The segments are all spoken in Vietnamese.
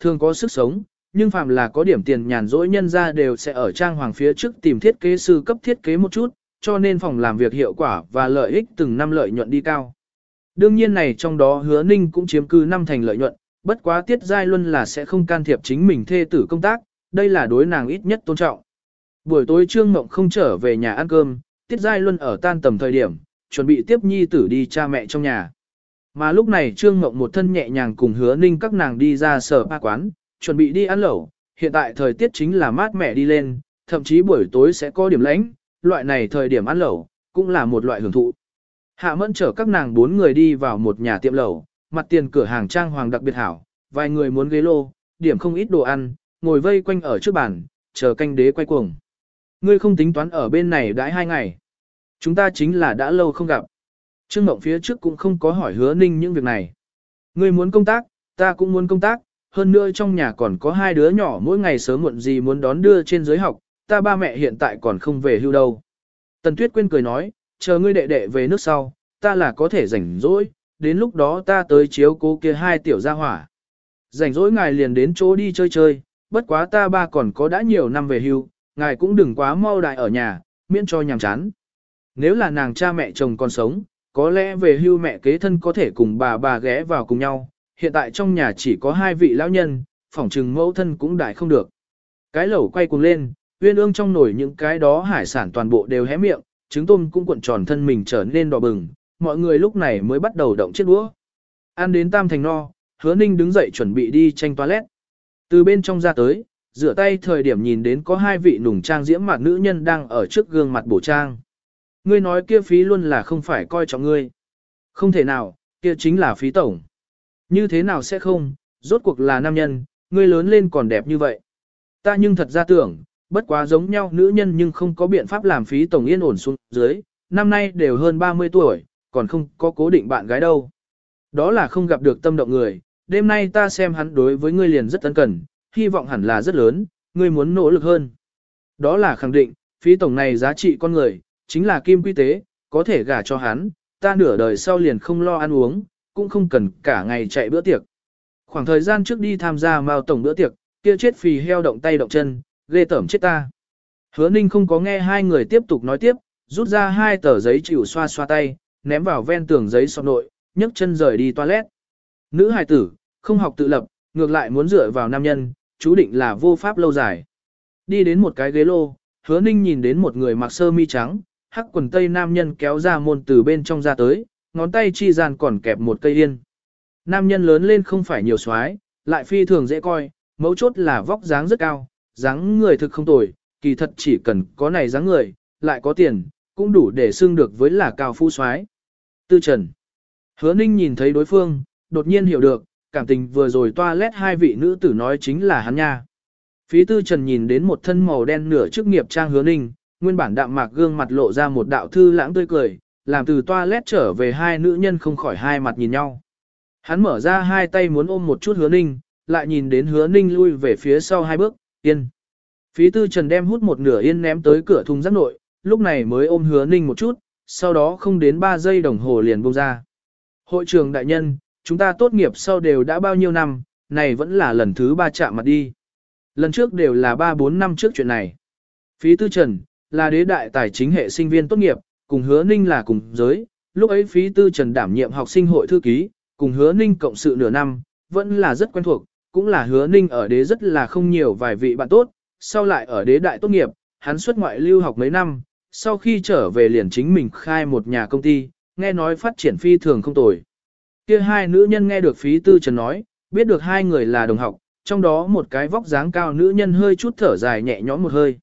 Thường có sức sống, nhưng phàm là có điểm tiền nhàn rỗi nhân ra đều sẽ ở trang hoàng phía trước tìm thiết kế sư cấp thiết kế một chút, cho nên phòng làm việc hiệu quả và lợi ích từng năm lợi nhuận đi cao. Đương nhiên này trong đó hứa ninh cũng chiếm cư năm thành lợi nhuận, bất quá tiết giai luân là sẽ không can thiệp chính mình thê tử công tác, đây là đối nàng ít nhất tôn trọng. Buổi tối Trương Mộng không trở về nhà ăn cơm, tiết giai luân ở tan tầm thời điểm, chuẩn bị tiếp nhi tử đi cha mẹ trong nhà. Mà lúc này Trương Mộng một thân nhẹ nhàng cùng hứa ninh các nàng đi ra sở ba quán, chuẩn bị đi ăn lẩu, hiện tại thời tiết chính là mát mẻ đi lên, thậm chí buổi tối sẽ có điểm lạnh, loại này thời điểm ăn lẩu, cũng là một loại hưởng thụ. Hạ mẫn chở các nàng bốn người đi vào một nhà tiệm lẩu, mặt tiền cửa hàng trang hoàng đặc biệt hảo, vài người muốn ghế lô, điểm không ít đồ ăn, ngồi vây quanh ở trước bàn, chờ canh đế quay cuồng. Ngươi không tính toán ở bên này đãi hai ngày. Chúng ta chính là đã lâu không gặp. Trương Mộng phía trước cũng không có hỏi hứa ninh những việc này. Ngươi muốn công tác, ta cũng muốn công tác, hơn nữa trong nhà còn có hai đứa nhỏ mỗi ngày sớm muộn gì muốn đón đưa trên giới học, ta ba mẹ hiện tại còn không về hưu đâu. Tần Tuyết Quyên cười nói, chờ ngươi đệ đệ về nước sau, ta là có thể rảnh rỗi, đến lúc đó ta tới chiếu cố kia hai tiểu gia hỏa. Rảnh rỗi ngài liền đến chỗ đi chơi chơi, bất quá ta ba còn có đã nhiều năm về hưu, ngài cũng đừng quá mau đại ở nhà, miễn cho nhàm chán. Nếu là nàng cha mẹ chồng còn sống, có lẽ về hưu mẹ kế thân có thể cùng bà bà ghé vào cùng nhau, hiện tại trong nhà chỉ có hai vị lão nhân, phỏng trừng mẫu thân cũng đại không được. Cái lẩu quay cuồng lên, uyên ương trong nồi những cái đó hải sản toàn bộ đều hé miệng, trứng tôm cũng cuộn tròn thân mình trở nên đỏ bừng, mọi người lúc này mới bắt đầu động chiếc đũa. Ăn đến tam thành no, hứa ninh đứng dậy chuẩn bị đi tranh toilet. Từ bên trong ra tới, rửa tay thời điểm nhìn đến có hai vị nùng trang diễm mặt nữ nhân đang ở trước gương mặt bổ trang. Ngươi nói kia phí luôn là không phải coi trọng ngươi. Không thể nào, kia chính là phí tổng. Như thế nào sẽ không, rốt cuộc là nam nhân, ngươi lớn lên còn đẹp như vậy. Ta nhưng thật ra tưởng, bất quá giống nhau nữ nhân nhưng không có biện pháp làm phí tổng yên ổn xuống dưới, năm nay đều hơn 30 tuổi, còn không có cố định bạn gái đâu. Đó là không gặp được tâm động người, đêm nay ta xem hắn đối với ngươi liền rất tân cần, hy vọng hẳn là rất lớn, ngươi muốn nỗ lực hơn. Đó là khẳng định, phí tổng này giá trị con người, chính là kim quy tế, có thể gả cho hắn, ta nửa đời sau liền không lo ăn uống, cũng không cần cả ngày chạy bữa tiệc. Khoảng thời gian trước đi tham gia mao tổng bữa tiệc, kia chết phì heo động tay động chân, ghê tởm chết ta. Hứa ninh không có nghe hai người tiếp tục nói tiếp, rút ra hai tờ giấy chịu xoa xoa tay, ném vào ven tường giấy sọt nội, nhấc chân rời đi toilet. Nữ hài tử, không học tự lập, ngược lại muốn dựa vào nam nhân, chú định là vô pháp lâu dài. Đi đến một cái ghế lô, hứa ninh nhìn đến một người mặc sơ mi trắng, hắc quần tây nam nhân kéo ra môn từ bên trong ra tới, ngón tay chi gian còn kẹp một cây yên. Nam nhân lớn lên không phải nhiều xoái, lại phi thường dễ coi, mấu chốt là vóc dáng rất cao, dáng người thực không tồi, kỳ thật chỉ cần có này dáng người, lại có tiền, cũng đủ để xưng được với là cao phu soái. Tư Trần. Hứa Ninh nhìn thấy đối phương, đột nhiên hiểu được, cảm tình vừa rồi toilet hai vị nữ tử nói chính là hắn nha. Phí Tư Trần nhìn đến một thân màu đen nửa chức nghiệp trang Hứa Ninh, nguyên bản đạm mạc gương mặt lộ ra một đạo thư lãng tươi cười, làm từ toilet trở về hai nữ nhân không khỏi hai mặt nhìn nhau. Hắn mở ra hai tay muốn ôm một chút Hứa Ninh, lại nhìn đến Hứa Ninh lui về phía sau hai bước, yên. Phí Tư Trần đem hút một nửa yên ném tới cửa thùng rác nội, lúc này mới ôm hứa ninh một chút, sau đó không đến 3 giây đồng hồ liền buông ra. Hội trường đại nhân, chúng ta tốt nghiệp sau đều đã bao nhiêu năm, này vẫn là lần thứ ba chạm mặt đi. Lần trước đều là 3-4 năm trước chuyện này. Phí Tư Trần, là đế đại tài chính hệ sinh viên tốt nghiệp, cùng hứa ninh là cùng giới, lúc ấy Phí Tư Trần đảm nhiệm học sinh hội thư ký, cùng hứa ninh cộng sự nửa năm, vẫn là rất quen thuộc, cũng là hứa ninh ở đế rất là không nhiều vài vị bạn tốt, sau lại ở đế đại tốt nghiệp, hắn xuất ngoại lưu học mấy năm, sau khi trở về liền chính mình khai một nhà công ty, nghe nói phát triển phi thường không tồi. Kia hai nữ nhân nghe được phí tư trần nói, biết được hai người là đồng học, trong đó một cái vóc dáng cao nữ nhân hơi chút thở dài nhẹ nhõm một hơi.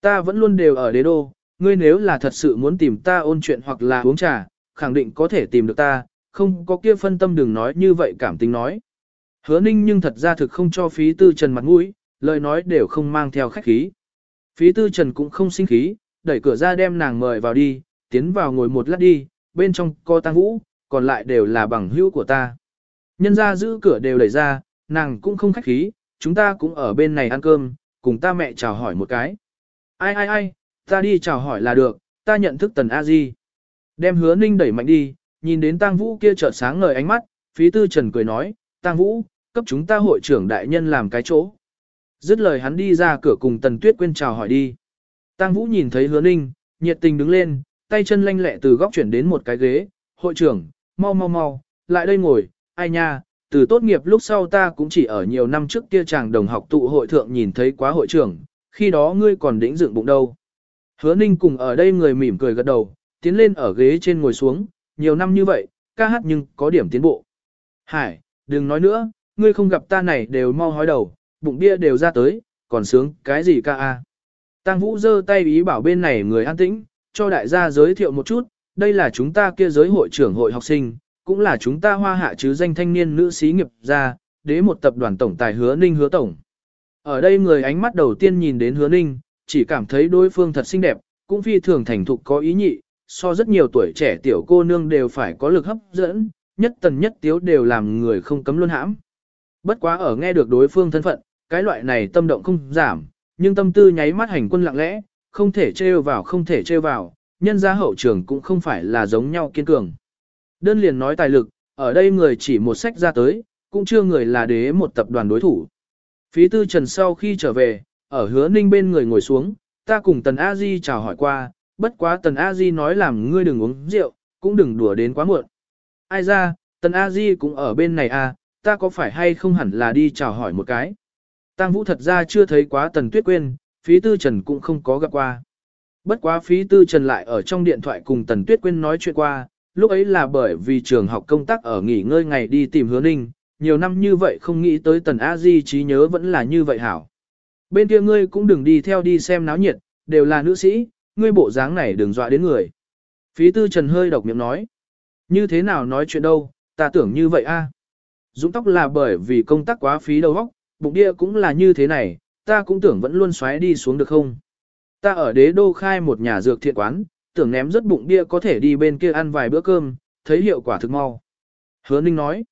Ta vẫn luôn đều ở đế đô, ngươi nếu là thật sự muốn tìm ta ôn chuyện hoặc là uống trà, khẳng định có thể tìm được ta, không có kia phân tâm đừng nói như vậy cảm tính nói. Hứa ninh nhưng thật ra thực không cho phí tư trần mặt mũi, lời nói đều không mang theo khách khí. Phí tư trần cũng không sinh khí, đẩy cửa ra đem nàng mời vào đi, tiến vào ngồi một lát đi, bên trong có tăng vũ, còn lại đều là bằng hữu của ta. Nhân ra giữ cửa đều đẩy ra, nàng cũng không khách khí, chúng ta cũng ở bên này ăn cơm, cùng ta mẹ chào hỏi một cái. Ai ai ai, ta đi chào hỏi là được, ta nhận thức tần a di. Đem hứa ninh đẩy mạnh đi, nhìn đến Tang vũ kia chợt sáng ngời ánh mắt, phí tư trần cười nói, Tang vũ, cấp chúng ta hội trưởng đại nhân làm cái chỗ. Dứt lời hắn đi ra cửa cùng Tần Tuyết quên chào hỏi đi. Tang Vũ nhìn thấy hứa ninh, nhiệt tình đứng lên, tay chân lanh lẹ từ góc chuyển đến một cái ghế. Hội trưởng, mau mau mau, lại đây ngồi, ai nha, từ tốt nghiệp lúc sau ta cũng chỉ ở nhiều năm trước kia chàng đồng học tụ hội thượng nhìn thấy quá hội trưởng, khi đó ngươi còn đĩnh dựng bụng đâu. Hứa ninh cùng ở đây người mỉm cười gật đầu, tiến lên ở ghế trên ngồi xuống, nhiều năm như vậy, ca hát nhưng có điểm tiến bộ. Hải, đừng nói nữa, ngươi không gặp ta này đều mau hói đầu, bụng bia đều ra tới, còn sướng cái gì ca a? Tăng Vũ giơ tay ý bảo bên này người an tĩnh, cho đại gia giới thiệu một chút, đây là chúng ta kia giới hội trưởng hội học sinh, cũng là chúng ta hoa hạ chứ danh thanh niên nữ sĩ nghiệp gia, đế một tập đoàn tổng tài hứa ninh hứa tổng. Ở đây người ánh mắt đầu tiên nhìn đến hứa ninh, chỉ cảm thấy đối phương thật xinh đẹp, cũng phi thường thành thục có ý nhị, so rất nhiều tuổi trẻ tiểu cô nương đều phải có lực hấp dẫn, nhất tần nhất tiếu đều làm người không cấm luôn hãm. Bất quá ở nghe được đối phương thân phận, cái loại này tâm động không giảm, nhưng tâm tư nháy mắt hành quân lặng lẽ, không thể trêu vào không thể trêu vào, nhân gia hậu trường cũng không phải là giống nhau kiên cường. Đơn liền nói tài lực, ở đây người chỉ một sách ra tới, cũng chưa người là đế một tập đoàn đối thủ. Phí tư trần sau khi trở về, ở hứa ninh bên người ngồi xuống, ta cùng tần A Di chào hỏi qua, bất quá tần A Di nói làm ngươi đừng uống rượu, cũng đừng đùa đến quá muộn. Ai ra, tần A Di cũng ở bên này à, ta có phải hay không hẳn là đi chào hỏi một cái. Tăng Vũ thật ra chưa thấy quá Tần Tuyết Quyên, phí tư trần cũng không có gặp qua. Bất quá phí tư trần lại ở trong điện thoại cùng Tần Tuyết Quyên nói chuyện qua, lúc ấy là bởi vì trường học công tác ở nghỉ ngơi ngày đi tìm hứa ninh, nhiều năm như vậy không nghĩ tới Tần A Di trí nhớ vẫn là như vậy hảo. Bên kia ngươi cũng đừng đi theo đi xem náo nhiệt, đều là nữ sĩ, ngươi bộ dáng này đừng dọa đến người. Phí tư trần hơi độc miệng nói. Như thế nào nói chuyện đâu, ta tưởng như vậy a. Dũng tóc là bởi vì công tác quá phí đầu óc, bụng địa cũng là như thế này, ta cũng tưởng vẫn luôn xoáy đi xuống được không. Ta ở đế đô khai một nhà dược thiện quán, tưởng ném rất bụng bia có thể đi bên kia ăn vài bữa cơm, thấy hiệu quả thực mau. Hứa Ninh nói,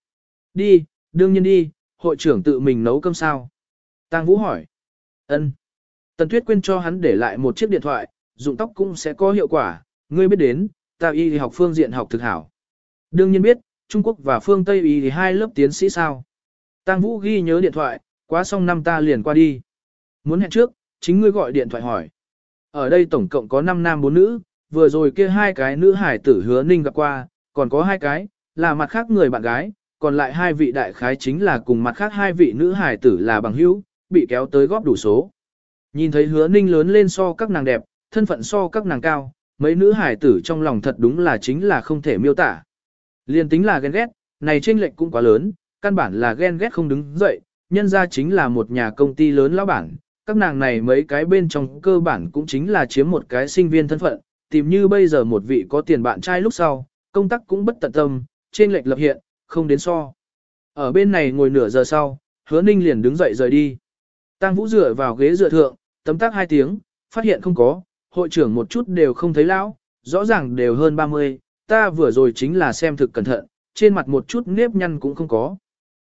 đi, đương nhiên đi, hội trưởng tự mình nấu cơm sao. Tăng Vũ hỏi, ân. Tần Tuyết quên cho hắn để lại một chiếc điện thoại, dụng tóc cũng sẽ có hiệu quả, ngươi biết đến, ta y học phương diện học thực hảo. Đương nhiên biết, Trung Quốc và phương Tây y thì hai lớp tiến sĩ sao. Tăng Vũ ghi nhớ điện thoại, quá xong năm ta liền qua đi. Muốn hẹn trước, chính ngươi gọi điện thoại hỏi. Ở đây tổng cộng có 5 nam 4 nữ, vừa rồi kia hai cái nữ hải tử hứa ninh gặp qua, còn có hai cái, là mặt khác người bạn gái, còn lại hai vị đại khái chính là cùng mặt khác hai vị nữ hải tử là bằng hữu, bị kéo tới góp đủ số. Nhìn thấy hứa ninh lớn lên so các nàng đẹp, thân phận so các nàng cao, mấy nữ hải tử trong lòng thật đúng là chính là không thể miêu tả. Liên tính là ghen ghét, này chênh lệch cũng quá lớn, căn bản là ghen ghét không đứng dậy, nhân ra chính là một nhà công ty lớn lão bản, các nàng này mấy cái bên trong cơ bản cũng chính là chiếm một cái sinh viên thân phận, tìm như bây giờ một vị có tiền bạn trai lúc sau, công tác cũng bất tận tâm, trên lệch lập hiện, không đến so. Ở bên này ngồi nửa giờ sau, hứa ninh liền đứng dậy rời đi. Tăng vũ dựa vào ghế dựa thượng, tấm tác hai tiếng, phát hiện không có, hội trưởng một chút đều không thấy lão, rõ ràng đều hơn 30, ta vừa rồi chính là xem thực cẩn thận, trên mặt một chút nếp nhăn cũng không có.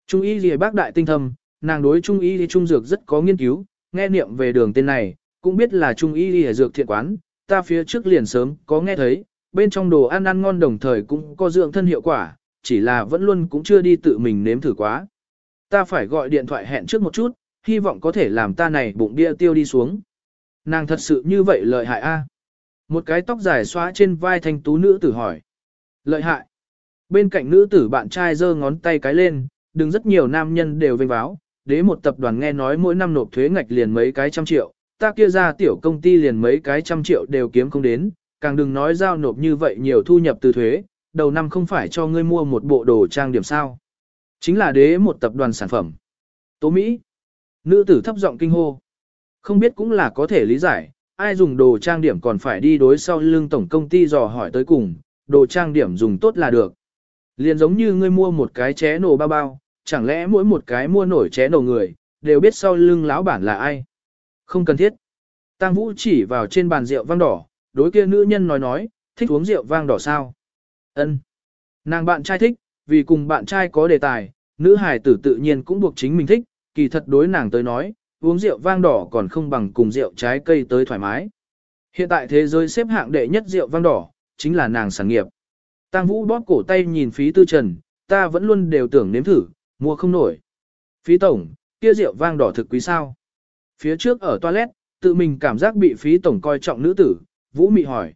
Trung y gì bác đại tinh thâm, nàng đối trung y thì trung dược rất có nghiên cứu, nghe niệm về đường tên này, cũng biết là trung y y dược thiện quán, ta phía trước liền sớm có nghe thấy, bên trong đồ ăn ăn ngon đồng thời cũng có dưỡng thân hiệu quả, chỉ là vẫn luôn cũng chưa đi tự mình nếm thử quá. Ta phải gọi điện thoại hẹn trước một chút, hy vọng có thể làm ta này bụng bia tiêu đi xuống. Nàng thật sự như vậy lợi hại a? Một cái tóc dài xóa trên vai thanh tú nữ tử hỏi. Lợi hại. Bên cạnh nữ tử bạn trai giơ ngón tay cái lên, đừng rất nhiều nam nhân đều vênh báo, đế một tập đoàn nghe nói mỗi năm nộp thuế ngạch liền mấy cái trăm triệu, ta kia ra tiểu công ty liền mấy cái trăm triệu đều kiếm không đến, càng đừng nói giao nộp như vậy nhiều thu nhập từ thuế, đầu năm không phải cho ngươi mua một bộ đồ trang điểm sao. Chính là đế một tập đoàn sản phẩm. Tố Mỹ. Nữ tử thấp giọng kinh hô. Không biết cũng là có thể lý giải, ai dùng đồ trang điểm còn phải đi đối sau lưng tổng công ty dò hỏi tới cùng, đồ trang điểm dùng tốt là được. Liền giống như ngươi mua một cái ché nổ bao bao, chẳng lẽ mỗi một cái mua nổi ché nổ người, đều biết sau lưng lão bản là ai. Không cần thiết. Tăng Vũ chỉ vào trên bàn rượu vang đỏ, đối kia nữ nhân nói nói, thích uống rượu vang đỏ sao? Ân. Nàng bạn trai thích, vì cùng bạn trai có đề tài, nữ hài tử tự nhiên cũng buộc chính mình thích, kỳ thật đối nàng tới nói, uống rượu vang đỏ còn không bằng cùng rượu trái cây tới thoải mái. Hiện tại thế giới xếp hạng đệ nhất rượu vang đỏ, chính là nàng sản nghiệp. Tăng Vũ bóp cổ tay nhìn phí tư trần, ta vẫn luôn đều tưởng nếm thử, mua không nổi. Phí tổng, kia rượu vang đỏ thực quý sao? Phía trước ở toilet, tự mình cảm giác bị phí tổng coi trọng nữ tử, Vũ Mị hỏi.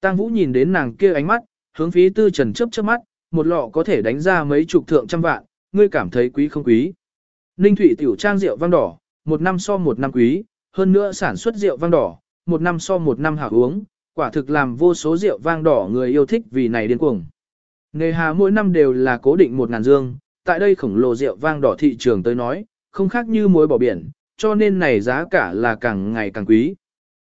Tăng Vũ nhìn đến nàng kia ánh mắt, hướng phí tư trần chớp chớp mắt, một lọ có thể đánh ra mấy chục thượng trăm vạn, ngươi cảm thấy quý không quý. Ninh thủy tiểu trang rượu vang đỏ, một năm so một năm quý, hơn nữa sản xuất rượu vang đỏ, một năm so một năm hảo uống, quả thực làm vô số rượu vang đỏ người yêu thích vì này điên cuồng. Nghề hà mỗi năm đều là cố định một ngàn dương, tại đây khổng lồ rượu vang đỏ thị trường tới nói, không khác như muối bỏ biển, cho nên này giá cả là càng ngày càng quý.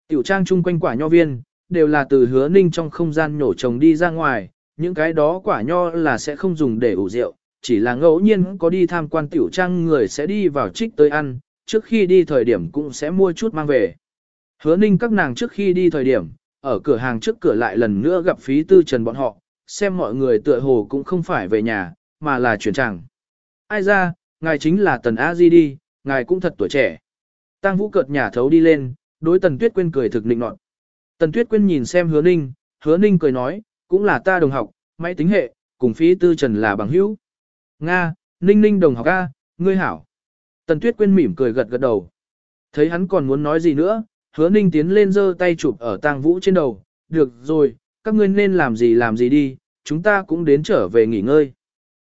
Tiểu trang chung quanh quả nho viên, đều là từ hứa ninh trong không gian nhổ trồng đi ra ngoài, những cái đó quả nho là sẽ không dùng để ủ rượu, chỉ là ngẫu nhiên có đi tham quan tiểu trang người sẽ đi vào trích tới ăn, trước khi đi thời điểm cũng sẽ mua chút mang về. Hứa ninh các nàng trước khi đi thời điểm, ở cửa hàng trước cửa lại lần nữa gặp phí tư trần bọn họ, xem mọi người tựa hồ cũng không phải về nhà, mà là chuyển tràng. Ai ra, ngài chính là tần a di đi, ngài cũng thật tuổi trẻ. Tăng vũ cợt nhà thấu đi lên, đối tần tuyết quên cười thực định nọt. Tần tuyết Quyên nhìn xem hứa ninh, hứa ninh cười nói, cũng là ta đồng học, máy tính hệ, cùng phí tư trần là bằng hữu. Nga, ninh ninh đồng học A, ngươi hảo. Tần tuyết Quyên mỉm cười gật gật đầu. Thấy hắn còn muốn nói gì nữa, hứa ninh tiến lên giơ tay chụp ở tang vũ trên đầu. Được rồi, các ngươi nên làm gì làm gì đi, chúng ta cũng đến trở về nghỉ ngơi.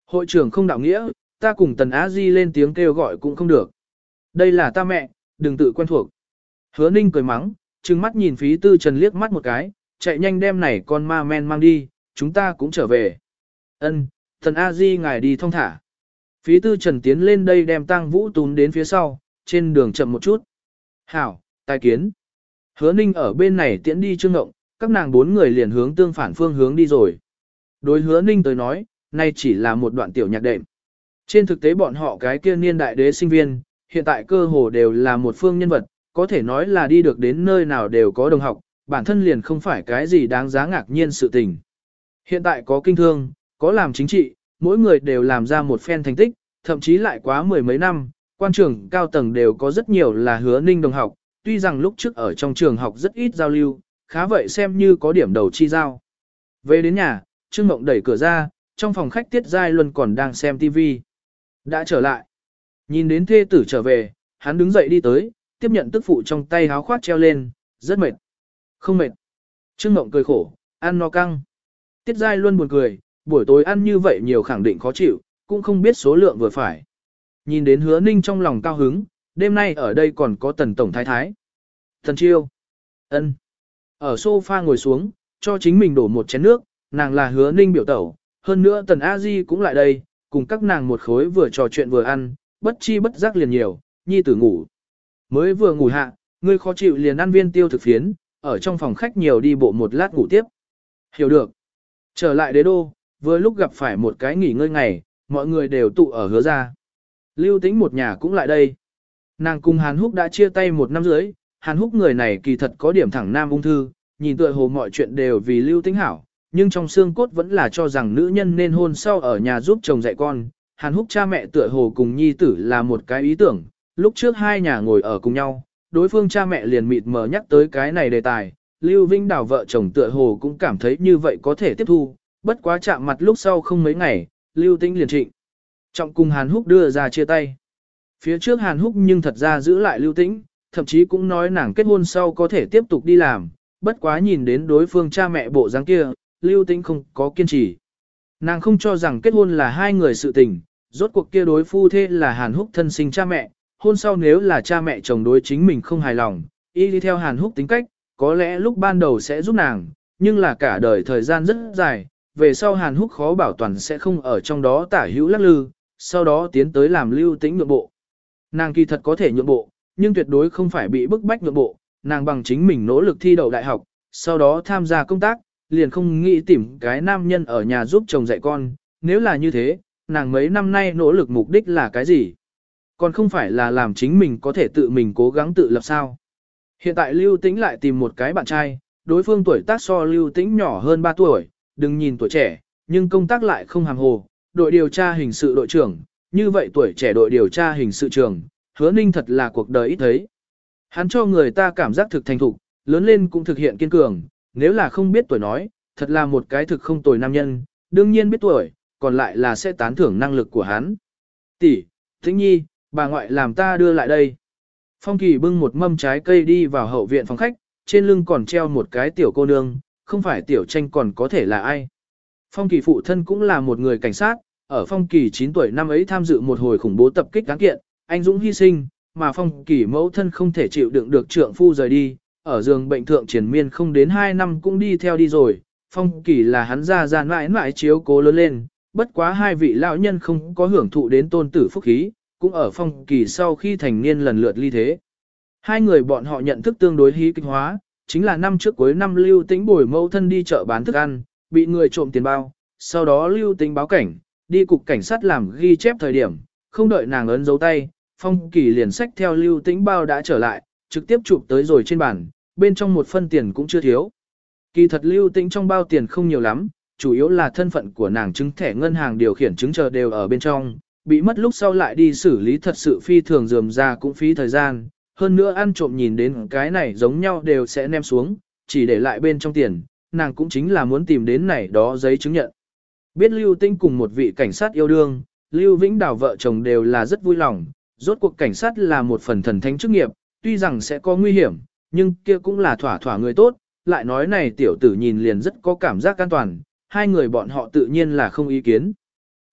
Hội trưởng không đạo nghĩa, ta cùng tần á di lên tiếng kêu gọi cũng không được. Đây là ta mẹ, đừng tự quen thuộc. Hứa ninh cười mắng, trừng mắt nhìn phí tư trần liếc mắt một cái, chạy nhanh đem này con ma men mang đi, chúng ta cũng trở về. Ân, thần A Di ngài đi thong thả. Phí tư trần tiến lên đây đem Tang vũ tún đến phía sau, trên đường chậm một chút. Hảo, tài kiến. Hứa ninh ở bên này tiễn đi trương ngộng, các nàng bốn người liền hướng tương phản phương hướng đi rồi. Đối hứa ninh tới nói, nay chỉ là một đoạn tiểu nhạc đệm. Trên thực tế bọn họ cái kia niên đại đế sinh viên, hiện tại cơ hồ đều là một phương nhân vật, có thể nói là đi được đến nơi nào đều có đồng học, bản thân liền không phải cái gì đáng giá ngạc nhiên sự tình. Hiện tại có kinh thương, có làm chính trị, mỗi người đều làm ra một phen thành tích, thậm chí lại quá mười mấy năm, quan trường cao tầng đều có rất nhiều là hứa ninh đồng học, tuy rằng lúc trước ở trong trường học rất ít giao lưu, khá vậy xem như có điểm đầu chi giao. Về đến nhà, Trương Mộng đẩy cửa ra, trong phòng khách Tiết Giai Luân còn đang xem TV. Đã trở lại. Nhìn đến thê tử trở về, hắn đứng dậy đi tới, tiếp nhận tức phụ trong tay háo khoát treo lên, rất mệt. Không mệt. Trương Ngộng cười khổ, ăn no căng. Tiết Giai luôn buồn cười, buổi tối ăn như vậy nhiều khẳng định khó chịu, cũng không biết số lượng vừa phải. Nhìn đến hứa ninh trong lòng cao hứng, đêm nay ở đây còn có tần tổng thái thái. Thần chiêu. ân Ở sofa ngồi xuống, cho chính mình đổ một chén nước, nàng là hứa ninh biểu tẩu, hơn nữa tần A-di cũng lại đây, cùng các nàng một khối vừa trò chuyện vừa ăn, bất chi bất giác liền nhiều, nhi tử ngủ. Mới vừa ngủ hạ, ngươi khó chịu liền ăn viên tiêu thực phiến, ở trong phòng khách nhiều đi bộ một lát ngủ tiếp. Hiểu được. Trở lại đế đô, vừa lúc gặp phải một cái nghỉ ngơi ngày, mọi người đều tụ ở hứa ra. Lưu tĩnh một nhà cũng lại đây. Nàng cùng Hàn Húc đã chia tay một năm rưỡi, Hàn Húc người này kỳ thật có điểm thẳng nam ung thư, nhìn tựa hồ mọi chuyện đều vì Lưu tĩnh hảo, nhưng trong xương cốt vẫn là cho rằng nữ nhân nên hôn sau ở nhà giúp chồng dạy con. Hàn Húc cha mẹ tựa hồ cùng nhi tử là một cái ý tưởng, lúc trước hai nhà ngồi ở cùng nhau, đối phương cha mẹ liền mịt mờ nhắc tới cái này đề tài, Lưu Vinh Đào vợ chồng tựa hồ cũng cảm thấy như vậy có thể tiếp thu, bất quá chạm mặt lúc sau không mấy ngày, Lưu Tĩnh liền trịnh. Trọng cùng Hàn Húc đưa ra chia tay. Phía trước Hàn Húc nhưng thật ra giữ lại Lưu Tĩnh, thậm chí cũng nói nàng kết hôn sau có thể tiếp tục đi làm, bất quá nhìn đến đối phương cha mẹ bộ dáng kia, Lưu Tĩnh không có kiên trì. Nàng không cho rằng kết hôn là hai người sự tình, rốt cuộc kia đối phu thế là Hàn Húc thân sinh cha mẹ, hôn sau nếu là cha mẹ chồng đối chính mình không hài lòng, y đi theo Hàn Húc tính cách, có lẽ lúc ban đầu sẽ giúp nàng, nhưng là cả đời thời gian rất dài, về sau Hàn Húc khó bảo toàn sẽ không ở trong đó tả hữu lắc lư, sau đó tiến tới làm lưu tĩnh nhượng bộ. Nàng kỳ thật có thể nhượng bộ, nhưng tuyệt đối không phải bị bức bách nhượng bộ, nàng bằng chính mình nỗ lực thi đậu đại học, sau đó tham gia công tác, liền không nghĩ tìm cái nam nhân ở nhà giúp chồng dạy con, nếu là như thế, nàng mấy năm nay nỗ lực mục đích là cái gì? Còn không phải là làm chính mình có thể tự mình cố gắng tự lập sao? Hiện tại Lưu Tĩnh lại tìm một cái bạn trai, đối phương tuổi tác so Lưu Tĩnh nhỏ hơn 3 tuổi, đừng nhìn tuổi trẻ, nhưng công tác lại không hàng hồ, đội điều tra hình sự đội trưởng, như vậy tuổi trẻ đội điều tra hình sự trưởng, hứa ninh thật là cuộc đời ít thấy. Hắn cho người ta cảm giác thực thành thục, lớn lên cũng thực hiện kiên cường, nếu là không biết tuổi nói, thật là một cái thực không tồi nam nhân, đương nhiên biết tuổi, còn lại là sẽ tán thưởng năng lực của hắn. Tỷ, Tĩnh Nhi, bà ngoại làm ta đưa lại đây. Phong Kỳ bưng một mâm trái cây đi vào hậu viện phòng khách, trên lưng còn treo một cái tiểu cô nương, không phải tiểu tranh còn có thể là ai. Phong Kỳ phụ thân cũng là một người cảnh sát, ở Phong Kỳ 9 tuổi năm ấy tham dự một hồi khủng bố tập kích đáng kiện, anh Dũng hy sinh, mà Phong Kỳ mẫu thân không thể chịu đựng được trượng phu rời đi, ở giường bệnh thượng triển miên không đến 2 năm cũng đi theo đi rồi. Phong Kỳ là hắn ra ra mãi mãi chiếu cố lớn lên, bất quá hai vị lão nhân không có hưởng thụ đến tôn tử phúc khí, cũng ở Phong Kỳ sau khi thành niên lần lượt ly thế. Hai người bọn họ nhận thức tương đối hí kịch hóa, chính là năm trước cuối năm Lưu Tĩnh bồi mẫu thân đi chợ bán thức ăn, bị người trộm tiền bao, sau đó Lưu Tĩnh báo cảnh, đi cục cảnh sát làm ghi chép thời điểm, không đợi nàng ấn dấu tay, Phong Kỳ liền sách theo Lưu Tĩnh bao đã trở lại, trực tiếp chụp tới rồi trên bàn, bên trong một phân tiền cũng chưa thiếu. Kỳ thật Lưu Tĩnh trong bao tiền không nhiều lắm, chủ yếu là thân phận của nàng chứng thẻ ngân hàng điều khiển chứng chờ đều ở bên trong, bị mất lúc sau lại đi xử lý thật sự phi thường dườm ra cũng phí thời gian, hơn nữa ăn trộm nhìn đến cái này giống nhau đều sẽ ném xuống, chỉ để lại bên trong tiền, nàng cũng chính là muốn tìm đến này đó giấy chứng nhận. Biết Lưu Tinh cùng một vị cảnh sát yêu đương, Lưu Vĩnh Đào vợ chồng đều là rất vui lòng, rốt cuộc cảnh sát là một phần thần thánh chức nghiệp, tuy rằng sẽ có nguy hiểm, nhưng kia cũng là thỏa thỏa người tốt, lại nói này tiểu tử nhìn liền rất có cảm giác an toàn, hai người bọn họ tự nhiên là không ý kiến.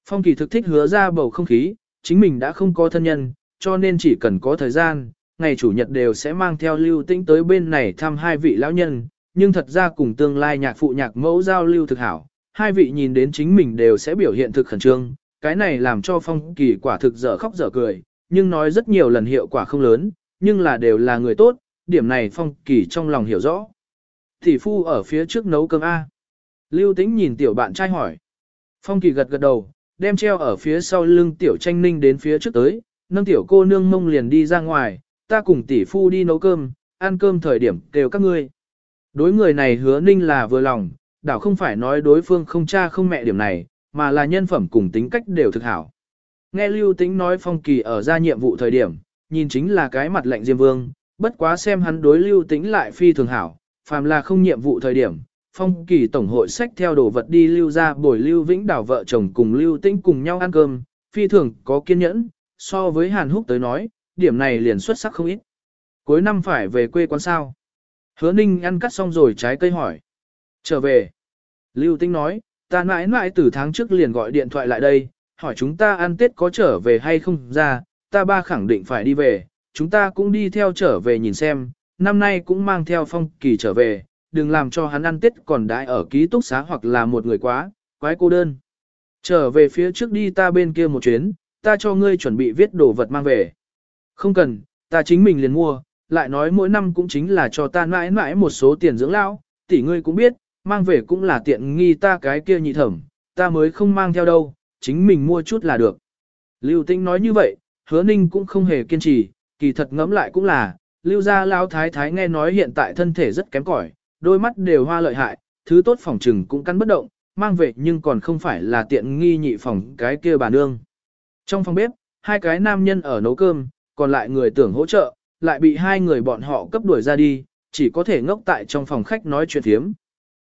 Phong kỳ thực thích hứa ra bầu không khí, chính mình đã không có thân nhân, cho nên chỉ cần có thời gian, ngày chủ nhật đều sẽ mang theo lưu tĩnh tới bên này thăm hai vị lão nhân, nhưng thật ra cùng tương lai nhạc phụ nhạc mẫu giao lưu thực hảo, hai vị nhìn đến chính mình đều sẽ biểu hiện thực khẩn trương, cái này làm cho phong kỳ quả thực dở khóc dở cười, nhưng nói rất nhiều lần hiệu quả không lớn, nhưng là đều là người tốt, điểm này phong kỳ trong lòng hiểu rõ. Tỷ phu ở phía trước nấu cơm A. Lưu tĩnh nhìn tiểu bạn trai hỏi. Phong kỳ gật gật đầu, đem treo ở phía sau lưng tiểu tranh ninh đến phía trước tới, nâng tiểu cô nương mông liền đi ra ngoài, ta cùng tỷ phu đi nấu cơm, ăn cơm thời điểm đều các ngươi. Đối người này hứa ninh là vừa lòng, đảo không phải nói đối phương không cha không mẹ điểm này, mà là nhân phẩm cùng tính cách đều thực hảo. Nghe Lưu Tĩnh nói Phong Kỳ ở ra nhiệm vụ thời điểm, nhìn chính là cái mặt lạnh Diêm Vương, bất quá xem hắn đối Lưu Tĩnh lại phi thường hảo, phàm là không nhiệm vụ thời điểm, Phong Kỳ tổng hội sách theo đồ vật đi lưu ra bồi Lưu Vĩnh đảo vợ chồng cùng Lưu Tĩnh cùng nhau ăn cơm, phi thường có kiên nhẫn, so với Hàn Húc tới nói, điểm này liền xuất sắc không ít. Cuối năm phải về quê quán sao? Hứa Ninh ăn cắt xong rồi trái cây hỏi. Trở về. Lưu Tĩnh nói, ta mãi mãi từ tháng trước liền gọi điện thoại lại đây, hỏi chúng ta ăn Tết có trở về hay không ra, ta ba khẳng định phải đi về, chúng ta cũng đi theo trở về nhìn xem, năm nay cũng mang theo phong kỳ trở về, đừng làm cho hắn ăn Tết còn đãi ở ký túc xá hoặc là một người quá, quái cô đơn. Trở về phía trước đi ta bên kia một chuyến, ta cho ngươi chuẩn bị viết đồ vật mang về. Không cần, ta chính mình liền mua, lại nói mỗi năm cũng chính là cho ta mãi mãi một số tiền dưỡng lão, tỷ ngươi cũng biết, mang về cũng là tiện nghi ta cái kia nhị thẩm, ta mới không mang theo đâu, chính mình mua chút là được. Lưu Tĩnh nói như vậy, hứa ninh cũng không hề kiên trì, kỳ thật ngẫm lại cũng là, lưu gia lão thái thái nghe nói hiện tại thân thể rất kém cỏi, đôi mắt đều hoa lợi hại, thứ tốt phòng trừng cũng căn bất động, mang về nhưng còn không phải là tiện nghi nhị phòng cái kia bà nương. Trong phòng bếp, hai cái nam nhân ở nấu cơm, còn lại người tưởng hỗ trợ, lại bị hai người bọn họ cấp đuổi ra đi, chỉ có thể ngốc tại trong phòng khách nói chuyện thiếm.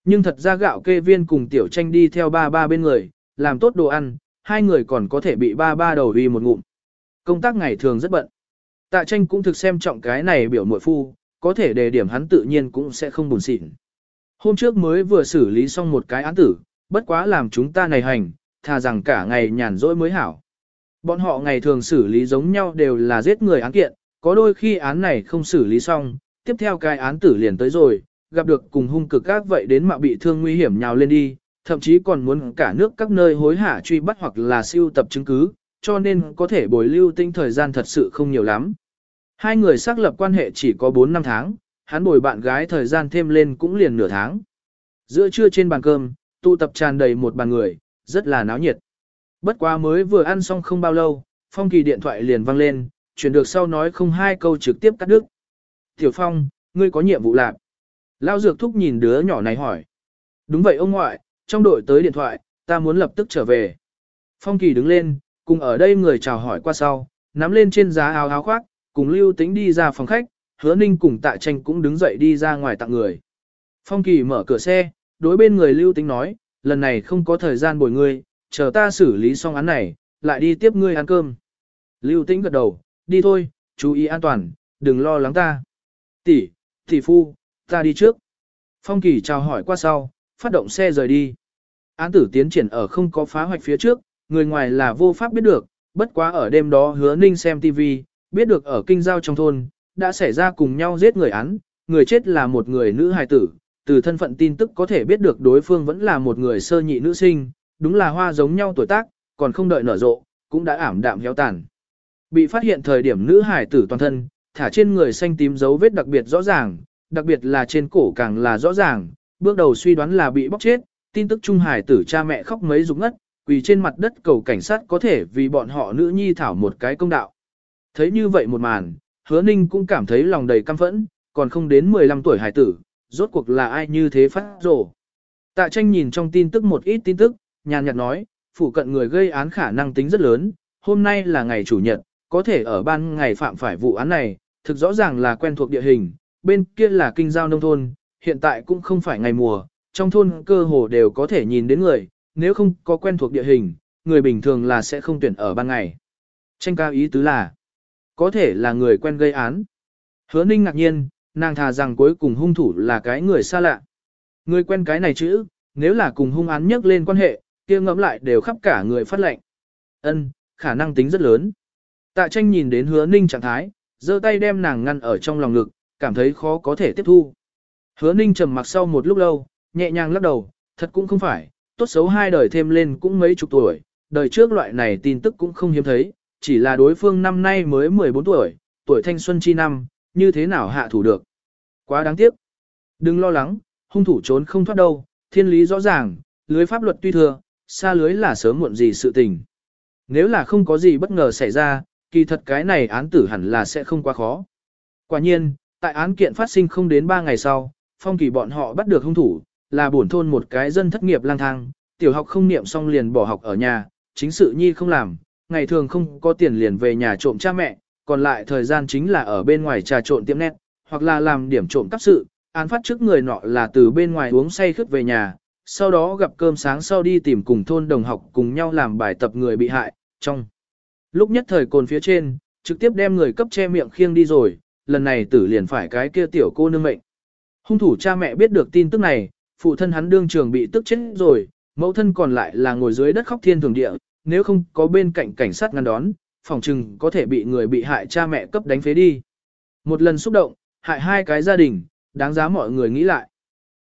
Nhưng thật ra gạo kê viên cùng tiểu tranh đi theo ba ba bên người, làm tốt đồ ăn, hai người còn có thể bị ba ba đầu uy một ngụm. Công tác ngày thường rất bận. Tạ tranh cũng thực xem trọng cái này biểu muội phu, có thể đề điểm hắn tự nhiên cũng sẽ không buồn xịn. Hôm trước mới vừa xử lý xong một cái án tử, bất quá làm chúng ta này hành, thà rằng cả ngày nhàn rỗi mới hảo. Bọn họ ngày thường xử lý giống nhau đều là giết người án kiện, có đôi khi án này không xử lý xong, tiếp theo cái án tử liền tới rồi, gặp được cùng hung cực các vậy đến mà bị thương nguy hiểm nhào lên đi, thậm chí còn muốn cả nước các nơi hối hả truy bắt hoặc là siêu tập chứng cứ, cho nên có thể bồi lưu tinh thời gian thật sự không nhiều lắm. Hai người xác lập quan hệ chỉ có 4 năm tháng, hắn bồi bạn gái thời gian thêm lên cũng liền nửa tháng. Giữa trưa trên bàn cơm, tụ tập tràn đầy một bàn người, rất là náo nhiệt. Bất quá mới vừa ăn xong không bao lâu, Phong Kỳ điện thoại liền vang lên, chuyển được sau nói không hai câu trực tiếp cắt đứt. Tiểu Phong, ngươi có nhiệm vụ làm. Lao Dược Thúc nhìn đứa nhỏ này hỏi. Đúng vậy ông ngoại, trong đội tới điện thoại, ta muốn lập tức trở về. Phong Kỳ đứng lên, cùng ở đây người chào hỏi qua sau, nắm lên trên giá áo áo khoác, cùng Lưu Tĩnh đi ra phòng khách, hứa ninh cùng tạ tranh cũng đứng dậy đi ra ngoài tặng người. Phong Kỳ mở cửa xe, đối bên người Lưu Tĩnh nói, lần này không có thời gian bồi ngươi, chờ ta xử lý xong án này, lại đi tiếp ngươi ăn cơm. Lưu Tĩnh gật đầu, đi thôi, chú ý an toàn, đừng lo lắng ta. Tỷ, tỷ phu, ta đi trước. Phong Kỳ chào hỏi qua sau, phát động xe rời đi. Án tử tiến triển ở không có phá hoạch phía trước, người ngoài là vô pháp biết được, bất quá ở đêm đó hứa ninh xem TV, biết được ở kinh giao trong thôn, đã xảy ra cùng nhau giết người án, người chết là một người nữ hài tử, từ thân phận tin tức có thể biết được đối phương vẫn là một người sơ nhị nữ sinh, đúng là hoa giống nhau tuổi tác, còn không đợi nở rộ, cũng đã ảm đạm héo tàn. Bị phát hiện thời điểm nữ hài tử toàn thân, thả trên người xanh tím dấu vết đặc biệt rõ ràng, đặc biệt là trên cổ càng là rõ ràng, bước đầu suy đoán là bị bóc chết, tin tức trung hài tử cha mẹ khóc mấy rụng ngất, quỳ trên mặt đất cầu cảnh sát có thể vì bọn họ nữ nhi thảo một cái công đạo. Thấy như vậy một màn, hứa ninh cũng cảm thấy lòng đầy căm phẫn, còn không đến 15 tuổi Hải tử, rốt cuộc là ai như thế phát rổ. Tạ tranh nhìn trong tin tức một ít tin tức, nhàn nhạt nói, phụ cận người gây án khả năng tính rất lớn, hôm nay là ngày chủ nhật, có thể ở ban ngày phạm phải vụ án này, thực rõ ràng là quen thuộc địa hình, bên kia là kinh giao nông thôn, hiện tại cũng không phải ngày mùa, trong thôn cơ hồ đều có thể nhìn đến người, nếu không có quen thuộc địa hình, người bình thường là sẽ không tuyển ở ban ngày. Tranh cao ý tứ là, có thể là người quen gây án. Hứa ninh ngạc nhiên, nàng thà rằng cuối cùng hung thủ là cái người xa lạ. Người quen cái này chữ, nếu là cùng hung án nhắc lên quan hệ, kia ngẫm lại đều khắp cả người phát lệnh. Ân, khả năng tính rất lớn. Tạ tranh nhìn đến hứa ninh trạng thái, giơ tay đem nàng ngăn ở trong lòng ngực, cảm thấy khó có thể tiếp thu. Hứa ninh trầm mặc sau một lúc lâu, nhẹ nhàng lắc đầu, thật cũng không phải, tốt xấu hai đời thêm lên cũng mấy chục tuổi, đời trước loại này tin tức cũng không hiếm thấy, chỉ là đối phương năm nay mới 14 tuổi, tuổi thanh xuân chi năm, như thế nào hạ thủ được. Quá đáng tiếc. Đừng lo lắng, hung thủ trốn không thoát đâu, thiên lý rõ ràng, lưới pháp luật tuy thừa, xa lưới là sớm muộn gì sự tình. Nếu là không có gì bất ngờ xảy ra, kỳ thật cái này án tử hẳn là sẽ không quá khó. Quả nhiên, tại án kiện phát sinh không đến 3 ngày sau, phong kỳ bọn họ bắt được hung thủ, là bổn thôn một cái dân thất nghiệp lang thang, tiểu học không niệm xong liền bỏ học ở nhà, chính sự nhi không làm, ngày thường không có tiền liền về nhà trộm cha mẹ, còn lại thời gian chính là ở bên ngoài trà trộn tiệm nét, hoặc là làm điểm trộm cắp sự, án phát trước người nọ là từ bên ngoài uống say khướt về nhà, sau đó gặp cơm sáng sau đi tìm cùng thôn đồng học cùng nhau làm bài tập người bị hại, trong lúc nhất thời cồn phía trên, trực tiếp đem người cấp che miệng khiêng đi rồi, lần này tử liền phải cái kia tiểu cô nương mệnh. Hung thủ cha mẹ biết được tin tức này, phụ thân hắn đương trường bị tức chết rồi, mẫu thân còn lại là ngồi dưới đất khóc thiên thường địa, nếu không có bên cạnh cảnh sát ngăn đón, phòng trừng có thể bị người bị hại cha mẹ cấp đánh phế đi. Một lần xúc động, hại hai cái gia đình, đáng giá mọi người nghĩ lại.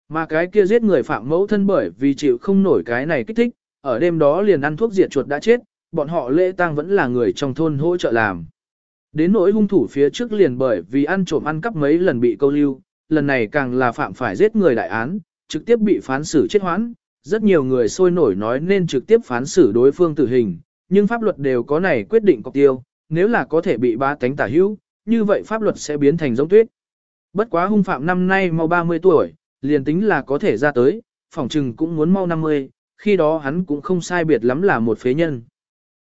Mà cái kia giết người phạm mẫu thân bởi vì chịu không nổi cái này kích thích, ở đêm đó liền ăn thuốc diệt chuột đã chết, bọn họ lễ tang vẫn là người trong thôn hỗ trợ làm. Đến nỗi hung thủ phía trước liền bởi vì ăn trộm ăn cắp mấy lần bị câu lưu, lần này càng là phạm phải giết người đại án, trực tiếp bị phán xử chết hoãn, rất nhiều người sôi nổi nói nên trực tiếp phán xử đối phương tử hình, nhưng pháp luật đều có này quyết định cọc tiêu, nếu là có thể bị ba tánh tả hữu, như vậy pháp luật sẽ biến thành giống tuyết. Bất quá hung phạm năm nay mau 30 tuổi, liền tính là có thể ra tới, phỏng trừng cũng muốn mau 50, khi đó hắn cũng không sai biệt lắm là một phế nhân.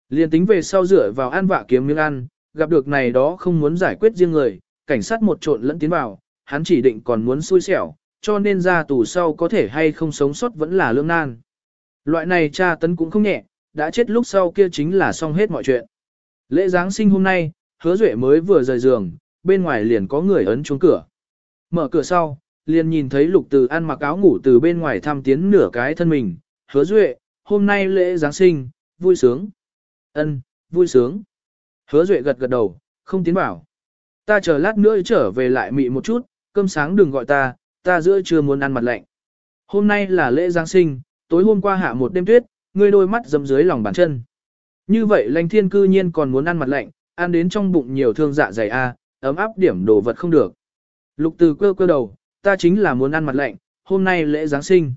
Liền tính về sau dựa vào ăn vạ kiếm miếng ăn, gặp được này đó không muốn giải quyết riêng người, cảnh sát một trộn lẫn tiến vào, hắn chỉ định còn muốn xui xẻo, cho nên ra tù sau có thể hay không sống sót vẫn là lương nan. Loại này tra tấn cũng không nhẹ, đã chết lúc sau kia chính là xong hết mọi chuyện. Lễ Giáng sinh hôm nay, hứa duệ mới vừa rời giường, bên ngoài liền có người ấn chuông cửa. Mở cửa sau, liền nhìn thấy lục từ ăn mặc áo ngủ từ bên ngoài thăm tiến nửa cái thân mình. Hứa duệ, hôm nay lễ Giáng sinh, vui sướng. ân vui sướng. Hứa duệ gật gật đầu, không tiến bảo. Ta chờ lát nữa trở về lại mị một chút, cơm sáng đừng gọi ta, ta giữa trưa muốn ăn mặt lạnh. Hôm nay là lễ Giáng sinh, tối hôm qua hạ một đêm tuyết, ngươi đôi mắt dầm dưới lòng bàn chân. Như vậy lãnh thiên cư nhiên còn muốn ăn mặt lạnh, ăn đến trong bụng nhiều thương dạ dày a, ấm áp điểm đồ vật không được. Lục từ cơ cơ đầu, ta chính là muốn ăn mặt lạnh, hôm nay lễ Giáng sinh.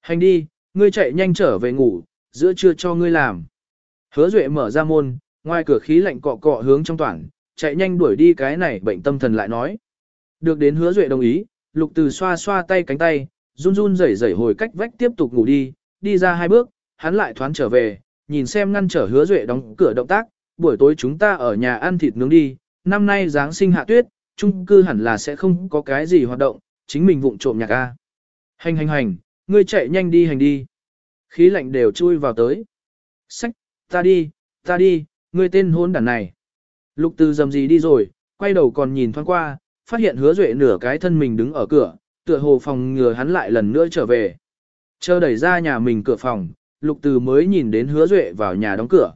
Hành đi, ngươi chạy nhanh trở về ngủ, giữa trưa cho ngươi làm. Hứa Duệ mở ra môn, ngoài cửa khí lạnh cọ cọ hướng trong toàn, chạy nhanh đuổi đi cái này bệnh tâm thần lại nói. Được đến Hứa Duệ đồng ý, Lục Từ xoa xoa tay cánh tay, run run rẩy rẩy hồi cách vách tiếp tục ngủ đi, đi ra hai bước, hắn lại thoáng trở về, nhìn xem ngăn trở Hứa Duệ đóng cửa động tác, buổi tối chúng ta ở nhà ăn thịt nướng đi, năm nay Giáng sinh hạ tuyết, chung cư hẳn là sẽ không có cái gì hoạt động, chính mình vụng trộm nhạc a. Hành hành hành, ngươi chạy nhanh đi hành đi. Khí lạnh đều chui vào tới. Sách, ta đi, ta đi, ngươi tên hôn đản này. Lục từ dầm gì đi rồi, quay đầu còn nhìn thoáng qua, phát hiện hứa duệ nửa cái thân mình đứng ở cửa, tựa hồ phòng ngừa hắn lại lần nữa trở về. Chờ đẩy ra nhà mình cửa phòng, lục từ mới nhìn đến hứa duệ vào nhà đóng cửa.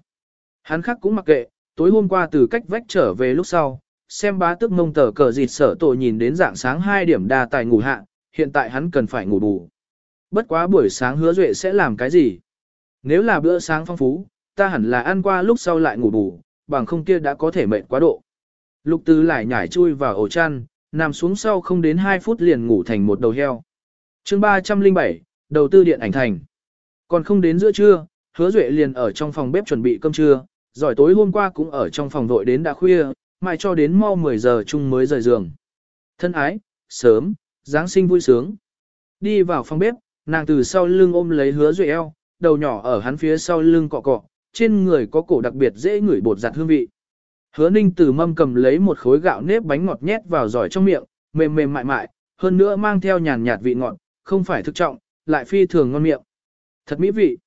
Hắn khác cũng mặc kệ, tối hôm qua từ cách vách trở về lúc sau, xem bá tức mông tờ cờ dịt sở tổ nhìn đến dạng sáng 2 điểm đa tài ngủ hạ, hiện tại hắn cần phải ngủ bù. Bất quá buổi sáng hứa duệ sẽ làm cái gì? Nếu là bữa sáng phong phú, ta hẳn là ăn qua lúc sau lại ngủ bù, bằng không kia đã có thể mệt quá độ. Lục Từ lại nhảy chui vào ổ chăn, nằm xuống sau không đến 2 phút liền ngủ thành một đầu heo. chương 307, đầu tư điện ảnh thành. Còn không đến giữa trưa, hứa duệ liền ở trong phòng bếp chuẩn bị cơm trưa, giỏi tối hôm qua cũng ở trong phòng vội đến đã khuya, mai cho đến mau 10 giờ chung mới rời giường. Thân ái, sớm, Giáng sinh vui sướng. Đi vào phòng bếp, nàng từ sau lưng ôm lấy hứa duệ eo, đầu nhỏ ở hắn phía sau lưng cọ cọ, trên người có cổ đặc biệt dễ ngửi bột giặt hương vị. Hứa ninh từ mâm cầm lấy một khối gạo nếp bánh ngọt nhét vào giỏi trong miệng, mềm mềm mại mại, hơn nữa mang theo nhàn nhạt vị ngọt, không phải thực trọng, lại phi thường ngon miệng. Thật mỹ vị.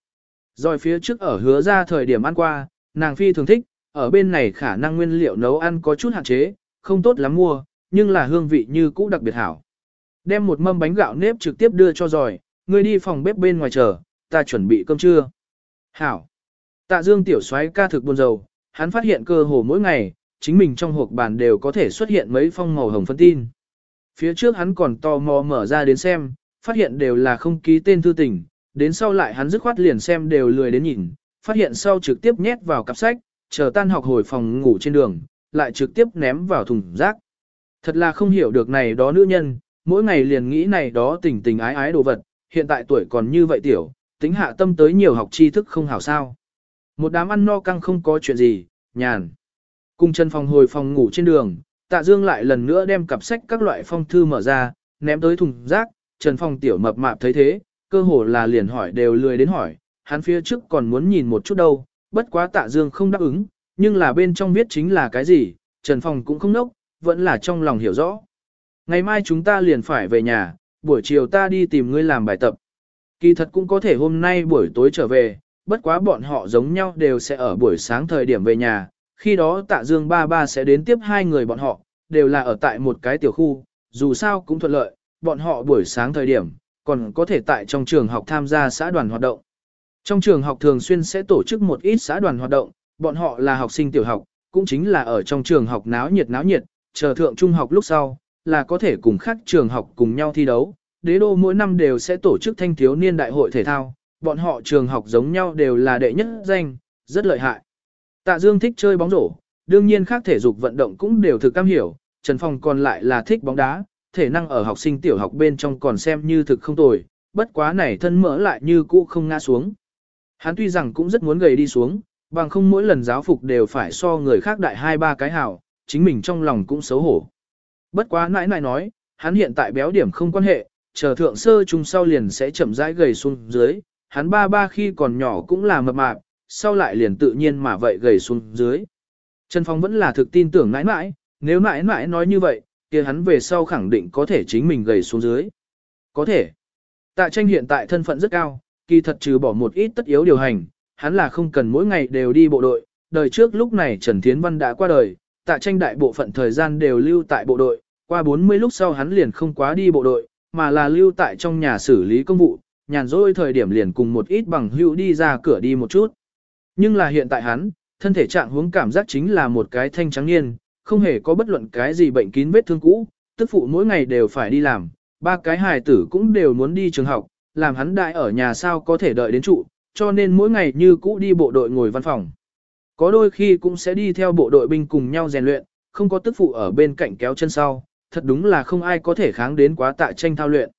Rồi phía trước ở hứa ra thời điểm ăn qua, nàng phi thường thích, ở bên này khả năng nguyên liệu nấu ăn có chút hạn chế, không tốt lắm mua, nhưng là hương vị như cũ đặc biệt hảo. Đem một mâm bánh gạo nếp trực tiếp đưa cho giỏi, người đi phòng bếp bên ngoài chờ, ta chuẩn bị cơm trưa. Hảo. Tạ Dương tiểu soái ca thực buồn rầu, hắn phát hiện cơ hồ mỗi ngày, chính mình trong hộp bàn đều có thể xuất hiện mấy phong màu hồng phân tin. Phía trước hắn còn tò mò mở ra đến xem, phát hiện đều là không ký tên thư tình, đến sau lại hắn dứt khoát liền xem đều lười đến nhìn, phát hiện sau trực tiếp nhét vào cặp sách, chờ tan học hồi phòng ngủ trên đường, lại trực tiếp ném vào thùng rác. Thật là không hiểu được này đó nữ nhân, mỗi ngày liền nghĩ này đó tình tình ái ái đồ vật, hiện tại tuổi còn như vậy tiểu, tính hạ tâm tới nhiều học tri thức không hảo sao. Một đám ăn no căng không có chuyện gì, nhàn. Cùng chân phòng hồi phòng ngủ trên đường, tạ dương lại lần nữa đem cặp sách các loại phong thư mở ra, ném tới thùng rác, trần phong tiểu mập mạp thấy thế, cơ hồ là liền hỏi đều lười đến hỏi, hắn phía trước còn muốn nhìn một chút đâu, bất quá tạ dương không đáp ứng, nhưng là bên trong viết chính là cái gì, trần phong cũng không nốc, vẫn là trong lòng hiểu rõ. Ngày mai chúng ta liền phải về nhà, buổi chiều ta đi tìm ngươi làm bài tập. Kỳ thật cũng có thể hôm nay buổi tối trở về, bất quá bọn họ giống nhau đều sẽ ở buổi sáng thời điểm về nhà, khi đó tạ dương ba ba sẽ đến tiếp hai người bọn họ, đều là ở tại một cái tiểu khu, dù sao cũng thuận lợi, bọn họ buổi sáng thời điểm, còn có thể tại trong trường học tham gia xã đoàn hoạt động. Trong trường học thường xuyên sẽ tổ chức một ít xã đoàn hoạt động, bọn họ là học sinh tiểu học, cũng chính là ở trong trường học náo nhiệt náo nhiệt, chờ thượng trung học lúc sau, là có thể cùng khác trường học cùng nhau thi đấu. Đế đô mỗi năm đều sẽ tổ chức thanh thiếu niên đại hội thể thao, bọn họ trường học giống nhau đều là đệ nhất danh, rất lợi hại. Tạ Dương thích chơi bóng rổ, đương nhiên khác thể dục vận động cũng đều thực cam hiểu, Trần Phong còn lại là thích bóng đá, thể năng ở học sinh tiểu học bên trong còn xem như thực không tồi, bất quá này thân mỡ lại như cũ không ngã xuống. Hắn tuy rằng cũng rất muốn gầy đi xuống, bằng không mỗi lần giáo phục đều phải so người khác đại hai ba cái hảo, chính mình trong lòng cũng xấu hổ. Bất quá nãi nãi nói, hắn hiện tại béo điểm không quan hệ, chờ thượng sơ trung sau liền sẽ chậm rãi gầy xuống dưới, hắn ba ba khi còn nhỏ cũng là mập mạp, sau lại liền tự nhiên mà vậy gầy xuống dưới. Trần Phong vẫn là thực tin tưởng nãi nãi, nếu nãi nãi nói như vậy, kia hắn về sau khẳng định có thể chính mình gầy xuống dưới. Có thể. Tạ tranh hiện tại thân phận rất cao, kỳ thật trừ bỏ một ít tất yếu điều hành, hắn là không cần mỗi ngày đều đi bộ đội. Đời trước lúc này Trần Thiến Văn đã qua đời, tạ tranh đại bộ phận thời gian đều lưu tại bộ đội, qua 40 lúc sau hắn liền không quá đi bộ đội, mà là lưu tại trong nhà xử lý công vụ, nhàn rỗi thời điểm liền cùng một ít bằng hữu đi ra cửa đi một chút. Nhưng là hiện tại hắn, thân thể trạng huống cảm giác chính là một cái thanh trắng niên, không hề có bất luận cái gì bệnh kín vết thương cũ, tức phụ mỗi ngày đều phải đi làm, ba cái hài tử cũng đều muốn đi trường học, làm hắn đại ở nhà sao có thể đợi đến trụ, cho nên mỗi ngày như cũ đi bộ đội ngồi văn phòng. Có đôi khi cũng sẽ đi theo bộ đội binh cùng nhau rèn luyện, không có tức phụ ở bên cạnh kéo chân sau, thật đúng là không ai có thể kháng đến quá tạ tranh thao luyện.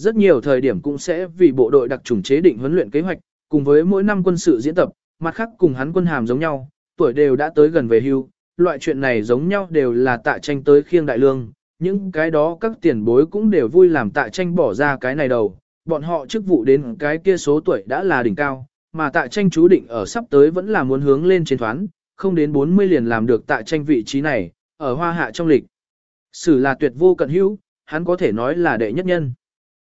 Rất nhiều thời điểm cũng sẽ vì bộ đội đặc trùng chế định huấn luyện kế hoạch, cùng với mỗi năm quân sự diễn tập, mặt khác cùng hắn quân hàm giống nhau, tuổi đều đã tới gần về hưu, loại chuyện này giống nhau đều là tạ tranh tới khiêng đại lương, những cái đó các tiền bối cũng đều vui làm tạ tranh bỏ ra cái này đầu, bọn họ chức vụ đến cái kia số tuổi đã là đỉnh cao, mà tạ tranh chú định ở sắp tới vẫn là muốn hướng lên trên thoán, không đến 40 liền làm được tạ tranh vị trí này, ở hoa hạ trong lịch. Sử là tuyệt vô cận hữu, hắn có thể nói là đệ nhất nhân.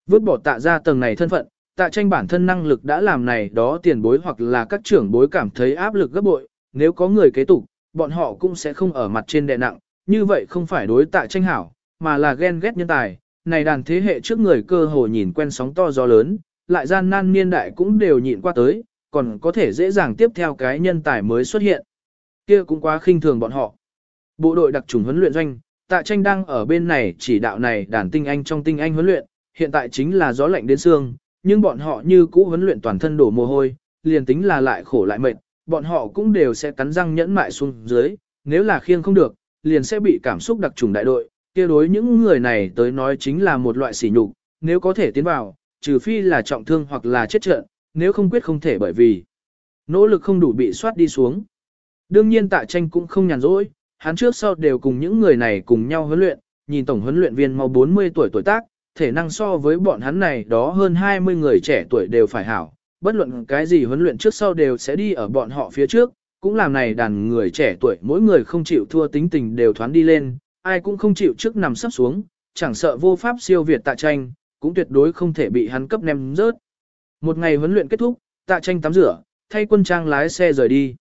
Vứt bỏ tạ ra tầng này thân phận, tạ tranh bản thân năng lực đã làm này đó tiền bối hoặc là các trưởng bối cảm thấy áp lực gấp bội, nếu có người kế tục, bọn họ cũng sẽ không ở mặt trên đè nặng, như vậy không phải đối tạ tranh hảo, mà là ghen ghét nhân tài. Này đàn thế hệ trước người cơ hồ nhìn quen sóng to gió lớn, lại gian nan niên đại cũng đều nhịn qua tới, còn có thể dễ dàng tiếp theo cái nhân tài mới xuất hiện. Kia cũng quá khinh thường bọn họ. Bộ đội đặc trùng huấn luyện doanh, tạ tranh đang ở bên này chỉ đạo này đàn tinh anh trong tinh anh huấn luyện, hiện tại chính là gió lạnh đến xương, nhưng bọn họ như cũ huấn luyện toàn thân đổ mồ hôi, liền tính là lại khổ lại mệt, bọn họ cũng đều sẽ cắn răng nhẫn mại xuống dưới, nếu là khiêng không được, liền sẽ bị cảm xúc đặc trùng đại đội, kia đối những người này tới nói chính là một loại sỉ nhục, nếu có thể tiến vào, trừ phi là trọng thương hoặc là chết trận, nếu không quyết không thể bởi vì nỗ lực không đủ bị soát đi xuống. Đương nhiên tạ tranh cũng không nhàn rỗi, hắn trước sau đều cùng những người này cùng nhau huấn luyện, nhìn tổng huấn luyện viên mau 40 tuổi tuổi tác, thể năng so với bọn hắn này đó hơn 20 người trẻ tuổi đều phải hảo, bất luận cái gì huấn luyện trước sau đều sẽ đi ở bọn họ phía trước, cũng làm này đàn người trẻ tuổi mỗi người không chịu thua tính tình đều thoán đi lên, ai cũng không chịu trước nằm sắp xuống, chẳng sợ vô pháp siêu việt tạ tranh, cũng tuyệt đối không thể bị hắn cấp ném rớt. Một ngày huấn luyện kết thúc, tạ tranh tắm rửa, thay quân trang lái xe rời đi.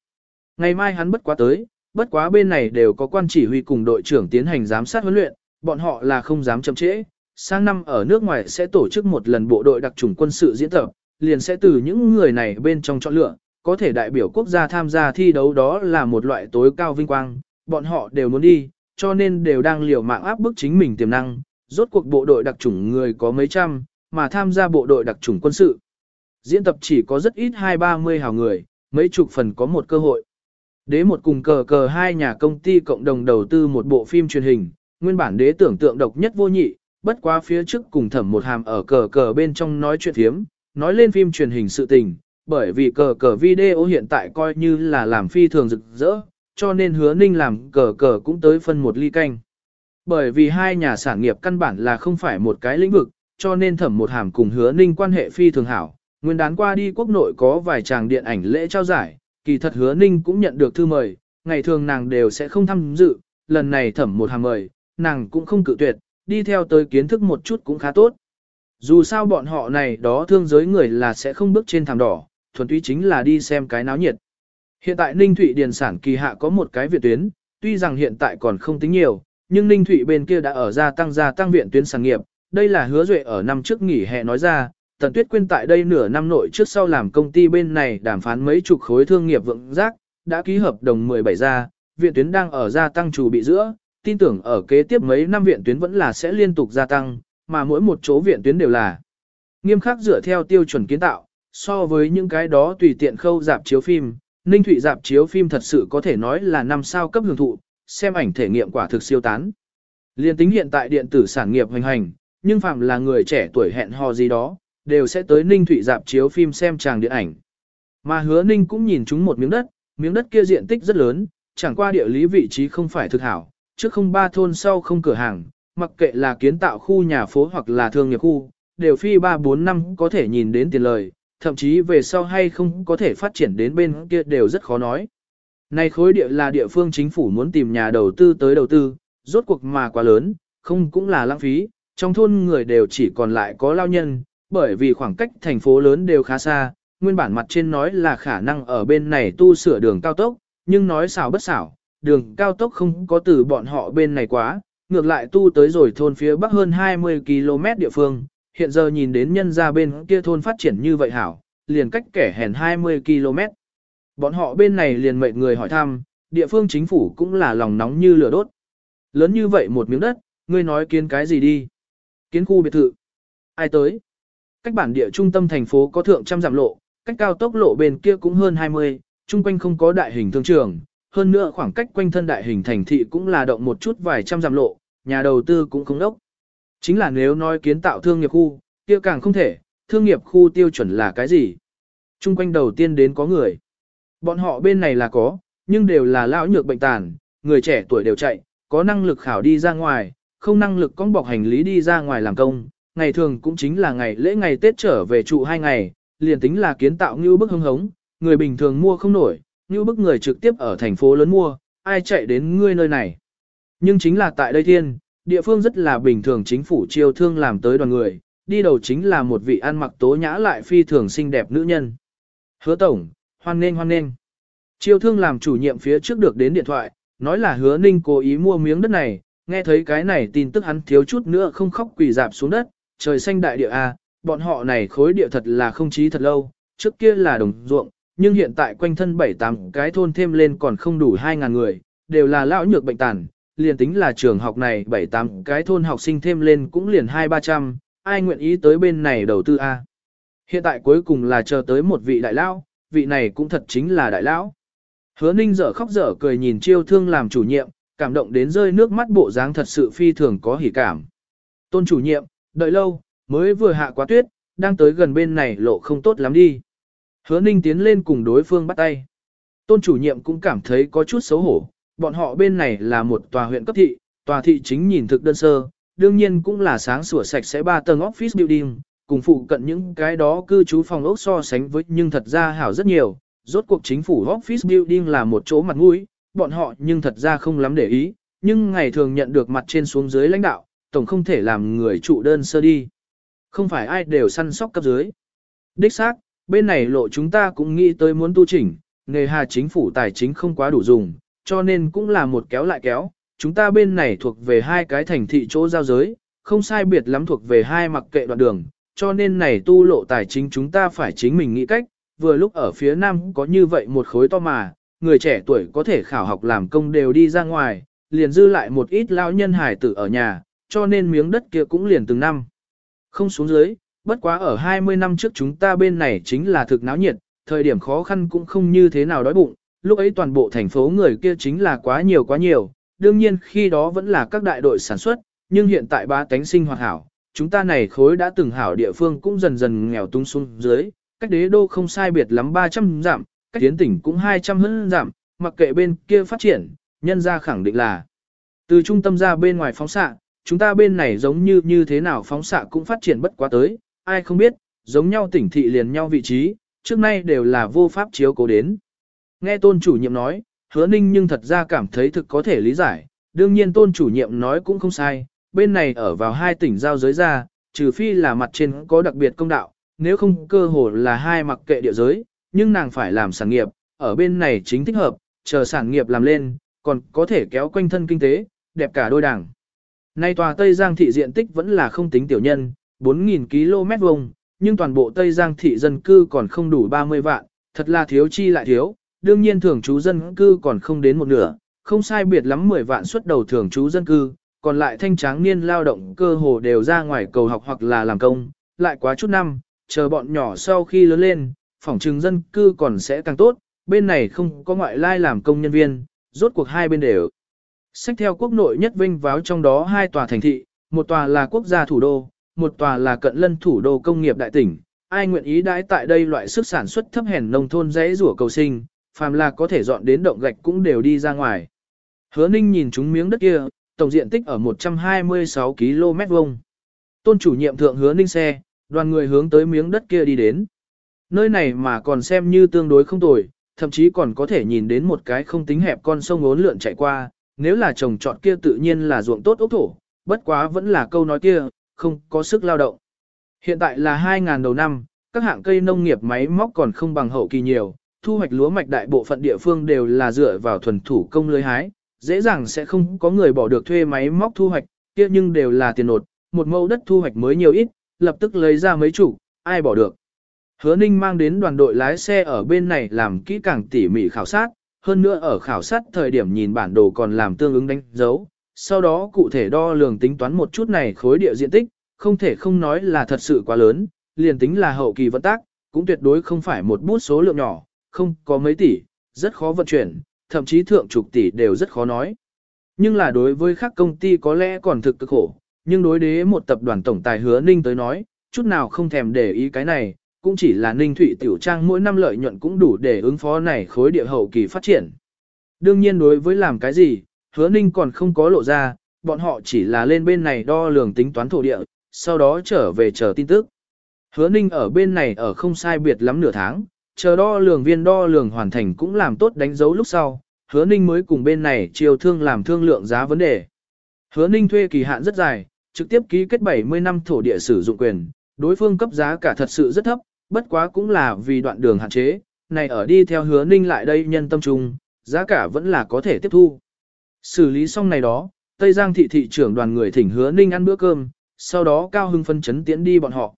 Ngày mai hắn bất quá tới, bất quá bên này đều có quan chỉ huy cùng đội trưởng tiến hành giám sát huấn luyện, bọn họ là không dám chậm trễ. Sang năm ở nước ngoài sẽ tổ chức một lần bộ đội đặc trùng quân sự diễn tập, liền sẽ từ những người này bên trong chọn lựa, có thể đại biểu quốc gia tham gia thi đấu đó là một loại tối cao vinh quang, bọn họ đều muốn đi, cho nên đều đang liều mạng áp bức chính mình tiềm năng, rốt cuộc bộ đội đặc trùng người có mấy trăm, mà tham gia bộ đội đặc trùng quân sự. Diễn tập chỉ có rất ít hai ba mươi hào người, mấy chục phần có một cơ hội. Đế một cùng cờ cờ hai nhà công ty cộng đồng đầu tư một bộ phim truyền hình, nguyên bản đế tưởng tượng độc nhất vô nhị, bất quá phía trước cùng thẩm một hàm ở cờ cờ bên trong nói chuyện thiếm, nói lên phim truyền hình sự tình, bởi vì cờ cờ video hiện tại coi như là làm phi thường rực rỡ, cho nên hứa ninh làm cờ cờ cũng tới phân một ly canh. Bởi vì hai nhà sản nghiệp căn bản là không phải một cái lĩnh vực, cho nên thẩm một hàm cùng hứa ninh quan hệ phi thường hảo. Nguyên đán qua đi quốc nội có vài chàng điện ảnh lễ trao giải, kỳ thật hứa ninh cũng nhận được thư mời, ngày thường nàng đều sẽ không tham dự, lần này thẩm một hàm mời, nàng cũng không cự tuyệt, đi theo tới kiến thức một chút cũng khá tốt. Dù sao bọn họ này đó thương giới người là sẽ không bước trên thảm đỏ, thuần túy chính là đi xem cái náo nhiệt. Hiện tại Ninh Thụy Điền sản kỳ hạ có một cái viện tuyến, tuy rằng hiện tại còn không tính nhiều, nhưng Ninh Thụy bên kia đã ở gia tăng gia tăng viện tuyến sản nghiệp. Đây là hứa duệ ở năm trước nghỉ hè nói ra, Tần Tuyết Quyên tại đây nửa năm nội trước sau làm công ty bên này đàm phán mấy chục khối thương nghiệp vượng giác, đã ký hợp đồng 17 gia, viện tuyến đang ở gia tăng chủ bị giữa, tin tưởng ở kế tiếp mấy năm viện tuyến vẫn là sẽ liên tục gia tăng, mà mỗi một chỗ viện tuyến đều là nghiêm khắc dựa theo tiêu chuẩn kiến tạo, so với những cái đó tùy tiện khâu dạp chiếu phim, Ninh Thụy dạp chiếu phim thật sự có thể nói là năm sao cấp hưởng thụ, xem ảnh thể nghiệm quả thực siêu tán. Liên tính hiện tại điện tử sản nghiệp hoành hành, nhưng phạm là người trẻ tuổi hẹn hò gì đó, đều sẽ tới Ninh Thụy dạp chiếu phim xem tràng điện ảnh. Mà hứa Ninh cũng nhìn chúng một miếng đất, miếng đất kia diện tích rất lớn, chẳng qua địa lý vị trí không phải thực hảo, trước không ba thôn sau không cửa hàng, mặc kệ là kiến tạo khu nhà phố hoặc là thương nghiệp khu, đều phi 3-4 năm có thể nhìn đến tiền lời, thậm chí về sau hay không có thể phát triển đến bên kia đều rất khó nói. Này khối địa là địa phương chính phủ muốn tìm nhà đầu tư tới đầu tư, rốt cuộc mà quá lớn, không cũng là lãng phí, trong thôn người đều chỉ còn lại có lao nhân, bởi vì khoảng cách thành phố lớn đều khá xa, nguyên bản mặt trên nói là khả năng ở bên này tu sửa đường cao tốc, nhưng nói xảo bất xảo, đường cao tốc không có từ bọn họ bên này quá, ngược lại tu tới rồi thôn phía bắc hơn 20 km địa phương, hiện giờ nhìn đến nhân gia bên kia thôn phát triển như vậy hảo, liền cách kẻ hèn 20 km. Bọn họ bên này liền mệnh người hỏi thăm, địa phương chính phủ cũng là lòng nóng như lửa đốt. Lớn như vậy một miếng đất, ngươi nói kiến cái gì đi? Kiến khu biệt thự. Ai tới? Cách bản địa trung tâm thành phố có thượng trăm dặm lộ, cách cao tốc lộ bên kia cũng hơn 20, chung quanh không có đại hình thương trường, hơn nữa khoảng cách quanh thân đại hình thành thị cũng là động một chút vài trăm dặm lộ, nhà đầu tư cũng không đốc. Chính là nếu nói kiến tạo thương nghiệp khu, kia càng không thể, thương nghiệp khu tiêu chuẩn là cái gì? Trung quanh đầu tiên đến có người. Bọn họ bên này là có, nhưng đều là lão nhược bệnh tàn, người trẻ tuổi đều chạy, có năng lực khảo đi ra ngoài, không năng lực con bọc hành lý đi ra ngoài làm công. Ngày thường cũng chính là ngày lễ ngày Tết trở về trụ hai ngày, liền tính là kiến tạo như bức hưng hống, người bình thường mua không nổi, như bức người trực tiếp ở thành phố lớn mua, ai chạy đến ngươi nơi này. Nhưng chính là tại đây thiên, địa phương rất là bình thường chính phủ chiêu thương làm tới đoàn người, đi đầu chính là một vị ăn mặc tố nhã lại phi thường xinh đẹp nữ nhân. Hứa tổng, hoan nghênh hoan nghênh. Chiêu thương làm chủ nhiệm phía trước được đến điện thoại, nói là hứa ninh cố ý mua miếng đất này, nghe thấy cái này tin tức hắn thiếu chút nữa không khóc quỳ dạp xuống đất, trời xanh đại địa A, bọn họ này khối địa thật là không chí thật lâu, trước kia là đồng ruộng, nhưng hiện tại quanh thân bảy tám cái thôn thêm lên còn không đủ 2.000 người, đều là lão nhược bệnh tàn, liền tính là trường học này bảy tám cái thôn học sinh thêm lên cũng liền hai ba trăm, ai nguyện ý tới bên này đầu tư A. Hiện tại cuối cùng là chờ tới một vị đại lão, vị này cũng thật chính là đại lão. Hứa ninh dở khóc dở cười nhìn chiêu thương làm chủ nhiệm, cảm động đến rơi nước mắt bộ dáng thật sự phi thường có hỉ cảm. Tôn chủ nhiệm, đợi lâu, mới vừa hạ quá tuyết, đang tới gần bên này lộ không tốt lắm đi. Hứa ninh tiến lên cùng đối phương bắt tay. Tôn chủ nhiệm cũng cảm thấy có chút xấu hổ, bọn họ bên này là một tòa huyện cấp thị, tòa thị chính nhìn thực đơn sơ, đương nhiên cũng là sáng sủa sạch sẽ ba tầng office building, cùng phụ cận những cái đó cư trú phòng ốc so sánh với nhưng thật ra hảo rất nhiều. Rốt cuộc chính phủ office building là một chỗ mặt mũi, bọn họ nhưng thật ra không lắm để ý, nhưng ngày thường nhận được mặt trên xuống dưới lãnh đạo, tổng không thể làm người trụ đơn sơ đi. Không phải ai đều săn sóc cấp dưới. Đích xác, bên này lộ chúng ta cũng nghĩ tới muốn tu chỉnh, nghề hà chính phủ tài chính không quá đủ dùng, cho nên cũng là một kéo lại kéo. Chúng ta bên này thuộc về hai cái thành thị chỗ giao giới, không sai biệt lắm thuộc về hai mặc kệ đoạn đường, cho nên này tu lộ tài chính chúng ta phải chính mình nghĩ cách, vừa lúc ở phía nam có như vậy một khối to mà, người trẻ tuổi có thể khảo học làm công đều đi ra ngoài, liền dư lại một ít lão nhân hải tử ở nhà, cho nên miếng đất kia cũng liền từng năm. Không xuống dưới, bất quá ở 20 năm trước chúng ta bên này chính là thực náo nhiệt, thời điểm khó khăn cũng không như thế nào đói bụng, lúc ấy toàn bộ thành phố người kia chính là quá nhiều quá nhiều, đương nhiên khi đó vẫn là các đại đội sản xuất, nhưng hiện tại ba tánh sinh hoạt hảo, chúng ta này khối đã từng hảo địa phương cũng dần dần nghèo tung xuống dưới, cách đế đô không sai biệt lắm 300 giảm, cách tiến tỉnh cũng 200 hơn giảm, mặc kệ bên kia phát triển, nhân ra khẳng định là từ trung tâm ra bên ngoài phóng xạ, chúng ta bên này giống như như thế nào phóng xạ cũng phát triển bất quá tới, ai không biết, giống nhau tỉnh thị liền nhau vị trí, trước nay đều là vô pháp chiếu cố đến. Nghe tôn chủ nhiệm nói, hứa ninh nhưng thật ra cảm thấy thực có thể lý giải, đương nhiên tôn chủ nhiệm nói cũng không sai, bên này ở vào hai tỉnh giao giới ra, trừ phi là mặt trên có đặc biệt công đạo, nếu không cơ hồ là hai mặc kệ địa giới, nhưng nàng phải làm sản nghiệp, ở bên này chính thích hợp, chờ sản nghiệp làm lên, còn có thể kéo quanh thân kinh tế, đẹp cả đôi đảng. Nay tòa Tây Giang thị diện tích vẫn là không tính tiểu nhân, 4.000 km vuông, nhưng toàn bộ Tây Giang thị dân cư còn không đủ 30 vạn, thật là thiếu chi lại thiếu, đương nhiên thường trú dân cư còn không đến một nửa, không sai biệt lắm 10 vạn xuất đầu thường trú dân cư, còn lại thanh tráng niên lao động cơ hồ đều ra ngoài cầu học hoặc là làm công, lại quá chút năm, chờ bọn nhỏ sau khi lớn lên, phòng trừng dân cư còn sẽ càng tốt, bên này không có ngoại lai làm công nhân viên, rốt cuộc hai bên đều. Sách theo quốc nội nhất vinh váo trong đó hai tòa thành thị, một tòa là quốc gia thủ đô, một tòa là cận lân thủ đô công nghiệp đại tỉnh, ai nguyện ý đãi tại đây loại sức sản xuất thấp hèn nông thôn dễ rủa cầu sinh, phàm là có thể dọn đến động gạch cũng đều đi ra ngoài. Hứa Ninh nhìn chúng miếng đất kia, tổng diện tích ở 126 km vuông. Tôn chủ nhiệm thượng Hứa Ninh xe, đoàn người hướng tới miếng đất kia đi đến. Nơi này mà còn xem như tương đối không tồi, thậm chí còn có thể nhìn đến một cái không tính hẹp con sông ốn lượn chạy qua, nếu là trồng trọt kia tự nhiên là ruộng tốt ốc thổ, bất quá vẫn là câu nói kia, không có sức lao động. Hiện tại là 2.000 đầu năm, các hạng cây nông nghiệp máy móc còn không bằng hậu kỳ nhiều, thu hoạch lúa mạch đại bộ phận địa phương đều là dựa vào thuần thủ công lưới hái, dễ dàng sẽ không có người bỏ được thuê máy móc thu hoạch, kia nhưng đều là tiền nột, một mẫu đất thu hoạch mới nhiều ít, lập tức lấy ra mấy chủ, ai bỏ được. Hứa Ninh mang đến đoàn đội lái xe ở bên này làm kỹ càng tỉ mỉ khảo sát, hơn nữa ở khảo sát thời điểm nhìn bản đồ còn làm tương ứng đánh dấu, sau đó cụ thể đo lường tính toán một chút này khối địa diện tích, không thể không nói là thật sự quá lớn, liền tính là hậu kỳ vận tác, cũng tuyệt đối không phải một bút số lượng nhỏ, không có mấy tỷ, rất khó vận chuyển, thậm chí thượng chục tỷ đều rất khó nói. Nhưng là đối với các công ty có lẽ còn thực cực khổ, nhưng đối đế một tập đoàn tổng tài hứa Ninh tới nói, chút nào không thèm để ý cái này, cũng chỉ là Ninh Thụy Tiểu Trang mỗi năm lợi nhuận cũng đủ để ứng phó này khối địa hậu kỳ phát triển. Đương nhiên đối với làm cái gì, hứa Ninh còn không có lộ ra, bọn họ chỉ là lên bên này đo lường tính toán thổ địa, sau đó trở về chờ tin tức. Hứa Ninh ở bên này ở không sai biệt lắm nửa tháng, chờ đo lường viên đo lường hoàn thành cũng làm tốt đánh dấu lúc sau, hứa Ninh mới cùng bên này chiều thương làm thương lượng giá vấn đề. Hứa Ninh thuê kỳ hạn rất dài, trực tiếp ký kết 70 năm thổ địa sử dụng quyền, đối phương cấp giá cả thật sự rất thấp, bất quá cũng là vì đoạn đường hạn chế, này ở đi theo hứa ninh lại đây nhân tâm trung, giá cả vẫn là có thể tiếp thu. Xử lý xong này đó, Tây Giang thị thị trưởng đoàn người thỉnh hứa ninh ăn bữa cơm, sau đó cao hưng phân chấn tiễn đi bọn họ.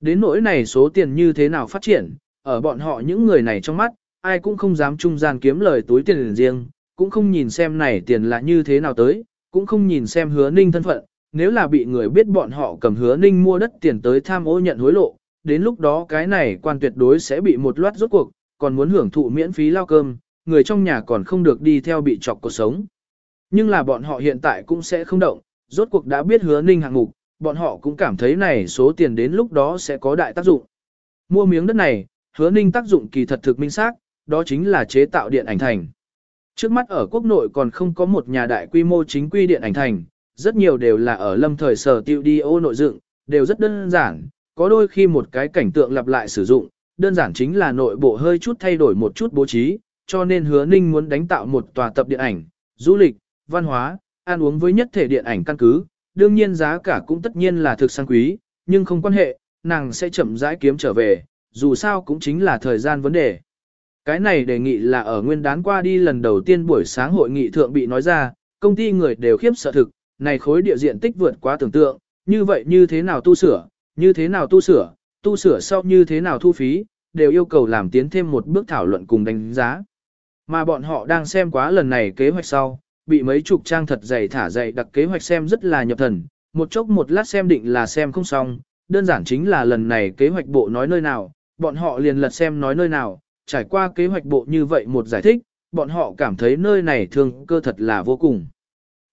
Đến nỗi này số tiền như thế nào phát triển, ở bọn họ những người này trong mắt, ai cũng không dám trung gian kiếm lời túi tiền riêng, cũng không nhìn xem này tiền là như thế nào tới, cũng không nhìn xem hứa ninh thân phận, nếu là bị người biết bọn họ cầm hứa ninh mua đất tiền tới tham ô nhận hối lộ, đến lúc đó cái này quan tuyệt đối sẽ bị một loạt rốt cuộc, còn muốn hưởng thụ miễn phí lao cơm, người trong nhà còn không được đi theo bị chọc cuộc sống. Nhưng là bọn họ hiện tại cũng sẽ không động, rốt cuộc đã biết hứa ninh hạng mục, bọn họ cũng cảm thấy này số tiền đến lúc đó sẽ có đại tác dụng. Mua miếng đất này, hứa ninh tác dụng kỳ thật thực minh xác, đó chính là chế tạo điện ảnh thành. Trước mắt ở quốc nội còn không có một nhà đại quy mô chính quy điện ảnh thành, rất nhiều đều là ở lâm thời sở tiêu đi ô nội dựng, đều rất đơn giản, có đôi khi một cái cảnh tượng lặp lại sử dụng, đơn giản chính là nội bộ hơi chút thay đổi một chút bố trí, cho nên hứa ninh muốn đánh tạo một tòa tập điện ảnh, du lịch, văn hóa, ăn uống với nhất thể điện ảnh căn cứ, đương nhiên giá cả cũng tất nhiên là thực sang quý, nhưng không quan hệ, nàng sẽ chậm rãi kiếm trở về, dù sao cũng chính là thời gian vấn đề. Cái này đề nghị là ở nguyên đán qua đi lần đầu tiên buổi sáng hội nghị thượng bị nói ra, công ty người đều khiếp sợ thực, này khối địa diện tích vượt quá tưởng tượng, như vậy như thế nào tu sửa, như thế nào tu sửa, tu sửa sau như thế nào thu phí, đều yêu cầu làm tiến thêm một bước thảo luận cùng đánh giá. Mà bọn họ đang xem quá lần này kế hoạch sau, bị mấy chục trang thật dày thả dày đặc kế hoạch xem rất là nhập thần, một chốc một lát xem định là xem không xong, đơn giản chính là lần này kế hoạch bộ nói nơi nào, bọn họ liền lật xem nói nơi nào, trải qua kế hoạch bộ như vậy một giải thích, bọn họ cảm thấy nơi này thương cơ thật là vô cùng.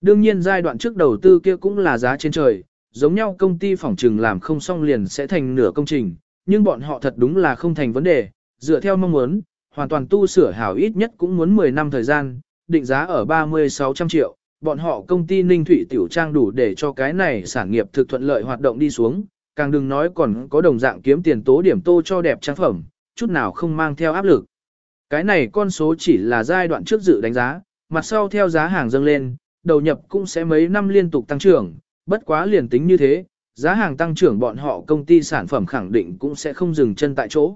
Đương nhiên giai đoạn trước đầu tư kia cũng là giá trên trời, giống nhau công ty phòng trừng làm không xong liền sẽ thành nửa công trình, nhưng bọn họ thật đúng là không thành vấn đề, dựa theo mong muốn, hoàn toàn tu sửa hảo ít nhất cũng muốn 10 năm thời gian, định giá ở 3600 triệu, bọn họ công ty Ninh Thủy Tiểu Trang đủ để cho cái này sản nghiệp thực thuận lợi hoạt động đi xuống, càng đừng nói còn có đồng dạng kiếm tiền tố điểm tô cho đẹp trang phẩm, chút nào không mang theo áp lực. Cái này con số chỉ là giai đoạn trước dự đánh giá, mặt sau theo giá hàng dâng lên, đầu nhập cũng sẽ mấy năm liên tục tăng trưởng, bất quá liền tính như thế, giá hàng tăng trưởng bọn họ công ty sản phẩm khẳng định cũng sẽ không dừng chân tại chỗ.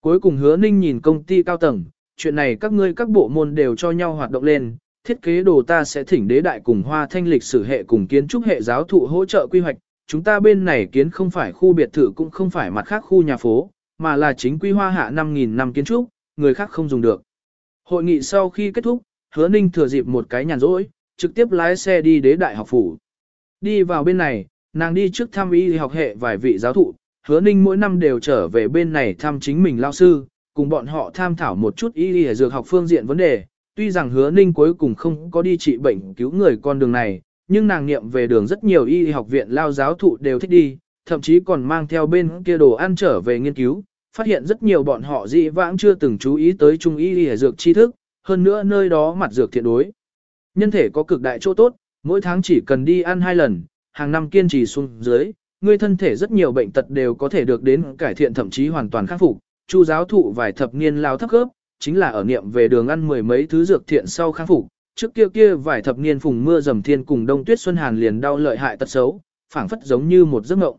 Cuối cùng hứa ninh nhìn công ty cao tầng, chuyện này các ngươi các bộ môn đều cho nhau hoạt động lên, thiết kế đồ ta sẽ thỉnh đế đại cùng hoa thanh lịch sử hệ cùng kiến trúc hệ giáo thụ hỗ trợ quy hoạch, chúng ta bên này kiến không phải khu biệt thự cũng không phải mặt khác khu nhà phố, mà là chính quy hoa hạ 5.000 năm kiến trúc, người khác không dùng được. Hội nghị sau khi kết thúc, hứa ninh thừa dịp một cái nhàn rỗi, trực tiếp lái xe đi đế đại học phủ. Đi vào bên này, nàng đi trước thăm y học hệ vài vị giáo thụ, hứa ninh mỗi năm đều trở về bên này thăm chính mình lao sư, cùng bọn họ tham thảo một chút y y dược học phương diện vấn đề. Tuy rằng hứa ninh cuối cùng không có đi trị bệnh cứu người con đường này, nhưng nàng niệm về đường rất nhiều y học viện lao giáo thụ đều thích đi, thậm chí còn mang theo bên kia đồ ăn trở về nghiên cứu, phát hiện rất nhiều bọn họ dị vãng chưa từng chú ý tới trung y y dược tri thức, hơn nữa nơi đó mặt dược thiện đối. Nhân thể có cực đại chỗ tốt, mỗi tháng chỉ cần đi ăn hai lần, hàng năm kiên trì xuống dưới, người thân thể rất nhiều bệnh tật đều có thể được đến cải thiện thậm chí hoàn toàn khắc phục. Chu giáo thụ vài thập niên lao thấp khớp, chính là ở niệm về đường ăn mười mấy thứ dược thiện sau kháng phục. Trước kia kia vài thập niên phùng mưa dầm thiên cùng đông tuyết xuân hàn liền đau lợi hại tật xấu, phảng phất giống như một giấc mộng.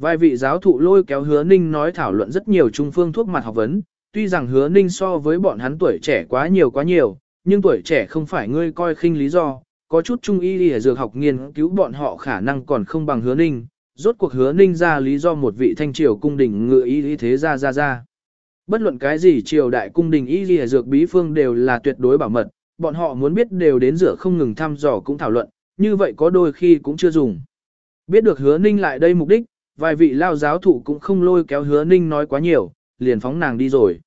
Vài vị giáo thụ lôi kéo hứa ninh nói thảo luận rất nhiều trung phương thuốc mặt học vấn, tuy rằng hứa ninh so với bọn hắn tuổi trẻ quá nhiều quá nhiều, nhưng tuổi trẻ không phải ngươi coi khinh lý do, có chút trung y y dược học nghiên cứu bọn họ khả năng còn không bằng hứa ninh, rốt cuộc hứa ninh ra lý do một vị thanh triều cung đình ngự y y thế ra ra ra. Bất luận cái gì triều đại cung đình y y dược bí phương đều là tuyệt đối bảo mật, bọn họ muốn biết đều đến rửa không ngừng thăm dò cũng thảo luận, như vậy có đôi khi cũng chưa dùng. Biết được hứa ninh lại đây mục đích, vài vị lao giáo thụ cũng không lôi kéo hứa ninh nói quá nhiều, liền phóng nàng đi rồi.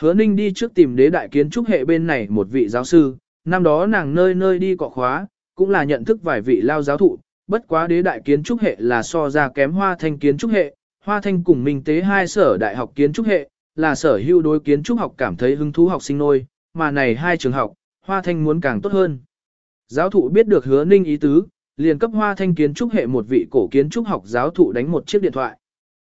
Hứa ninh đi trước tìm đế đại kiến trúc hệ bên này một vị giáo sư, năm đó nàng nơi nơi đi cọ khóa, cũng là nhận thức vài vị lao giáo thụ, bất quá đế đại kiến trúc hệ là so ra kém hoa thanh kiến trúc hệ, hoa thanh cùng minh tế hai sở đại học kiến trúc hệ, là sở hữu đối kiến trúc học cảm thấy hứng thú học sinh nôi, mà này hai trường học, hoa thanh muốn càng tốt hơn. Giáo thụ biết được hứa ninh ý tứ, liền cấp hoa thanh kiến trúc hệ một vị cổ kiến trúc học giáo thụ đánh một chiếc điện thoại.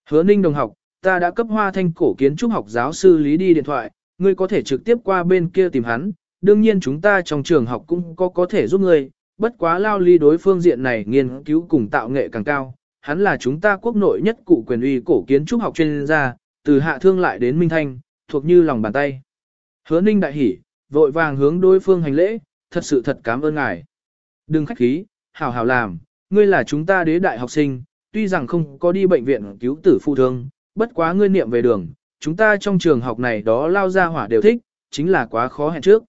Hứa ninh đồng học, ta đã cấp hoa thanh cổ kiến trúc học giáo sư lý đi điện thoại, ngươi có thể trực tiếp qua bên kia tìm hắn, đương nhiên chúng ta trong trường học cũng có có thể giúp ngươi, bất quá lao ly đối phương diện này nghiên cứu cùng tạo nghệ càng cao, hắn là chúng ta quốc nội nhất cụ quyền uy cổ kiến trúc học chuyên gia, từ hạ thương lại đến minh thanh, thuộc như lòng bàn tay. Hứa ninh đại hỉ, vội vàng hướng đối phương hành lễ, thật sự thật cảm ơn ngài. Đừng khách khí, hảo hảo làm, ngươi là chúng ta đế đại học sinh, tuy rằng không có đi bệnh viện cứu tử phụ thương, bất quá ngươi niệm về đường, chúng ta trong trường học này đó lao ra hỏa đều thích, chính là quá khó hẹn trước.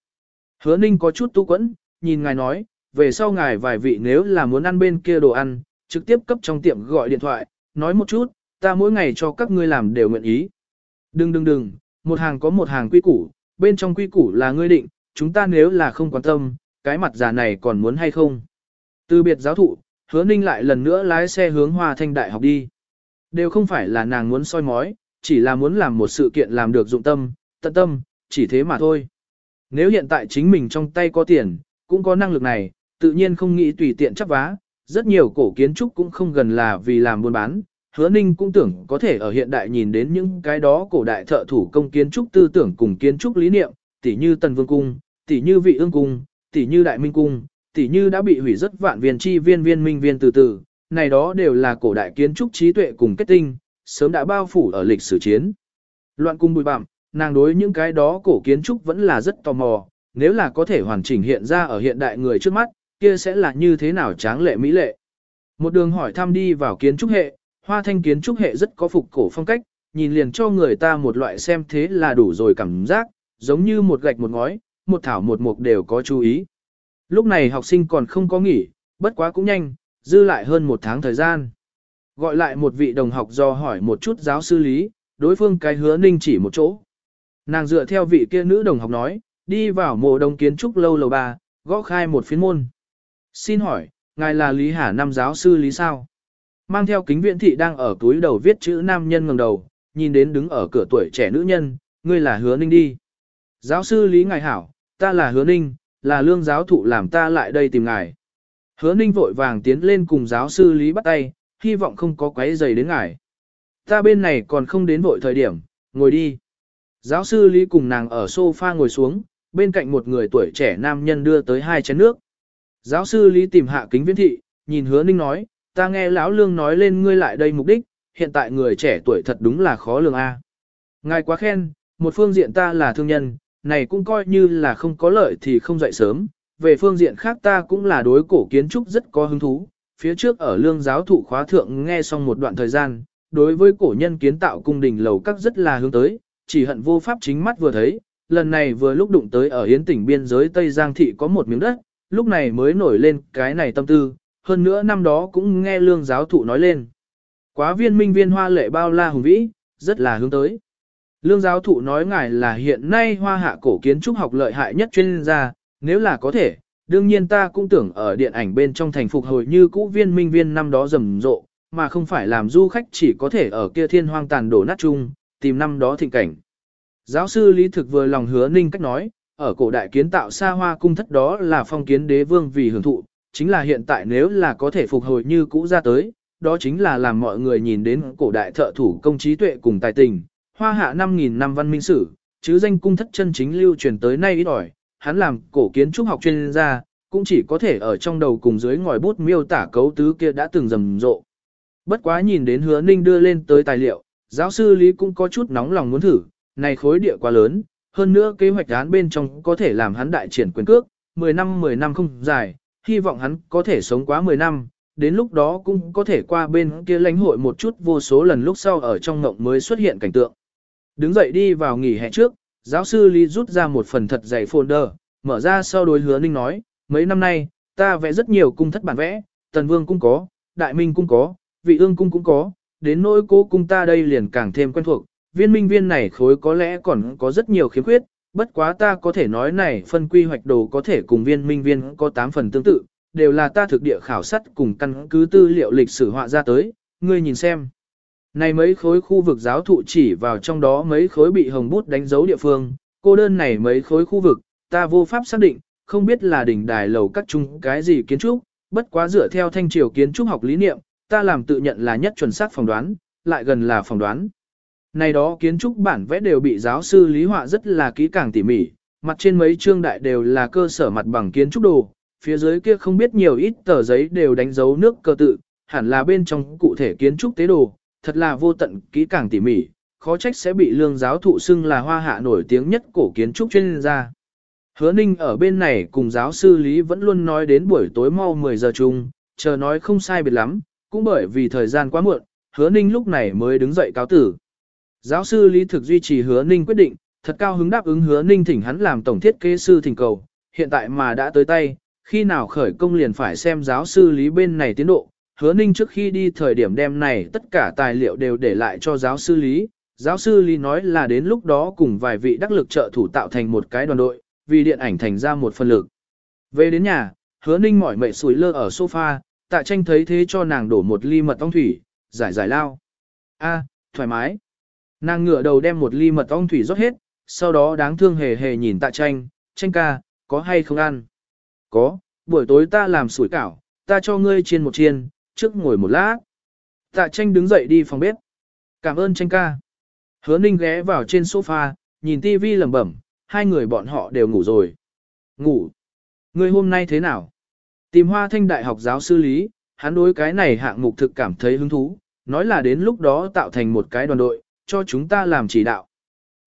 Hứa ninh có chút tu quẫn, nhìn ngài nói, về sau ngài vài vị nếu là muốn ăn bên kia đồ ăn, trực tiếp cấp trong tiệm gọi điện thoại, nói một chút, ta mỗi ngày cho các ngươi làm đều nguyện ý. Đừng đừng đừng, một hàng có một hàng quy củ, bên trong quy củ là ngươi định, chúng ta nếu là không quan tâm, cái mặt già này còn muốn hay không. Từ biệt giáo thụ, hứa ninh lại lần nữa lái xe hướng Hoa Thanh Đại học đi. Đều không phải là nàng muốn soi mói, chỉ là muốn làm một sự kiện làm được dụng tâm, tận tâm, chỉ thế mà thôi. Nếu hiện tại chính mình trong tay có tiền, cũng có năng lực này, tự nhiên không nghĩ tùy tiện chấp vá, rất nhiều cổ kiến trúc cũng không gần là vì làm buôn bán. Hứa Ninh cũng tưởng có thể ở hiện đại nhìn đến những cái đó cổ đại thợ thủ công kiến trúc tư tưởng cùng kiến trúc lý niệm, tỉ như Tần Vương Cung, tỉ như Vị Ương Cung, tỉ như Đại Minh Cung, tỉ như đã bị hủy rất vạn viên chi viên viên minh viên từ từ, này đó đều là cổ đại kiến trúc trí tuệ cùng kết tinh, sớm đã bao phủ ở lịch sử chiến. Loạn cung bụi bặm, nàng đối những cái đó cổ kiến trúc vẫn là rất tò mò, nếu là có thể hoàn chỉnh hiện ra ở hiện đại người trước mắt, kia sẽ là như thế nào tráng lệ mỹ lệ. Một đường hỏi thăm đi vào kiến trúc hệ, hoa thanh kiến trúc hệ rất có phục cổ phong cách, nhìn liền cho người ta một loại xem thế là đủ rồi cảm giác, giống như một gạch một ngói, một thảo một mục đều có chú ý. Lúc này học sinh còn không có nghỉ, bất quá cũng nhanh, dư lại hơn một tháng thời gian. Gọi lại một vị đồng học do hỏi một chút giáo sư lý, đối phương cái hứa ninh chỉ một chỗ. Nàng dựa theo vị kia nữ đồng học nói, đi vào mộ đông kiến trúc lâu lầu ba, gõ khai một phiến môn. Xin hỏi, ngài là Lý Hà Nam giáo sư Lý sao? Mang theo kính viễn thị đang ở túi đầu viết chữ nam nhân ngẩng đầu, nhìn đến đứng ở cửa tuổi trẻ nữ nhân, ngươi là hứa ninh đi. Giáo sư Lý ngài hảo, ta là hứa ninh, là lương giáo thụ làm ta lại đây tìm ngài. Hứa ninh vội vàng tiến lên cùng giáo sư Lý bắt tay, hy vọng không có quấy giày đến ngài. Ta bên này còn không đến vội thời điểm, ngồi đi. Giáo sư Lý cùng nàng ở sofa ngồi xuống, bên cạnh một người tuổi trẻ nam nhân đưa tới hai chén nước. Giáo sư Lý tìm hạ kính viễn thị, nhìn hứa ninh nói, ta nghe lão lương nói lên ngươi lại đây mục đích, hiện tại người trẻ tuổi thật đúng là khó lường a. Ngài quá khen, một phương diện ta là thương nhân, này cũng coi như là không có lợi thì không dậy sớm, về phương diện khác ta cũng là đối cổ kiến trúc rất có hứng thú, phía trước ở lương giáo thụ khóa thượng nghe xong một đoạn thời gian, đối với cổ nhân kiến tạo cung đình lầu các rất là hướng tới, chỉ hận vô pháp chính mắt vừa thấy, lần này vừa lúc đụng tới ở hiến tỉnh biên giới Tây Giang Thị có một miếng đất, lúc này mới nổi lên cái này tâm tư, hơn nữa năm đó cũng nghe lương giáo thụ nói lên. Quá viên minh viên hoa lệ bao la hùng vĩ, rất là hướng tới. Lương giáo thụ nói ngài là hiện nay hoa hạ cổ kiến trúc học lợi hại nhất chuyên gia, nếu là có thể, đương nhiên ta cũng tưởng ở điện ảnh bên trong thành phục hồi như cũ viên minh viên năm đó rầm rộ, mà không phải làm du khách chỉ có thể ở kia thiên hoang tàn đổ nát chung, tìm năm đó thịnh cảnh. Giáo sư Lý Thực vừa lòng hứa ninh cách nói, ở cổ đại kiến tạo xa hoa cung thất đó là phong kiến đế vương vì hưởng thụ, chính là hiện tại nếu là có thể phục hồi như cũ ra tới, đó chính là làm mọi người nhìn đến cổ đại thợ thủ công trí tuệ cùng tài tình, hoa hạ 5.000 năm văn minh sử, chứ danh cung thất chân chính lưu truyền tới nay ít ỏi, hắn làm cổ kiến trúc học chuyên gia, cũng chỉ có thể ở trong đầu cùng dưới ngòi bút miêu tả cấu tứ kia đã từng rầm rộ. Bất quá nhìn đến hứa ninh đưa lên tới tài liệu, giáo sư Lý cũng có chút nóng lòng muốn thử, này khối địa quá lớn, hơn nữa kế hoạch án bên trong có thể làm hắn đại triển quyền cước, 10 năm 10 năm không dài, hy vọng hắn có thể sống quá 10 năm, đến lúc đó cũng có thể qua bên kia lãnh hội một chút vô số lần lúc sau ở trong ngộng mới xuất hiện cảnh tượng. Đứng dậy đi vào nghỉ hè trước, giáo sư Lý rút ra một phần thật dày folder, mở ra sau đối hứa ninh nói, mấy năm nay, ta vẽ rất nhiều cung thất bản vẽ, tần vương cũng có, đại minh cũng có, vị ương cung cũng có, đến nỗi cố cung ta đây liền càng thêm quen thuộc, viên minh viên này khối có lẽ còn có rất nhiều khiếm khuyết, bất quá ta có thể nói này phân quy hoạch đồ có thể cùng viên minh viên có 8 phần tương tự, đều là ta thực địa khảo sát cùng căn cứ tư liệu lịch sử họa ra tới, ngươi nhìn xem. Này mấy khối khu vực giáo thụ chỉ vào trong đó mấy khối bị hồng bút đánh dấu địa phương, cô đơn này mấy khối khu vực, ta vô pháp xác định, không biết là đỉnh đài lầu các chung cái gì kiến trúc, bất quá dựa theo thanh triều kiến trúc học lý niệm, ta làm tự nhận là nhất chuẩn xác phỏng đoán, lại gần là phỏng đoán. Này đó kiến trúc bản vẽ đều bị giáo sư lý họa rất là kỹ càng tỉ mỉ, mặt trên mấy chương đại đều là cơ sở mặt bằng kiến trúc đồ, phía dưới kia không biết nhiều ít tờ giấy đều đánh dấu nước cơ tự, hẳn là bên trong cụ thể kiến trúc tế đồ, thật là vô tận kỹ càng tỉ mỉ, khó trách sẽ bị lương giáo thụ xưng là hoa hạ nổi tiếng nhất cổ kiến trúc chuyên gia. Hứa Ninh ở bên này cùng giáo sư Lý vẫn luôn nói đến buổi tối mau 10 giờ chung, chờ nói không sai biệt lắm, cũng bởi vì thời gian quá muộn, Hứa Ninh lúc này mới đứng dậy cáo tử. Giáo sư Lý thực duy trì Hứa Ninh quyết định, thật cao hứng đáp ứng Hứa Ninh thỉnh hắn làm tổng thiết kế sư thỉnh cầu, hiện tại mà đã tới tay, khi nào khởi công liền phải xem giáo sư Lý bên này tiến độ. Hứa Ninh trước khi đi thời điểm đem này tất cả tài liệu đều để lại cho giáo sư Lý. Giáo sư Lý nói là đến lúc đó cùng vài vị đắc lực trợ thủ tạo thành một cái đoàn đội, vì điện ảnh thành ra một phần lực. Về đến nhà, hứa ninh mỏi mệt sủi lơ ở sofa, tạ tranh thấy thế cho nàng đổ một ly mật ong thủy, giải giải lao. A, thoải mái. Nàng ngửa đầu đem một ly mật ong thủy rót hết, sau đó đáng thương hề hề nhìn tạ tranh, tranh ca, có hay không ăn? Có, buổi tối ta làm sủi cảo, ta cho ngươi chiên một chiên, trước ngồi một lát. Tạ tranh đứng dậy đi phòng bếp. Cảm ơn tranh ca. Hứa ninh ghé vào trên sofa, nhìn tivi lẩm bẩm, hai người bọn họ đều ngủ rồi. Ngủ. Ngươi hôm nay thế nào? Tìm hoa thanh đại học giáo sư lý, hắn đối cái này hạng mục thực cảm thấy hứng thú, nói là đến lúc đó tạo thành một cái đoàn đội, cho chúng ta làm chỉ đạo.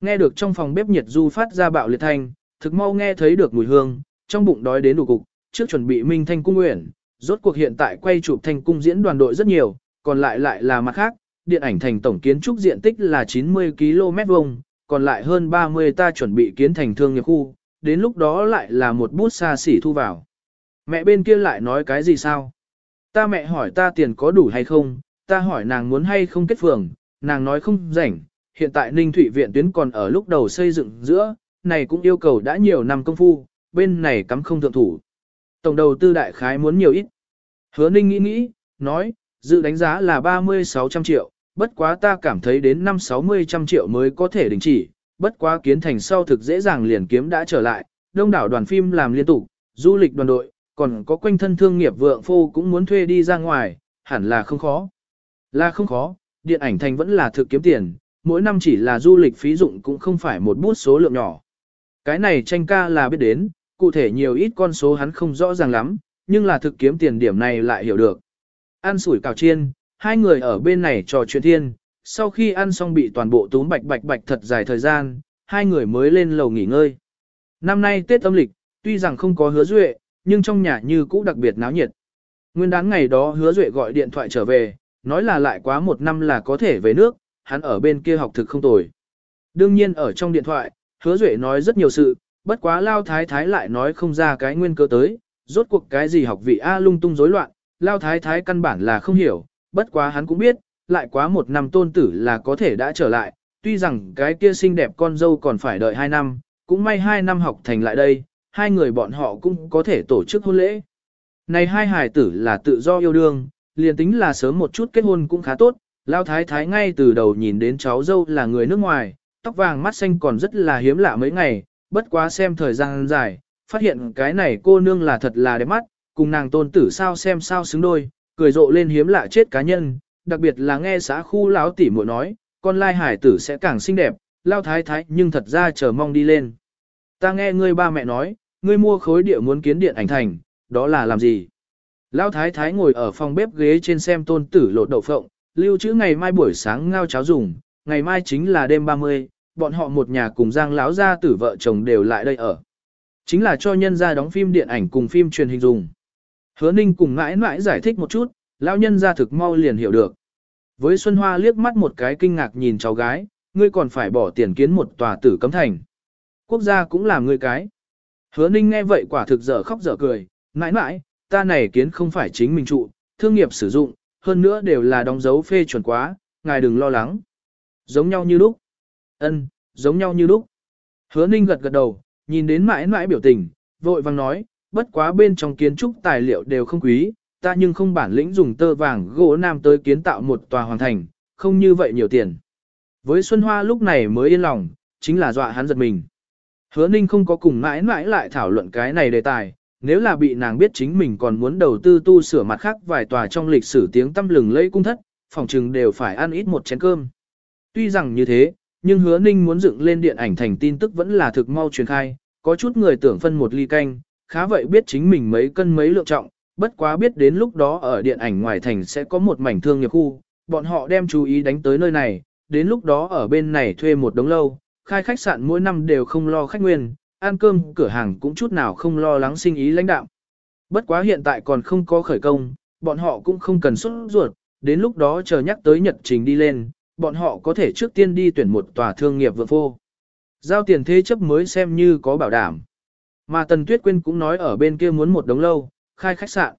Nghe được trong phòng bếp nhiệt du phát ra bạo liệt thanh, thực mau nghe thấy được mùi hương, trong bụng đói đến đủ cục, trước chuẩn bị minh thanh cung nguyện, rốt cuộc hiện tại quay chụp thanh cung diễn đoàn đội rất nhiều, còn lại lại là mặt khác, điện ảnh thành tổng kiến trúc diện tích là 90 km vuông, còn lại hơn 30 ta chuẩn bị kiến thành thương nghiệp khu, đến lúc đó lại là một bút xa xỉ thu vào. Mẹ bên kia lại nói cái gì sao? Ta mẹ hỏi ta tiền có đủ hay không, ta hỏi nàng muốn hay không kết phường, nàng nói không rảnh, hiện tại Ninh Thủy Viện tuyến còn ở lúc đầu xây dựng giữa, này cũng yêu cầu đã nhiều năm công phu, bên này cắm không thượng thủ. Tổng đầu tư đại khái muốn nhiều ít. Hứa Ninh nghĩ nghĩ, nói, dự đánh giá là 30-600 triệu, bất quá ta cảm thấy đến năm 60 trăm triệu mới có thể đình chỉ, bất quá kiến thành sau thực dễ dàng liền kiếm đã trở lại, đông đảo đoàn phim làm liên tục, du lịch đoàn đội, còn có quanh thân thương nghiệp vượng phô cũng muốn thuê đi ra ngoài, hẳn là không khó. Là không khó, điện ảnh thành vẫn là thực kiếm tiền, mỗi năm chỉ là du lịch phí dụng cũng không phải một bút số lượng nhỏ. Cái này tranh ca là biết đến, cụ thể nhiều ít con số hắn không rõ ràng lắm, nhưng là thực kiếm tiền điểm này lại hiểu được. Ăn sủi cào chiên, Hai người ở bên này trò chuyện thiên, sau khi ăn xong bị toàn bộ túm bạch bạch bạch thật dài thời gian, hai người mới lên lầu nghỉ ngơi. Năm nay Tết âm lịch, tuy rằng không có hứa duệ, nhưng trong nhà như cũ đặc biệt náo nhiệt. Nguyên đáng ngày đó hứa duệ gọi điện thoại trở về, nói là lại quá một năm là có thể về nước, hắn ở bên kia học thực không tồi. Đương nhiên ở trong điện thoại, hứa duệ nói rất nhiều sự, bất quá lao thái thái lại nói không ra cái nguyên cơ tới, rốt cuộc cái gì học vị A lung tung rối loạn, lao thái thái căn bản là không hiểu, bất quá hắn cũng biết, lại quá một năm tôn tử là có thể đã trở lại, tuy rằng cái kia xinh đẹp con dâu còn phải đợi hai năm, cũng may hai năm học thành lại đây, hai người bọn họ cũng có thể tổ chức hôn lễ. Này hai hài tử là tự do yêu đương, liền tính là sớm một chút kết hôn cũng khá tốt, lao thái thái ngay từ đầu nhìn đến cháu dâu là người nước ngoài, tóc vàng mắt xanh còn rất là hiếm lạ mấy ngày, bất quá xem thời gian dài, phát hiện cái này cô nương là thật là đẹp mắt, cùng nàng tôn tử sao xem sao xứng đôi, cười rộ lên hiếm lạ chết cá nhân, đặc biệt là nghe xã khu lão tỷ muội nói, con lai hải tử sẽ càng xinh đẹp, lao thái thái nhưng thật ra chờ mong đi lên. Ta nghe ngươi ba mẹ nói, ngươi mua khối địa muốn kiến điện ảnh thành, đó là làm gì? Lão thái thái ngồi ở phòng bếp ghế trên xem tôn tử lột đậu phộng, lưu trữ ngày mai buổi sáng ngao cháo dùng, ngày mai chính là đêm 30, bọn họ một nhà cùng giang lão gia tử vợ chồng đều lại đây ở. Chính là cho nhân gia đóng phim điện ảnh cùng phim truyền hình dùng. Hứa Ninh cùng mãi mãi giải thích một chút, lão nhân gia thực mau liền hiểu được. Với Xuân Hoa liếc mắt một cái kinh ngạc nhìn cháu gái, ngươi còn phải bỏ tiền kiến một tòa tử cấm thành. Quốc gia cũng làm ngươi cái. Hứa Ninh nghe vậy quả thực dở khóc dở cười, mãi mãi, ta này kiến không phải chính mình trụ, thương nghiệp sử dụng, hơn nữa đều là đóng dấu phê chuẩn quá, ngài đừng lo lắng. Giống nhau như lúc. Ân, giống nhau như lúc. Hứa Ninh gật gật đầu, nhìn đến mãi mãi biểu tình, vội vang nói, bất quá bên trong kiến trúc tài liệu đều không quý, ta nhưng không bản lĩnh dùng tơ vàng gỗ nam tới kiến tạo một tòa hoàn thành, không như vậy nhiều tiền. Với Xuân Hoa lúc này mới yên lòng, chính là dọa hắn giật mình. Hứa Ninh không có cùng mãi mãi lại thảo luận cái này đề tài, nếu là bị nàng biết chính mình còn muốn đầu tư tu sửa mặt khác vài tòa trong lịch sử tiếng tâm lừng lẫy cung thất, phòng trừng đều phải ăn ít một chén cơm. Tuy rằng như thế, nhưng hứa Ninh muốn dựng lên điện ảnh thành tin tức vẫn là thực mau truyền khai, có chút người tưởng phân một ly canh, khá vậy biết chính mình mấy cân mấy lượng trọng, bất quá biết đến lúc đó ở điện ảnh ngoài thành sẽ có một mảnh thương nghiệp khu, bọn họ đem chú ý đánh tới nơi này, đến lúc đó ở bên này thuê một đống lâu, khai khách sạn mỗi năm đều không lo khách nguyên, ăn cơm cửa hàng cũng chút nào không lo lắng sinh ý lãnh đạo. Bất quá hiện tại còn không có khởi công, bọn họ cũng không cần xuất ruột, đến lúc đó chờ nhắc tới nhật trình đi lên, bọn họ có thể trước tiên đi tuyển một tòa thương nghiệp vượng phô. Giao tiền thế chấp mới xem như có bảo đảm. Mà Tần Tuyết Quyên cũng nói ở bên kia muốn một đống lâu, khai khách sạn.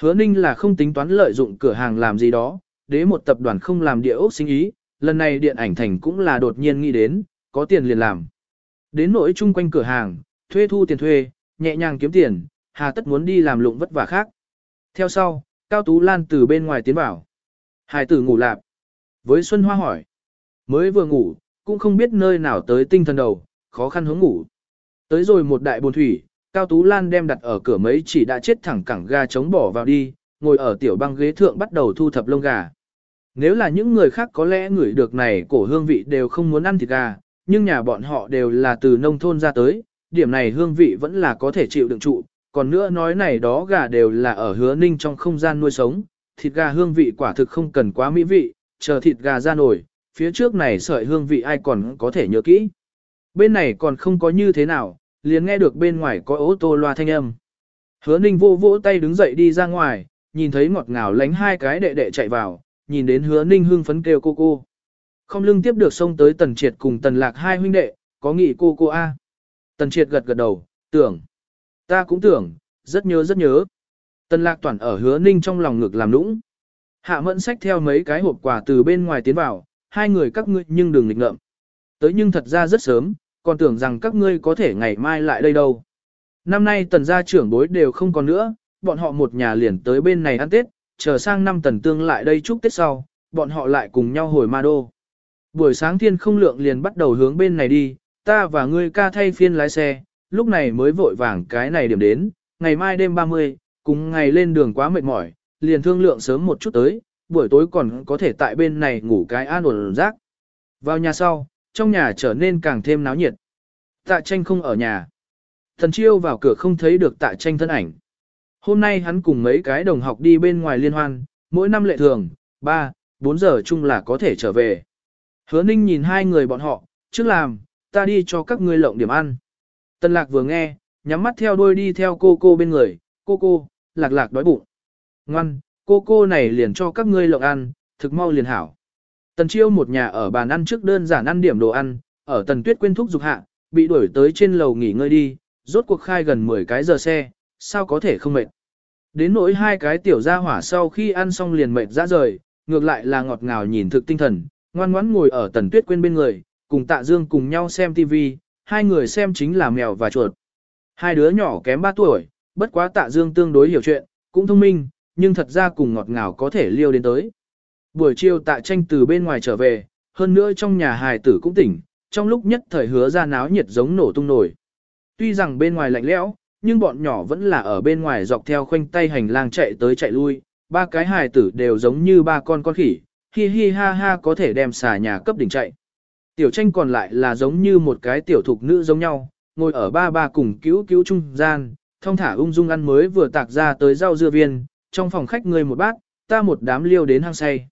Hứa Ninh là không tính toán lợi dụng cửa hàng làm gì đó, đế một tập đoàn không làm địa ốc sinh ý, lần này điện ảnh thành cũng là đột nhiên nghĩ đến, có tiền liền làm. Đến nỗi chung quanh cửa hàng, thuê thu tiền thuê, nhẹ nhàng kiếm tiền, hà tất muốn đi làm lụng vất vả khác. Theo sau, Cao Tú Lan từ bên ngoài tiến vào. Hải tử ngủ lạp. Với Xuân Hoa hỏi. Mới vừa ngủ, cũng không biết nơi nào tới tinh thần đầu, khó khăn hướng ngủ. Tới rồi một đại bồn thủy, Cao Tú Lan đem đặt ở cửa mấy chỉ đã chết thẳng cẳng gà chống bỏ vào đi, ngồi ở tiểu băng ghế thượng bắt đầu thu thập lông gà. Nếu là những người khác có lẽ ngửi được này cổ hương vị đều không muốn ăn thịt gà, nhưng nhà bọn họ đều là từ nông thôn ra tới, điểm này hương vị vẫn là có thể chịu đựng trụ, còn nữa nói này đó gà đều là ở hứa ninh trong không gian nuôi sống, thịt gà hương vị quả thực không cần quá mỹ vị, chờ thịt gà ra nổi, phía trước này sợi hương vị ai còn có thể nhớ kỹ. Bên này còn không có như thế nào, liền nghe được bên ngoài có ô tô loa thanh âm. Hứa ninh vô vỗ tay đứng dậy đi ra ngoài, nhìn thấy ngọt ngào lánh hai cái đệ đệ chạy vào, nhìn đến hứa ninh hương phấn kêu cô cô. Không lưng tiếp được xông tới tần triệt cùng tần lạc hai huynh đệ, có nghị cô cô A. Tần triệt gật gật đầu, tưởng. Ta cũng tưởng, rất nhớ rất nhớ. Tần lạc toàn ở hứa ninh trong lòng ngực làm nũng. Hạ mẫn sách theo mấy cái hộp quà từ bên ngoài tiến vào, hai người các ngươi nhưng đừng nghịch ngợm. Tới nhưng thật ra rất sớm, còn tưởng rằng các ngươi có thể ngày mai lại đây đâu. Năm nay tần gia trưởng bối đều không còn nữa, bọn họ một nhà liền tới bên này ăn Tết, chờ sang năm tần tương lại đây chúc Tết sau, bọn họ lại cùng nhau hồi ma đô. Buổi sáng thiên không lượng liền bắt đầu hướng bên này đi, ta và ngươi ca thay phiên lái xe, lúc này mới vội vàng cái này điểm đến, ngày mai đêm 30, cùng ngày lên đường quá mệt mỏi, liền thương lượng sớm một chút tới, buổi tối còn có thể tại bên này ngủ cái an ổn rác. Vào nhà sau, trong nhà trở nên càng thêm náo nhiệt. Tạ tranh không ở nhà. Thần chiêu vào cửa không thấy được tạ tranh thân ảnh. Hôm nay hắn cùng mấy cái đồng học đi bên ngoài liên hoan, mỗi năm lệ thường, 3, 4 giờ chung là có thể trở về. Hứa ninh nhìn hai người bọn họ, trước làm, ta đi cho các ngươi lộng điểm ăn. Tân lạc vừa nghe, nhắm mắt theo đuôi đi theo cô cô bên người, cô cô, lạc lạc đói bụng. Ngoan, cô cô này liền cho các ngươi lộng ăn, thực mau liền hảo. Tần chiêu một nhà ở bàn ăn trước đơn giản ăn điểm đồ ăn, ở tần tuyết quên thúc dục hạ, bị đuổi tới trên lầu nghỉ ngơi đi, rốt cuộc khai gần 10 cái giờ xe, sao có thể không mệt. Đến nỗi hai cái tiểu gia hỏa sau khi ăn xong liền mệt ra rời, ngược lại là ngọt ngào nhìn thực tinh thần, ngoan ngoãn ngồi ở tần tuyết quên bên người, cùng tạ dương cùng nhau xem TV, hai người xem chính là mèo và chuột. Hai đứa nhỏ kém 3 tuổi, bất quá tạ dương tương đối hiểu chuyện, cũng thông minh, nhưng thật ra cùng ngọt ngào có thể liêu đến tới. Buổi chiều tạ tranh từ bên ngoài trở về, hơn nữa trong nhà hài tử cũng tỉnh, trong lúc nhất thời hứa ra náo nhiệt giống nổ tung nổi. Tuy rằng bên ngoài lạnh lẽo, nhưng bọn nhỏ vẫn là ở bên ngoài dọc theo khoanh tay hành lang chạy tới chạy lui, ba cái hài tử đều giống như ba con con khỉ, hi hi ha ha có thể đem xà nhà cấp đỉnh chạy. Tiểu tranh còn lại là giống như một cái tiểu thục nữ giống nhau, ngồi ở ba ba cùng cứu cứu trung gian, thông thả ung dung ăn mới vừa tạc ra tới rau dưa viên, trong phòng khách người một bát, ta một đám liêu đến hang say.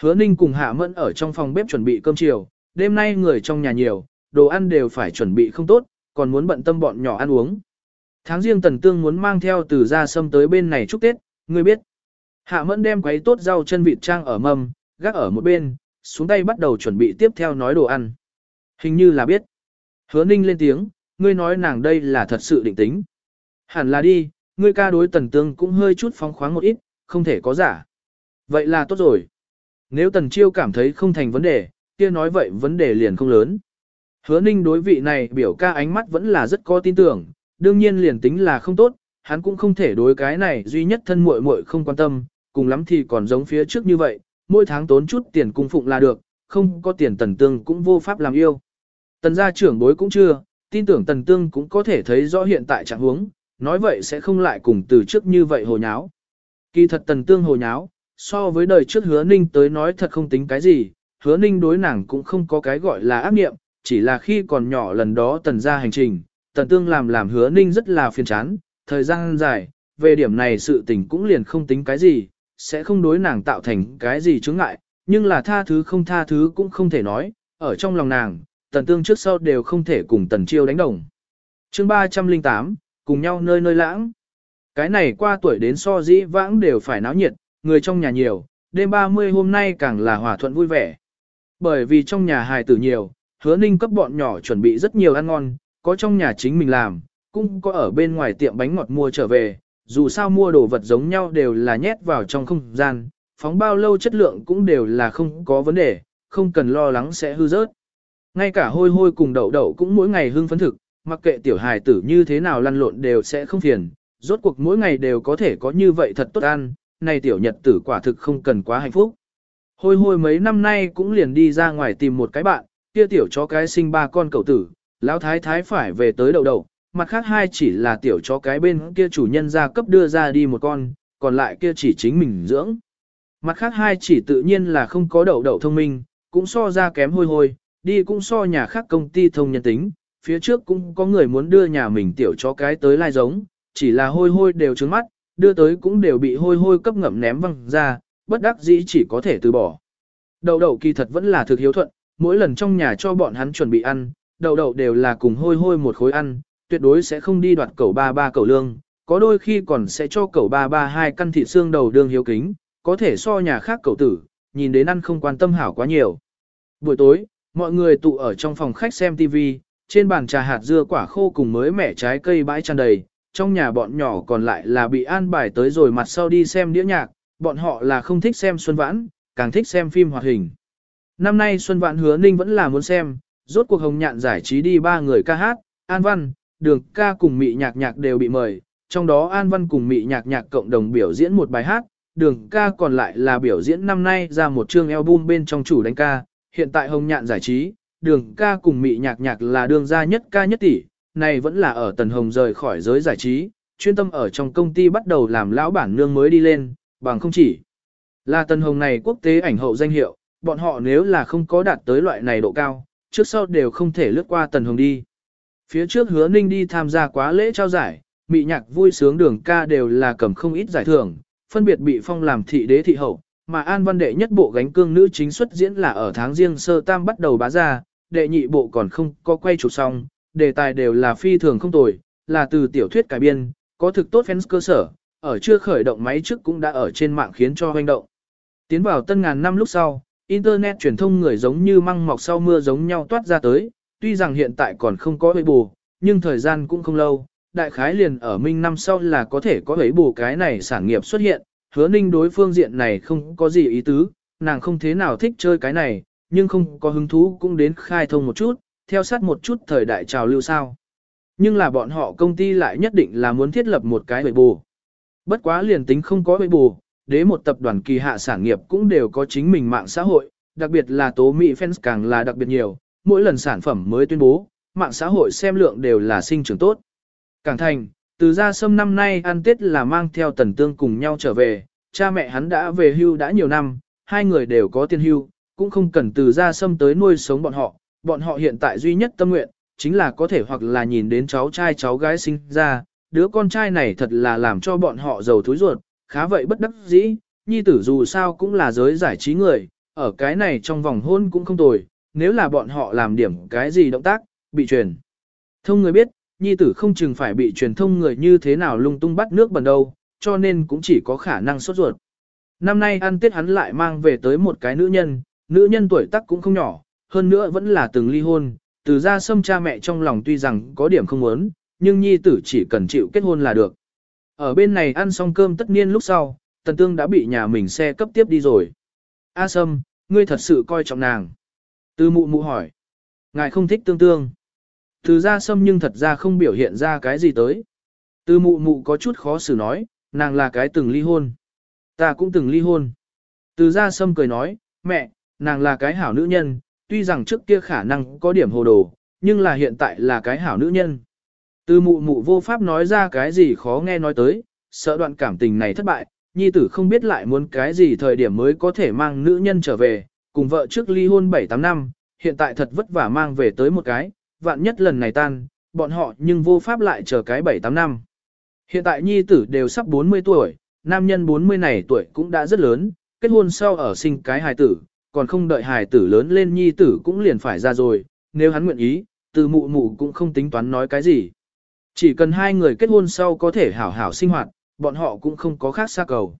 Hứa Ninh cùng Hạ Mẫn ở trong phòng bếp chuẩn bị cơm chiều, đêm nay người trong nhà nhiều, đồ ăn đều phải chuẩn bị không tốt, còn muốn bận tâm bọn nhỏ ăn uống. Tháng riêng Tần Tương muốn mang theo từ ra sâm tới bên này chúc Tết, ngươi biết. Hạ Mẫn đem quấy tốt rau chân vịt trang ở mâm, gác ở một bên, xuống tay bắt đầu chuẩn bị tiếp theo nói đồ ăn. Hình như là biết. Hứa Ninh lên tiếng, ngươi nói nàng đây là thật sự định tính. Hẳn là đi, ngươi ca đối Tần Tương cũng hơi chút phóng khoáng một ít, không thể có giả. Vậy là tốt rồi. Nếu Tần Chiêu cảm thấy không thành vấn đề, kia nói vậy vấn đề liền không lớn. Hứa Ninh đối vị này biểu ca ánh mắt vẫn là rất có tin tưởng, đương nhiên liền tính là không tốt, hắn cũng không thể đối cái này duy nhất thân muội muội không quan tâm, cùng lắm thì còn giống phía trước như vậy, mỗi tháng tốn chút tiền cung phụng là được, không có tiền tần tương cũng vô pháp làm yêu. Tần gia trưởng bối cũng chưa, tin tưởng tần tương cũng có thể thấy rõ hiện tại trạng huống, nói vậy sẽ không lại cùng từ trước như vậy hồ nháo. Kỳ thật tần tương hồ nháo, so với đời trước hứa ninh tới nói thật không tính cái gì, hứa ninh đối nàng cũng không có cái gọi là ác nghiệm, chỉ là khi còn nhỏ lần đó tần ra hành trình, tần tương làm làm hứa ninh rất là phiền chán, thời gian dài, về điểm này sự tình cũng liền không tính cái gì, sẽ không đối nàng tạo thành cái gì chướng ngại, nhưng là tha thứ không tha thứ cũng không thể nói, ở trong lòng nàng, tần tương trước sau đều không thể cùng tần chiêu đánh đồng. chương 308, cùng nhau nơi nơi lãng. Cái này qua tuổi đến so dĩ vãng đều phải náo nhiệt, người trong nhà nhiều, đêm 30 hôm nay càng là hòa thuận vui vẻ. Bởi vì trong nhà hài tử nhiều, hứa ninh cấp bọn nhỏ chuẩn bị rất nhiều ăn ngon, có trong nhà chính mình làm, cũng có ở bên ngoài tiệm bánh ngọt mua trở về, dù sao mua đồ vật giống nhau đều là nhét vào trong không gian, phóng bao lâu chất lượng cũng đều là không có vấn đề, không cần lo lắng sẽ hư rớt. Ngay cả hôi hôi cùng đậu đậu cũng mỗi ngày hưng phấn thực, mặc kệ tiểu hài tử như thế nào lăn lộn đều sẽ không phiền, rốt cuộc mỗi ngày đều có thể có như vậy thật tốt ăn, này tiểu nhật tử quả thực không cần quá hạnh phúc. Hôi hôi mấy năm nay cũng liền đi ra ngoài tìm một cái bạn, kia tiểu chó cái sinh ba con cậu tử, lão thái thái phải về tới đậu đậu, mặt khác hai chỉ là tiểu chó cái bên kia chủ nhân ra cấp đưa ra đi một con, còn lại kia chỉ chính mình dưỡng. Mặt khác hai chỉ tự nhiên là không có đậu đậu thông minh, cũng so ra kém hôi hôi, đi cũng so nhà khác công ty thông nhân tính, phía trước cũng có người muốn đưa nhà mình tiểu chó cái tới lai giống, chỉ là hôi hôi đều trứng mắt, đưa tới cũng đều bị hôi hôi cấp ngậm ném văng ra, bất đắc dĩ chỉ có thể từ bỏ. Đậu đậu kỳ thật vẫn là thực hiếu thuận, mỗi lần trong nhà cho bọn hắn chuẩn bị ăn, đậu đậu đều là cùng hôi hôi một khối ăn, tuyệt đối sẽ không đi đoạt cẩu ba ba cẩu lương, có đôi khi còn sẽ cho cẩu ba ba hai căn thịt xương đầu đương hiếu kính, có thể so nhà khác cẩu tử, nhìn đến ăn không quan tâm hảo quá nhiều. Buổi tối, mọi người tụ ở trong phòng khách xem TV, trên bàn trà hạt dưa quả khô cùng mới mẻ trái cây bãi tràn đầy, trong nhà bọn nhỏ còn lại là bị an bài tới rồi mặt sau đi xem đĩa nhạc, bọn họ là không thích xem Xuân Vãn, càng thích xem phim hoạt hình. Năm nay Xuân Vãn hứa ninh vẫn là muốn xem, rốt cuộc hồng nhạn giải trí đi ba người ca hát, An Văn, Đường ca cùng Mị Nhạc Nhạc đều bị mời, trong đó An Văn cùng Mị Nhạc Nhạc cộng đồng biểu diễn một bài hát, Đường ca còn lại là biểu diễn năm nay ra một chương album bên trong chủ đánh ca, hiện tại hồng nhạn giải trí, Đường ca cùng Mị Nhạc Nhạc là đường gia nhất ca nhất tỷ, này vẫn là ở Tần Hồng rời khỏi giới giải trí, chuyên tâm ở trong công ty bắt đầu làm lão bản nương mới đi lên, bằng không chỉ là Tần Hồng này quốc tế ảnh hậu danh hiệu, bọn họ nếu là không có đạt tới loại này độ cao, trước sau đều không thể lướt qua Tần Hồng đi. Phía trước hứa ninh đi tham gia quá lễ trao giải, mị nhạc vui sướng đường ca đều là cầm không ít giải thưởng, phân biệt bị phong làm thị đế thị hậu, mà An Văn Đệ nhất bộ gánh cương nữ chính xuất diễn là ở tháng riêng sơ tam bắt đầu bá ra, đệ nhị bộ còn không có quay chụp xong, đề tài đều là phi thường không tồi, là từ tiểu thuyết cải biên, có thực tốt fans cơ sở, ở chưa khởi động máy trước cũng đã ở trên mạng khiến cho hoành động. Tiến vào tân ngàn năm lúc sau, Internet truyền thông người giống như măng mọc sau mưa giống nhau toát ra tới, tuy rằng hiện tại còn không có bấy bù, nhưng thời gian cũng không lâu, đại khái liền ở minh năm sau là có thể có bấy bù cái này sản nghiệp xuất hiện, hứa ninh đối phương diện này không có gì ý tứ, nàng không thế nào thích chơi cái này, nhưng không có hứng thú cũng đến khai thông một chút, theo sát một chút thời đại trào lưu sao. Nhưng là bọn họ công ty lại nhất định là muốn thiết lập một cái bệ bù. Bất quá liền tính không có bệ bù, đế một tập đoàn kỳ hạ sản nghiệp cũng đều có chính mình mạng xã hội, đặc biệt là tố Mỹ fans càng là đặc biệt nhiều, mỗi lần sản phẩm mới tuyên bố, mạng xã hội xem lượng đều là sinh trưởng tốt. Càng thành, từ ra sâm năm nay ăn Tết là mang theo tần tương cùng nhau trở về, cha mẹ hắn đã về hưu đã nhiều năm, hai người đều có tiền hưu, cũng không cần từ ra sâm tới nuôi sống bọn họ, bọn họ hiện tại duy nhất tâm nguyện, chính là có thể hoặc là nhìn đến cháu trai cháu gái sinh ra, đứa con trai này thật là làm cho bọn họ giàu thúi ruột, khá vậy bất đắc dĩ, nhi tử dù sao cũng là giới giải trí người, ở cái này trong vòng hôn cũng không tồi, nếu là bọn họ làm điểm cái gì động tác, bị truyền. Thông người biết, nhi tử không chừng phải bị truyền thông người như thế nào lung tung bắt nước bẩn đâu, cho nên cũng chỉ có khả năng sốt ruột. Năm nay ăn tết hắn lại mang về tới một cái nữ nhân, nữ nhân tuổi tác cũng không nhỏ, hơn nữa vẫn là từng ly hôn, từ ra xâm cha mẹ trong lòng tuy rằng có điểm không muốn, nhưng nhi tử chỉ cần chịu kết hôn là được. Ở bên này ăn xong cơm tất niên lúc sau, tần tương đã bị nhà mình xe cấp tiếp đi rồi. A sâm, ngươi thật sự coi trọng nàng. Từ mụ mụ hỏi. Ngài không thích tương tương. Từ ra sâm nhưng thật ra không biểu hiện ra cái gì tới. Từ mụ mụ có chút khó xử nói, nàng là cái từng ly hôn. Ta cũng từng ly hôn. Từ ra sâm cười nói, mẹ, nàng là cái hảo nữ nhân, tuy rằng trước kia khả năng có điểm hồ đồ, nhưng là hiện tại là cái hảo nữ nhân. Từ mụ mụ vô pháp nói ra cái gì khó nghe nói tới, sợ đoạn cảm tình này thất bại, nhi tử không biết lại muốn cái gì thời điểm mới có thể mang nữ nhân trở về, cùng vợ trước ly hôn 7-8 năm, hiện tại thật vất vả mang về tới một cái, vạn nhất lần này tan, bọn họ nhưng vô pháp lại chờ cái 7-8 năm. Hiện tại nhi tử đều sắp 40 tuổi, nam nhân 40 này tuổi cũng đã rất lớn, kết hôn sau ở sinh cái hài tử, còn không đợi hài tử lớn lên nhi tử cũng liền phải ra rồi, nếu hắn nguyện ý, từ mụ mụ cũng không tính toán nói cái gì. Chỉ cần hai người kết hôn sau có thể hảo hảo sinh hoạt, bọn họ cũng không có khác xa cầu.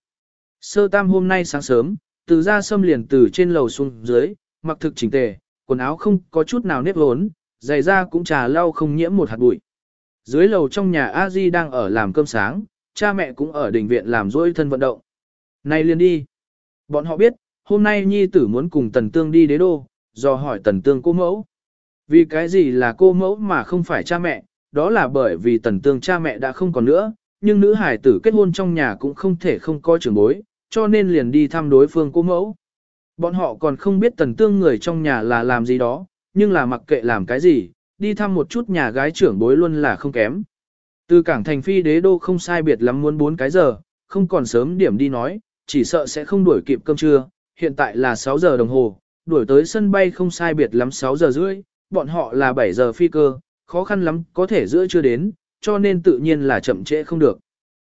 Sơ tam hôm nay sáng sớm, từ ra xâm liền từ trên lầu xuống dưới, mặc thực chỉnh tề, quần áo không có chút nào nếp hốn, giày da cũng trà lau không nhiễm một hạt bụi. Dưới lầu trong nhà a di đang ở làm cơm sáng, cha mẹ cũng ở đình viện làm dối thân vận động. Này liền đi. Bọn họ biết, hôm nay nhi tử muốn cùng tần tương đi đế đô, do hỏi tần tương cô mẫu. Vì cái gì là cô mẫu mà không phải cha mẹ, đó là bởi vì tần tương cha mẹ đã không còn nữa, nhưng nữ hải tử kết hôn trong nhà cũng không thể không có trưởng bối, cho nên liền đi thăm đối phương cô mẫu. Bọn họ còn không biết tần tương người trong nhà là làm gì đó, nhưng là mặc kệ làm cái gì, đi thăm một chút nhà gái trưởng bối luôn là không kém. Từ cảng thành phi đế đô không sai biệt lắm muốn 4 cái giờ, không còn sớm điểm đi nói, chỉ sợ sẽ không đuổi kịp cơm trưa, hiện tại là 6 giờ đồng hồ, đuổi tới sân bay không sai biệt lắm 6 giờ rưỡi, bọn họ là 7 giờ phi cơ, khó khăn lắm có thể giữa chưa đến, cho nên tự nhiên là chậm trễ không được.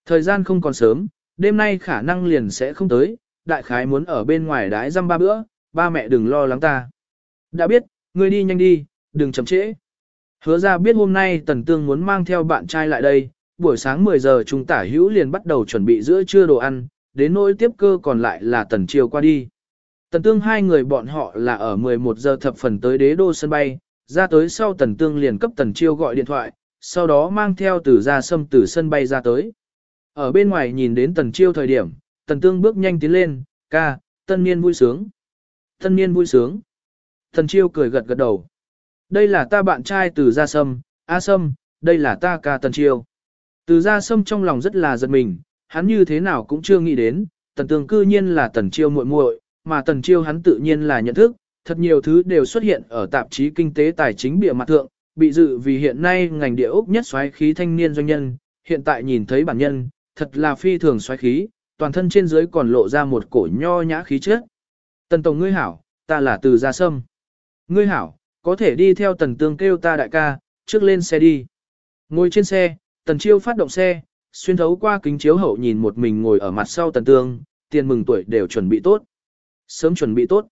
Thời gian không còn sớm, đêm nay khả năng liền sẽ không tới, đại khái muốn ở bên ngoài đái dăm ba bữa, ba mẹ đừng lo lắng ta. Đã biết, ngươi đi nhanh đi, đừng chậm trễ. Hứa ra biết hôm nay Tần Tương muốn mang theo bạn trai lại đây, buổi sáng 10 giờ chúng tả hữu liền bắt đầu chuẩn bị giữa trưa đồ ăn, đến nỗi tiếp cơ còn lại là Tần Chiều qua đi. Tần Tương hai người bọn họ là ở 11 giờ thập phần tới đế đô sân bay, ra tới sau Tần Tương liền cấp Tần Chiêu gọi điện thoại, sau đó mang theo từ ra sâm từ sân bay ra tới. Ở bên ngoài nhìn đến Tần Chiêu thời điểm, Tần Tương bước nhanh tiến lên, ca, tân niên vui sướng. Tân niên vui sướng. Tần Chiêu cười gật gật đầu. Đây là ta bạn trai từ gia sâm, A sâm, đây là ta ca Tần Chiêu. Từ gia sâm trong lòng rất là giật mình, hắn như thế nào cũng chưa nghĩ đến, Tần Tương cư nhiên là Tần Chiêu muội muội, mà Tần Chiêu hắn tự nhiên là nhận thức, thật nhiều thứ đều xuất hiện ở tạp chí kinh tế tài chính bìa mặt thượng, bị dự vì hiện nay ngành địa ốc nhất xoáy khí thanh niên doanh nhân, hiện tại nhìn thấy bản nhân, thật là phi thường xoáy khí, toàn thân trên dưới còn lộ ra một cổ nho nhã khí chất. Tần Tổng ngươi hảo, ta là từ gia sâm. Ngươi hảo, có thể đi theo tần tương kêu ta đại ca, trước lên xe đi. Ngồi trên xe, tần chiêu phát động xe, xuyên thấu qua kính chiếu hậu nhìn một mình ngồi ở mặt sau tần tương, tiền mừng tuổi đều chuẩn bị tốt. Sớm chuẩn bị tốt.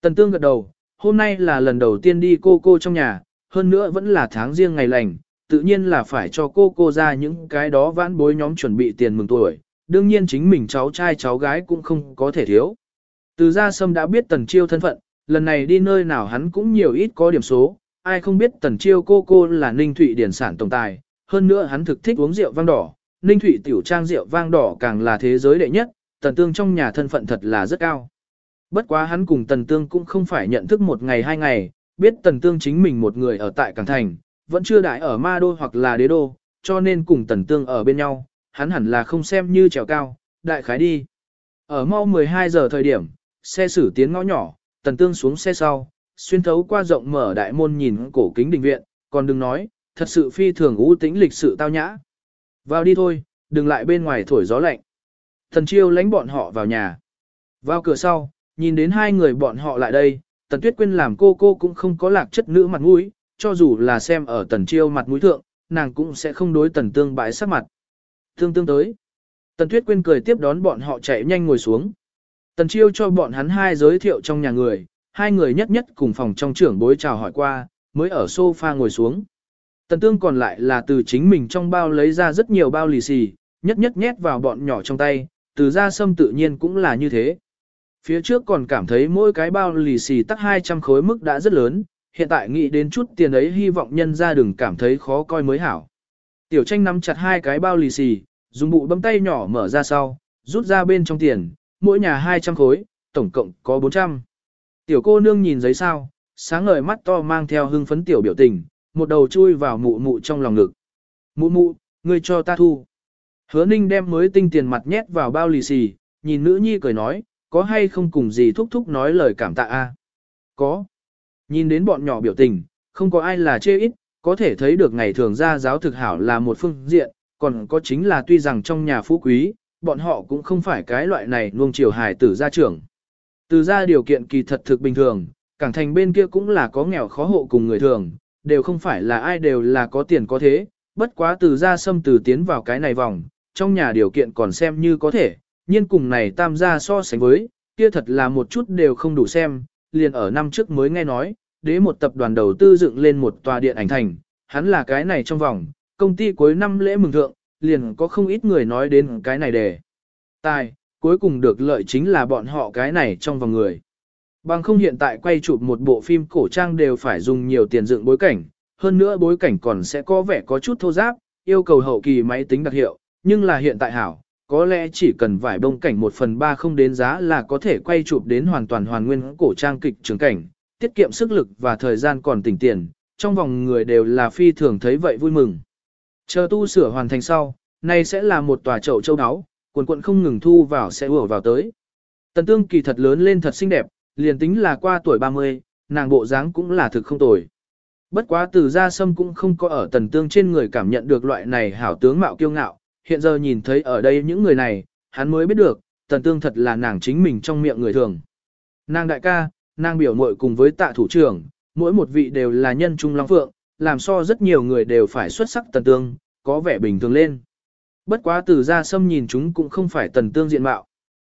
Tần tương gật đầu, hôm nay là lần đầu tiên đi cô cô trong nhà, hơn nữa vẫn là tháng riêng ngày lành, tự nhiên là phải cho cô cô ra những cái đó vãn bối nhóm chuẩn bị tiền mừng tuổi, đương nhiên chính mình cháu trai cháu gái cũng không có thể thiếu. Từ ra sâm đã biết tần chiêu thân phận, lần này đi nơi nào hắn cũng nhiều ít có điểm số, ai không biết tần chiêu cô cô là ninh thụy điển sản tổng tài, hơn nữa hắn thực thích uống rượu vang đỏ, ninh thụy tiểu trang rượu vang đỏ càng là thế giới đệ nhất, tần tương trong nhà thân phận thật là rất cao. Bất quá hắn cùng tần tương cũng không phải nhận thức một ngày hai ngày, biết tần tương chính mình một người ở tại Cảng Thành, vẫn chưa đại ở ma đô hoặc là đế đô, cho nên cùng tần tương ở bên nhau, hắn hẳn là không xem như trèo cao, đại khái đi. Ở mau 12 giờ thời điểm, xe xử tiến ngõ nhỏ, tần tương xuống xe sau, xuyên thấu qua rộng mở đại môn nhìn cổ kính đình viện, còn đừng nói, thật sự phi thường ưu tĩnh lịch sự tao nhã. Vào đi thôi, đừng lại bên ngoài thổi gió lạnh. Thần chiêu lánh bọn họ vào nhà. Vào cửa sau, nhìn đến hai người bọn họ lại đây, tần tuyết quyên làm cô cô cũng không có lạc chất nữ mặt mũi, cho dù là xem ở tần chiêu mặt mũi thượng, nàng cũng sẽ không đối tần tương bãi sắc mặt. Tương tương tới. Tần tuyết quyên cười tiếp đón bọn họ chạy nhanh ngồi xuống. Tần chiêu cho bọn hắn hai giới thiệu trong nhà người, hai người nhất nhất cùng phòng trong trưởng bối chào hỏi qua, mới ở sofa ngồi xuống. Tần tương còn lại là từ chính mình trong bao lấy ra rất nhiều bao lì xì, nhất nhất nhét vào bọn nhỏ trong tay, từ ra sâm tự nhiên cũng là như thế. Phía trước còn cảm thấy mỗi cái bao lì xì tắc 200 khối mức đã rất lớn, hiện tại nghĩ đến chút tiền ấy hy vọng nhân ra đừng cảm thấy khó coi mới hảo. Tiểu tranh nắm chặt hai cái bao lì xì, dùng bụ bấm tay nhỏ mở ra sau, rút ra bên trong tiền, mỗi nhà 200 khối, tổng cộng có 400. Tiểu cô nương nhìn giấy sao, sáng ngời mắt to mang theo hưng phấn tiểu biểu tình, một đầu chui vào mụ mụ trong lòng ngực. Mụ mụ, ngươi cho ta thu. Hứa ninh đem mới tinh tiền mặt nhét vào bao lì xì, nhìn nữ nhi cười nói, có hay không cùng gì thúc thúc nói lời cảm tạ a? Có. Nhìn đến bọn nhỏ biểu tình, không có ai là chê ít, có thể thấy được ngày thường ra giáo thực hảo là một phương diện, còn có chính là tuy rằng trong nhà phú quý, bọn họ cũng không phải cái loại này nuông chiều hài tử gia trưởng. Từ ra điều kiện kỳ thật thực bình thường, cảng thành bên kia cũng là có nghèo khó hộ cùng người thường, đều không phải là ai đều là có tiền có thế, bất quá từ ra xâm từ tiến vào cái này vòng, trong nhà điều kiện còn xem như có thể, nhiên cùng này tam gia so sánh với, kia thật là một chút đều không đủ xem, liền ở năm trước mới nghe nói, đế một tập đoàn đầu tư dựng lên một tòa điện ảnh thành, hắn là cái này trong vòng, công ty cuối năm lễ mừng thượng, liền có không ít người nói đến cái này để. Tài, cuối cùng được lợi chính là bọn họ cái này trong vòng người. Bằng không hiện tại quay chụp một bộ phim cổ trang đều phải dùng nhiều tiền dựng bối cảnh, hơn nữa bối cảnh còn sẽ có vẻ có chút thô giáp, yêu cầu hậu kỳ máy tính đặc hiệu, nhưng là hiện tại hảo, có lẽ chỉ cần vải bông cảnh một phần ba không đến giá là có thể quay chụp đến hoàn toàn hoàn nguyên cổ trang kịch trường cảnh, tiết kiệm sức lực và thời gian còn tỉnh tiền, trong vòng người đều là phi thường thấy vậy vui mừng. Chờ tu sửa hoàn thành sau, nay sẽ là một tòa chậu châu áo, quần quận không ngừng thu vào sẽ ủa vào tới. Tần tương kỳ thật lớn lên thật xinh đẹp, liền tính là qua tuổi 30, nàng bộ dáng cũng là thực không tồi. Bất quá từ gia sâm cũng không có ở tần tương trên người cảm nhận được loại này hảo tướng mạo kiêu ngạo, hiện giờ nhìn thấy ở đây những người này, hắn mới biết được, tần tương thật là nàng chính mình trong miệng người thường. Nàng đại ca, nàng biểu muội cùng với tạ thủ trưởng, mỗi một vị đều là nhân trung long phượng, làm so rất nhiều người đều phải xuất sắc tần tương, có vẻ bình thường lên. Bất quá từ ra sâm nhìn chúng cũng không phải tần tương diện mạo.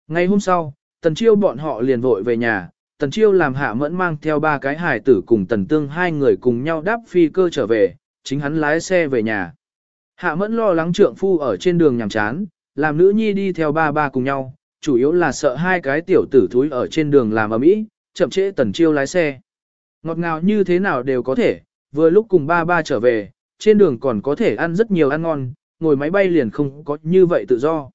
Ngày hôm sau, tần chiêu bọn họ liền vội về nhà, tần chiêu làm hạ mẫn mang theo ba cái hải tử cùng tần tương hai người cùng nhau đáp phi cơ trở về, chính hắn lái xe về nhà. Hạ mẫn lo lắng trượng phu ở trên đường nhàm chán, làm nữ nhi đi theo ba ba cùng nhau, chủ yếu là sợ hai cái tiểu tử thúi ở trên đường làm ở mỹ, chậm trễ tần chiêu lái xe. Ngọt ngào như thế nào đều có thể, vừa lúc cùng ba ba trở về, trên đường còn có thể ăn rất nhiều ăn ngon, ngồi máy bay liền không có như vậy tự do.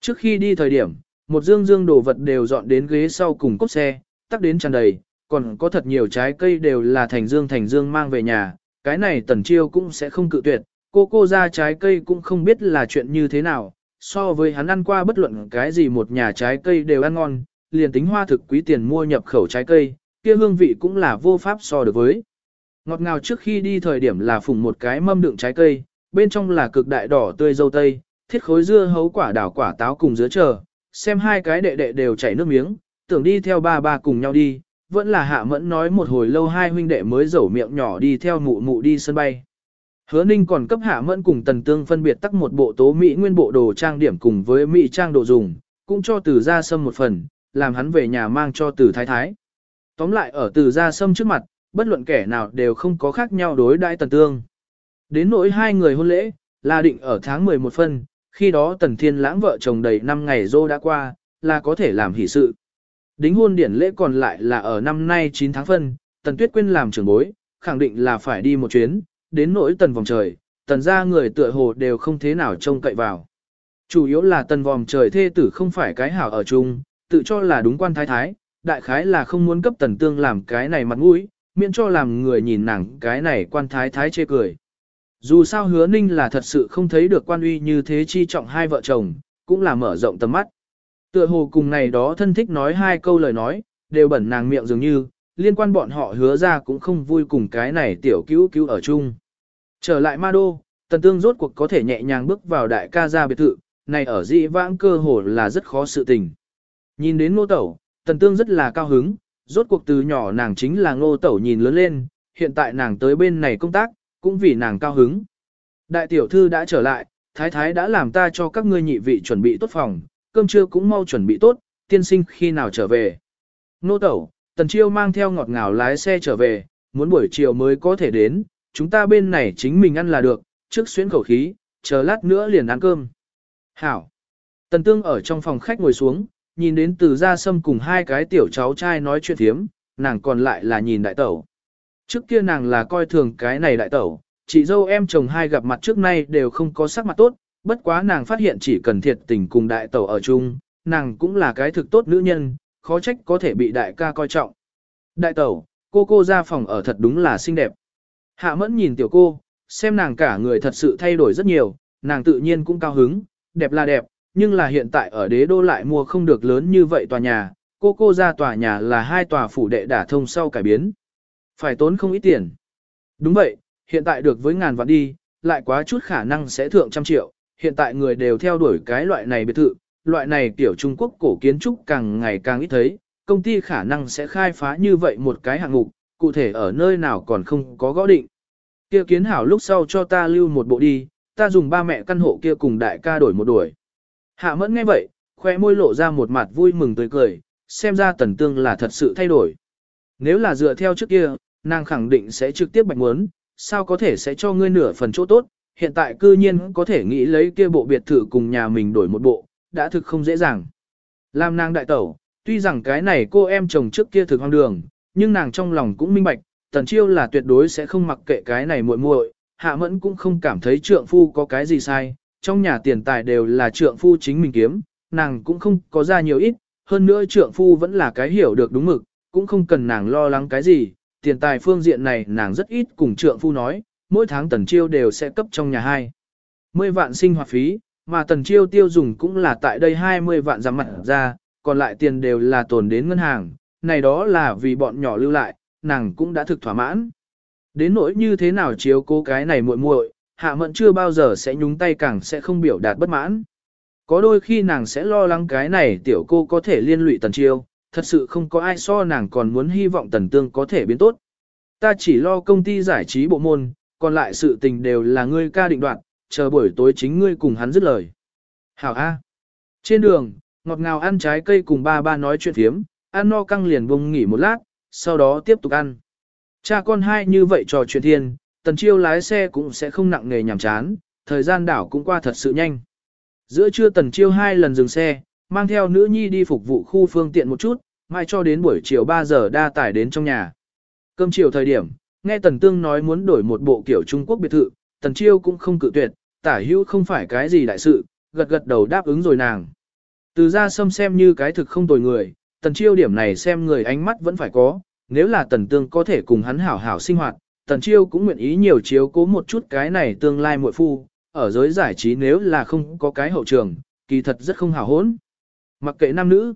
Trước khi đi thời điểm, một dương dương đồ vật đều dọn đến ghế sau cùng cốt xe, tắc đến tràn đầy, còn có thật nhiều trái cây đều là thành dương thành dương mang về nhà, cái này tần chiêu cũng sẽ không cự tuyệt, cô cô ra trái cây cũng không biết là chuyện như thế nào, so với hắn ăn qua bất luận cái gì một nhà trái cây đều ăn ngon, liền tính hoa thực quý tiền mua nhập khẩu trái cây, kia hương vị cũng là vô pháp so được với. Ngọt ngào trước khi đi thời điểm là phùng một cái mâm đựng trái cây, bên trong là cực đại đỏ tươi dâu tây, thiết khối dưa hấu quả đào quả táo cùng dứa chờ, xem hai cái đệ đệ đều chảy nước miếng, tưởng đi theo ba ba cùng nhau đi, vẫn là hạ mẫn nói một hồi lâu hai huynh đệ mới dẩu miệng nhỏ đi theo mụ mụ đi sân bay. Hứa Ninh còn cấp hạ mẫn cùng tần tương phân biệt tắc một bộ tố Mỹ nguyên bộ đồ trang điểm cùng với Mỹ trang đồ dùng, cũng cho từ ra sâm một phần, làm hắn về nhà mang cho từ thái thái. Tóm lại ở từ gia sâm trước mặt, bất luận kẻ nào đều không có khác nhau đối đãi tần tương. Đến nỗi hai người hôn lễ, là định ở tháng 11 phân, khi đó tần thiên lãng vợ chồng đầy 5 ngày dô đã qua, là có thể làm hỷ sự. Đính hôn điển lễ còn lại là ở năm nay 9 tháng phân, tần tuyết quyên làm trưởng bối, khẳng định là phải đi một chuyến, đến nỗi tần vòng trời, tần ra người tựa hồ đều không thế nào trông cậy vào. Chủ yếu là tần vòng trời thê tử không phải cái hảo ở chung, tự cho là đúng quan thái thái, đại khái là không muốn cấp tần tương làm cái này mặt mũi, miễn cho làm người nhìn nàng cái này quan thái thái chê cười. Dù sao hứa ninh là thật sự không thấy được quan uy như thế chi trọng hai vợ chồng, cũng là mở rộng tầm mắt. Tựa hồ cùng này đó thân thích nói hai câu lời nói, đều bẩn nàng miệng dường như, liên quan bọn họ hứa ra cũng không vui cùng cái này tiểu cứu cứu ở chung. Trở lại ma đô, tần tương rốt cuộc có thể nhẹ nhàng bước vào đại ca gia biệt thự, này ở dị vãng cơ hồ là rất khó sự tình. Nhìn đến ngô tẩu, tần tương rất là cao hứng, rốt cuộc từ nhỏ nàng chính là ngô tẩu nhìn lớn lên, hiện tại nàng tới bên này công tác, cũng vì nàng cao hứng. Đại tiểu thư đã trở lại, thái thái đã làm ta cho các ngươi nhị vị chuẩn bị tốt phòng, cơm trưa cũng mau chuẩn bị tốt, tiên sinh khi nào trở về. Nô tẩu, tần chiêu mang theo ngọt ngào lái xe trở về, muốn buổi chiều mới có thể đến, chúng ta bên này chính mình ăn là được, trước xuyến khẩu khí, chờ lát nữa liền ăn cơm. Hảo. Tần tương ở trong phòng khách ngồi xuống, nhìn đến từ gia sâm cùng hai cái tiểu cháu trai nói chuyện thiếm, nàng còn lại là nhìn đại tẩu. Trước kia nàng là coi thường cái này đại tẩu, chị dâu em chồng hai gặp mặt trước nay đều không có sắc mặt tốt, bất quá nàng phát hiện chỉ cần thiệt tình cùng đại tẩu ở chung, nàng cũng là cái thực tốt nữ nhân, khó trách có thể bị đại ca coi trọng. Đại tẩu, cô cô ra phòng ở thật đúng là xinh đẹp. Hạ mẫn nhìn tiểu cô, xem nàng cả người thật sự thay đổi rất nhiều, nàng tự nhiên cũng cao hứng, đẹp là đẹp, nhưng là hiện tại ở đế đô lại mua không được lớn như vậy tòa nhà, cô cô ra tòa nhà là hai tòa phủ đệ đả thông sau cải biến. Phải tốn không ít tiền. Đúng vậy, hiện tại được với ngàn vạn đi, lại quá chút khả năng sẽ thượng trăm triệu, hiện tại người đều theo đuổi cái loại này biệt thự, loại này kiểu Trung Quốc cổ kiến trúc càng ngày càng ít thấy, công ty khả năng sẽ khai phá như vậy một cái hạng mục, cụ thể ở nơi nào còn không có gõ định. Kia kiến hảo lúc sau cho ta lưu một bộ đi, ta dùng ba mẹ căn hộ kia cùng đại ca đổi một đuổi. Hạ mẫn nghe vậy, khoe môi lộ ra một mặt vui mừng tươi cười, xem ra tần tương là thật sự thay đổi. Nếu là dựa theo trước kia, nàng khẳng định sẽ trực tiếp bạch muốn, sao có thể sẽ cho ngươi nửa phần chỗ tốt, hiện tại cư nhiên có thể nghĩ lấy kia bộ biệt thự cùng nhà mình đổi một bộ, đã thực không dễ dàng. Làm nàng đại tẩu, tuy rằng cái này cô em chồng trước kia thực hoang đường, nhưng nàng trong lòng cũng minh bạch, tần chiêu là tuyệt đối sẽ không mặc kệ cái này muội muội, hạ mẫn cũng không cảm thấy trượng phu có cái gì sai, trong nhà tiền tài đều là trượng phu chính mình kiếm, nàng cũng không có ra nhiều ít, hơn nữa trượng phu vẫn là cái hiểu được đúng mực, cũng không cần nàng lo lắng cái gì, tiền tài phương diện này nàng rất ít cùng trượng phu nói, mỗi tháng tần chiêu đều sẽ cấp trong nhà hai. 10 vạn sinh hoạt phí, mà tần chiêu tiêu dùng cũng là tại đây 20 vạn giảm mặt ra, còn lại tiền đều là tồn đến ngân hàng, này đó là vì bọn nhỏ lưu lại, nàng cũng đã thực thỏa mãn. Đến nỗi như thế nào chiếu cố cái này muội muội, hạ mẫn chưa bao giờ sẽ nhúng tay càng sẽ không biểu đạt bất mãn. Có đôi khi nàng sẽ lo lắng cái này tiểu cô có thể liên lụy tần chiêu, thật sự không có ai so nàng còn muốn hy vọng tần tương có thể biến tốt. Ta chỉ lo công ty giải trí bộ môn, còn lại sự tình đều là ngươi ca định đoạt, chờ buổi tối chính ngươi cùng hắn dứt lời. Hảo A. Trên đường, ngọt ngào ăn trái cây cùng ba ba nói chuyện thiếm, ăn no căng liền bông nghỉ một lát, sau đó tiếp tục ăn. Cha con hai như vậy trò chuyện thiên, tần chiêu lái xe cũng sẽ không nặng nề nhàm chán, thời gian đảo cũng qua thật sự nhanh. Giữa trưa tần chiêu hai lần dừng xe, mang theo nữ nhi đi phục vụ khu phương tiện một chút, mai cho đến buổi chiều 3 giờ đa tải đến trong nhà. Cơm chiều thời điểm, nghe tần tương nói muốn đổi một bộ kiểu Trung Quốc biệt thự, tần chiêu cũng không cự tuyệt, tả hữu không phải cái gì đại sự, gật gật đầu đáp ứng rồi nàng. Từ ra xâm xem như cái thực không tồi người, tần chiêu điểm này xem người ánh mắt vẫn phải có, nếu là tần tương có thể cùng hắn hảo hảo sinh hoạt, tần chiêu cũng nguyện ý nhiều chiếu cố một chút cái này tương lai muội phu, ở giới giải trí nếu là không có cái hậu trường, kỳ thật rất không hảo hốn. Mặc kệ nam nữ,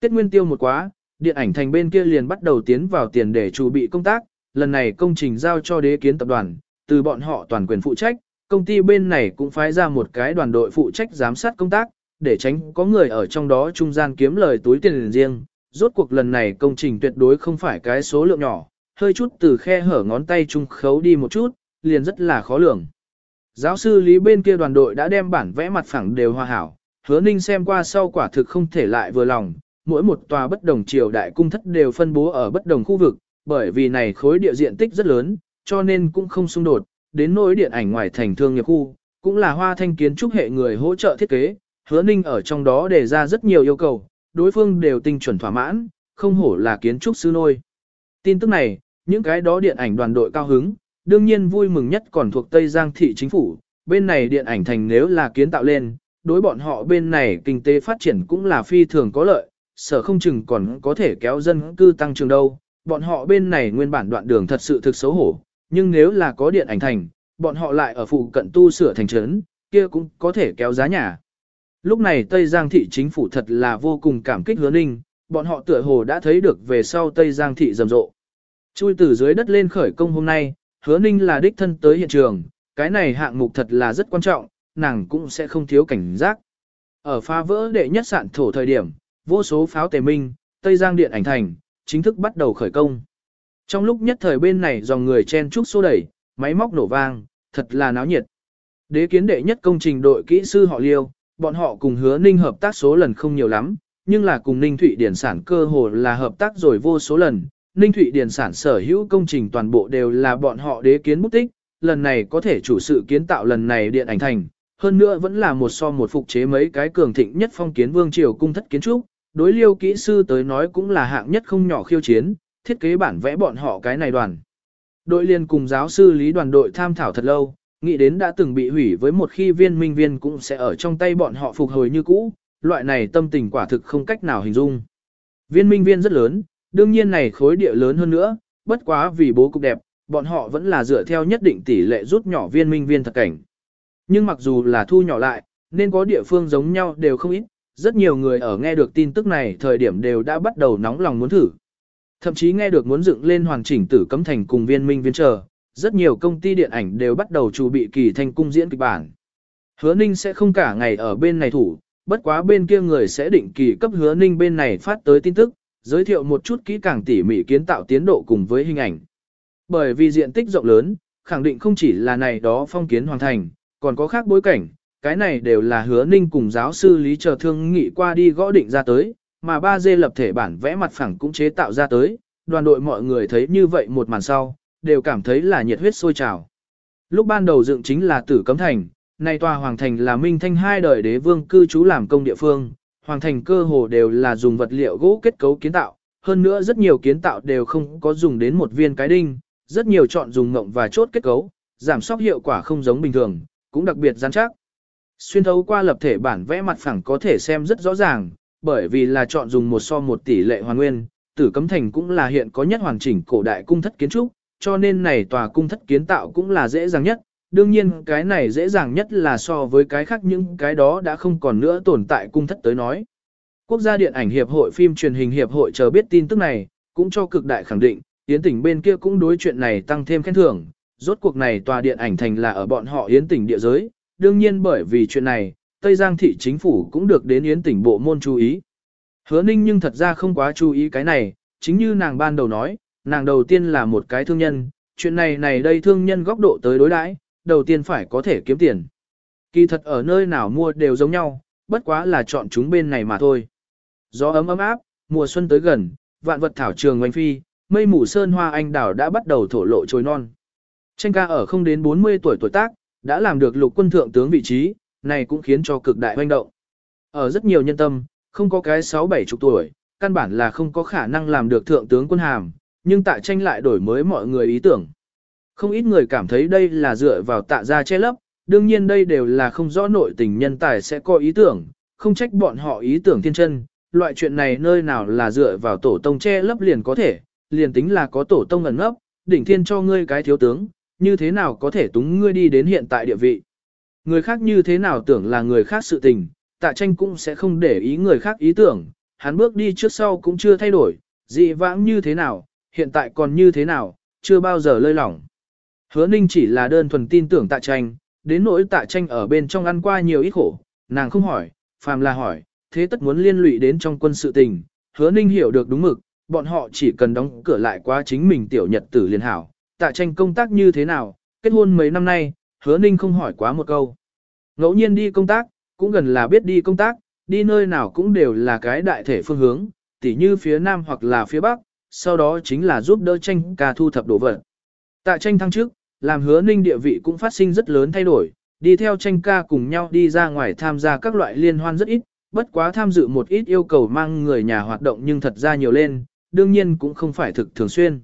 Tết Nguyên tiêu một quá, điện ảnh thành bên kia liền bắt đầu tiến vào tiền để chuẩn bị công tác, lần này công trình giao cho đế kiến tập đoàn, từ bọn họ toàn quyền phụ trách, công ty bên này cũng phái ra một cái đoàn đội phụ trách giám sát công tác, để tránh có người ở trong đó trung gian kiếm lời túi tiền riêng. Rốt cuộc lần này công trình tuyệt đối không phải cái số lượng nhỏ, hơi chút từ khe hở ngón tay trung khấu đi một chút, liền rất là khó lường. Giáo sư Lý bên kia đoàn đội đã đem bản vẽ mặt phẳng đều hòa hảo, hứa ninh xem qua sau quả thực không thể lại vừa lòng, mỗi một tòa bất đồng triều đại cung thất đều phân bố ở bất đồng khu vực, bởi vì này khối địa diện tích rất lớn, cho nên cũng không xung đột, đến nỗi điện ảnh ngoài thành thương nghiệp khu, cũng là hoa thanh kiến trúc hệ người hỗ trợ thiết kế, hứa ninh ở trong đó đề ra rất nhiều yêu cầu, đối phương đều tinh chuẩn thỏa mãn, không hổ là kiến trúc sư nôi. Tin tức này, những cái đó điện ảnh đoàn đội cao hứng, đương nhiên vui mừng nhất còn thuộc Tây Giang thị chính phủ, bên này điện ảnh thành nếu là kiến tạo lên, đối bọn họ bên này kinh tế phát triển cũng là phi thường có lợi, sở không chừng còn có thể kéo dân cư tăng trưởng đâu. Bọn họ bên này nguyên bản đoạn đường thật sự thực xấu hổ, nhưng nếu là có điện ảnh thành, bọn họ lại ở phụ cận tu sửa thành trấn, kia cũng có thể kéo giá nhà. Lúc này Tây Giang thị chính phủ thật là vô cùng cảm kích hứa ninh, bọn họ tựa hồ đã thấy được về sau Tây Giang thị rầm rộ. Chui từ dưới đất lên khởi công hôm nay, hứa ninh là đích thân tới hiện trường, cái này hạng mục thật là rất quan trọng, nàng cũng sẽ không thiếu cảnh giác. Ở phá vỡ đệ nhất sạn thổ thời điểm, vô số pháo tề minh, Tây Giang Điện ảnh thành, chính thức bắt đầu khởi công. Trong lúc nhất thời bên này dòng người chen trúc xô đẩy, máy móc nổ vang, thật là náo nhiệt. Đế kiến đệ nhất công trình đội kỹ sư họ liêu, bọn họ cùng hứa ninh hợp tác số lần không nhiều lắm, nhưng là cùng ninh thụy điển sản cơ hồ là hợp tác rồi vô số lần. Ninh Thụy Điền sản sở hữu công trình toàn bộ đều là bọn họ đế kiến bút tích, lần này có thể chủ sự kiến tạo lần này điện ảnh thành, hơn nữa vẫn là một so một phục chế mấy cái cường thịnh nhất phong kiến vương triều cung thất kiến trúc, đối liêu kỹ sư tới nói cũng là hạng nhất không nhỏ khiêu chiến, thiết kế bản vẽ bọn họ cái này đoàn. Đội liên cùng giáo sư lý đoàn đội tham thảo thật lâu, nghĩ đến đã từng bị hủy với một khi viên minh viên cũng sẽ ở trong tay bọn họ phục hồi như cũ, loại này tâm tình quả thực không cách nào hình dung. Viên minh viên rất lớn, đương nhiên này khối địa lớn hơn nữa, bất quá vì bố cục đẹp, bọn họ vẫn là dựa theo nhất định tỷ lệ rút nhỏ viên minh viên thật cảnh. Nhưng mặc dù là thu nhỏ lại, nên có địa phương giống nhau đều không ít, rất nhiều người ở nghe được tin tức này thời điểm đều đã bắt đầu nóng lòng muốn thử. Thậm chí nghe được muốn dựng lên hoàn chỉnh tử cấm thành cùng viên minh viên chờ, rất nhiều công ty điện ảnh đều bắt đầu chuẩn bị kỳ thành cung diễn kịch bản. Hứa Ninh sẽ không cả ngày ở bên này thủ, bất quá bên kia người sẽ định kỳ cấp Hứa Ninh bên này phát tới tin tức, giới thiệu một chút kỹ càng tỉ mỉ kiến tạo tiến độ cùng với hình ảnh. Bởi vì diện tích rộng lớn, khẳng định không chỉ là này đó phong kiến hoàn thành, còn có khác bối cảnh, cái này đều là hứa ninh cùng giáo sư Lý Trờ thương nghị qua đi gõ định ra tới, mà ba d lập thể bản vẽ mặt phẳng cũng chế tạo ra tới, đoàn đội mọi người thấy như vậy một màn sau, đều cảm thấy là nhiệt huyết sôi trào. Lúc ban đầu dựng chính là Tử Cấm Thành, nay tòa Hoàng Thành là Minh Thanh hai đời đế vương cư trú làm công địa phương, Hoàng Thành cơ hồ đều là dùng vật liệu gỗ kết cấu kiến tạo, hơn nữa rất nhiều kiến tạo đều không có dùng đến một viên cái đinh, rất nhiều chọn dùng ngộng và chốt kết cấu, giảm sóc hiệu quả không giống bình thường, cũng đặc biệt rắn chắc. Xuyên thấu qua lập thể bản vẽ mặt phẳng có thể xem rất rõ ràng, bởi vì là chọn dùng một so một tỷ lệ hoàn nguyên, tử cấm thành cũng là hiện có nhất hoàn chỉnh cổ đại cung thất kiến trúc, cho nên này tòa cung thất kiến tạo cũng là dễ dàng nhất. Đương nhiên cái này dễ dàng nhất là so với cái khác những cái đó đã không còn nữa tồn tại cung thất tới nói. Quốc gia điện ảnh hiệp hội phim truyền hình hiệp hội chờ biết tin tức này, cũng cho cực đại khẳng định, Yến tỉnh bên kia cũng đối chuyện này tăng thêm khen thưởng, rốt cuộc này tòa điện ảnh thành là ở bọn họ Yến tỉnh địa giới, đương nhiên bởi vì chuyện này, Tây Giang thị chính phủ cũng được đến Yến tỉnh bộ môn chú ý. Hứa Ninh nhưng thật ra không quá chú ý cái này, chính như nàng ban đầu nói, nàng đầu tiên là một cái thương nhân, chuyện này này đây thương nhân góc độ tới đối đãi, đầu tiên phải có thể kiếm tiền. Kỳ thật ở nơi nào mua đều giống nhau, bất quá là chọn chúng bên này mà thôi. Gió ấm ấm áp, mùa xuân tới gần, vạn vật thảo trường oanh phi, mây mù sơn hoa anh đào đã bắt đầu thổ lộ trồi non. Tranh ca ở không đến 40 tuổi tuổi tác, đã làm được lục quân thượng tướng vị trí, này cũng khiến cho cực đại hoành động. Ở rất nhiều nhân tâm, không có cái 6-7 chục tuổi, căn bản là không có khả năng làm được thượng tướng quân hàm, nhưng tại tranh lại đổi mới mọi người ý tưởng. Không ít người cảm thấy đây là dựa vào tạ gia che lấp, đương nhiên đây đều là không rõ nội tình nhân tài sẽ có ý tưởng, không trách bọn họ ý tưởng thiên chân, loại chuyện này nơi nào là dựa vào tổ tông che lấp liền có thể, liền tính là có tổ tông ẩn ngấp, đỉnh thiên cho ngươi cái thiếu tướng, như thế nào có thể túng ngươi đi đến hiện tại địa vị. Người khác như thế nào tưởng là người khác sự tình, tạ tranh cũng sẽ không để ý người khác ý tưởng, hắn bước đi trước sau cũng chưa thay đổi, dị vãng như thế nào, hiện tại còn như thế nào, chưa bao giờ lơi lỏng. Hứa ninh chỉ là đơn thuần tin tưởng tạ tranh, đến nỗi tạ tranh ở bên trong ăn qua nhiều ít khổ, nàng không hỏi, phàm là hỏi, thế tất muốn liên lụy đến trong quân sự tình, hứa ninh hiểu được đúng mực, bọn họ chỉ cần đóng cửa lại quá chính mình tiểu nhật tử liền hảo, tạ tranh công tác như thế nào, kết hôn mấy năm nay, hứa ninh không hỏi quá một câu. Ngẫu nhiên đi công tác, cũng gần là biết đi công tác, đi nơi nào cũng đều là cái đại thể phương hướng, tỉ như phía nam hoặc là phía bắc, sau đó chính là giúp đỡ tranh ca thu thập đồ vật. Tạ tranh thăng trước, làm hứa ninh địa vị cũng phát sinh rất lớn thay đổi, đi theo tranh ca cùng nhau đi ra ngoài tham gia các loại liên hoan rất ít, bất quá tham dự một ít yêu cầu mang người nhà hoạt động nhưng thật ra nhiều lên, đương nhiên cũng không phải thực thường xuyên.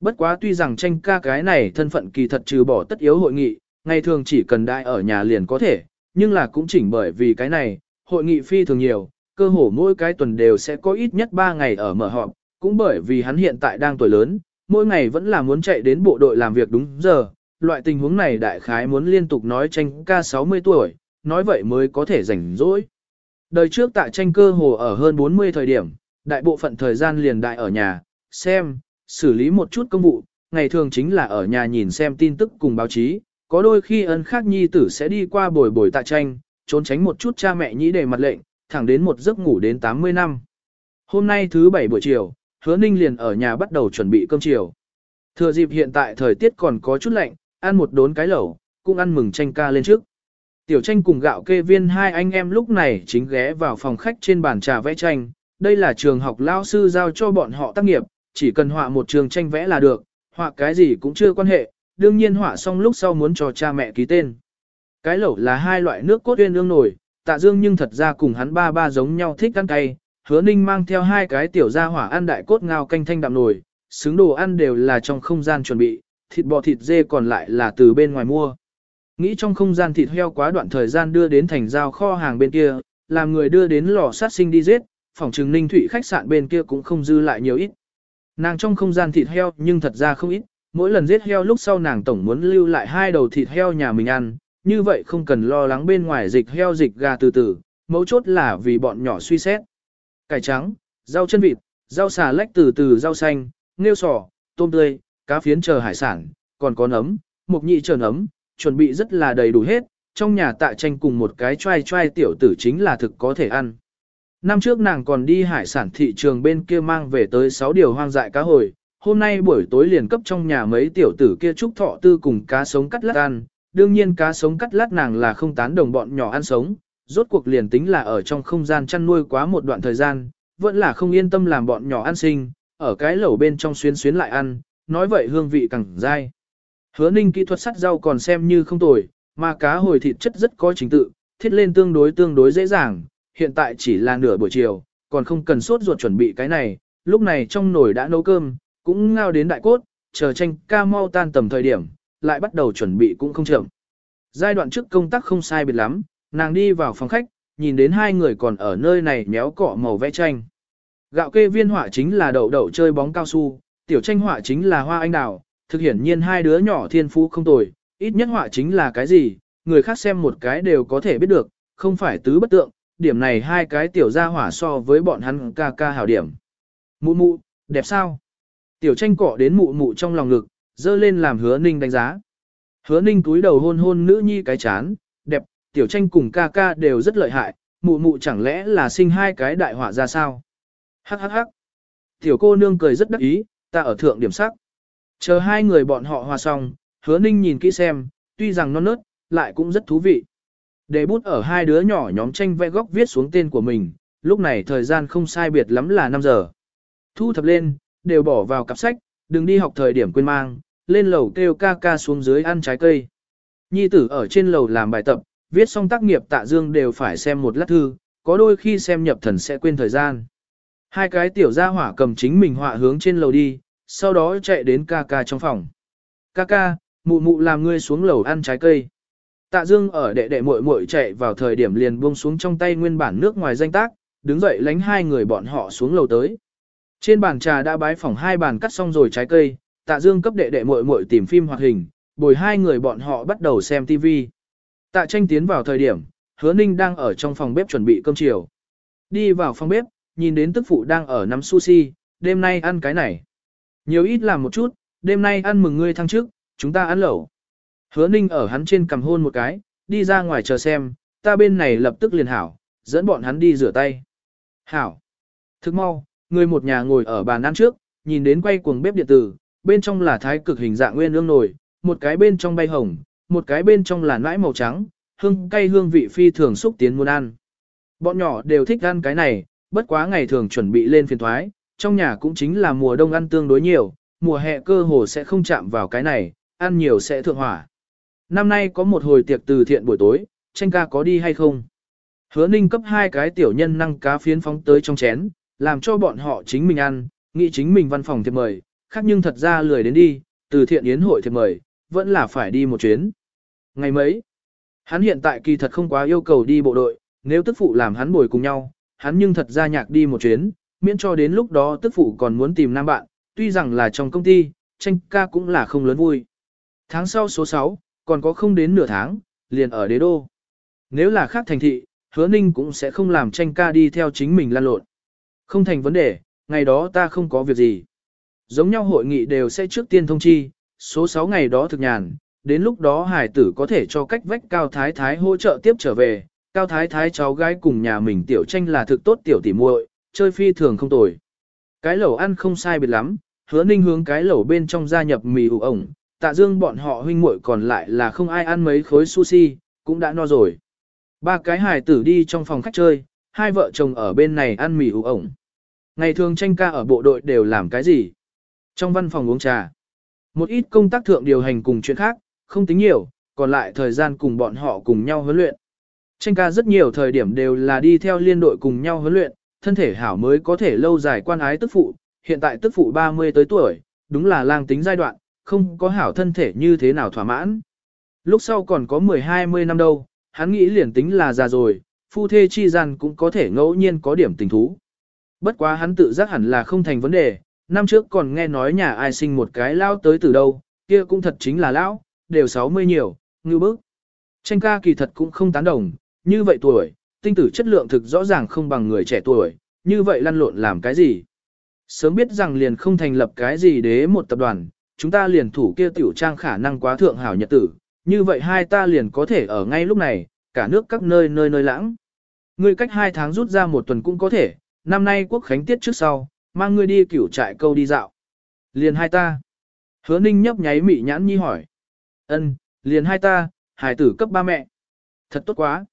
Bất quá tuy rằng tranh ca cái này thân phận kỳ thật trừ bỏ tất yếu hội nghị, ngày thường chỉ cần đại ở nhà liền có thể, nhưng là cũng chỉnh bởi vì cái này, hội nghị phi thường nhiều, cơ hồ mỗi cái tuần đều sẽ có ít nhất 3 ngày ở mở họp, cũng bởi vì hắn hiện tại đang tuổi lớn, mỗi ngày vẫn là muốn chạy đến bộ đội làm việc đúng giờ, loại tình huống này đại khái muốn liên tục nói tranh ca 60 tuổi, nói vậy mới có thể rảnh rỗi. Đời trước tại tranh cơ hồ ở hơn 40 thời điểm, đại bộ phận thời gian liền đại ở nhà, xem, xử lý một chút công vụ, ngày thường chính là ở nhà nhìn xem tin tức cùng báo chí, có đôi khi ân khác nhi tử sẽ đi qua bồi bồi tạ tranh, trốn tránh một chút cha mẹ nhĩ đề mặt lệnh, thẳng đến một giấc ngủ đến 80 năm. Hôm nay thứ bảy buổi chiều, hứa ninh liền ở nhà bắt đầu chuẩn bị cơm chiều. Thừa dịp hiện tại thời tiết còn có chút lạnh, ăn một đốn cái lẩu, cũng ăn mừng tranh ca lên trước. Tiểu tranh cùng gạo kê viên hai anh em lúc này chính ghé vào phòng khách trên bàn trà vẽ tranh. Đây là trường học lao sư giao cho bọn họ tác nghiệp, chỉ cần họa một trường tranh vẽ là được, họa cái gì cũng chưa quan hệ, đương nhiên họa xong lúc sau muốn cho cha mẹ ký tên. Cái lẩu là hai loại nước cốt uyên ương nổi, tạ dương nhưng thật ra cùng hắn ba ba giống nhau thích ăn cay, hứa ninh mang theo hai cái tiểu gia hỏa ăn đại cốt ngao canh thanh đạm nổi, xứng đồ ăn đều là trong không gian chuẩn bị, thịt bò thịt dê còn lại là từ bên ngoài mua. Nghĩ trong không gian thịt heo quá đoạn thời gian đưa đến thành giao kho hàng bên kia, làm người đưa đến lò sát sinh đi giết, phòng trừng ninh thủy khách sạn bên kia cũng không dư lại nhiều ít. Nàng trong không gian thịt heo nhưng thật ra không ít, mỗi lần giết heo lúc sau nàng tổng muốn lưu lại hai đầu thịt heo nhà mình ăn, như vậy không cần lo lắng bên ngoài dịch heo dịch gà từ từ, mấu chốt là vì bọn nhỏ suy xét. Cải trắng, rau chân vịt, rau xà lách từ từ rau xanh, nghêu sò, tôm tươi, cá phiến chờ hải sản, còn có nấm, mục nhị chờ nấm, chuẩn bị rất là đầy đủ hết, trong nhà tạ tranh cùng một cái choai choai tiểu tử chính là thực có thể ăn. Năm trước nàng còn đi hải sản thị trường bên kia mang về tới 6 điều hoang dại cá hồi, hôm nay buổi tối liền cấp trong nhà mấy tiểu tử kia trúc thọ tư cùng cá sống cắt lát ăn, đương nhiên cá sống cắt lát nàng là không tán đồng bọn nhỏ ăn sống, rốt cuộc liền tính là ở trong không gian chăn nuôi quá một đoạn thời gian, vẫn là không yên tâm làm bọn nhỏ ăn sinh, ở cái lẩu bên trong xuyến xuyến lại ăn, nói vậy hương vị càng dai. Hứa ninh kỹ thuật sắt rau còn xem như không tồi, mà cá hồi thịt chất rất có chính tự, thiết lên tương đối tương đối dễ dàng, hiện tại chỉ là nửa buổi chiều, còn không cần sốt ruột chuẩn bị cái này, lúc này trong nồi đã nấu cơm, cũng ngao đến đại cốt, chờ tranh ca mau tan tầm thời điểm, lại bắt đầu chuẩn bị cũng không chậm. Giai đoạn trước công tác không sai biệt lắm, nàng đi vào phòng khách, nhìn đến hai người còn ở nơi này méo cọ màu vẽ tranh. Gạo kê viên họa chính là đậu đậu chơi bóng cao su, tiểu tranh họa chính là hoa anh đào, thực hiển nhiên hai đứa nhỏ thiên phú không tồi, ít nhất họa chính là cái gì, người khác xem một cái đều có thể biết được, không phải tứ bất tượng, điểm này hai cái tiểu gia hỏa so với bọn hắn ca ca hảo điểm. Mụ mụ, đẹp sao? Tiểu tranh cọ đến mụ mụ trong lòng ngực, dơ lên làm hứa ninh đánh giá. Hứa ninh túi đầu hôn hôn nữ nhi cái chán, đẹp, tiểu tranh cùng ca ca đều rất lợi hại, mụ mụ chẳng lẽ là sinh hai cái đại họa ra sao? Hắc hắc hắc. Tiểu cô nương cười rất đắc ý, ta ở thượng điểm sắc. Chờ hai người bọn họ hòa xong, hứa ninh nhìn kỹ xem, tuy rằng non nớt, lại cũng rất thú vị. Để bút ở hai đứa nhỏ nhóm tranh vẽ góc viết xuống tên của mình, lúc này thời gian không sai biệt lắm là 5 giờ. Thu thập lên, đều bỏ vào cặp sách, đừng đi học thời điểm quên mang, lên lầu kêu ca ca xuống dưới ăn trái cây. Nhi tử ở trên lầu làm bài tập, viết xong tác nghiệp tạ dương đều phải xem một lát thư, có đôi khi xem nhập thần sẽ quên thời gian. Hai cái tiểu gia hỏa cầm chính mình họa hướng trên lầu đi, sau đó chạy đến ca ca trong phòng. Ca ca, mụ mụ làm ngươi xuống lầu ăn trái cây. Tạ Dương ở đệ đệ muội muội chạy vào thời điểm liền buông xuống trong tay nguyên bản nước ngoài danh tác, đứng dậy lánh hai người bọn họ xuống lầu tới. Trên bàn trà đã bái phỏng hai bàn cắt xong rồi trái cây, Tạ Dương cấp đệ đệ muội muội tìm phim hoạt hình, bồi hai người bọn họ bắt đầu xem TV. Tạ Tranh tiến vào thời điểm, Hứa Ninh đang ở trong phòng bếp chuẩn bị cơm chiều. Đi vào phòng bếp, nhìn đến tức phụ đang ở nắm sushi, đêm nay ăn cái này. Nhiều ít làm một chút, đêm nay ăn mừng ngươi thăng trước, chúng ta ăn lẩu. Hứa ninh ở hắn trên cầm hôn một cái, đi ra ngoài chờ xem, ta bên này lập tức liền hảo, dẫn bọn hắn đi rửa tay. Hảo. Thức mau, người một nhà ngồi ở bàn ăn trước, nhìn đến quay cuồng bếp điện tử, bên trong là thái cực hình dạng nguyên ương nồi, một cái bên trong bay hồng, một cái bên trong là nãi màu trắng, hương cay hương vị phi thường xúc tiến muốn ăn. Bọn nhỏ đều thích ăn cái này, bất quá ngày thường chuẩn bị lên phiền thoái, trong nhà cũng chính là mùa đông ăn tương đối nhiều, mùa hè cơ hồ sẽ không chạm vào cái này, ăn nhiều sẽ thượng hỏa. Năm nay có một hồi tiệc từ thiện buổi tối, tranh ca có đi hay không? Hứa ninh cấp hai cái tiểu nhân năng cá phiến phóng tới trong chén, làm cho bọn họ chính mình ăn, nghĩ chính mình văn phòng thiệp mời, khác nhưng thật ra lười đến đi, từ thiện yến hội thiệp mời, vẫn là phải đi một chuyến. Ngày mấy? Hắn hiện tại kỳ thật không quá yêu cầu đi bộ đội, nếu tức phụ làm hắn bồi cùng nhau, hắn nhưng thật ra nhạc đi một chuyến, miễn cho đến lúc đó tức phụ còn muốn tìm nam bạn, tuy rằng là trong công ty, tranh ca cũng là không lớn vui. Tháng sau số 6, còn có không đến nửa tháng, liền ở đế đô. Nếu là khác thành thị, hứa ninh cũng sẽ không làm tranh ca đi theo chính mình lan lộn. Không thành vấn đề, ngày đó ta không có việc gì. Giống nhau hội nghị đều sẽ trước tiên thông chi, số 6 ngày đó thực nhàn, đến lúc đó hải tử có thể cho cách vách cao thái thái hỗ trợ tiếp trở về, cao thái thái cháu gái cùng nhà mình tiểu tranh là thực tốt tiểu tỉ muội, chơi phi thường không tồi. Cái lẩu ăn không sai biệt lắm, hứa ninh hướng cái lẩu bên trong gia nhập mì ủ ổng, tạ dương bọn họ huynh muội còn lại là không ai ăn mấy khối sushi, cũng đã no rồi. Ba cái hài tử đi trong phòng khách chơi, hai vợ chồng ở bên này ăn mì ủ ổng. Ngày thường tranh ca ở bộ đội đều làm cái gì? Trong văn phòng uống trà. Một ít công tác thượng điều hành cùng chuyện khác, không tính nhiều, còn lại thời gian cùng bọn họ cùng nhau huấn luyện. Tranh ca rất nhiều thời điểm đều là đi theo liên đội cùng nhau huấn luyện, thân thể hảo mới có thể lâu dài quan ái tức phụ, hiện tại tức phụ 30 tới tuổi, đúng là lang tính giai đoạn, không có hảo thân thể như thế nào thỏa mãn. Lúc sau còn có 10-20 năm đâu, hắn nghĩ liền tính là già rồi, phu thê chi gian cũng có thể ngẫu nhiên có điểm tình thú. Bất quá hắn tự giác hẳn là không thành vấn đề, năm trước còn nghe nói nhà ai sinh một cái lao tới từ đâu, kia cũng thật chính là lão, đều 60 nhiều, ngư bức. Tranh ca kỳ thật cũng không tán đồng, như vậy tuổi, tinh tử chất lượng thực rõ ràng không bằng người trẻ tuổi, như vậy lăn lộn làm cái gì? Sớm biết rằng liền không thành lập cái gì đế một tập đoàn, chúng ta liền thủ kia tiểu trang khả năng quá thượng hảo nhật tử, như vậy hai ta liền có thể ở ngay lúc này, cả nước các nơi nơi nơi lãng. Ngươi cách hai tháng rút ra một tuần cũng có thể, năm nay quốc khánh tiết trước sau, mang ngươi đi cửu trại câu đi dạo. Liền hai ta. Hứa ninh nhấp nháy mị nhãn nhi hỏi ân liền hai ta, hài tử cấp ba mẹ. Thật tốt quá.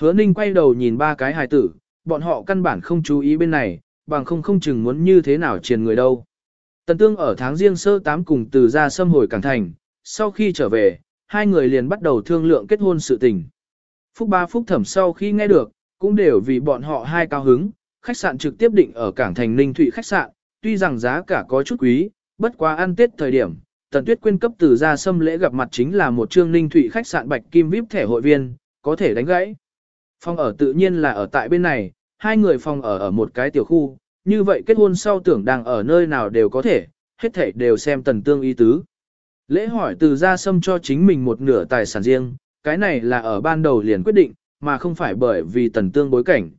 Hứa ninh quay đầu nhìn ba cái hài tử, bọn họ căn bản không chú ý bên này, bằng không không chừng muốn như thế nào triền người đâu. Tần Tương ở tháng riêng sơ tám cùng từ ra xâm hồi Cảng Thành, sau khi trở về, hai người liền bắt đầu thương lượng kết hôn sự tình. Phúc ba phúc thẩm sau khi nghe được, cũng đều vì bọn họ hai cao hứng, khách sạn trực tiếp định ở Cảng Thành Ninh Thụy khách sạn, tuy rằng giá cả có chút quý, bất quá ăn tết thời điểm, Tần Tuyết quyên cấp từ ra xâm lễ gặp mặt chính là một trương Ninh thủy khách sạn Bạch Kim VIP thẻ hội viên, có thể đánh gãy. Phòng ở tự nhiên là ở tại bên này, hai người phòng ở ở một cái tiểu khu, như vậy kết hôn sau tưởng đang ở nơi nào đều có thể, hết thể đều xem tần tương ý tứ. Lễ hỏi từ ra xâm cho chính mình một nửa tài sản riêng, cái này là ở ban đầu liền quyết định, mà không phải bởi vì tần tương bối cảnh.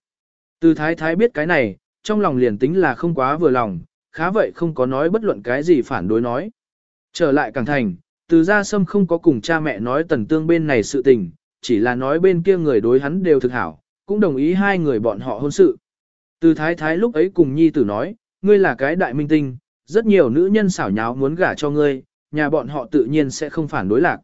Từ thái thái biết cái này, trong lòng liền tính là không quá vừa lòng, khá vậy không có nói bất luận cái gì phản đối nói. Trở lại càng thành, từ ra sâm không có cùng cha mẹ nói tần tương bên này sự tình, chỉ là nói bên kia người đối hắn đều thực hảo, cũng đồng ý hai người bọn họ hôn sự. Từ thái thái lúc ấy cùng nhi tử nói, ngươi là cái đại minh tinh, rất nhiều nữ nhân xảo nháo muốn gả cho ngươi, nhà bọn họ tự nhiên sẽ không phản đối lạc.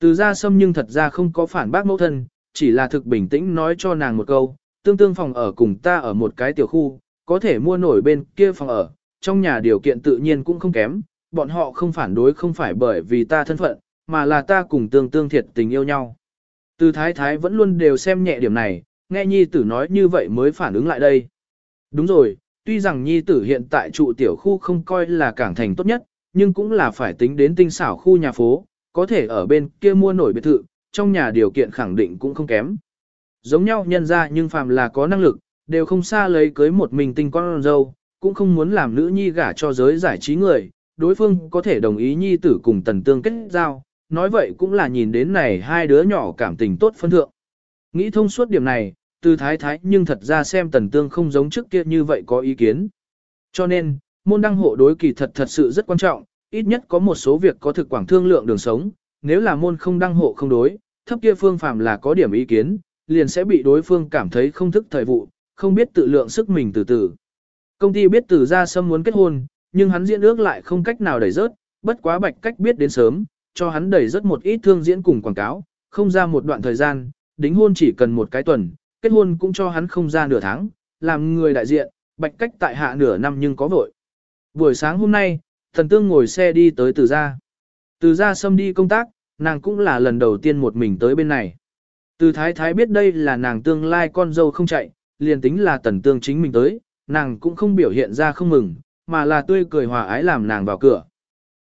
Từ ra sâm nhưng thật ra không có phản bác mẫu thân, chỉ là thực bình tĩnh nói cho nàng một câu, tương tương phòng ở cùng ta ở một cái tiểu khu, có thể mua nổi bên kia phòng ở, trong nhà điều kiện tự nhiên cũng không kém, bọn họ không phản đối không phải bởi vì ta thân phận, mà là ta cùng tương tương thiệt tình yêu nhau. Từ thái thái vẫn luôn đều xem nhẹ điểm này, nghe nhi tử nói như vậy mới phản ứng lại đây. Đúng rồi, tuy rằng nhi tử hiện tại trụ tiểu khu không coi là cảng thành tốt nhất, nhưng cũng là phải tính đến tinh xảo khu nhà phố, có thể ở bên kia mua nổi biệt thự, trong nhà điều kiện khẳng định cũng không kém. Giống nhau nhân ra nhưng phàm là có năng lực, đều không xa lấy cưới một mình tinh con dâu, cũng không muốn làm nữ nhi gả cho giới giải trí người, đối phương có thể đồng ý nhi tử cùng tần tương kết giao, nói vậy cũng là nhìn đến này hai đứa nhỏ cảm tình tốt phân thượng. Nghĩ thông suốt điểm này, từ thái thái nhưng thật ra xem tần tương không giống trước kia như vậy có ý kiến. Cho nên, môn đăng hộ đối kỳ thật thật sự rất quan trọng, ít nhất có một số việc có thực quảng thương lượng đường sống, nếu là môn không đăng hộ không đối, thấp kia phương phàm là có điểm ý kiến, liền sẽ bị đối phương cảm thấy không thức thời vụ, không biết tự lượng sức mình từ từ. Công ty biết từ ra sâm muốn kết hôn, nhưng hắn diễn ước lại không cách nào đẩy rớt, bất quá bạch cách biết đến sớm, cho hắn đẩy rớt một ít thương diễn cùng quảng cáo, không ra một đoạn thời gian, đính hôn chỉ cần một cái tuần, kết hôn cũng cho hắn không ra nửa tháng, làm người đại diện, bạch cách tại hạ nửa năm nhưng có vội. Buổi sáng hôm nay, thần tương ngồi xe đi tới từ gia. Từ gia xâm đi công tác, nàng cũng là lần đầu tiên một mình tới bên này. Từ thái thái biết đây là nàng tương lai con dâu không chạy, liền tính là tần tương chính mình tới, nàng cũng không biểu hiện ra không mừng, mà là tươi cười hòa ái làm nàng vào cửa.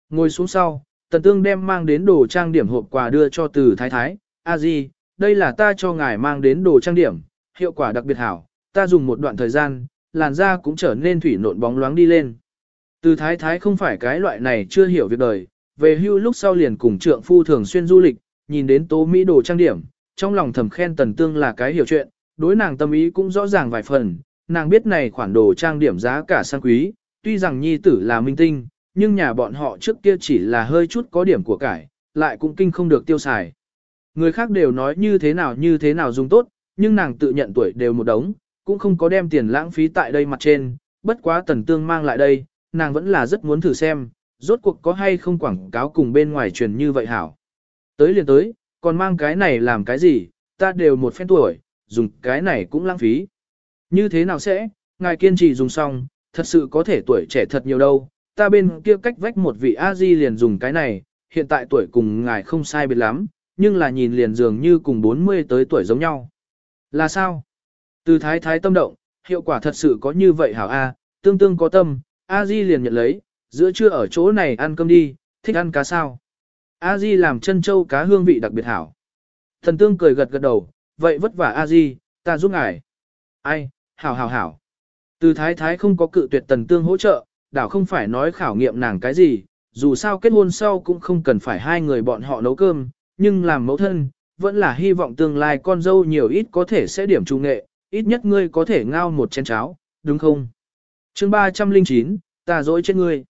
Ngồi xuống sau, tần tương đem mang đến đồ trang điểm hộp quà đưa cho từ thái thái, a di, đây là ta cho ngài mang đến đồ trang điểm, hiệu quả đặc biệt hảo, ta dùng một đoạn thời gian, làn da cũng trở nên thủy nộn bóng loáng đi lên. Từ thái thái không phải cái loại này chưa hiểu việc đời, về hưu lúc sau liền cùng trượng phu thường xuyên du lịch, nhìn đến tố mỹ đồ trang điểm, trong lòng thầm khen tần tương là cái hiểu chuyện, đối nàng tâm ý cũng rõ ràng vài phần, nàng biết này khoản đồ trang điểm giá cả sang quý, tuy rằng nhi tử là minh tinh, nhưng nhà bọn họ trước kia chỉ là hơi chút có điểm của cải, lại cũng kinh không được tiêu xài. Người khác đều nói như thế nào như thế nào dùng tốt, nhưng nàng tự nhận tuổi đều một đống, cũng không có đem tiền lãng phí tại đây mặt trên, bất quá tần tương mang lại đây, nàng vẫn là rất muốn thử xem, rốt cuộc có hay không quảng cáo cùng bên ngoài truyền như vậy hảo. Tới liền tới, còn mang cái này làm cái gì, ta đều một phen tuổi, dùng cái này cũng lãng phí. Như thế nào sẽ, ngài kiên trì dùng xong, thật sự có thể tuổi trẻ thật nhiều đâu, ta bên kia cách vách một vị A-di liền dùng cái này, hiện tại tuổi cùng ngài không sai biệt lắm, nhưng là nhìn liền dường như cùng 40 tới tuổi giống nhau. Là sao? Từ thái thái tâm động, hiệu quả thật sự có như vậy hảo A, tương tương có tâm, A-di liền nhận lấy, giữa trưa ở chỗ này ăn cơm đi, thích ăn cá sao? A-di làm chân châu cá hương vị đặc biệt hảo. Thần tương cười gật gật đầu, vậy vất vả A-di, ta giúp ngài. Ai, hảo hảo hảo. Từ thái thái không có cự tuyệt tần tương hỗ trợ, đảo không phải nói khảo nghiệm nàng cái gì, dù sao kết hôn sau cũng không cần phải hai người bọn họ nấu cơm, nhưng làm mẫu thân, vẫn là hy vọng tương lai con dâu nhiều ít có thể sẽ điểm trung nghệ, ít nhất ngươi có thể ngao một chén cháo, đúng không? chương 309, ta dỗi trên ngươi.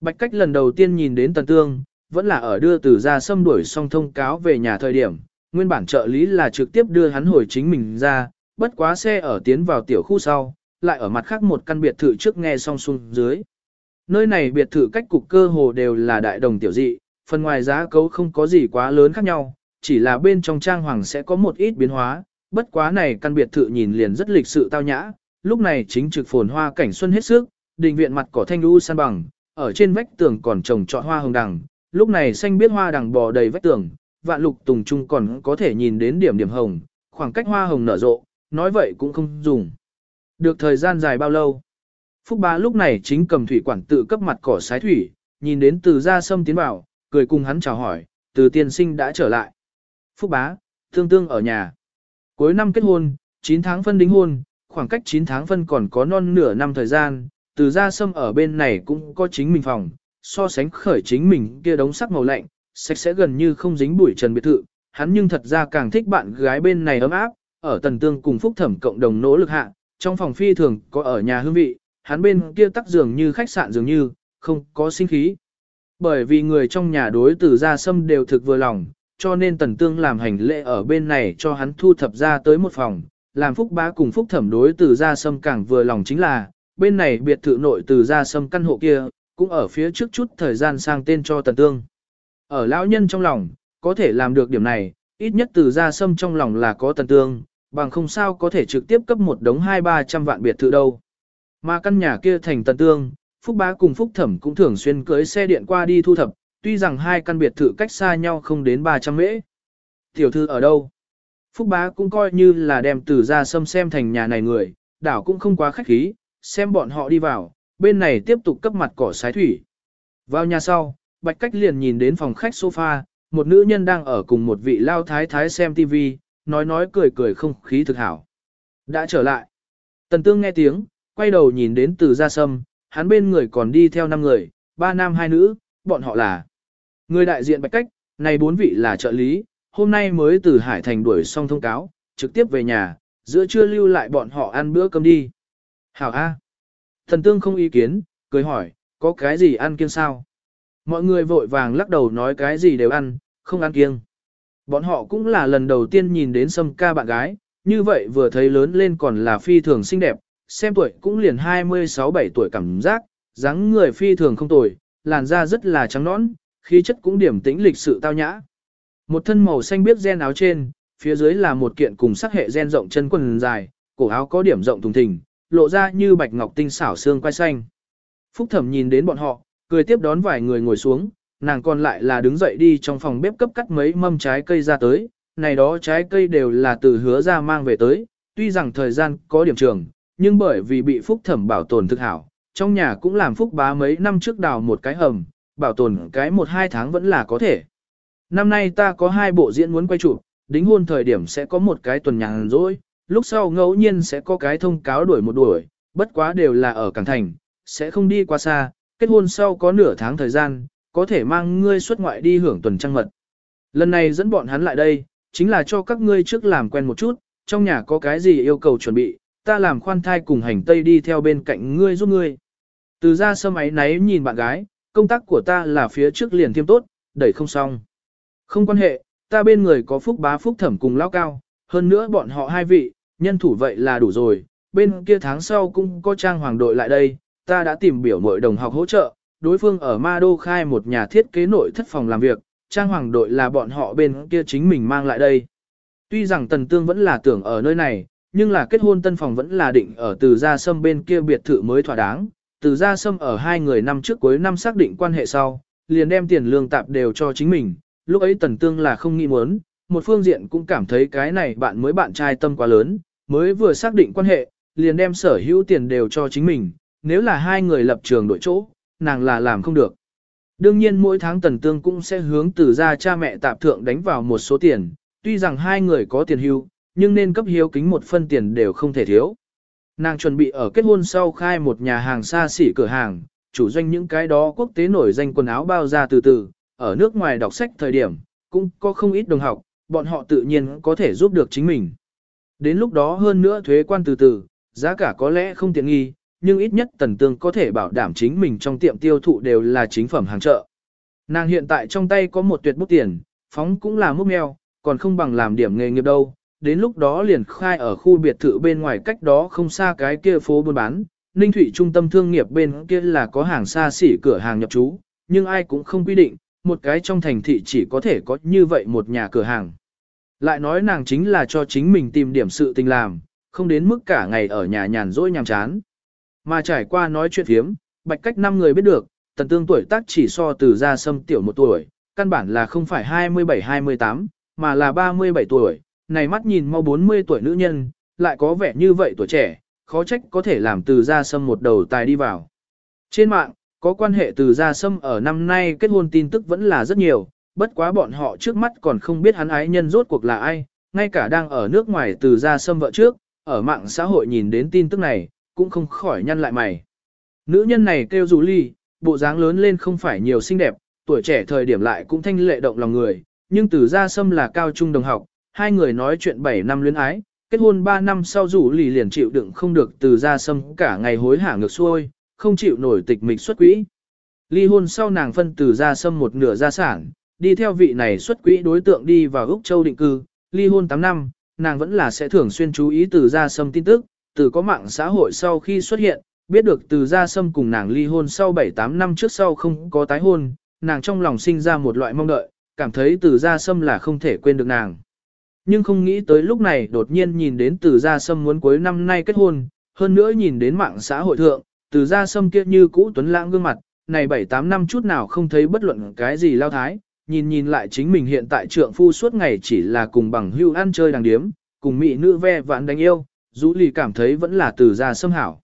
Bạch cách lần đầu tiên nhìn đến tần tương, vẫn là ở đưa từ ra xâm đuổi xong thông cáo về nhà thời điểm, nguyên bản trợ lý là trực tiếp đưa hắn hồi chính mình ra, bất quá xe ở tiến vào tiểu khu sau, lại ở mặt khác một căn biệt thự trước nghe song xuống dưới. Nơi này biệt thự cách cục cơ hồ đều là đại đồng tiểu dị, phần ngoài giá cấu không có gì quá lớn khác nhau, chỉ là bên trong trang hoàng sẽ có một ít biến hóa, bất quá này căn biệt thự nhìn liền rất lịch sự tao nhã, lúc này chính trực phồn hoa cảnh xuân hết sức, đình viện mặt cỏ thanh u san bằng, ở trên vách tường còn trồng trọt hoa hồng đằng, lúc này xanh biết hoa đằng bò đầy vách tường, vạn lục tùng trung còn có thể nhìn đến điểm điểm hồng, khoảng cách hoa hồng nở rộ, nói vậy cũng không dùng. Được thời gian dài bao lâu? Phúc bá lúc này chính cầm thủy quản tự cấp mặt cỏ sái thủy, nhìn đến từ ra sâm tiến vào, cười cùng hắn chào hỏi, từ tiên sinh đã trở lại. Phúc bá, tương tương ở nhà. Cuối năm kết hôn, 9 tháng phân đính hôn, khoảng cách 9 tháng phân còn có non nửa năm thời gian, từ ra sâm ở bên này cũng có chính mình phòng, so sánh khởi chính mình kia đống sắc màu lạnh, sạch sẽ gần như không dính bụi trần biệt thự, hắn nhưng thật ra càng thích bạn gái bên này ấm áp, ở tần tương cùng phúc thẩm cộng đồng nỗ lực hạ, trong phòng phi thường có ở nhà hương vị, hắn bên kia tắc giường như khách sạn dường như, không có sinh khí. Bởi vì người trong nhà đối từ ra sâm đều thực vừa lòng, cho nên tần tương làm hành lễ ở bên này cho hắn thu thập ra tới một phòng, làm phúc bá cùng phúc thẩm đối từ ra sâm càng vừa lòng chính là, bên này biệt thự nội từ ra sâm căn hộ kia, cũng ở phía trước chút thời gian sang tên cho tần tương. Ở lão nhân trong lòng, có thể làm được điểm này, ít nhất từ ra sâm trong lòng là có tần tương, bằng không sao có thể trực tiếp cấp một đống hai ba trăm vạn biệt thự đâu. Mà căn nhà kia thành tần tương, Phúc Bá cùng Phúc Thẩm cũng thường xuyên cưới xe điện qua đi thu thập, tuy rằng hai căn biệt thự cách xa nhau không đến 300 mễ. Tiểu thư ở đâu? Phúc Bá cũng coi như là đem từ ra sâm xem thành nhà này người, đảo cũng không quá khách khí, xem bọn họ đi vào, bên này tiếp tục cấp mặt cỏ sái thủy. Vào nhà sau, Bạch Cách liền nhìn đến phòng khách sofa, một nữ nhân đang ở cùng một vị lao thái thái xem tivi nói nói cười cười không khí thực hảo. Đã trở lại. Tần Tương nghe tiếng, quay đầu nhìn đến từ ra sâm, hắn bên người còn đi theo năm người, ba nam hai nữ, bọn họ là người đại diện bạch cách, này bốn vị là trợ lý, hôm nay mới từ Hải Thành đuổi xong thông cáo, trực tiếp về nhà, giữa trưa lưu lại bọn họ ăn bữa cơm đi. Hảo A. Thần tương không ý kiến, cười hỏi, có cái gì ăn kiêng sao? Mọi người vội vàng lắc đầu nói cái gì đều ăn, không ăn kiêng. Bọn họ cũng là lần đầu tiên nhìn đến sâm ca bạn gái, như vậy vừa thấy lớn lên còn là phi thường xinh đẹp, xem tuổi cũng liền 26-7 tuổi cảm giác, dáng người phi thường không tuổi làn da rất là trắng nõn, khí chất cũng điểm tĩnh lịch sự tao nhã. Một thân màu xanh biết gen áo trên, phía dưới là một kiện cùng sắc hệ gen rộng chân quần dài, cổ áo có điểm rộng thùng thình, lộ ra như bạch ngọc tinh xảo xương quai xanh. Phúc Thẩm nhìn đến bọn họ, cười tiếp đón vài người ngồi xuống, nàng còn lại là đứng dậy đi trong phòng bếp cấp cắt mấy mâm trái cây ra tới, này đó trái cây đều là từ hứa ra mang về tới, tuy rằng thời gian có điểm trường, nhưng bởi vì bị phúc thẩm bảo tồn thực hảo, trong nhà cũng làm phúc bá mấy năm trước đào một cái hầm, bảo tồn cái một hai tháng vẫn là có thể. Năm nay ta có hai bộ diễn muốn quay chụp, đính hôn thời điểm sẽ có một cái tuần nhàn rỗi, lúc sau ngẫu nhiên sẽ có cái thông cáo đuổi một đuổi, bất quá đều là ở Cảng Thành, sẽ không đi qua xa, kết hôn sau có nửa tháng thời gian, có thể mang ngươi xuất ngoại đi hưởng tuần trăng mật. Lần này dẫn bọn hắn lại đây, chính là cho các ngươi trước làm quen một chút, trong nhà có cái gì yêu cầu chuẩn bị, ta làm khoan thai cùng hành tây đi theo bên cạnh ngươi giúp ngươi. Từ ra sơ máy náy nhìn bạn gái, công tác của ta là phía trước liền thiêm tốt, đẩy không xong. Không quan hệ, ta bên người có phúc bá phúc thẩm cùng lao cao, hơn nữa bọn họ hai vị, nhân thủ vậy là đủ rồi, bên kia tháng sau cũng có trang hoàng đội lại đây, ta đã tìm biểu mọi đồng học hỗ trợ, đối phương ở Ma Đô khai một nhà thiết kế nội thất phòng làm việc, trang hoàng đội là bọn họ bên kia chính mình mang lại đây. Tuy rằng Tần Tương vẫn là tưởng ở nơi này, nhưng là kết hôn tân phòng vẫn là định ở từ gia sâm bên kia biệt thự mới thỏa đáng. Từ gia sâm ở hai người năm trước cuối năm xác định quan hệ sau, liền đem tiền lương tạp đều cho chính mình. Lúc ấy tần tương là không nghĩ muốn, một phương diện cũng cảm thấy cái này bạn mới bạn trai tâm quá lớn, mới vừa xác định quan hệ, liền đem sở hữu tiền đều cho chính mình. Nếu là hai người lập trường đổi chỗ, nàng là làm không được. Đương nhiên mỗi tháng tần tương cũng sẽ hướng từ gia cha mẹ tạp thượng đánh vào một số tiền, tuy rằng hai người có tiền hưu, nhưng nên cấp hiếu kính một phân tiền đều không thể thiếu. Nàng chuẩn bị ở kết hôn sau khai một nhà hàng xa xỉ cửa hàng, chủ doanh những cái đó quốc tế nổi danh quần áo bao ra từ từ, ở nước ngoài đọc sách thời điểm, cũng có không ít đồng học, bọn họ tự nhiên có thể giúp được chính mình. Đến lúc đó hơn nữa thuế quan từ từ, giá cả có lẽ không tiện nghi, nhưng ít nhất tần tương có thể bảo đảm chính mình trong tiệm tiêu thụ đều là chính phẩm hàng chợ. Nàng hiện tại trong tay có một tuyệt bút tiền, phóng cũng là múc mèo, còn không bằng làm điểm nghề nghiệp đâu, đến lúc đó liền khai ở khu biệt thự bên ngoài cách đó không xa cái kia phố buôn bán, Ninh thủy trung tâm thương nghiệp bên kia là có hàng xa xỉ cửa hàng nhập trú, nhưng ai cũng không quy định, một cái trong thành thị chỉ có thể có như vậy một nhà cửa hàng. Lại nói nàng chính là cho chính mình tìm điểm sự tình làm, không đến mức cả ngày ở nhà nhàn rỗi nhàm chán. Mà trải qua nói chuyện thiếm, bạch cách năm người biết được, tần tương tuổi tác chỉ so từ ra sâm tiểu một tuổi, căn bản là không phải 27-28, mà là 37 tuổi, này mắt nhìn mau 40 tuổi nữ nhân, lại có vẻ như vậy tuổi trẻ, khó trách có thể làm từ ra sâm một đầu tài đi vào. Trên mạng, có quan hệ từ gia sâm ở năm nay kết hôn tin tức vẫn là rất nhiều, bất quá bọn họ trước mắt còn không biết hắn ái nhân rốt cuộc là ai, ngay cả đang ở nước ngoài từ gia sâm vợ trước, ở mạng xã hội nhìn đến tin tức này, cũng không khỏi nhăn lại mày. Nữ nhân này kêu dù ly, bộ dáng lớn lên không phải nhiều xinh đẹp, tuổi trẻ thời điểm lại cũng thanh lệ động lòng người, nhưng từ gia sâm là cao trung đồng học, hai người nói chuyện 7 năm luyến ái, kết hôn 3 năm sau rủ lì liền chịu đựng không được từ gia sâm cả ngày hối hả ngược xuôi, không chịu nổi tịch mịch xuất quỹ. Ly hôn sau nàng phân từ gia sâm một nửa gia sản, đi theo vị này xuất quỹ đối tượng đi vào Úc Châu định cư, ly hôn 8 năm, nàng vẫn là sẽ thường xuyên chú ý từ gia sâm tin tức, từ có mạng xã hội sau khi xuất hiện, biết được từ gia sâm cùng nàng ly hôn sau 7-8 năm trước sau không có tái hôn, nàng trong lòng sinh ra một loại mong đợi, cảm thấy từ gia sâm là không thể quên được nàng. Nhưng không nghĩ tới lúc này đột nhiên nhìn đến từ gia sâm muốn cuối năm nay kết hôn, hơn nữa nhìn đến mạng xã hội thượng, từ gia sâm kia như cũ tuấn lãng gương mặt, này 7-8 năm chút nào không thấy bất luận cái gì lao thái, nhìn nhìn lại chính mình hiện tại trượng phu suốt ngày chỉ là cùng bằng hưu ăn chơi đàng điếm, cùng mỹ nữ ve vãn đánh yêu, Dũ Lì cảm thấy vẫn là từ gia sâm hảo.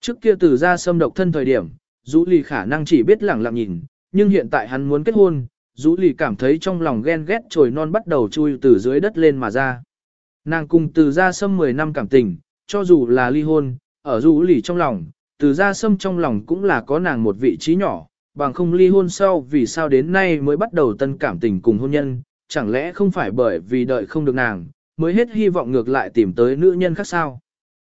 Trước kia từ gia sâm độc thân thời điểm, Dũ Lì khả năng chỉ biết lẳng lặng nhìn, nhưng hiện tại hắn muốn kết hôn, Dũ Lì cảm thấy trong lòng ghen ghét trồi non bắt đầu chui từ dưới đất lên mà ra. Nàng cùng từ gia sâm 10 năm cảm tình, cho dù là ly hôn, ở Dũ Lì trong lòng, từ gia sâm trong lòng cũng là có nàng một vị trí nhỏ, bằng không ly hôn sau vì sao đến nay mới bắt đầu tân cảm tình cùng hôn nhân, chẳng lẽ không phải bởi vì đợi không được nàng, mới hết hy vọng ngược lại tìm tới nữ nhân khác sao.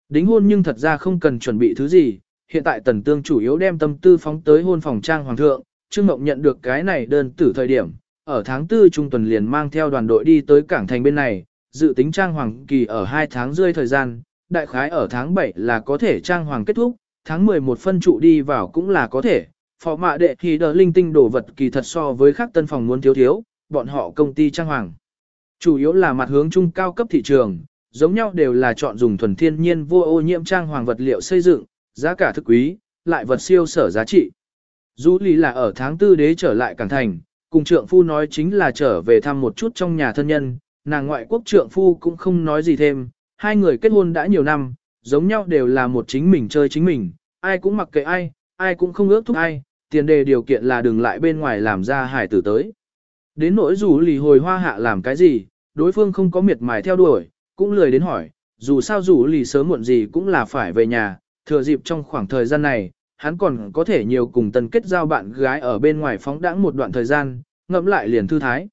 Đính hôn nhưng thật ra không cần chuẩn bị thứ gì, hiện tại tần tương chủ yếu đem tâm tư phóng tới hôn phòng trang hoàng thượng, Trương ngọc nhận được cái này đơn tử thời điểm, ở tháng 4 trung tuần liền mang theo đoàn đội đi tới cảng thành bên này, dự tính trang hoàng kỳ ở 2 tháng rơi thời gian, đại khái ở tháng 7 là có thể trang hoàng kết thúc, tháng 11 phân trụ đi vào cũng là có thể. Phó mạ đệ thì đờ linh tinh đồ vật kỳ thật so với khác tân phòng muốn thiếu thiếu, bọn họ công ty trang hoàng. Chủ yếu là mặt hướng trung cao cấp thị trường, giống nhau đều là chọn dùng thuần thiên nhiên vô ô nhiễm trang hoàng vật liệu xây dựng, giá cả thực quý, lại vật siêu sở giá trị. Dù lý là ở tháng tư đế trở lại Cảng Thành, cùng trượng phu nói chính là trở về thăm một chút trong nhà thân nhân, nàng ngoại quốc trượng phu cũng không nói gì thêm, hai người kết hôn đã nhiều năm, giống nhau đều là một chính mình chơi chính mình, ai cũng mặc kệ ai, ai cũng không ước thúc ai, tiền đề điều kiện là đừng lại bên ngoài làm ra hải tử tới. Đến nỗi dù lì hồi hoa hạ làm cái gì, đối phương không có miệt mài theo đuổi, cũng lười đến hỏi, dù sao dù lì sớm muộn gì cũng là phải về nhà, thừa dịp trong khoảng thời gian này, hắn còn có thể nhiều cùng tần kết giao bạn gái ở bên ngoài phóng đãng một đoạn thời gian, ngẫm lại liền thư thái.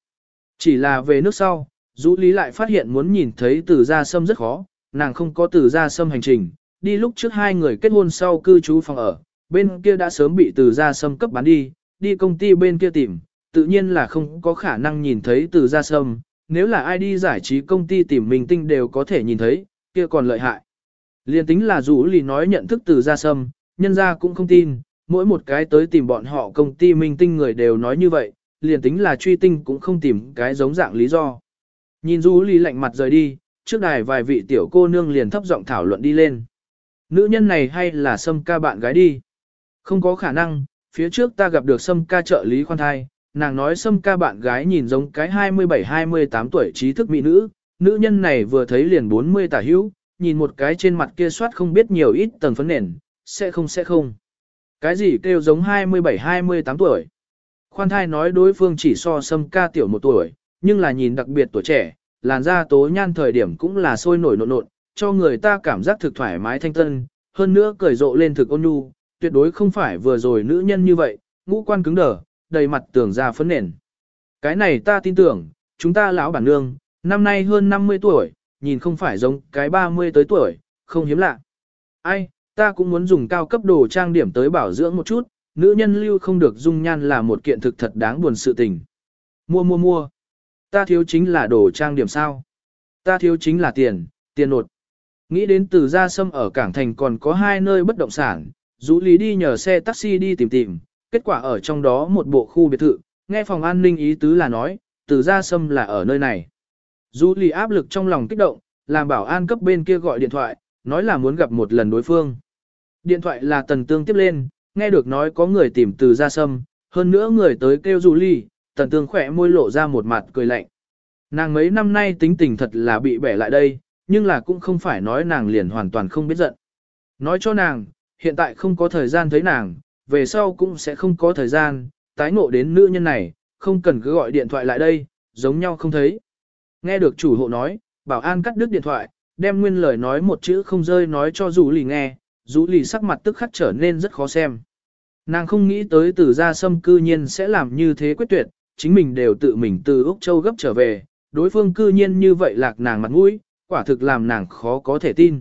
Chỉ là về nước sau, dù lý lại phát hiện muốn nhìn thấy từ gia sâm rất khó, nàng không có từ gia sâm hành trình, đi lúc trước hai người kết hôn sau cư trú phòng ở, bên kia đã sớm bị từ gia sâm cấp bán đi, đi công ty bên kia tìm, tự nhiên là không có khả năng nhìn thấy từ gia sâm, nếu là ai đi giải trí công ty tìm mình tinh đều có thể nhìn thấy, kia còn lợi hại. Liên tính là rủ lì nói nhận thức từ gia sâm, nhân gia cũng không tin, mỗi một cái tới tìm bọn họ công ty minh tinh người đều nói như vậy, liền tính là truy tinh cũng không tìm cái giống dạng lý do. Nhìn rủ lì lạnh mặt rời đi, trước đài vài vị tiểu cô nương liền thấp giọng thảo luận đi lên. Nữ nhân này hay là Sâm ca bạn gái đi? Không có khả năng, phía trước ta gặp được Sâm ca trợ lý khoan thai, nàng nói xâm ca bạn gái nhìn giống cái 27-28 tuổi trí thức mỹ nữ, nữ nhân này vừa thấy liền 40 tả hữu, nhìn một cái trên mặt kia soát không biết nhiều ít tầng phấn nền, sẽ không sẽ không. Cái gì kêu giống 27-28 tuổi? Khoan thai nói đối phương chỉ so xâm ca tiểu một tuổi, nhưng là nhìn đặc biệt tuổi trẻ, làn da tố nhan thời điểm cũng là sôi nổi nộn nộn, cho người ta cảm giác thực thoải mái thanh tân, hơn nữa cởi rộ lên thực ôn nhu, tuyệt đối không phải vừa rồi nữ nhân như vậy, ngũ quan cứng đờ, đầy mặt tưởng ra phấn nền. Cái này ta tin tưởng, chúng ta lão bản nương, năm nay hơn 50 tuổi, nhìn không phải giống cái 30 tới tuổi, không hiếm lạ. Ai, ta cũng muốn dùng cao cấp đồ trang điểm tới bảo dưỡng một chút, nữ nhân lưu không được dung nhan là một kiện thực thật đáng buồn sự tình. Mua mua mua. Ta thiếu chính là đồ trang điểm sao. Ta thiếu chính là tiền, tiền nột. Nghĩ đến từ gia sâm ở Cảng Thành còn có hai nơi bất động sản, rũ lý đi nhờ xe taxi đi tìm tìm, kết quả ở trong đó một bộ khu biệt thự, nghe phòng an ninh ý tứ là nói, từ gia sâm là ở nơi này. Dù lì áp lực trong lòng kích động, làm bảo an cấp bên kia gọi điện thoại, nói là muốn gặp một lần đối phương. Điện thoại là tần tương tiếp lên, nghe được nói có người tìm từ ra sâm, hơn nữa người tới kêu dù lì, tần tương khỏe môi lộ ra một mặt cười lạnh. Nàng mấy năm nay tính tình thật là bị bẻ lại đây, nhưng là cũng không phải nói nàng liền hoàn toàn không biết giận. Nói cho nàng, hiện tại không có thời gian thấy nàng, về sau cũng sẽ không có thời gian, tái ngộ đến nữ nhân này, không cần cứ gọi điện thoại lại đây, giống nhau không thấy. Nghe được chủ hộ nói, bảo an cắt đứt điện thoại, đem nguyên lời nói một chữ không rơi nói cho Dũ lì nghe, Dũ lì sắc mặt tức khắc trở nên rất khó xem. Nàng không nghĩ tới từ gia sâm cư nhiên sẽ làm như thế quyết tuyệt, chính mình đều tự mình từ Úc Châu gấp trở về, đối phương cư nhiên như vậy lạc nàng mặt mũi, quả thực làm nàng khó có thể tin.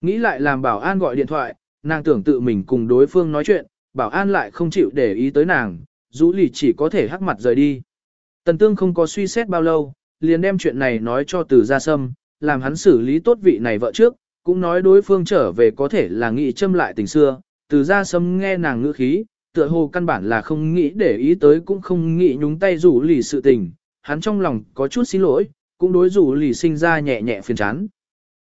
Nghĩ lại làm bảo an gọi điện thoại, nàng tưởng tự mình cùng đối phương nói chuyện, bảo an lại không chịu để ý tới nàng, rũ lì chỉ có thể hắc mặt rời đi. Tần tương không có suy xét bao lâu, liền đem chuyện này nói cho từ gia sâm, làm hắn xử lý tốt vị này vợ trước, cũng nói đối phương trở về có thể là nghị châm lại tình xưa, từ gia sâm nghe nàng ngữ khí, tựa hồ căn bản là không nghĩ để ý tới cũng không nghĩ nhúng tay rủ lì sự tình, hắn trong lòng có chút xin lỗi, cũng đối rủ lì sinh ra nhẹ nhẹ phiền chán.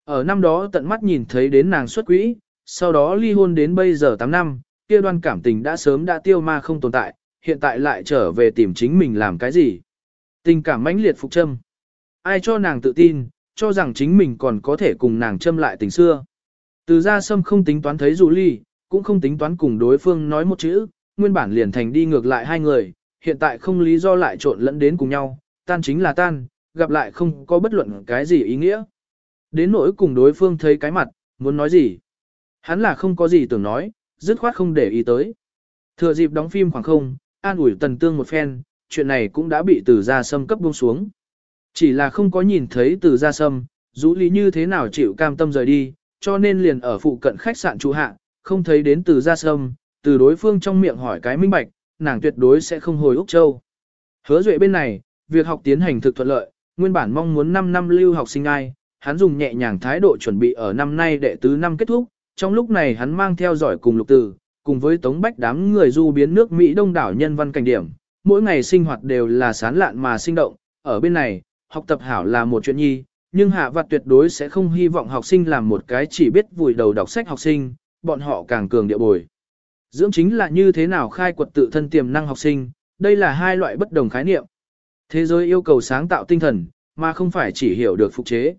Ở năm đó tận mắt nhìn thấy đến nàng xuất quỹ, sau đó ly hôn đến bây giờ 8 năm, kia đoan cảm tình đã sớm đã tiêu ma không tồn tại, hiện tại lại trở về tìm chính mình làm cái gì. Tình cảm mãnh liệt phục châm. Ai cho nàng tự tin, cho rằng chính mình còn có thể cùng nàng châm lại tình xưa. Từ ra sâm không tính toán thấy dù ly, cũng không tính toán cùng đối phương nói một chữ, nguyên bản liền thành đi ngược lại hai người, hiện tại không lý do lại trộn lẫn đến cùng nhau, tan chính là tan, gặp lại không có bất luận cái gì ý nghĩa. Đến nỗi cùng đối phương thấy cái mặt, muốn nói gì. Hắn là không có gì tưởng nói, dứt khoát không để ý tới. Thừa dịp đóng phim khoảng không, an ủi tần tương một phen, chuyện này cũng đã bị từ gia sâm cấp buông xuống. Chỉ là không có nhìn thấy từ gia sâm, rũ lý như thế nào chịu cam tâm rời đi, cho nên liền ở phụ cận khách sạn trụ hạ, không thấy đến từ gia sâm, từ đối phương trong miệng hỏi cái minh bạch, nàng tuyệt đối sẽ không hồi Úc Châu. Hứa duệ bên này, việc học tiến hành thực thuận lợi, nguyên bản mong muốn 5 năm lưu học sinh ai, hắn dùng nhẹ nhàng thái độ chuẩn bị ở năm nay đệ tứ năm kết thúc, trong lúc này hắn mang theo giỏi cùng lục từ, cùng với tống bách đám người du biến nước Mỹ đông đảo nhân văn cảnh điểm, mỗi ngày sinh hoạt đều là sán lạn mà sinh động, ở bên này, học tập hảo là một chuyện nhi, nhưng hạ vặt tuyệt đối sẽ không hy vọng học sinh làm một cái chỉ biết vùi đầu đọc sách học sinh, bọn họ càng cường địa bồi. Dưỡng chính là như thế nào khai quật tự thân tiềm năng học sinh, đây là hai loại bất đồng khái niệm. Thế giới yêu cầu sáng tạo tinh thần, mà không phải chỉ hiểu được phục chế.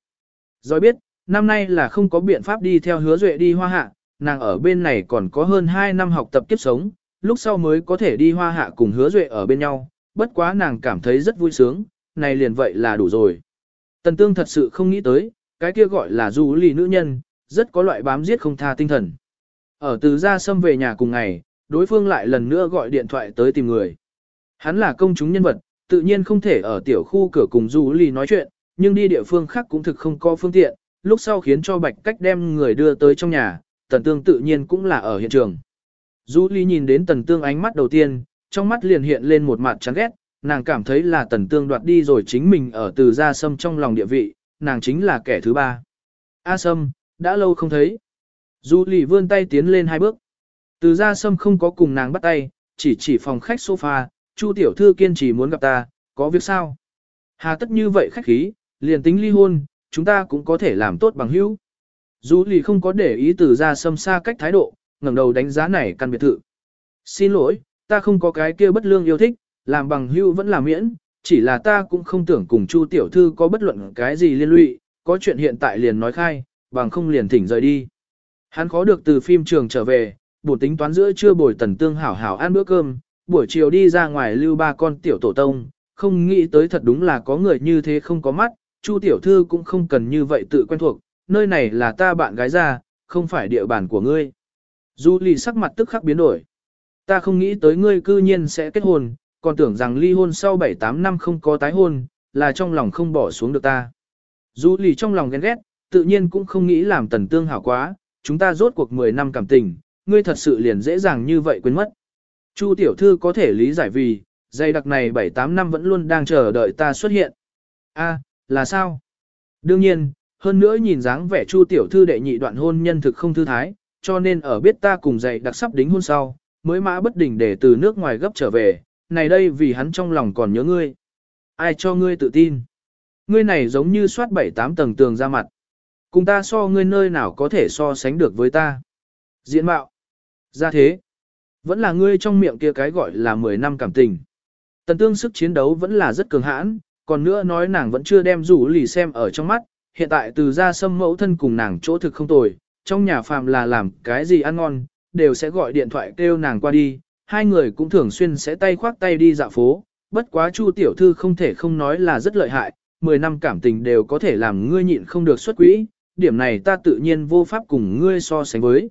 Rồi biết, năm nay là không có biện pháp đi theo hứa duệ đi hoa hạ, nàng ở bên này còn có hơn 2 năm học tập kiếp sống, lúc sau mới có thể đi hoa hạ cùng hứa duệ ở bên nhau, bất quá nàng cảm thấy rất vui sướng, này liền vậy là đủ rồi. Tần tương thật sự không nghĩ tới, cái kia gọi là du lì nữ nhân, rất có loại bám giết không tha tinh thần. Ở từ ra xâm về nhà cùng ngày, đối phương lại lần nữa gọi điện thoại tới tìm người. Hắn là công chúng nhân vật, tự nhiên không thể ở tiểu khu cửa cùng du lì nói chuyện, nhưng đi địa phương khác cũng thực không có phương tiện, lúc sau khiến cho bạch cách đem người đưa tới trong nhà, tần tương tự nhiên cũng là ở hiện trường. Du Ly nhìn đến tần tương ánh mắt đầu tiên, trong mắt liền hiện lên một mặt chán ghét, nàng cảm thấy là tần tương đoạt đi rồi chính mình ở từ gia sâm trong lòng địa vị, nàng chính là kẻ thứ ba. A sâm, đã lâu không thấy. Du Ly vươn tay tiến lên hai bước. Từ gia sâm không có cùng nàng bắt tay, chỉ chỉ phòng khách sofa, Chu tiểu thư kiên trì muốn gặp ta, có việc sao? Hà tất như vậy khách khí, liền tính ly hôn, chúng ta cũng có thể làm tốt bằng hữu. Dù lì không có để ý từ ra xâm xa cách thái độ, ngẩng đầu đánh giá này căn biệt thự. Xin lỗi, ta không có cái kia bất lương yêu thích, làm bằng hưu vẫn là miễn, chỉ là ta cũng không tưởng cùng Chu tiểu thư có bất luận cái gì liên lụy, có chuyện hiện tại liền nói khai, bằng không liền thỉnh rời đi. Hắn khó được từ phim trường trở về, buổi tính toán giữa trưa bồi tần tương hảo hảo ăn bữa cơm, buổi chiều đi ra ngoài lưu ba con tiểu tổ tông, không nghĩ tới thật đúng là có người như thế không có mắt, Chu tiểu thư cũng không cần như vậy tự quen thuộc, nơi này là ta bạn gái ra, không phải địa bàn của ngươi. Du lì sắc mặt tức khắc biến đổi. Ta không nghĩ tới ngươi cư nhiên sẽ kết hôn, còn tưởng rằng ly hôn sau 7-8 năm không có tái hôn, là trong lòng không bỏ xuống được ta. Du lì trong lòng ghen ghét, tự nhiên cũng không nghĩ làm tần tương hảo quá, chúng ta rốt cuộc 10 năm cảm tình, ngươi thật sự liền dễ dàng như vậy quên mất. Chu tiểu thư có thể lý giải vì, dây đặc này 7-8 năm vẫn luôn đang chờ đợi ta xuất hiện. A, là sao? Đương nhiên, hơn nữa nhìn dáng vẻ Chu tiểu thư đệ nhị đoạn hôn nhân thực không thư thái, cho nên ở biết ta cùng dạy đặc sắp đính hôn sau, mới mã bất đỉnh để từ nước ngoài gấp trở về, này đây vì hắn trong lòng còn nhớ ngươi. Ai cho ngươi tự tin? Ngươi này giống như soát bảy tám tầng tường ra mặt. Cùng ta so ngươi nơi nào có thể so sánh được với ta. Diễn mạo. Ra thế. Vẫn là ngươi trong miệng kia cái gọi là 10 năm cảm tình. Tần tương sức chiến đấu vẫn là rất cường hãn, còn nữa nói nàng vẫn chưa đem rủ lì xem ở trong mắt, hiện tại từ ra sâm mẫu thân cùng nàng chỗ thực không tồi, trong nhà phàm là làm cái gì ăn ngon, đều sẽ gọi điện thoại kêu nàng qua đi, hai người cũng thường xuyên sẽ tay khoác tay đi dạo phố, bất quá Chu tiểu thư không thể không nói là rất lợi hại, 10 năm cảm tình đều có thể làm ngươi nhịn không được xuất quỹ, điểm này ta tự nhiên vô pháp cùng ngươi so sánh với.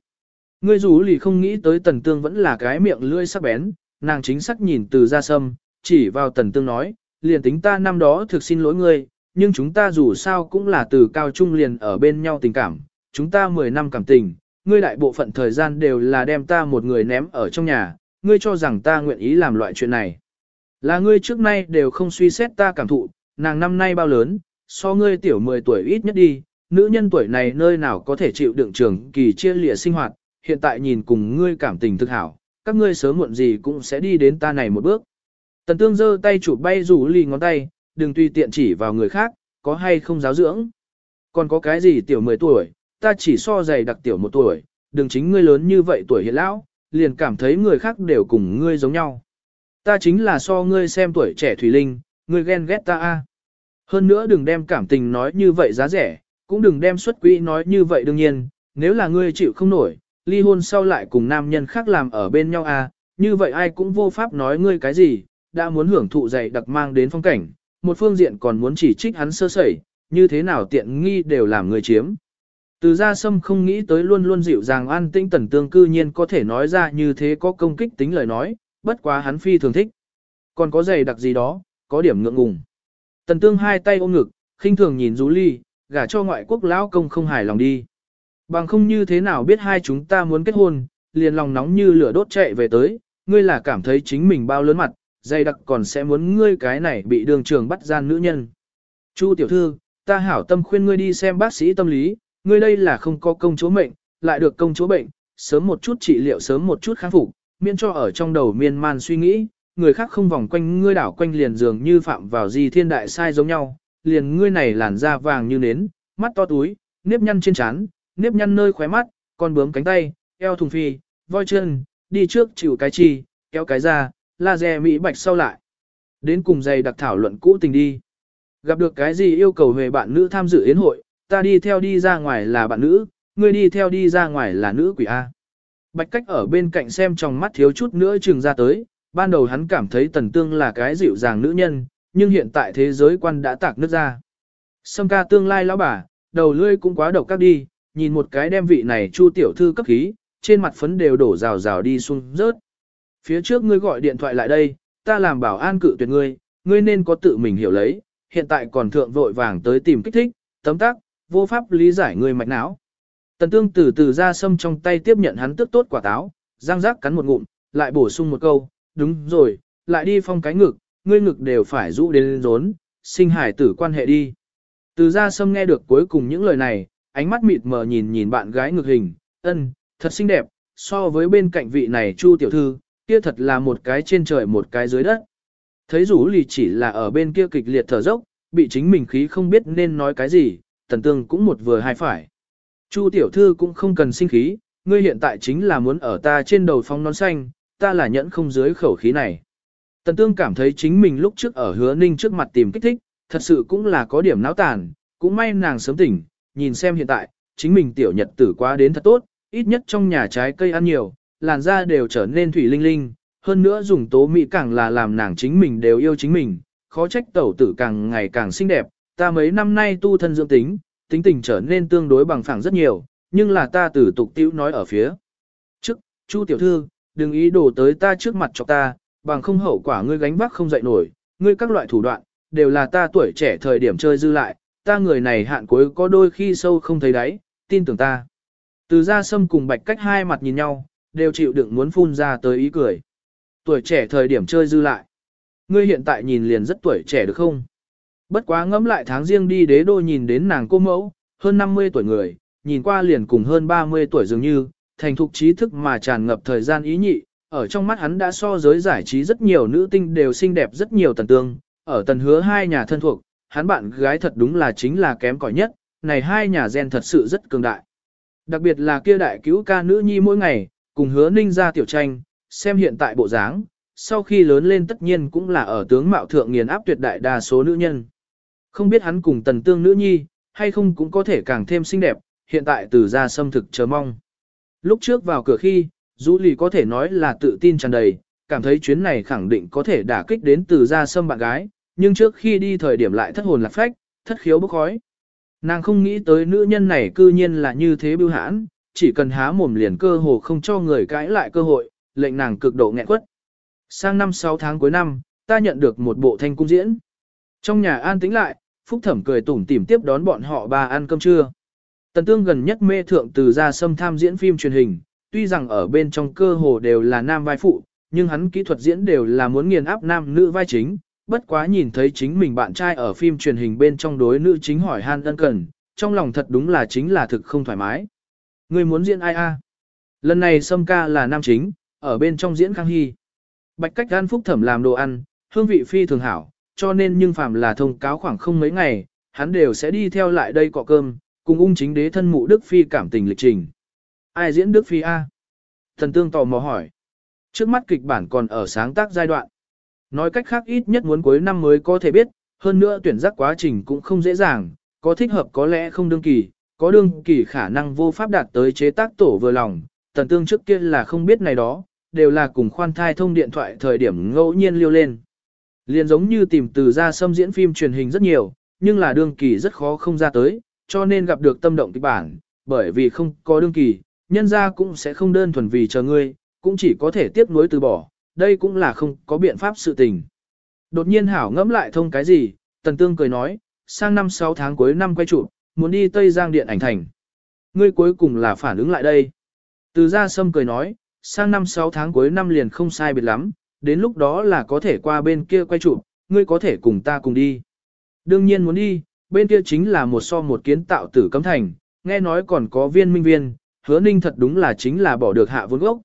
Ngươi rủ lì không nghĩ tới tần tương vẫn là cái miệng lưỡi sắc bén, nàng chính xác nhìn từ ra sâm, chỉ vào tần tương nói, liền tính ta năm đó thực xin lỗi ngươi, nhưng chúng ta dù sao cũng là từ cao trung liền ở bên nhau tình cảm, chúng ta 10 năm cảm tình, ngươi đại bộ phận thời gian đều là đem ta một người ném ở trong nhà, ngươi cho rằng ta nguyện ý làm loại chuyện này. Là ngươi trước nay đều không suy xét ta cảm thụ, nàng năm nay bao lớn, so ngươi tiểu 10 tuổi ít nhất đi, nữ nhân tuổi này nơi nào có thể chịu đựng trường kỳ chia lìa sinh hoạt, hiện tại nhìn cùng ngươi cảm tình thực hảo, các ngươi sớm muộn gì cũng sẽ đi đến ta này một bước. Tần tương giơ tay chụp bay rủ lì ngón tay, đừng tùy tiện chỉ vào người khác, có hay không giáo dưỡng. Còn có cái gì tiểu 10 tuổi, ta chỉ so dày đặc tiểu một tuổi, đừng chính ngươi lớn như vậy tuổi hiện lão, liền cảm thấy người khác đều cùng ngươi giống nhau. Ta chính là so ngươi xem tuổi trẻ Thủy Linh, ngươi ghen ghét ta a. Hơn nữa đừng đem cảm tình nói như vậy giá rẻ, cũng đừng đem xuất quỹ nói như vậy đương nhiên, nếu là ngươi chịu không nổi, ly hôn sau lại cùng nam nhân khác làm ở bên nhau a, như vậy ai cũng vô pháp nói ngươi cái gì, đã muốn hưởng thụ dày đặc mang đến phong cảnh, một phương diện còn muốn chỉ trích hắn sơ sẩy, như thế nào tiện nghi đều làm người chiếm. Từ ra sâm không nghĩ tới luôn luôn dịu dàng an tĩnh tần tương cư nhiên có thể nói ra như thế có công kích tính lời nói, bất quá hắn phi thường thích. Còn có giày đặc gì đó, có điểm ngượng ngùng. Tần tương hai tay ôm ngực, khinh thường nhìn rú ly, gả cho ngoại quốc lão công không hài lòng đi. Bằng không như thế nào biết hai chúng ta muốn kết hôn, liền lòng nóng như lửa đốt chạy về tới, ngươi là cảm thấy chính mình bao lớn mặt, dày đặc còn sẽ muốn ngươi cái này bị đường trường bắt gian nữ nhân. Chu tiểu thư, ta hảo tâm khuyên ngươi đi xem bác sĩ tâm lý, ngươi đây là không có công chúa mệnh, lại được công chúa bệnh, sớm một chút trị liệu sớm một chút kháng phục, miễn cho ở trong đầu miên man suy nghĩ, người khác không vòng quanh ngươi đảo quanh liền dường như phạm vào gì thiên đại sai giống nhau, liền ngươi này làn da vàng như nến, mắt to túi, nếp nhăn trên trán, nếp nhăn nơi khóe mắt, con bướm cánh tay, eo thùng phi, voi chân, đi trước chịu cái chi, kéo cái ra, laser mỹ bạch sau lại. Đến cùng dày đặc thảo luận cũ tình đi. Gặp được cái gì yêu cầu về bạn nữ tham dự yến hội, ta đi theo đi ra ngoài là bạn nữ, ngươi đi theo đi ra ngoài là nữ quỷ A. Bạch cách ở bên cạnh xem trong mắt thiếu chút nữa chừng ra tới, ban đầu hắn cảm thấy tần tương là cái dịu dàng nữ nhân, nhưng hiện tại thế giới quan đã tạc nước ra. Sâm ca tương lai lão bà, đầu lươi cũng quá độc các đi, nhìn một cái đem vị này chu tiểu thư cấp khí, trên mặt phấn đều đổ rào rào đi xuống rớt. Phía trước ngươi gọi điện thoại lại đây, ta làm bảo an cự tuyệt ngươi, ngươi nên có tự mình hiểu lấy, hiện tại còn thượng vội vàng tới tìm kích thích, tấm tác, vô pháp lý giải ngươi mạch não. Tần tương từ từ ra sâm trong tay tiếp nhận hắn tức tốt quả táo, răng rác cắn một ngụm, lại bổ sung một câu, đúng rồi, lại đi phong cái ngực, ngươi ngực đều phải rũ đến rốn, sinh hải tử quan hệ đi. Từ ra sâm nghe được cuối cùng những lời này, ánh mắt mịt mờ nhìn nhìn bạn gái ngực hình, ân, thật xinh đẹp, so với bên cạnh vị này chu tiểu thư, kia thật là một cái trên trời một cái dưới đất. Thấy rủ lì chỉ là ở bên kia kịch liệt thở dốc, bị chính mình khí không biết nên nói cái gì, tần tương cũng một vừa hai phải. Chu tiểu thư cũng không cần sinh khí, ngươi hiện tại chính là muốn ở ta trên đầu phong nón xanh, ta là nhẫn không dưới khẩu khí này. Tần tương cảm thấy chính mình lúc trước ở hứa ninh trước mặt tìm kích thích, thật sự cũng là có điểm náo tàn, cũng may nàng sớm tỉnh, nhìn xem hiện tại, chính mình tiểu nhật tử quá đến thật tốt, ít nhất trong nhà trái cây ăn nhiều, làn da đều trở nên thủy linh linh, hơn nữa dùng tố mỹ càng là làm nàng chính mình đều yêu chính mình, khó trách tẩu tử càng ngày càng xinh đẹp, ta mấy năm nay tu thân dưỡng tính, tính tình trở nên tương đối bằng phẳng rất nhiều, nhưng là ta tử tục tiểu nói ở phía. Trước, Chu tiểu thư, đừng ý đồ tới ta trước mặt cho ta, bằng không hậu quả ngươi gánh vác không dậy nổi, ngươi các loại thủ đoạn, đều là ta tuổi trẻ thời điểm chơi dư lại, ta người này hạn cuối có đôi khi sâu không thấy đáy, tin tưởng ta. Từ ra sâm cùng bạch cách hai mặt nhìn nhau, đều chịu đựng muốn phun ra tới ý cười. Tuổi trẻ thời điểm chơi dư lại. Ngươi hiện tại nhìn liền rất tuổi trẻ được không? Bất quá ngẫm lại tháng riêng đi đế đô nhìn đến nàng cô mẫu, hơn 50 tuổi người, nhìn qua liền cùng hơn 30 tuổi dường như, thành thục trí thức mà tràn ngập thời gian ý nhị, ở trong mắt hắn đã so giới giải trí rất nhiều nữ tinh đều xinh đẹp rất nhiều tần tương, ở tần hứa hai nhà thân thuộc, hắn bạn gái thật đúng là chính là kém cỏi nhất, này hai nhà gen thật sự rất cường đại. Đặc biệt là kia đại cứu ca nữ nhi mỗi ngày, cùng hứa ninh ra tiểu tranh, xem hiện tại bộ dáng, sau khi lớn lên tất nhiên cũng là ở tướng mạo thượng nghiền áp tuyệt đại đa số nữ nhân. Không biết hắn cùng tần tương nữ nhi, hay không cũng có thể càng thêm xinh đẹp, hiện tại từ ra xâm thực chờ mong. Lúc trước vào cửa khi, Du Lì có thể nói là tự tin tràn đầy, cảm thấy chuyến này khẳng định có thể đả kích đến từ ra xâm bạn gái, nhưng trước khi đi thời điểm lại thất hồn lạc phách, thất khiếu bốc khói. Nàng không nghĩ tới nữ nhân này cư nhiên là như thế bưu hãn, chỉ cần há mồm liền cơ hồ không cho người cãi lại cơ hội, lệnh nàng cực độ nghẹn quất. Sang năm 6 tháng cuối năm, ta nhận được một bộ thanh cung diễn. Trong nhà an tĩnh lại, Phúc Thẩm cười tủm tỉm tiếp đón bọn họ ba ăn cơm trưa. Tần Tương gần nhất mê thượng từ ra sâm tham diễn phim truyền hình, tuy rằng ở bên trong cơ hồ đều là nam vai phụ, nhưng hắn kỹ thuật diễn đều là muốn nghiền áp nam nữ vai chính, bất quá nhìn thấy chính mình bạn trai ở phim truyền hình bên trong đối nữ chính hỏi han ân cần, trong lòng thật đúng là chính là thực không thoải mái. Ngươi muốn diễn ai a? Lần này Sâm ca là nam chính, ở bên trong diễn Khang Hy. Bạch cách gan phúc thẩm làm đồ ăn, hương vị phi thường hảo, cho nên nhưng phàm là thông cáo khoảng không mấy ngày, hắn đều sẽ đi theo lại đây cọ cơm, cùng ung chính đế thân mụ Đức Phi cảm tình lịch trình. Ai diễn Đức Phi A? Thần tương tò mò hỏi. Trước mắt kịch bản còn ở sáng tác giai đoạn. Nói cách khác ít nhất muốn cuối năm mới có thể biết, hơn nữa tuyển giác quá trình cũng không dễ dàng, có thích hợp có lẽ không đương kỳ, có đương kỳ khả năng vô pháp đạt tới chế tác tổ vừa lòng, tần tương trước kia là không biết này đó, đều là cùng khoan thai thông điện thoại thời điểm ngẫu nhiên liêu lên. Liền giống như tìm từ ra xâm diễn phim truyền hình rất nhiều, nhưng là đương kỳ rất khó không ra tới, cho nên gặp được tâm động kịch bản, bởi vì không có đương kỳ, nhân ra cũng sẽ không đơn thuần vì chờ ngươi, cũng chỉ có thể tiếp nối từ bỏ, đây cũng là không có biện pháp sự tình. Đột nhiên Hảo ngẫm lại thông cái gì, Tần Tương cười nói, sang năm 6 tháng cuối năm quay trụ, muốn đi Tây Giang Điện ảnh thành. Ngươi cuối cùng là phản ứng lại đây. Từ ra sâm cười nói, sang năm 6 tháng cuối năm liền không sai biệt lắm, đến lúc đó là có thể qua bên kia quay chụp, ngươi có thể cùng ta cùng đi. Đương nhiên muốn đi, bên kia chính là một so một kiến tạo tử cấm thành, nghe nói còn có viên minh viên, hứa ninh thật đúng là chính là bỏ được hạ vốn gốc.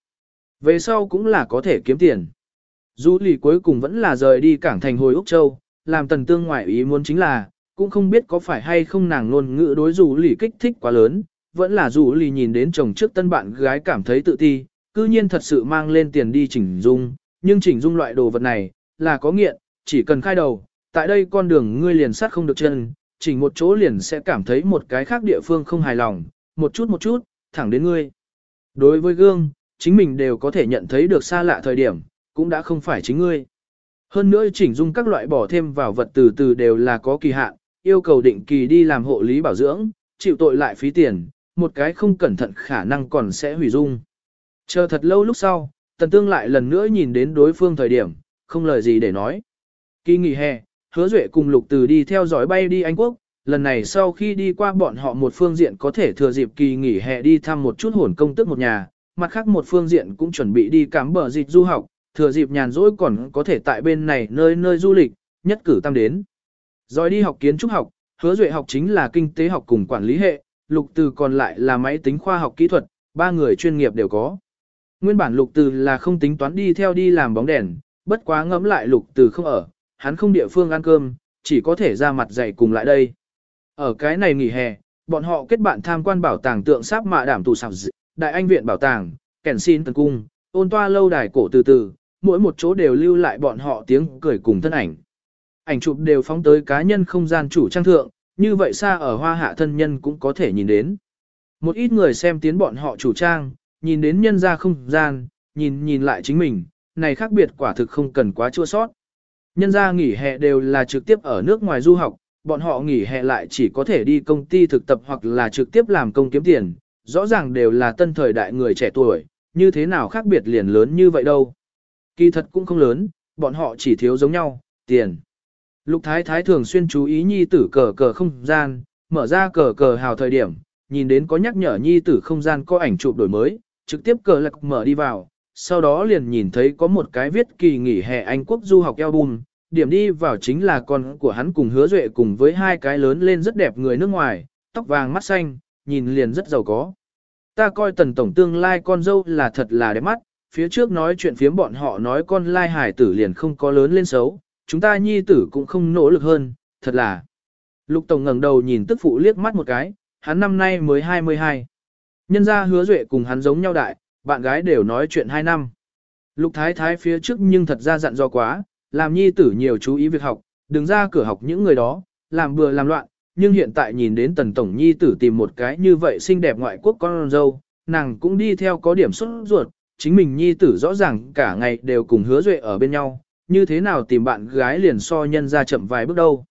Về sau cũng là có thể kiếm tiền. Du lì cuối cùng vẫn là rời đi cảng thành hồi Úc Châu, làm tần tương ngoại ý muốn chính là, cũng không biết có phải hay không nàng luôn ngữ đối dù lì kích thích quá lớn, vẫn là dù lì nhìn đến chồng trước tân bạn gái cảm thấy tự ti, cư nhiên thật sự mang lên tiền đi chỉnh dung, nhưng chỉnh dung loại đồ vật này, là có nghiện, chỉ cần khai đầu, tại đây con đường ngươi liền sát không được chân, chỉnh một chỗ liền sẽ cảm thấy một cái khác địa phương không hài lòng, một chút một chút, thẳng đến ngươi. Đối với gương, chính mình đều có thể nhận thấy được xa lạ thời điểm, cũng đã không phải chính ngươi. Hơn nữa chỉnh dung các loại bỏ thêm vào vật từ từ đều là có kỳ hạn, yêu cầu định kỳ đi làm hộ lý bảo dưỡng, chịu tội lại phí tiền, một cái không cẩn thận khả năng còn sẽ hủy dung. Chờ thật lâu lúc sau, tần tương lại lần nữa nhìn đến đối phương thời điểm, không lời gì để nói. Kỳ nghỉ hè, hứa duệ cùng lục từ đi theo dõi bay đi Anh Quốc, lần này sau khi đi qua bọn họ một phương diện có thể thừa dịp kỳ nghỉ hè đi thăm một chút hồn công tức một nhà, mặt khác một phương diện cũng chuẩn bị đi cắm bờ dịch du học, thừa dịp nhàn rỗi còn có thể tại bên này nơi nơi du lịch, nhất cử tăng đến. Rồi đi học kiến trúc học, hứa duệ học chính là kinh tế học cùng quản lý hệ, lục từ còn lại là máy tính khoa học kỹ thuật, ba người chuyên nghiệp đều có. Nguyên bản lục từ là không tính toán đi theo đi làm bóng đèn, bất quá ngẫm lại lục từ không ở, hắn không địa phương ăn cơm, chỉ có thể ra mặt dạy cùng lại đây. Ở cái này nghỉ hè, bọn họ kết bạn tham quan bảo tàng tượng sáp mạ đảm tù sạp dị, đại anh viện bảo tàng, kẻn xin tần cung, ôn toa lâu đài cổ từ từ, mỗi một chỗ đều lưu lại bọn họ tiếng cười cùng thân ảnh. Ảnh chụp đều phóng tới cá nhân không gian chủ trang thượng, như vậy xa ở hoa hạ thân nhân cũng có thể nhìn đến. Một ít người xem tiến bọn họ chủ trang, nhìn đến nhân ra không gian, nhìn nhìn lại chính mình, này khác biệt quả thực không cần quá chua sót. Nhân ra nghỉ hè đều là trực tiếp ở nước ngoài du học, bọn họ nghỉ hè lại chỉ có thể đi công ty thực tập hoặc là trực tiếp làm công kiếm tiền, rõ ràng đều là tân thời đại người trẻ tuổi, như thế nào khác biệt liền lớn như vậy đâu. Kỳ thật cũng không lớn, bọn họ chỉ thiếu giống nhau, tiền. Lục Thái Thái thường xuyên chú ý nhi tử cờ cờ không gian, mở ra cờ cờ hào thời điểm, nhìn đến có nhắc nhở nhi tử không gian có ảnh chụp đổi mới, trực tiếp cờ lạc mở đi vào, sau đó liền nhìn thấy có một cái viết kỳ nghỉ hè Anh quốc du học album, điểm đi vào chính là con của hắn cùng hứa duệ cùng với hai cái lớn lên rất đẹp người nước ngoài, tóc vàng mắt xanh, nhìn liền rất giàu có. Ta coi tần tổng tương lai con dâu là thật là đẹp mắt, phía trước nói chuyện phiếm bọn họ nói con lai hải tử liền không có lớn lên xấu, chúng ta nhi tử cũng không nỗ lực hơn, thật là. Lục Tổng ngẩng đầu nhìn tức phụ liếc mắt một cái, hắn năm nay mới 22. Nhân ra hứa duệ cùng hắn giống nhau đại, bạn gái đều nói chuyện 2 năm. Lục Thái Thái phía trước nhưng thật ra dặn do quá, làm nhi tử nhiều chú ý việc học, đừng ra cửa học những người đó, làm bừa làm loạn, nhưng hiện tại nhìn đến tần tổng nhi tử tìm một cái như vậy xinh đẹp ngoại quốc con dâu, nàng cũng đi theo có điểm xuất ruột, chính mình nhi tử rõ ràng cả ngày đều cùng hứa duệ ở bên nhau, như thế nào tìm bạn gái liền so nhân ra chậm vài bước đâu.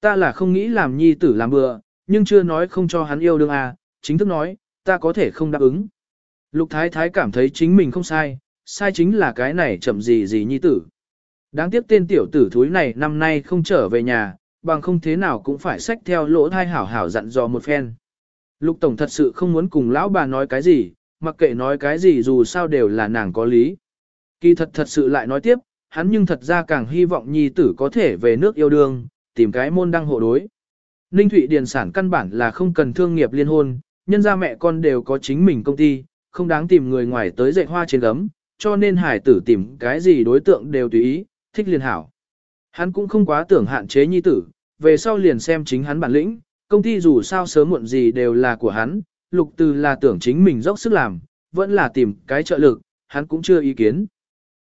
Ta là không nghĩ làm nhi tử làm bừa, nhưng chưa nói không cho hắn yêu đương à, chính thức nói, ta có thể không đáp ứng. Lục thái thái cảm thấy chính mình không sai, sai chính là cái này chậm gì gì nhi tử. Đáng tiếc tên tiểu tử thúi này năm nay không trở về nhà, bằng không thế nào cũng phải xách theo lỗ thai hảo hảo dặn dò một phen. Lục Tổng thật sự không muốn cùng lão bà nói cái gì, mặc kệ nói cái gì dù sao đều là nàng có lý. Kỳ thật thật sự lại nói tiếp, hắn nhưng thật ra càng hy vọng nhi tử có thể về nước yêu đương, tìm cái môn đăng hộ đối. Ninh Thụy Điền sản căn bản là không cần thương nghiệp liên hôn, nhân ra mẹ con đều có chính mình công ty, không đáng tìm người ngoài tới dạy hoa trên gấm, cho nên hải tử tìm cái gì đối tượng đều tùy ý, thích liền hảo. Hắn cũng không quá tưởng hạn chế nhi tử, về sau liền xem chính hắn bản lĩnh, công ty dù sao sớm muộn gì đều là của hắn, lục từ là tưởng chính mình dốc sức làm, vẫn là tìm cái trợ lực, hắn cũng chưa ý kiến.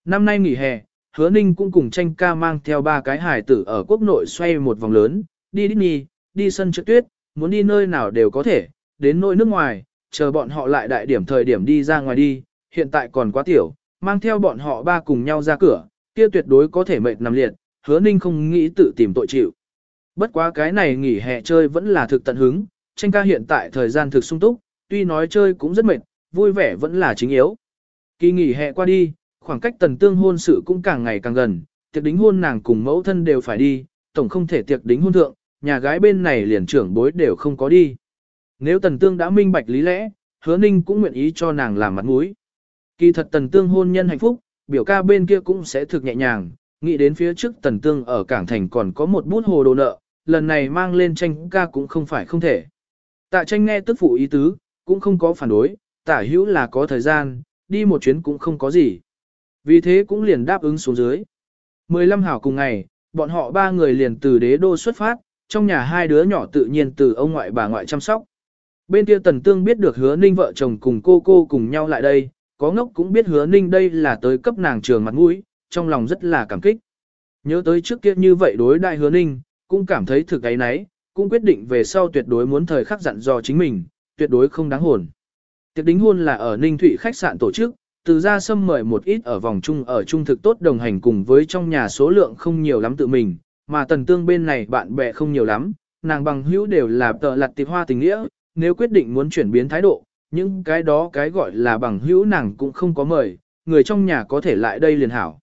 Năm nay nghỉ hè, hứa ninh cũng cùng tranh ca mang theo ba cái hải tử ở quốc nội xoay một vòng lớn, đi Disney, đi sân trượt tuyết, muốn đi nơi nào đều có thể, đến nơi nước ngoài, chờ bọn họ lại đại điểm thời điểm đi ra ngoài đi, hiện tại còn quá tiểu, mang theo bọn họ ba cùng nhau ra cửa, kia tuyệt đối có thể mệt nằm liệt, hứa ninh không nghĩ tự tìm tội chịu. Bất quá cái này nghỉ hè chơi vẫn là thực tận hứng, tranh ca hiện tại thời gian thực sung túc, tuy nói chơi cũng rất mệt, vui vẻ vẫn là chính yếu. Kỳ nghỉ hè qua đi, khoảng cách tần tương hôn sự cũng càng ngày càng gần, tiệc đính hôn nàng cùng mẫu thân đều phải đi, tổng không thể tiệc đính hôn thượng, nhà gái bên này liền trưởng bối đều không có đi. Nếu tần tương đã minh bạch lý lẽ, hứa ninh cũng nguyện ý cho nàng làm mặt mũi. Kỳ thật tần tương hôn nhân hạnh phúc, biểu ca bên kia cũng sẽ thực nhẹ nhàng, nghĩ đến phía trước tần tương ở cảng thành còn có một bút hồ đồ nợ, lần này mang lên tranh ca cũng không phải không thể. Tạ tranh nghe tức phụ ý tứ, cũng không có phản đối, tả hữu là có thời gian, đi một chuyến cũng không có gì. Vì thế cũng liền đáp ứng xuống dưới. 15 hảo cùng ngày, bọn họ ba người liền từ đế đô xuất phát, trong nhà hai đứa nhỏ tự nhiên từ ông ngoại bà ngoại chăm sóc. Bên kia tần tương biết được hứa ninh vợ chồng cùng cô cô cùng nhau lại đây, có ngốc cũng biết hứa ninh đây là tới cấp nàng trường mặt mũi, trong lòng rất là cảm kích. Nhớ tới trước kia như vậy đối đại hứa ninh, cũng cảm thấy thực ấy nấy, cũng quyết định về sau tuyệt đối muốn thời khắc dặn dò chính mình, tuyệt đối không đáng hồn. Tiệc đính hôn là ở Ninh Thụy khách sạn tổ chức, từ ra sâm mời một ít ở vòng chung ở trung thực tốt đồng hành cùng với trong nhà số lượng không nhiều lắm tự mình, mà tần tương bên này bạn bè không nhiều lắm, nàng bằng hữu đều là tợ lặt tịp hoa tình nghĩa, nếu quyết định muốn chuyển biến thái độ, những cái đó cái gọi là bằng hữu nàng cũng không có mời, người trong nhà có thể lại đây liền hảo.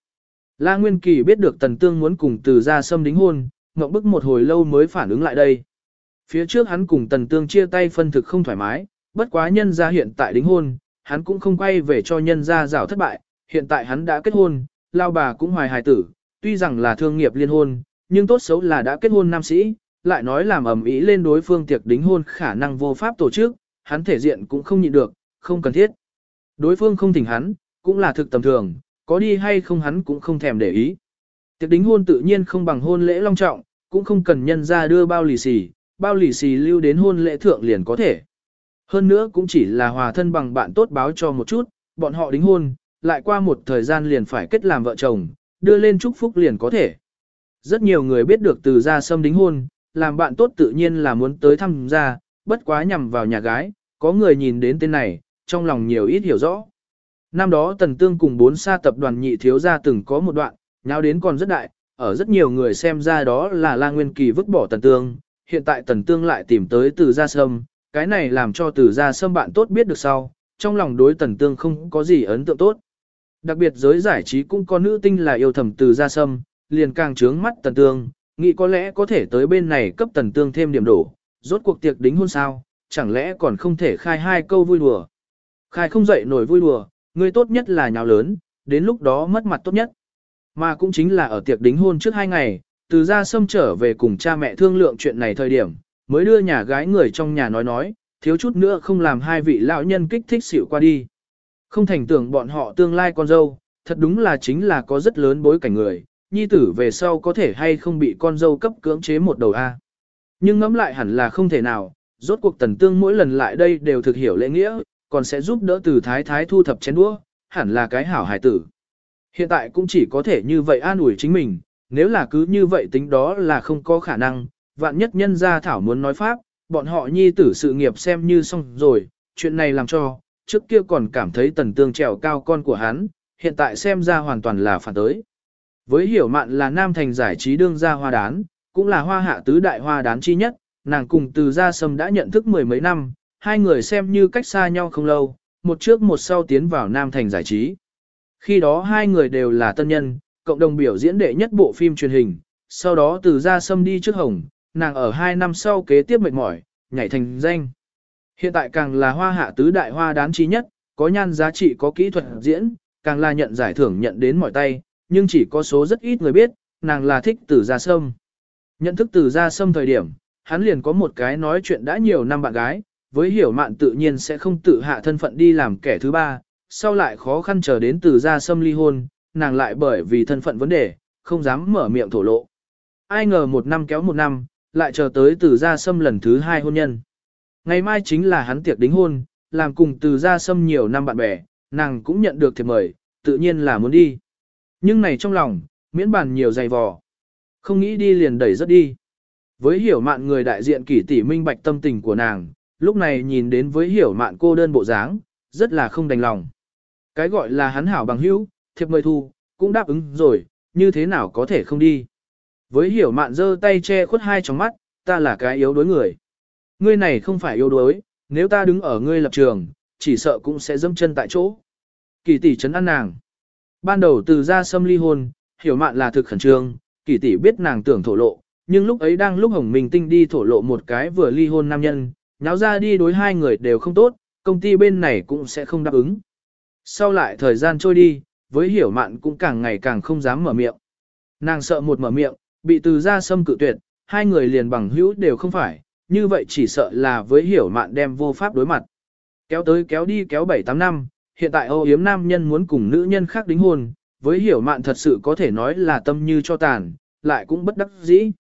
La Nguyên Kỳ biết được tần tương muốn cùng từ ra sâm đính hôn, ngậm bức một hồi lâu mới phản ứng lại đây. Phía trước hắn cùng tần tương chia tay phân thực không thoải mái, bất quá nhân ra hiện tại đính hôn, hắn cũng không quay về cho nhân gia rào thất bại, hiện tại hắn đã kết hôn, lao bà cũng hoài hài tử, tuy rằng là thương nghiệp liên hôn, nhưng tốt xấu là đã kết hôn nam sĩ, lại nói làm ầm ĩ lên đối phương tiệc đính hôn khả năng vô pháp tổ chức, hắn thể diện cũng không nhịn được, không cần thiết. Đối phương không thỉnh hắn, cũng là thực tầm thường, có đi hay không hắn cũng không thèm để ý. Tiệc đính hôn tự nhiên không bằng hôn lễ long trọng, cũng không cần nhân ra đưa bao lì xì, bao lì xì lưu đến hôn lễ thượng liền có thể. Hơn nữa cũng chỉ là hòa thân bằng bạn tốt báo cho một chút, bọn họ đính hôn, lại qua một thời gian liền phải kết làm vợ chồng, đưa lên chúc phúc liền có thể. Rất nhiều người biết được từ gia sâm đính hôn, làm bạn tốt tự nhiên là muốn tới thăm gia, bất quá nhằm vào nhà gái, có người nhìn đến tên này, trong lòng nhiều ít hiểu rõ. Năm đó Tần Tương cùng bốn sa tập đoàn nhị thiếu gia từng có một đoạn, nhau đến còn rất đại, ở rất nhiều người xem ra đó là La Nguyên Kỳ vứt bỏ Tần Tương, hiện tại Tần Tương lại tìm tới từ gia sâm, cái này làm cho từ gia sâm bạn tốt biết được sau, trong lòng đối Tần Tương không có gì ấn tượng tốt. Đặc biệt giới giải trí cũng có nữ tinh là yêu thầm từ gia sâm, liền càng trướng mắt Tần Tương, nghĩ có lẽ có thể tới bên này cấp Tần Tương thêm điểm đổ, rốt cuộc tiệc đính hôn sao, chẳng lẽ còn không thể khai hai câu vui đùa. Khai không dậy nổi vui đùa, người tốt nhất là nhào lớn, đến lúc đó mất mặt tốt nhất. Mà cũng chính là ở tiệc đính hôn trước hai ngày, từ ra sâm trở về cùng cha mẹ thương lượng chuyện này thời điểm, mới đưa nhà gái người trong nhà nói nói, thiếu chút nữa không làm hai vị lão nhân kích thích xỉu qua đi. Không thành tưởng bọn họ tương lai con dâu, thật đúng là chính là có rất lớn bối cảnh người, nhi tử về sau có thể hay không bị con dâu cấp cưỡng chế một đầu A. Nhưng ngẫm lại hẳn là không thể nào, rốt cuộc tần tương mỗi lần lại đây đều thực hiểu lễ nghĩa, còn sẽ giúp đỡ từ thái thái thu thập chén đũa, hẳn là cái hảo hải tử. Hiện tại cũng chỉ có thể như vậy an ủi chính mình, nếu là cứ như vậy tính đó là không có khả năng, vạn nhất nhân gia thảo muốn nói pháp, bọn họ nhi tử sự nghiệp xem như xong rồi, chuyện này làm cho, trước kia còn cảm thấy tần tương trèo cao con của hắn, hiện tại xem ra hoàn toàn là phản tới. Với hiểu mạn là nam thành giải trí đương gia hoa đán, cũng là hoa hạ tứ đại hoa đán chi nhất, nàng cùng từ gia sâm đã nhận thức mười mấy năm, hai người xem như cách xa nhau không lâu, một trước một sau tiến vào nam thành giải trí. Khi đó hai người đều là tân nhân, cộng đồng biểu diễn đệ nhất bộ phim truyền hình, sau đó từ gia sâm đi trước hồng, nàng ở hai năm sau kế tiếp mệt mỏi, nhảy thành danh. Hiện tại càng là hoa hạ tứ đại hoa đán trí nhất, có nhan giá trị có kỹ thuật diễn, càng là nhận giải thưởng nhận đến mọi tay, nhưng chỉ có số rất ít người biết, nàng là thích từ gia sâm. Nhận thức từ gia sâm thời điểm, hắn liền có một cái nói chuyện đã nhiều năm bạn gái, với hiểu mạn tự nhiên sẽ không tự hạ thân phận đi làm kẻ thứ ba, sau lại khó khăn chờ đến từ gia sâm ly hôn, nàng lại bởi vì thân phận vấn đề, không dám mở miệng thổ lộ. Ai ngờ một năm kéo một năm, lại chờ tới từ gia sâm lần thứ hai hôn nhân. Ngày mai chính là hắn tiệc đính hôn, làm cùng từ gia sâm nhiều năm bạn bè, nàng cũng nhận được thiệp mời, tự nhiên là muốn đi. Nhưng này trong lòng, miễn bàn nhiều dày vò. Không nghĩ đi liền đẩy rất đi. Với hiểu mạn người đại diện kỷ tỷ minh bạch tâm tình của nàng, lúc này nhìn đến với hiểu mạn cô đơn bộ dáng, rất là không đành lòng. Cái gọi là hắn hảo bằng hữu, thiệp mời thu, cũng đáp ứng rồi, như thế nào có thể không đi. Với hiểu mạn giơ tay che khuất hai trong mắt, ta là cái yếu đối người. Ngươi này không phải yếu đối, nếu ta đứng ở ngươi lập trường, chỉ sợ cũng sẽ dâm chân tại chỗ. Kỳ tỷ chấn an nàng. Ban đầu từ ra xâm ly hôn, hiểu mạn là thực khẩn trương, kỳ tỷ biết nàng tưởng thổ lộ, nhưng lúc ấy đang lúc Hồng Minh Tinh đi thổ lộ một cái vừa ly hôn nam nhân, nháo ra đi đối hai người đều không tốt, công ty bên này cũng sẽ không đáp ứng. Sau lại thời gian trôi đi, với hiểu mạn cũng càng ngày càng không dám mở miệng. Nàng sợ một mở miệng, bị từ ra xâm cự tuyệt, hai người liền bằng hữu đều không phải, như vậy chỉ sợ là với hiểu mạn đem vô pháp đối mặt. Kéo tới kéo đi kéo 7-8 năm, hiện tại Âu Yếm nam nhân muốn cùng nữ nhân khác đính hôn, với hiểu mạn thật sự có thể nói là tâm như cho tàn, lại cũng bất đắc dĩ.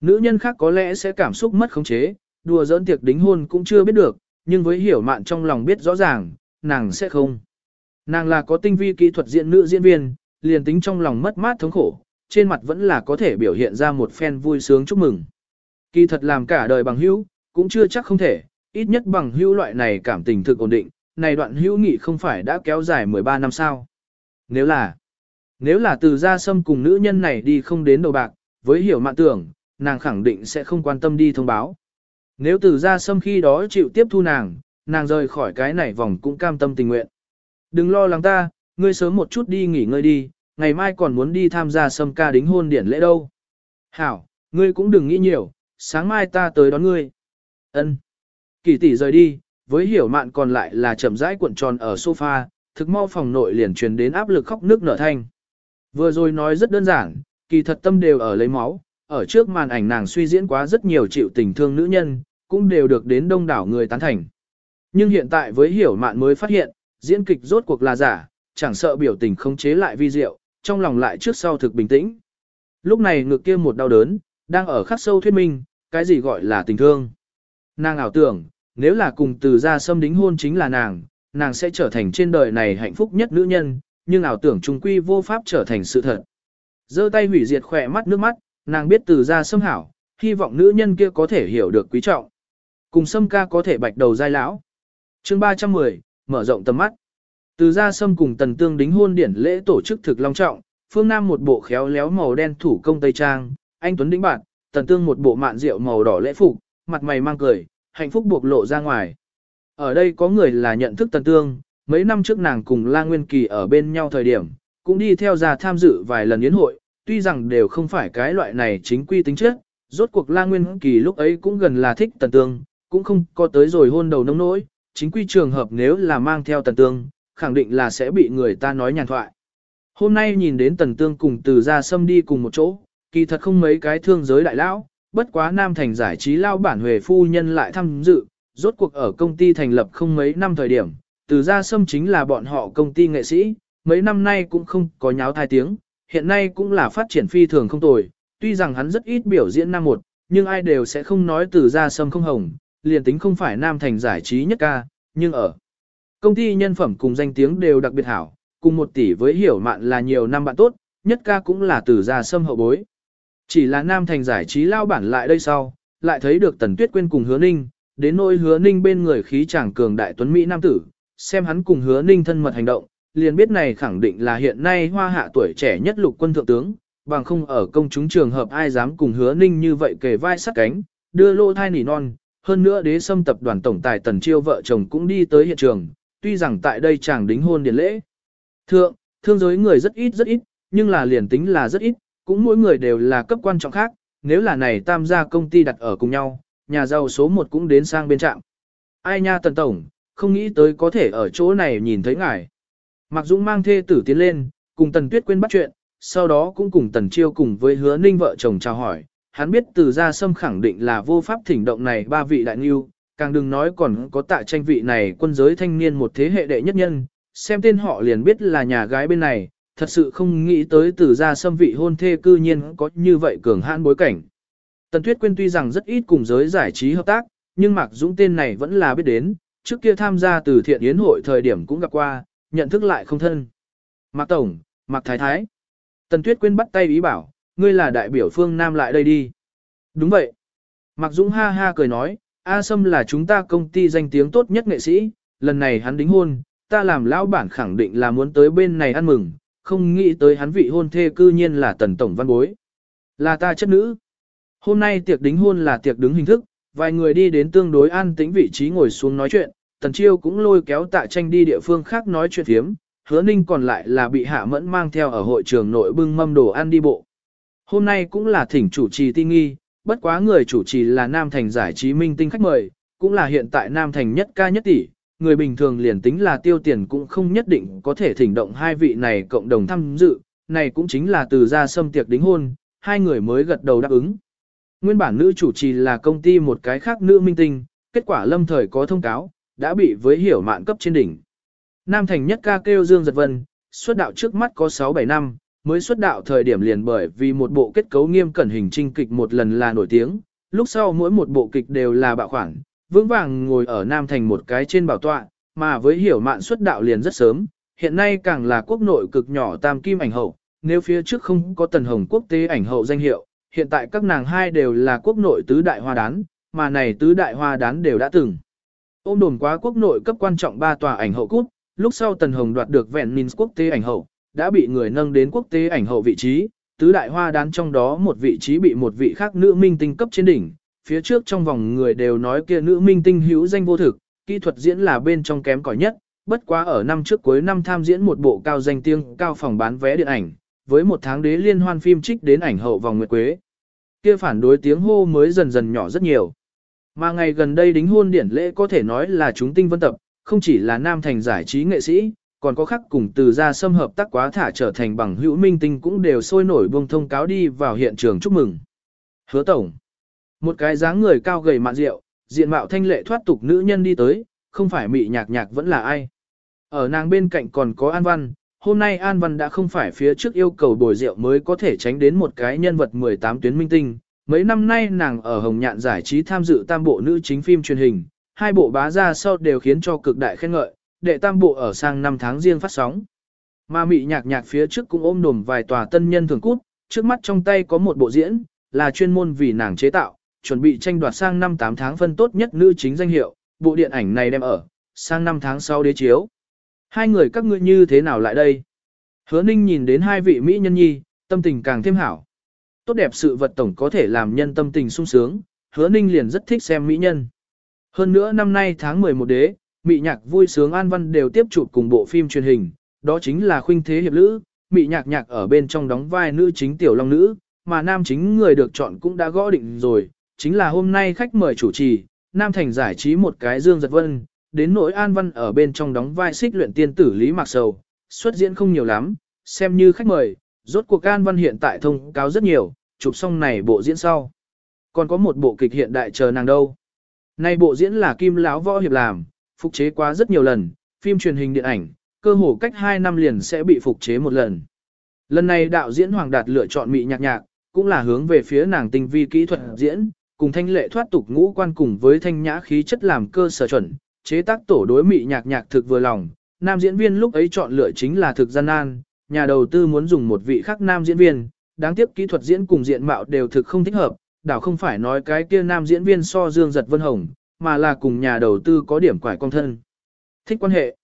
Nữ nhân khác có lẽ sẽ cảm xúc mất khống chế, đùa giỡn tiệc đính hôn cũng chưa biết được, nhưng với hiểu mạn trong lòng biết rõ ràng, nàng sẽ không. Nàng là có tinh vi kỹ thuật diễn nữ diễn viên, liền tính trong lòng mất mát thống khổ, trên mặt vẫn là có thể biểu hiện ra một phen vui sướng chúc mừng. Kỳ thật làm cả đời bằng hữu, cũng chưa chắc không thể, ít nhất bằng hữu loại này cảm tình thực ổn định, này đoạn hữu nghị không phải đã kéo dài 13 năm sao. Nếu là, nếu là từ gia sâm cùng nữ nhân này đi không đến đầu bạc, với hiểu mạng tưởng, nàng khẳng định sẽ không quan tâm đi thông báo. Nếu từ gia sâm khi đó chịu tiếp thu nàng, nàng rời khỏi cái này vòng cũng cam tâm tình nguyện. Đừng lo lắng ta, ngươi sớm một chút đi nghỉ ngơi đi, ngày mai còn muốn đi tham gia sâm ca đính hôn điển lễ đâu. Hảo, ngươi cũng đừng nghĩ nhiều, sáng mai ta tới đón ngươi. Ân. Kỳ tỷ rời đi, với hiểu mạn còn lại là chậm rãi cuộn tròn ở sofa, thực mau phòng nội liền truyền đến áp lực khóc nước nở thanh. Vừa rồi nói rất đơn giản, kỳ thật tâm đều ở lấy máu, ở trước màn ảnh nàng suy diễn quá rất nhiều chịu tình thương nữ nhân, cũng đều được đến đông đảo người tán thành. Nhưng hiện tại với hiểu mạn mới phát hiện, diễn kịch rốt cuộc là giả, chẳng sợ biểu tình không chế lại vi diệu, trong lòng lại trước sau thực bình tĩnh. Lúc này ngực kia một đau đớn, đang ở khắc sâu thuyết minh, cái gì gọi là tình thương. Nàng ảo tưởng, nếu là cùng từ gia xâm đính hôn chính là nàng, nàng sẽ trở thành trên đời này hạnh phúc nhất nữ nhân, nhưng ảo tưởng trung quy vô pháp trở thành sự thật. giơ tay hủy diệt khỏe mắt nước mắt, nàng biết từ gia xâm hảo, hy vọng nữ nhân kia có thể hiểu được quý trọng. Cùng sâm ca có thể bạch đầu giai lão. chương 310, mở rộng tầm mắt. Từ gia sâm cùng tần tương đính hôn điển lễ tổ chức thực long trọng, phương Nam một bộ khéo léo màu đen thủ công tây trang, anh Tuấn đính bạn, tần tương một bộ mạn rượu màu đỏ lễ phục, mặt mày mang cười, hạnh phúc buộc lộ ra ngoài. Ở đây có người là nhận thức tần tương, mấy năm trước nàng cùng La Nguyên Kỳ ở bên nhau thời điểm, cũng đi theo ra tham dự vài lần yến hội, tuy rằng đều không phải cái loại này chính quy tính chất, rốt cuộc La Nguyên Kỳ lúc ấy cũng gần là thích tần tương, cũng không có tới rồi hôn đầu nông nỗi, chính quy trường hợp nếu là mang theo tần tương, khẳng định là sẽ bị người ta nói nhàn thoại. Hôm nay nhìn đến tần tương cùng từ ra xâm đi cùng một chỗ, kỳ thật không mấy cái thương giới đại lão, bất quá Nam Thành giải trí lao bản huề phu nhân lại tham dự, rốt cuộc ở công ty thành lập không mấy năm thời điểm, từ ra xâm chính là bọn họ công ty nghệ sĩ, mấy năm nay cũng không có nháo thai tiếng, hiện nay cũng là phát triển phi thường không tồi, tuy rằng hắn rất ít biểu diễn năm một, nhưng ai đều sẽ không nói từ ra sâm không hồng, liền tính không phải nam thành giải trí nhất ca, nhưng ở công ty nhân phẩm cùng danh tiếng đều đặc biệt hảo, cùng một tỷ với hiểu mạn là nhiều năm bạn tốt, nhất ca cũng là từ gia sâm hậu bối. Chỉ là nam thành giải trí lao bản lại đây sau, lại thấy được tần tuyết quên cùng hứa ninh, đến nỗi hứa ninh bên người khí chàng cường đại tuấn Mỹ nam tử, xem hắn cùng hứa ninh thân mật hành động, liền biết này khẳng định là hiện nay hoa hạ tuổi trẻ nhất lục quân thượng tướng, bằng không ở công chúng trường hợp ai dám cùng hứa ninh như vậy kề vai sát cánh, đưa lô thai nỉ non, hơn nữa đế xâm tập đoàn tổng tài tần chiêu vợ chồng cũng đi tới hiện trường, tuy rằng tại đây chàng đính hôn điển lễ. Thượng, thương giới người rất ít rất ít, nhưng là liền tính là rất ít, cũng mỗi người đều là cấp quan trọng khác, nếu là này tam gia công ty đặt ở cùng nhau, nhà giàu số một cũng đến sang bên trạm. Ai nha tần tổng, không nghĩ tới có thể ở chỗ này nhìn thấy ngài. Mạc Dũng mang thê tử tiến lên, cùng tần tuyết quên bắt chuyện, sau đó cũng cùng tần chiêu cùng với hứa ninh vợ chồng chào hỏi. Hắn biết từ gia sâm khẳng định là vô pháp thỉnh động này ba vị đại nghiêu, càng đừng nói còn có tại tranh vị này quân giới thanh niên một thế hệ đệ nhất nhân, xem tên họ liền biết là nhà gái bên này, thật sự không nghĩ tới từ gia xâm vị hôn thê cư nhiên có như vậy cường hãn bối cảnh. Tần Tuyết Quyên tuy rằng rất ít cùng giới giải trí hợp tác, nhưng Mạc Dũng tên này vẫn là biết đến, trước kia tham gia từ thiện yến hội thời điểm cũng gặp qua, nhận thức lại không thân. Mạc Tổng, Mạc Thái Thái. Tần Tuyết Quyên bắt tay ý bảo, ngươi là đại biểu phương Nam lại đây đi. Đúng vậy. Mạc Dũng ha ha cười nói, A Sâm là chúng ta công ty danh tiếng tốt nhất nghệ sĩ, lần này hắn đính hôn, ta làm lão bản khẳng định là muốn tới bên này ăn mừng, không nghĩ tới hắn vị hôn thê cư nhiên là tần tổng văn bối. Là ta chất nữ. Hôm nay tiệc đính hôn là tiệc đứng hình thức, vài người đi đến tương đối an tĩnh vị trí ngồi xuống nói chuyện, tần chiêu cũng lôi kéo tạ tranh đi địa phương khác nói chuyện thiếm, hứa ninh còn lại là bị hạ mẫn mang theo ở hội trường nội bưng mâm đồ ăn đi bộ. Hôm nay cũng là thỉnh chủ trì ti nghi, bất quá người chủ trì là Nam Thành giải trí minh tinh khách mời, cũng là hiện tại Nam Thành nhất ca nhất tỷ, người bình thường liền tính là tiêu tiền cũng không nhất định có thể thỉnh động hai vị này cộng đồng tham dự, này cũng chính là từ ra xâm tiệc đính hôn, hai người mới gật đầu đáp ứng. Nguyên bản nữ chủ trì là công ty một cái khác nữ minh tinh, kết quả lâm thời có thông cáo, đã bị với hiểu mạn cấp trên đỉnh. Nam thành nhất ca kêu Dương Giật Vân, xuất đạo trước mắt có 6-7 năm, mới xuất đạo thời điểm liền bởi vì một bộ kết cấu nghiêm cẩn hình trinh kịch một lần là nổi tiếng, lúc sau mỗi một bộ kịch đều là bạo khoản, vững vàng ngồi ở Nam thành một cái trên bảo tọa, mà với hiểu mạn xuất đạo liền rất sớm, hiện nay càng là quốc nội cực nhỏ tam kim ảnh hậu, nếu phía trước không có tần hồng quốc tế ảnh hậu danh hiệu, hiện tại các nàng hai đều là quốc nội tứ đại hoa đán, mà này tứ đại hoa đán đều đã từng. Ôm đồn quá quốc nội cấp quan trọng ba tòa ảnh hậu cút, lúc sau Tần Hồng đoạt được vẹn Minh quốc tế ảnh hậu, đã bị người nâng đến quốc tế ảnh hậu vị trí, tứ đại hoa đán trong đó một vị trí bị một vị khác nữ minh tinh cấp trên đỉnh, phía trước trong vòng người đều nói kia nữ minh tinh hữu danh vô thực, kỹ thuật diễn là bên trong kém cỏi nhất, bất quá ở năm trước cuối năm tham diễn một bộ cao danh tiếng cao phòng bán vé điện ảnh, với một tháng đế liên hoan phim trích đến ảnh hậu vòng nguyệt quế. Kia phản đối tiếng hô mới dần dần nhỏ rất nhiều. Mà ngày gần đây đính hôn điển lễ có thể nói là chúng tinh vân tập, không chỉ là nam thành giải trí nghệ sĩ, còn có khác cùng từ gia xâm hợp tác quá thả trở thành bằng hữu minh tinh cũng đều sôi nổi buông thông cáo đi vào hiện trường chúc mừng. Hứa tổng. Một cái dáng người cao gầy mạn rượu, diện mạo thanh lệ thoát tục nữ nhân đi tới, không phải mị nhạc nhạc vẫn là ai. Ở nàng bên cạnh còn có An Văn, hôm nay An Văn đã không phải phía trước yêu cầu bồi rượu mới có thể tránh đến một cái nhân vật 18 tuyến minh tinh. Mấy năm nay nàng ở Hồng Nhạn giải trí tham dự tam bộ nữ chính phim truyền hình, hai bộ bá ra sau đều khiến cho cực đại khen ngợi, đệ tam bộ ở sang năm tháng riêng phát sóng. Mà mị nhạc nhạc phía trước cũng ôm đồm vài tòa tân nhân thường cút, trước mắt trong tay có một bộ diễn, là chuyên môn vì nàng chế tạo, chuẩn bị tranh đoạt sang năm 8 tháng phân tốt nhất nữ chính danh hiệu, bộ điện ảnh này đem ở, sang năm tháng sau đế chiếu. Hai người các ngươi như thế nào lại đây? Hứa ninh nhìn đến hai vị Mỹ nhân nhi, tâm tình càng thêm hảo. Tốt đẹp sự vật tổng có thể làm nhân tâm tình sung sướng, hứa ninh liền rất thích xem Mỹ nhân. Hơn nữa năm nay tháng 11 đế, mị nhạc vui sướng an văn đều tiếp chụp cùng bộ phim truyền hình, đó chính là khuynh thế hiệp lữ, mị nhạc nhạc ở bên trong đóng vai nữ chính tiểu long nữ, mà nam chính người được chọn cũng đã gõ định rồi, chính là hôm nay khách mời chủ trì, Nam Thành giải trí một cái Dương Giật Vân, đến nỗi An Văn ở bên trong đóng vai xích luyện tiên tử Lý Mạc Sầu, xuất diễn không nhiều lắm, xem như khách mời, rốt cuộc An Văn hiện tại thông cáo rất nhiều, chụp xong này bộ diễn sau. Còn có một bộ kịch hiện đại chờ nàng đâu. nay bộ diễn là Kim Lão Võ Hiệp làm, phục chế quá rất nhiều lần, phim truyền hình điện ảnh, cơ hồ cách 2 năm liền sẽ bị phục chế một lần. Lần này đạo diễn Hoàng Đạt lựa chọn Mị Nhạc Nhạc, cũng là hướng về phía nàng tinh vi kỹ thuật diễn, cùng thanh lệ thoát tục ngũ quan cùng với thanh nhã khí chất làm cơ sở chuẩn, chế tác tổ đối mị nhạc nhạc thực vừa lòng. Nam diễn viên lúc ấy chọn lựa chính là thực gian nan, nhà đầu tư muốn dùng một vị khác nam diễn viên, đáng tiếc kỹ thuật diễn cùng diện mạo đều thực không thích hợp, đảo không phải nói cái kia nam diễn viên so Dương Giật Vân Hồng, mà là cùng nhà đầu tư có điểm quải con thân. Thích quan hệ.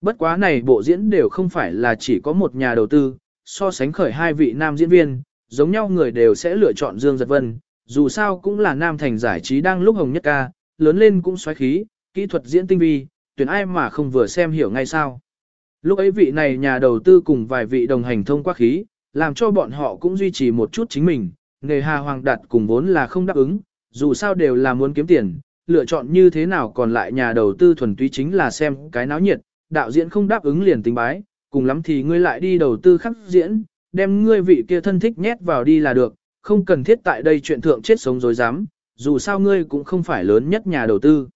Bất quá này bộ diễn đều không phải là chỉ có một nhà đầu tư, so sánh khởi hai vị nam diễn viên, giống nhau người đều sẽ lựa chọn Dương Giật Vân, dù sao cũng là nam thành giải trí đang lúc hồng nhất ca, lớn lên cũng xoáy khí, kỹ thuật diễn tinh vi, tuyển ai mà không vừa xem hiểu ngay sao. Lúc ấy vị này nhà đầu tư cùng vài vị đồng hành thông qua khí, làm cho bọn họ cũng duy trì một chút chính mình, nghề hà hoàng đặt cùng vốn là không đáp ứng, dù sao đều là muốn kiếm tiền, lựa chọn như thế nào còn lại nhà đầu tư thuần túy chính là xem cái náo nhiệt, đạo diễn không đáp ứng liền tính bái, cùng lắm thì ngươi lại đi đầu tư khắc diễn, đem ngươi vị kia thân thích nhét vào đi là được, không cần thiết tại đây chuyện thượng chết sống dối dám, dù sao ngươi cũng không phải lớn nhất nhà đầu tư.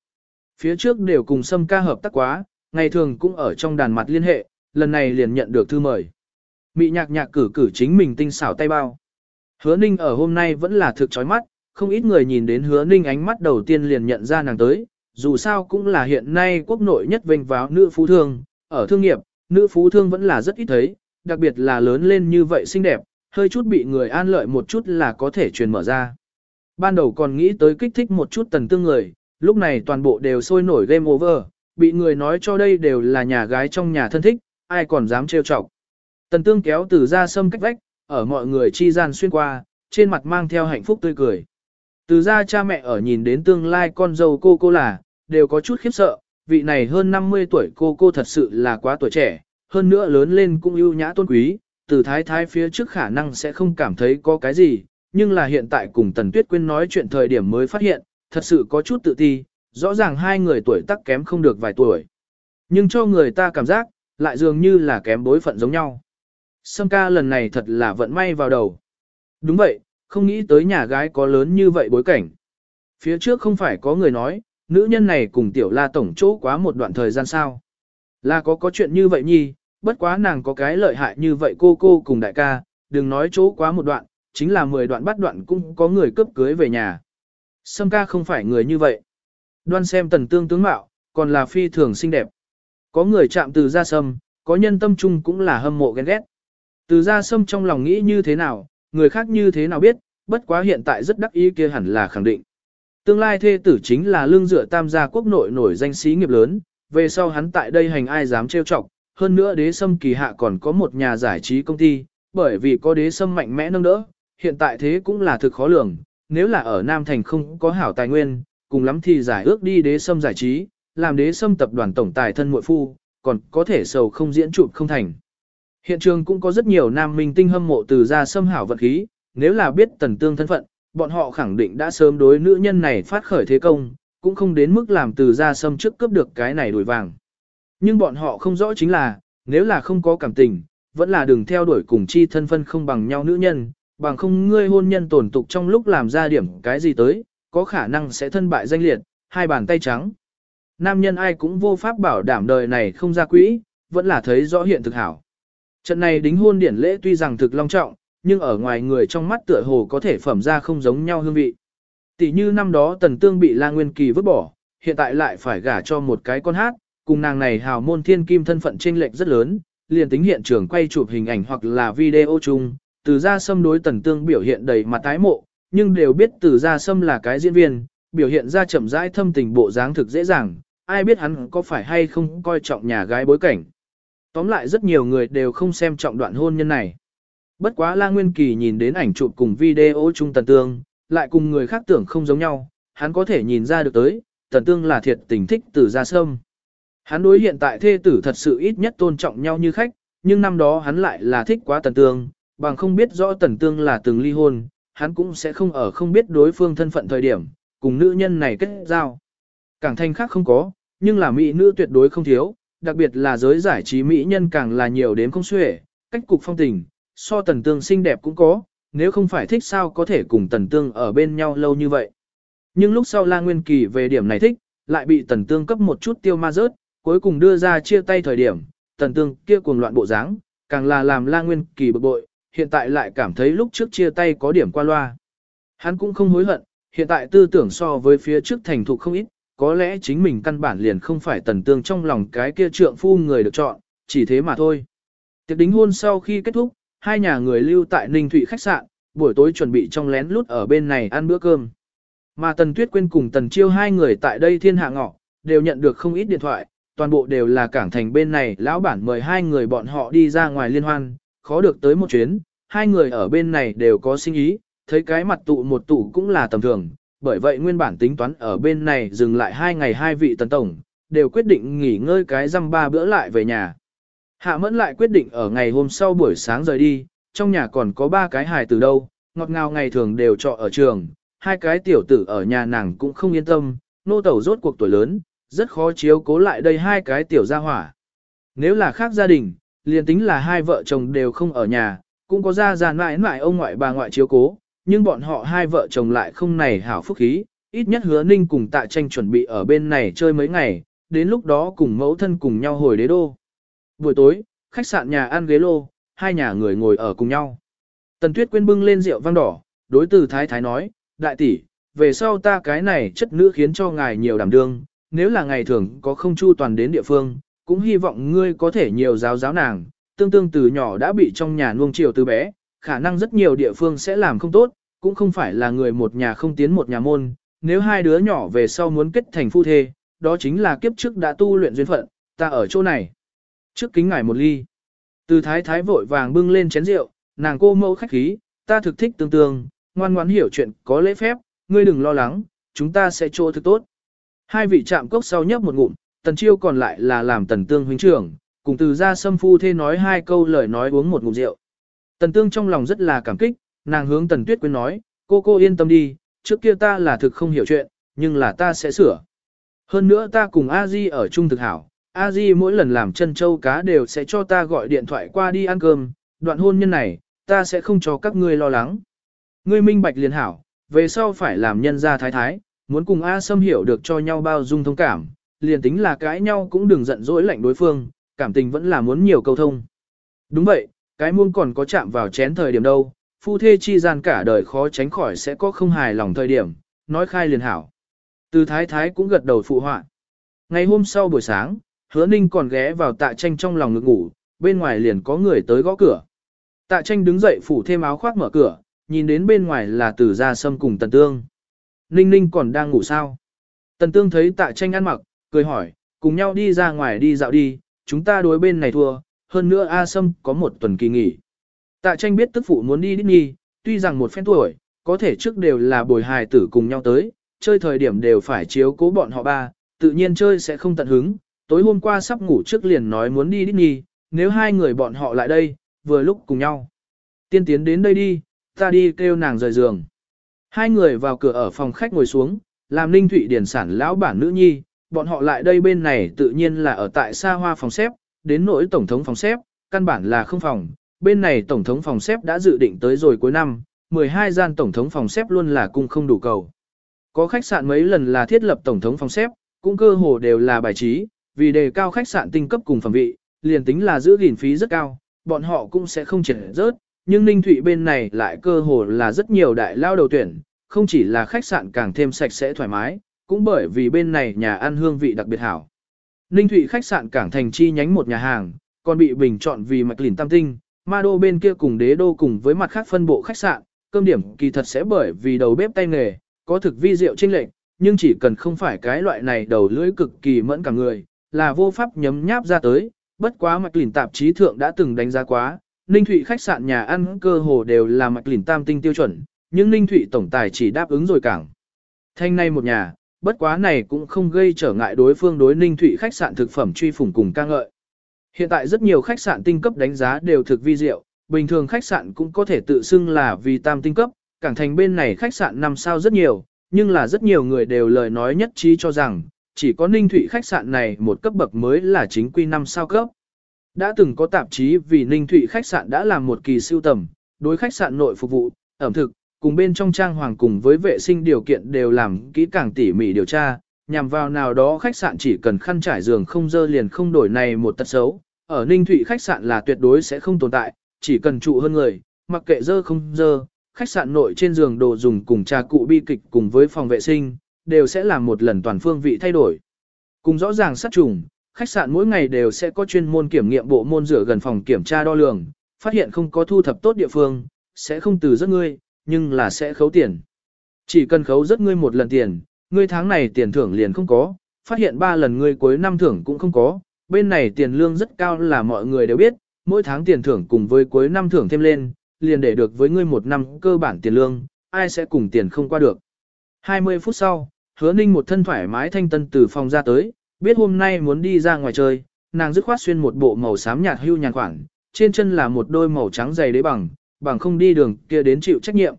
Phía trước đều cùng Sâm ca hợp tác quá, ngày thường cũng ở trong đàn mặt liên hệ, lần này liền nhận được thư mời. Mị nhạc nhạc cử cử chính mình tinh xảo tay bao. Hứa ninh ở hôm nay vẫn là thực chói mắt, không ít người nhìn đến hứa ninh ánh mắt đầu tiên liền nhận ra nàng tới, dù sao cũng là hiện nay quốc nội nhất vinh vào nữ phú thương, ở thương nghiệp, nữ phú thương vẫn là rất ít thấy, đặc biệt là lớn lên như vậy xinh đẹp, hơi chút bị người an lợi một chút là có thể truyền mở ra. Ban đầu còn nghĩ tới kích thích một chút tần tương người, lúc này toàn bộ đều sôi nổi game over, bị người nói cho đây đều là nhà gái trong nhà thân thích, ai còn dám trêu chọc. Tần tương kéo từ ra sâm cách vách, ở mọi người chi gian xuyên qua, trên mặt mang theo hạnh phúc tươi cười. Từ ra cha mẹ ở nhìn đến tương lai con dâu cô cô là, đều có chút khiếp sợ, vị này hơn 50 tuổi cô cô thật sự là quá tuổi trẻ, hơn nữa lớn lên cũng ưu nhã tôn quý, từ thái thái phía trước khả năng sẽ không cảm thấy có cái gì, nhưng là hiện tại cùng Tần Tuyết Quyên nói chuyện thời điểm mới phát hiện, thật sự có chút tự ti, rõ ràng hai người tuổi tác kém không được vài tuổi. Nhưng cho người ta cảm giác, lại dường như là kém bối phận giống nhau. Sâm ca lần này thật là vận may vào đầu. Đúng vậy, không nghĩ tới nhà gái có lớn như vậy bối cảnh. Phía trước không phải có người nói, nữ nhân này cùng tiểu la tổng chỗ quá một đoạn thời gian sao. Là có có chuyện như vậy nhi, bất quá nàng có cái lợi hại như vậy cô cô cùng đại ca, đừng nói chỗ quá một đoạn, chính là 10 đoạn bắt đoạn cũng có người cướp cưới về nhà. Sâm ca không phải người như vậy. Đoan xem tần tương tướng mạo, còn là phi thường xinh đẹp. Có người chạm từ ra sâm, có nhân tâm trung cũng là hâm mộ ghen ghét. Từ ra sâm trong lòng nghĩ như thế nào, người khác như thế nào biết, bất quá hiện tại rất đắc ý kia hẳn là khẳng định. Tương lai thê tử chính là lương dựa tam gia quốc nội nổi danh sĩ nghiệp lớn, về sau hắn tại đây hành ai dám trêu chọc, hơn nữa đế sâm kỳ hạ còn có một nhà giải trí công ty, bởi vì có đế sâm mạnh mẽ nâng đỡ, hiện tại thế cũng là thực khó lường, nếu là ở Nam Thành không có hảo tài nguyên, cùng lắm thì giải ước đi đế sâm giải trí, làm đế sâm tập đoàn tổng tài thân muội phu, còn có thể sầu không diễn chụp không thành. Hiện trường cũng có rất nhiều nam minh tinh hâm mộ từ ra sâm hảo vật khí, nếu là biết tần tương thân phận, bọn họ khẳng định đã sớm đối nữ nhân này phát khởi thế công, cũng không đến mức làm từ ra sâm trước cướp được cái này đuổi vàng. Nhưng bọn họ không rõ chính là, nếu là không có cảm tình, vẫn là đừng theo đuổi cùng chi thân phân không bằng nhau nữ nhân, bằng không ngươi hôn nhân tổn tục trong lúc làm ra điểm cái gì tới, có khả năng sẽ thân bại danh liệt, hai bàn tay trắng. Nam nhân ai cũng vô pháp bảo đảm đời này không ra quỹ, vẫn là thấy rõ hiện thực hảo. Trận này đính hôn điển lễ tuy rằng thực long trọng, nhưng ở ngoài người trong mắt tựa hồ có thể phẩm ra không giống nhau hương vị. Tỷ như năm đó Tần Tương bị La Nguyên Kỳ vứt bỏ, hiện tại lại phải gả cho một cái con hát, cùng nàng này hào môn thiên kim thân phận chênh lệch rất lớn, liền tính hiện trường quay chụp hình ảnh hoặc là video chung, từ ra sâm đối Tần Tương biểu hiện đầy mặt tái mộ, nhưng đều biết từ ra sâm là cái diễn viên, biểu hiện ra chậm rãi thâm tình bộ dáng thực dễ dàng, ai biết hắn có phải hay không coi trọng nhà gái bối cảnh. Tóm lại rất nhiều người đều không xem trọng đoạn hôn nhân này. Bất quá La Nguyên Kỳ nhìn đến ảnh chụp cùng video chung Tần Tương, lại cùng người khác tưởng không giống nhau, hắn có thể nhìn ra được tới, Tần Tương là thiệt tình thích từ ra sâm. Hắn đối hiện tại thê tử thật sự ít nhất tôn trọng nhau như khách, nhưng năm đó hắn lại là thích quá Tần Tương, bằng không biết rõ Tần Tương là từng ly hôn, hắn cũng sẽ không ở không biết đối phương thân phận thời điểm, cùng nữ nhân này kết giao. cảng thanh khác không có, nhưng là mỹ nữ tuyệt đối không thiếu, đặc biệt là giới giải trí mỹ nhân càng là nhiều đến không xuể, cách cục phong tình, so tần tương xinh đẹp cũng có, nếu không phải thích sao có thể cùng tần tương ở bên nhau lâu như vậy. Nhưng lúc sau La Nguyên Kỳ về điểm này thích, lại bị tần tương cấp một chút tiêu ma rớt, cuối cùng đưa ra chia tay thời điểm, tần tương kia cuồng loạn bộ dáng, càng là làm La Nguyên Kỳ bực bội, hiện tại lại cảm thấy lúc trước chia tay có điểm qua loa. Hắn cũng không hối hận, Hiện tại tư tưởng so với phía trước thành thục không ít, có lẽ chính mình căn bản liền không phải tần tương trong lòng cái kia trượng phu người được chọn, chỉ thế mà thôi. Tiệc đính hôn sau khi kết thúc, hai nhà người lưu tại Ninh Thụy khách sạn, buổi tối chuẩn bị trong lén lút ở bên này ăn bữa cơm. Mà Tần Tuyết Quyên cùng Tần Chiêu hai người tại đây thiên hạ ngọ, đều nhận được không ít điện thoại, toàn bộ đều là cảng thành bên này lão bản mời hai người bọn họ đi ra ngoài liên hoan, khó được tới một chuyến, hai người ở bên này đều có sinh ý, thấy cái mặt tụ một tụ cũng là tầm thường, bởi vậy nguyên bản tính toán ở bên này dừng lại hai ngày hai vị tần tổng, đều quyết định nghỉ ngơi cái răm ba bữa lại về nhà. Hạ mẫn lại quyết định ở ngày hôm sau buổi sáng rời đi, trong nhà còn có ba cái hài từ đâu, ngọt ngào ngày thường đều trọ ở trường, hai cái tiểu tử ở nhà nàng cũng không yên tâm, nô tẩu rốt cuộc tuổi lớn, rất khó chiếu cố lại đây hai cái tiểu gia hỏa. Nếu là khác gia đình, liền tính là hai vợ chồng đều không ở nhà, cũng có gia già mãi mãi ông ngoại bà ngoại chiếu cố, nhưng bọn họ hai vợ chồng lại không này hảo phúc khí, ít nhất hứa ninh cùng tạ tranh chuẩn bị ở bên này chơi mấy ngày, đến lúc đó cùng mẫu thân cùng nhau hồi đế đô. Buổi tối, khách sạn nhà ăn ghế lô, hai nhà người ngồi ở cùng nhau. Tần Tuyết quên bưng lên rượu vang đỏ, đối từ thái thái nói, đại tỷ, về sau ta cái này chất nữ khiến cho ngài nhiều đảm đương, nếu là ngày thường có không chu toàn đến địa phương, cũng hy vọng ngươi có thể nhiều giáo giáo nàng, tương tương từ nhỏ đã bị trong nhà nuông chiều từ bé, khả năng rất nhiều địa phương sẽ làm không tốt, cũng không phải là người một nhà không tiến một nhà môn, nếu hai đứa nhỏ về sau muốn kết thành phu thê, đó chính là kiếp trước đã tu luyện duyên phận, ta ở chỗ này. Trước kính ngài một ly. Từ thái thái vội vàng bưng lên chén rượu, nàng cô mẫu khách khí, ta thực thích tương tương, ngoan ngoãn hiểu chuyện có lễ phép, ngươi đừng lo lắng, chúng ta sẽ chỗ thực tốt. Hai vị chạm cốc sau nhấp một ngụm, tần chiêu còn lại là làm tần tương huynh trưởng, cùng từ ra sâm phu thê nói hai câu lời nói uống một ngụm rượu. Tần tương trong lòng rất là cảm kích, nàng hướng tần tuyết quyên nói, cô cô yên tâm đi, trước kia ta là thực không hiểu chuyện, nhưng là ta sẽ sửa. Hơn nữa ta cùng a di ở chung thực hảo, a di mỗi lần làm chân châu cá đều sẽ cho ta gọi điện thoại qua đi ăn cơm, đoạn hôn nhân này, ta sẽ không cho các ngươi lo lắng. Ngươi minh bạch liền hảo, về sau phải làm nhân gia thái thái, muốn cùng A Sâm hiểu được cho nhau bao dung thông cảm, liền tính là cãi nhau cũng đừng giận dỗi lạnh đối phương, cảm tình vẫn là muốn nhiều câu thông. Đúng vậy, cái muông còn có chạm vào chén thời điểm đâu, phu thê chi gian cả đời khó tránh khỏi sẽ có không hài lòng thời điểm, nói khai liền hảo. Từ thái thái cũng gật đầu phụ họa. Ngày hôm sau buổi sáng, hứa ninh còn ghé vào tạ tranh trong lòng ngực ngủ, bên ngoài liền có người tới gõ cửa. Tạ tranh đứng dậy phủ thêm áo khoác mở cửa, nhìn đến bên ngoài là từ gia sâm cùng tần tương. Ninh ninh còn đang ngủ sao? Tần tương thấy tạ tranh ăn mặc, cười hỏi, cùng nhau đi ra ngoài đi dạo đi, chúng ta đối bên này thua, hơn nữa A Sâm có một tuần kỳ nghỉ. Tạ tranh biết tức phụ muốn đi Disney, tuy rằng một phen tuổi, có thể trước đều là bồi hài tử cùng nhau tới, chơi thời điểm đều phải chiếu cố bọn họ ba, tự nhiên chơi sẽ không tận hứng. Tối hôm qua sắp ngủ trước liền nói muốn đi Disney, nếu hai người bọn họ lại đây, vừa lúc cùng nhau. Tiên tiến đến đây đi, ta đi kêu nàng rời giường. Hai người vào cửa ở phòng khách ngồi xuống, làm Ninh Thụy Điển sản lão bản nữ nhi, bọn họ lại đây bên này tự nhiên là ở tại xa hoa phòng xếp, đến nỗi tổng thống phòng xếp, căn bản là không phòng, bên này tổng thống phòng xếp đã dự định tới rồi cuối năm, 12 gian tổng thống phòng xếp luôn là cung không đủ cầu. Có khách sạn mấy lần là thiết lập tổng thống phòng xếp, cũng cơ hồ đều là bài trí, vì đề cao khách sạn tinh cấp cùng phẩm vị, liền tính là giữ gìn phí rất cao, bọn họ cũng sẽ không triển rớt, nhưng Ninh Thụy bên này lại cơ hồ là rất nhiều đại lao đầu tuyển, không chỉ là khách sạn càng thêm sạch sẽ thoải mái, cũng bởi vì bên này nhà ăn hương vị đặc biệt hảo. Ninh Thụy khách sạn cảng thành chi nhánh một nhà hàng, còn bị bình chọn vì mạch lìn tam tinh, ma đô bên kia cùng đế đô cùng với mặt khác phân bộ khách sạn, cơm điểm kỳ thật sẽ bởi vì đầu bếp tay nghề, có thực vi rượu trên lệnh, nhưng chỉ cần không phải cái loại này đầu lưỡi cực kỳ mẫn cả người, là vô pháp nhấm nháp ra tới, bất quá mạch lìn tạp chí thượng đã từng đánh giá quá, Ninh Thụy khách sạn nhà ăn cơ hồ đều là mạch lìn tam tinh tiêu chuẩn, nhưng Ninh Thụy tổng tài chỉ đáp ứng rồi cảng. Thanh nay một nhà, bất quá này cũng không gây trở ngại đối phương đối Ninh Thụy khách sạn thực phẩm truy phủng cùng ca ngợi. Hiện tại rất nhiều khách sạn tinh cấp đánh giá đều thực vi diệu, bình thường khách sạn cũng có thể tự xưng là vì tam tinh cấp, cảng thành bên này khách sạn năm sao rất nhiều, nhưng là rất nhiều người đều lời nói nhất trí cho rằng, chỉ có Ninh Thụy khách sạn này một cấp bậc mới là chính quy năm sao cấp. Đã từng có tạp chí vì Ninh Thụy khách sạn đã làm một kỳ siêu tầm, đối khách sạn nội phục vụ, ẩm thực, cùng bên trong trang hoàng cùng với vệ sinh điều kiện đều làm kỹ càng tỉ mỉ điều tra, nhằm vào nào đó khách sạn chỉ cần khăn trải giường không dơ liền không đổi này một tật xấu. Ở Ninh Thụy khách sạn là tuyệt đối sẽ không tồn tại, chỉ cần trụ hơn người, mặc kệ dơ không dơ, khách sạn nội trên giường đồ dùng cùng trà cụ bi kịch cùng với phòng vệ sinh, đều sẽ làm một lần toàn phương vị thay đổi. Cùng rõ ràng sát trùng, khách sạn mỗi ngày đều sẽ có chuyên môn kiểm nghiệm bộ môn rửa gần phòng kiểm tra đo lường, phát hiện không có thu thập tốt địa phương, sẽ không từ rất ngươi, nhưng là sẽ khấu tiền. Chỉ cần khấu rất ngươi một lần tiền, ngươi tháng này tiền thưởng liền không có, phát hiện ba lần ngươi cuối năm thưởng cũng không có, bên này tiền lương rất cao là mọi người đều biết, mỗi tháng tiền thưởng cùng với cuối năm thưởng thêm lên, liền để được với ngươi một năm cơ bản tiền lương, ai sẽ cùng tiền không qua được. 20 phút sau, hứa ninh một thân thoải mái thanh tân từ phòng ra tới, biết hôm nay muốn đi ra ngoài chơi, nàng dứt khoát xuyên một bộ màu xám nhạt hưu nhàn khoảng, trên chân là một đôi màu trắng dày đế bằng, bằng không đi đường kia đến chịu trách nhiệm.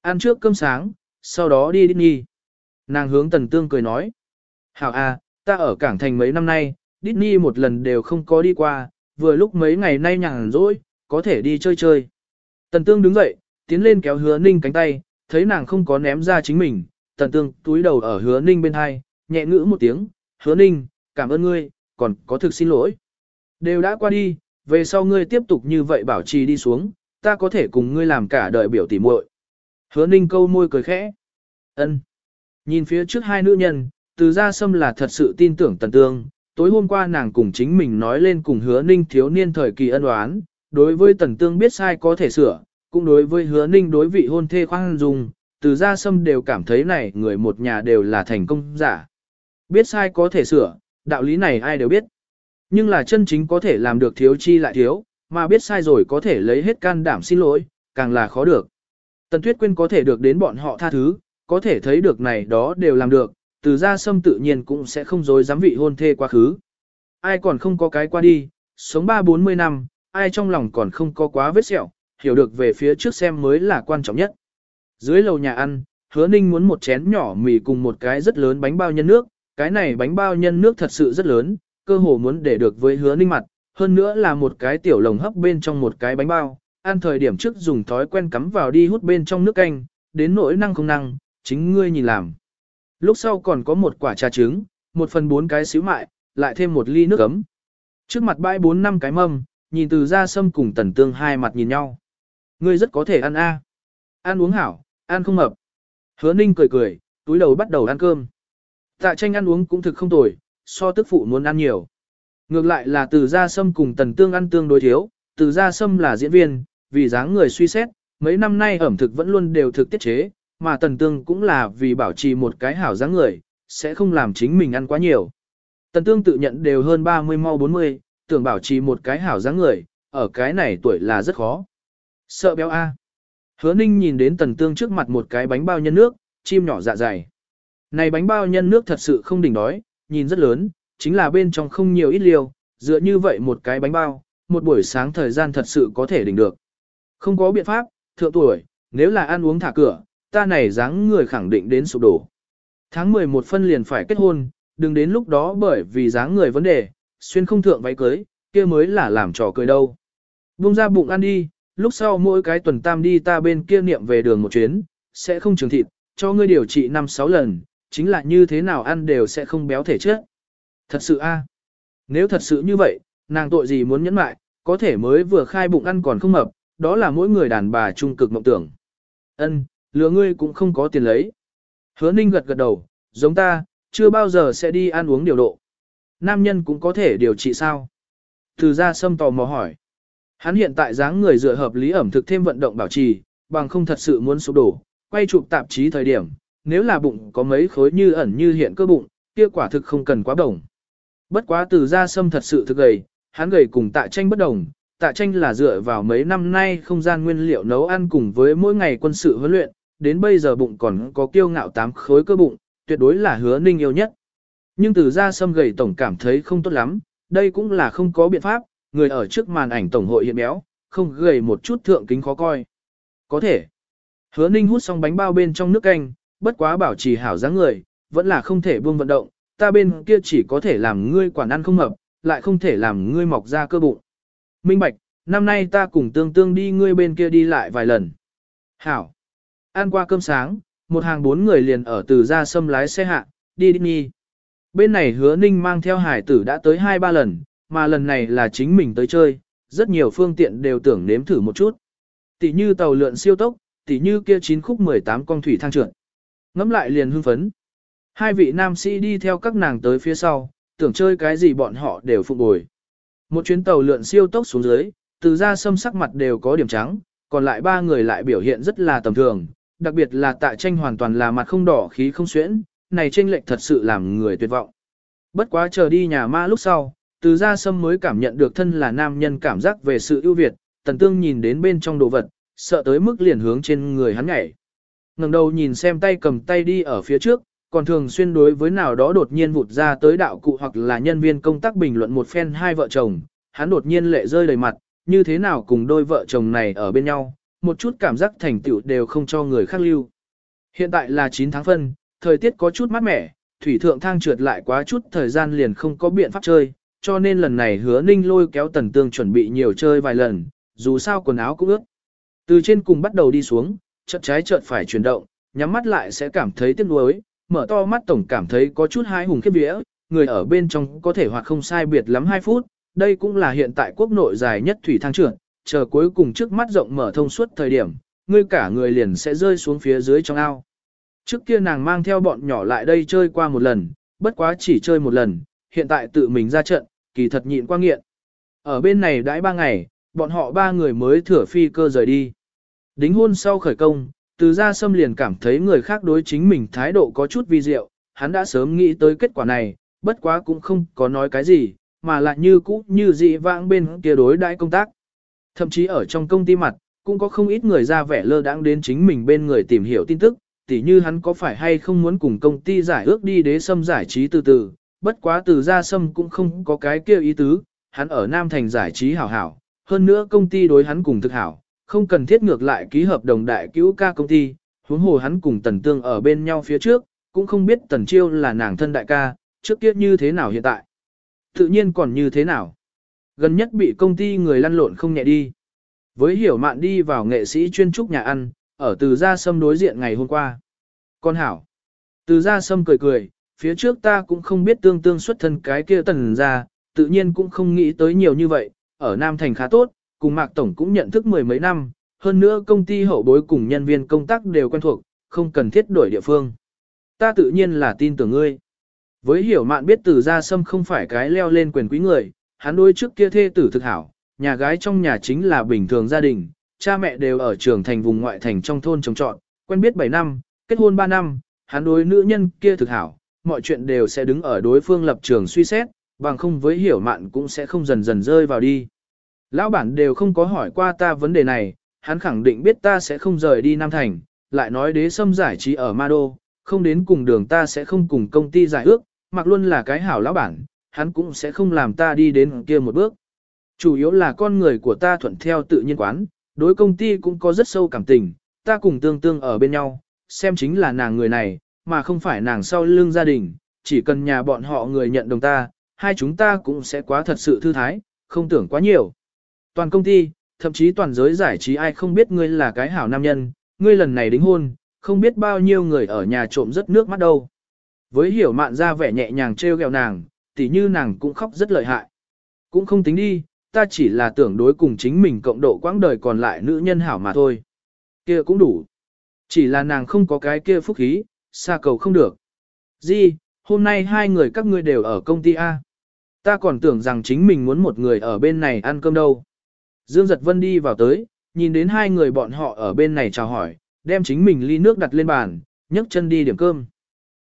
Ăn trước cơm sáng, sau đó đi Disney. Nàng hướng Tần Tương cười nói. Hảo à, ta ở Cảng Thành mấy năm nay, Disney một lần đều không có đi qua, vừa lúc mấy ngày nay nhàn rỗi, có thể đi chơi chơi. Tần Tương đứng dậy, tiến lên kéo hứa ninh cánh tay, thấy nàng không có ném ra chính mình, Tần Tương túi đầu ở hứa ninh bên hai, nhẹ ngữ một tiếng, hứa ninh, cảm ơn ngươi, còn có thực xin lỗi. Đều đã qua đi, về sau ngươi tiếp tục như vậy bảo trì đi xuống, ta có thể cùng ngươi làm cả đời biểu tỉ muội. Hứa ninh câu môi cười khẽ. ân Nhìn phía trước hai nữ nhân, từ ra sâm là thật sự tin tưởng tần tương. Tối hôm qua nàng cùng chính mình nói lên cùng hứa ninh thiếu niên thời kỳ ân oán, đối với tần tương biết sai có thể sửa, cũng đối với hứa ninh đối vị hôn thê khoan dung, từ ra sâm đều cảm thấy này người một nhà đều là thành công giả. Biết sai có thể sửa, đạo lý này ai đều biết. Nhưng là chân chính có thể làm được thiếu chi lại thiếu, mà biết sai rồi có thể lấy hết can đảm xin lỗi, càng là khó được. Tần Tuyết Quyên có thể được đến bọn họ tha thứ, có thể thấy được này đó đều làm được, từ ra sâm tự nhiên cũng sẽ không dối dám vị hôn thê quá khứ. Ai còn không có cái qua đi, sống ba bốn mươi năm, ai trong lòng còn không có quá vết sẹo, hiểu được về phía trước xem mới là quan trọng nhất. Dưới lầu nhà ăn, hứa ninh muốn một chén nhỏ mì cùng một cái rất lớn bánh bao nhân nước, cái này bánh bao nhân nước thật sự rất lớn, cơ hồ muốn để được với hứa ninh mặt, hơn nữa là một cái tiểu lồng hấp bên trong một cái bánh bao, ăn thời điểm trước dùng thói quen cắm vào đi hút bên trong nước canh, đến nỗi năng không năng, chính ngươi nhìn làm. Lúc sau còn có một quả trà trứng, một phần bốn cái xíu mại, lại thêm một ly nước ấm. Trước mặt bãi bốn năm cái mâm, nhìn từ ra sâm cùng tần tương hai mặt nhìn nhau. Ngươi rất có thể ăn a, Ăn uống hảo, ăn không mập. Hứa ninh cười cười, túi đầu bắt đầu ăn cơm. Tạ tranh ăn uống cũng thực không tồi, so tức phụ muốn ăn nhiều. Ngược lại là từ gia sâm cùng tần tương ăn tương đối thiếu, từ gia sâm là diễn viên, vì dáng người suy xét, mấy năm nay ẩm thực vẫn luôn đều thực tiết chế, mà tần tương cũng là vì bảo trì một cái hảo dáng người, sẽ không làm chính mình ăn quá nhiều. Tần tương tự nhận đều hơn 30 mau 40, tưởng bảo trì một cái hảo dáng người, ở cái này tuổi là rất khó. Sợ béo A. Hứa ninh nhìn đến tần tương trước mặt một cái bánh bao nhân nước, chim nhỏ dạ dày. Này bánh bao nhân nước thật sự không đỉnh đói, nhìn rất lớn, chính là bên trong không nhiều ít liều, dựa như vậy một cái bánh bao, một buổi sáng thời gian thật sự có thể đỉnh được. Không có biện pháp, thượng tuổi, nếu là ăn uống thả cửa, ta này dáng người khẳng định đến sụp đổ. Tháng 11 phân liền phải kết hôn, đừng đến lúc đó bởi vì dáng người vấn đề, xuyên không thượng váy cưới, kia mới là làm trò cười đâu. Bung ra bụng ăn đi, lúc sau mỗi cái tuần tam đi ta bên kia niệm về đường một chuyến, sẽ không trường thịt, cho ngươi điều trị 5-6 lần, chính là như thế nào ăn đều sẽ không béo thể chất. Thật sự a à? Nếu thật sự như vậy, nàng tội gì muốn nhẫn mại, có thể mới vừa khai bụng ăn còn không mập, đó là mỗi người đàn bà trung cực mộng tưởng. Ân, lừa ngươi cũng không có tiền lấy. Hứa ninh gật gật đầu, giống ta, chưa bao giờ sẽ đi ăn uống điều độ. Nam nhân cũng có thể điều trị sao? Từ ra sâm tò mò hỏi. Hắn hiện tại dáng người dựa hợp lý ẩm thực thêm vận động bảo trì, bằng không thật sự muốn sụp đổ, quay chụp tạp chí thời điểm, nếu là bụng có mấy khối như ẩn như hiện cơ bụng, kia quả thực không cần quá đồng. Bất quá từ ra sâm thật sự thực gầy, hắn gầy cùng tạ tranh bất đồng, tạ tranh là dựa vào mấy năm nay không gian nguyên liệu nấu ăn cùng với mỗi ngày quân sự huấn luyện, đến bây giờ bụng còn có kiêu ngạo tám khối cơ bụng, tuyệt đối là hứa ninh yêu nhất. Nhưng từ ra sâm gầy tổng cảm thấy không tốt lắm, đây cũng là không có biện pháp, người ở trước màn ảnh tổng hội hiện béo, không gầy một chút thượng kính khó coi. Có thể. Hứa ninh hút xong bánh bao bên trong nước canh, bất quá bảo trì hảo dáng người, vẫn là không thể buông vận động, ta bên kia chỉ có thể làm ngươi quản ăn không mập, lại không thể làm ngươi mọc ra cơ bụng. Minh Bạch, năm nay ta cùng tương tương đi ngươi bên kia đi lại vài lần. Hảo. Ăn qua cơm sáng, một hàng bốn người liền ở từ ra sâm lái xe hạ, đi đi nhi. Bên này hứa ninh mang theo hải tử đã tới hai ba lần, mà lần này là chính mình tới chơi, rất nhiều phương tiện đều tưởng nếm thử một chút. Tỷ như tàu lượn siêu tốc, tỷ như kia chín khúc 18 con thủy thang trượt. Ngắm lại liền hưng phấn. Hai vị nam sĩ đi theo các nàng tới phía sau, tưởng chơi cái gì bọn họ đều phục bồi. Một chuyến tàu lượn siêu tốc xuống dưới, từ ra sâm sắc mặt đều có điểm trắng, còn lại ba người lại biểu hiện rất là tầm thường, đặc biệt là tạ tranh hoàn toàn là mặt không đỏ khí không xuyễn, này tranh lệch thật sự làm người tuyệt vọng. Bất quá chờ đi nhà ma lúc sau, từ ra sâm mới cảm nhận được thân là nam nhân cảm giác về sự ưu việt, tần tương nhìn đến bên trong đồ vật, sợ tới mức liền hướng trên người hắn nhảy. ngẩng đầu nhìn xem tay cầm tay đi ở phía trước, còn thường xuyên đối với nào đó đột nhiên vụt ra tới đạo cụ hoặc là nhân viên công tác bình luận một phen hai vợ chồng, hắn đột nhiên lệ rơi đầy mặt, như thế nào cùng đôi vợ chồng này ở bên nhau, một chút cảm giác thành tựu đều không cho người khác lưu. Hiện tại là 9 tháng phân, thời tiết có chút mát mẻ, thủy thượng thang trượt lại quá chút thời gian liền không có biện pháp chơi, cho nên lần này hứa ninh lôi kéo tần tương chuẩn bị nhiều chơi vài lần, dù sao quần áo cũng ướt. Từ trên cùng bắt đầu đi xuống, chợt trái chợt phải chuyển động, nhắm mắt lại sẽ cảm thấy tiếc nuối, mở to mắt tổng cảm thấy có chút hai hùng khiếp vía, người ở bên trong có thể hoặc không sai biệt lắm 2 phút, đây cũng là hiện tại quốc nội dài nhất thủy thang trưởng chờ cuối cùng trước mắt rộng mở thông suốt thời điểm, ngươi cả người liền sẽ rơi xuống phía dưới trong ao. Trước kia nàng mang theo bọn nhỏ lại đây chơi qua một lần, bất quá chỉ chơi một lần, hiện tại tự mình ra trận, kỳ thật nhịn qua nghiện. Ở bên này đãi ba ngày, bọn họ ba người mới thửa phi cơ rời đi. Đính hôn sau khởi công, từ ra sâm liền cảm thấy người khác đối chính mình thái độ có chút vi diệu, hắn đã sớm nghĩ tới kết quả này, bất quá cũng không có nói cái gì, mà lại như cũ như dị vãng bên kia đối đãi công tác. Thậm chí ở trong công ty mặt, cũng có không ít người ra vẻ lơ đãng đến chính mình bên người tìm hiểu tin tức, tỉ như hắn có phải hay không muốn cùng công ty giải ước đi đế sâm giải trí từ từ, bất quá từ ra sâm cũng không có cái kia ý tứ, hắn ở Nam Thành giải trí hảo hảo, hơn nữa công ty đối hắn cùng thực hảo, không cần thiết ngược lại ký hợp đồng đại cứu ca công ty, huống hồ hắn cùng tần tương ở bên nhau phía trước, cũng không biết tần chiêu là nàng thân đại ca, trước kia như thế nào hiện tại. Tự nhiên còn như thế nào. Gần nhất bị công ty người lăn lộn không nhẹ đi. Với hiểu mạn đi vào nghệ sĩ chuyên trúc nhà ăn, ở từ gia sâm đối diện ngày hôm qua. Con hảo. Từ gia sâm cười cười, phía trước ta cũng không biết tương tương xuất thân cái kia tần ra, tự nhiên cũng không nghĩ tới nhiều như vậy, ở Nam Thành khá tốt, cùng Mạc Tổng cũng nhận thức mười mấy năm, hơn nữa công ty hậu bối cùng nhân viên công tác đều quen thuộc, không cần thiết đổi địa phương. Ta tự nhiên là tin tưởng ngươi. Với hiểu mạn biết từ gia sâm không phải cái leo lên quyền quý người, hắn đối trước kia thê tử thực hảo, nhà gái trong nhà chính là bình thường gia đình, cha mẹ đều ở trường thành vùng ngoại thành trong thôn trồng trọt, quen biết 7 năm, kết hôn 3 năm, hắn đối nữ nhân kia thực hảo, mọi chuyện đều sẽ đứng ở đối phương lập trường suy xét, bằng không với hiểu mạn cũng sẽ không dần dần rơi vào đi. Lão bản đều không có hỏi qua ta vấn đề này, hắn khẳng định biết ta sẽ không rời đi Nam Thành, lại nói đế sâm giải trí ở Ma Đô, không đến cùng đường ta sẽ không cùng công ty giải ước, mặc luôn là cái hảo lão bản, hắn cũng sẽ không làm ta đi đến kia một bước. Chủ yếu là con người của ta thuận theo tự nhiên quán, đối công ty cũng có rất sâu cảm tình, ta cùng tương tương ở bên nhau, xem chính là nàng người này, mà không phải nàng sau lưng gia đình, chỉ cần nhà bọn họ người nhận đồng ta, hai chúng ta cũng sẽ quá thật sự thư thái, không tưởng quá nhiều. Toàn công ty, thậm chí toàn giới giải trí ai không biết ngươi là cái hảo nam nhân, ngươi lần này đính hôn, không biết bao nhiêu người ở nhà trộm rất nước mắt đâu. Với hiểu mạn ra vẻ nhẹ nhàng trêu ghẹo nàng, tỉ như nàng cũng khóc rất lợi hại. Cũng không tính đi, ta chỉ là tưởng đối cùng chính mình cộng độ quãng đời còn lại nữ nhân hảo mà thôi. Kia cũng đủ. Chỉ là nàng không có cái kia phúc khí, xa cầu không được. Di, hôm nay hai người các ngươi đều ở công ty A. Ta còn tưởng rằng chính mình muốn một người ở bên này ăn cơm đâu. Dương Giật Vân đi vào tới, nhìn đến hai người bọn họ ở bên này chào hỏi, đem chính mình ly nước đặt lên bàn, nhấc chân đi điểm cơm.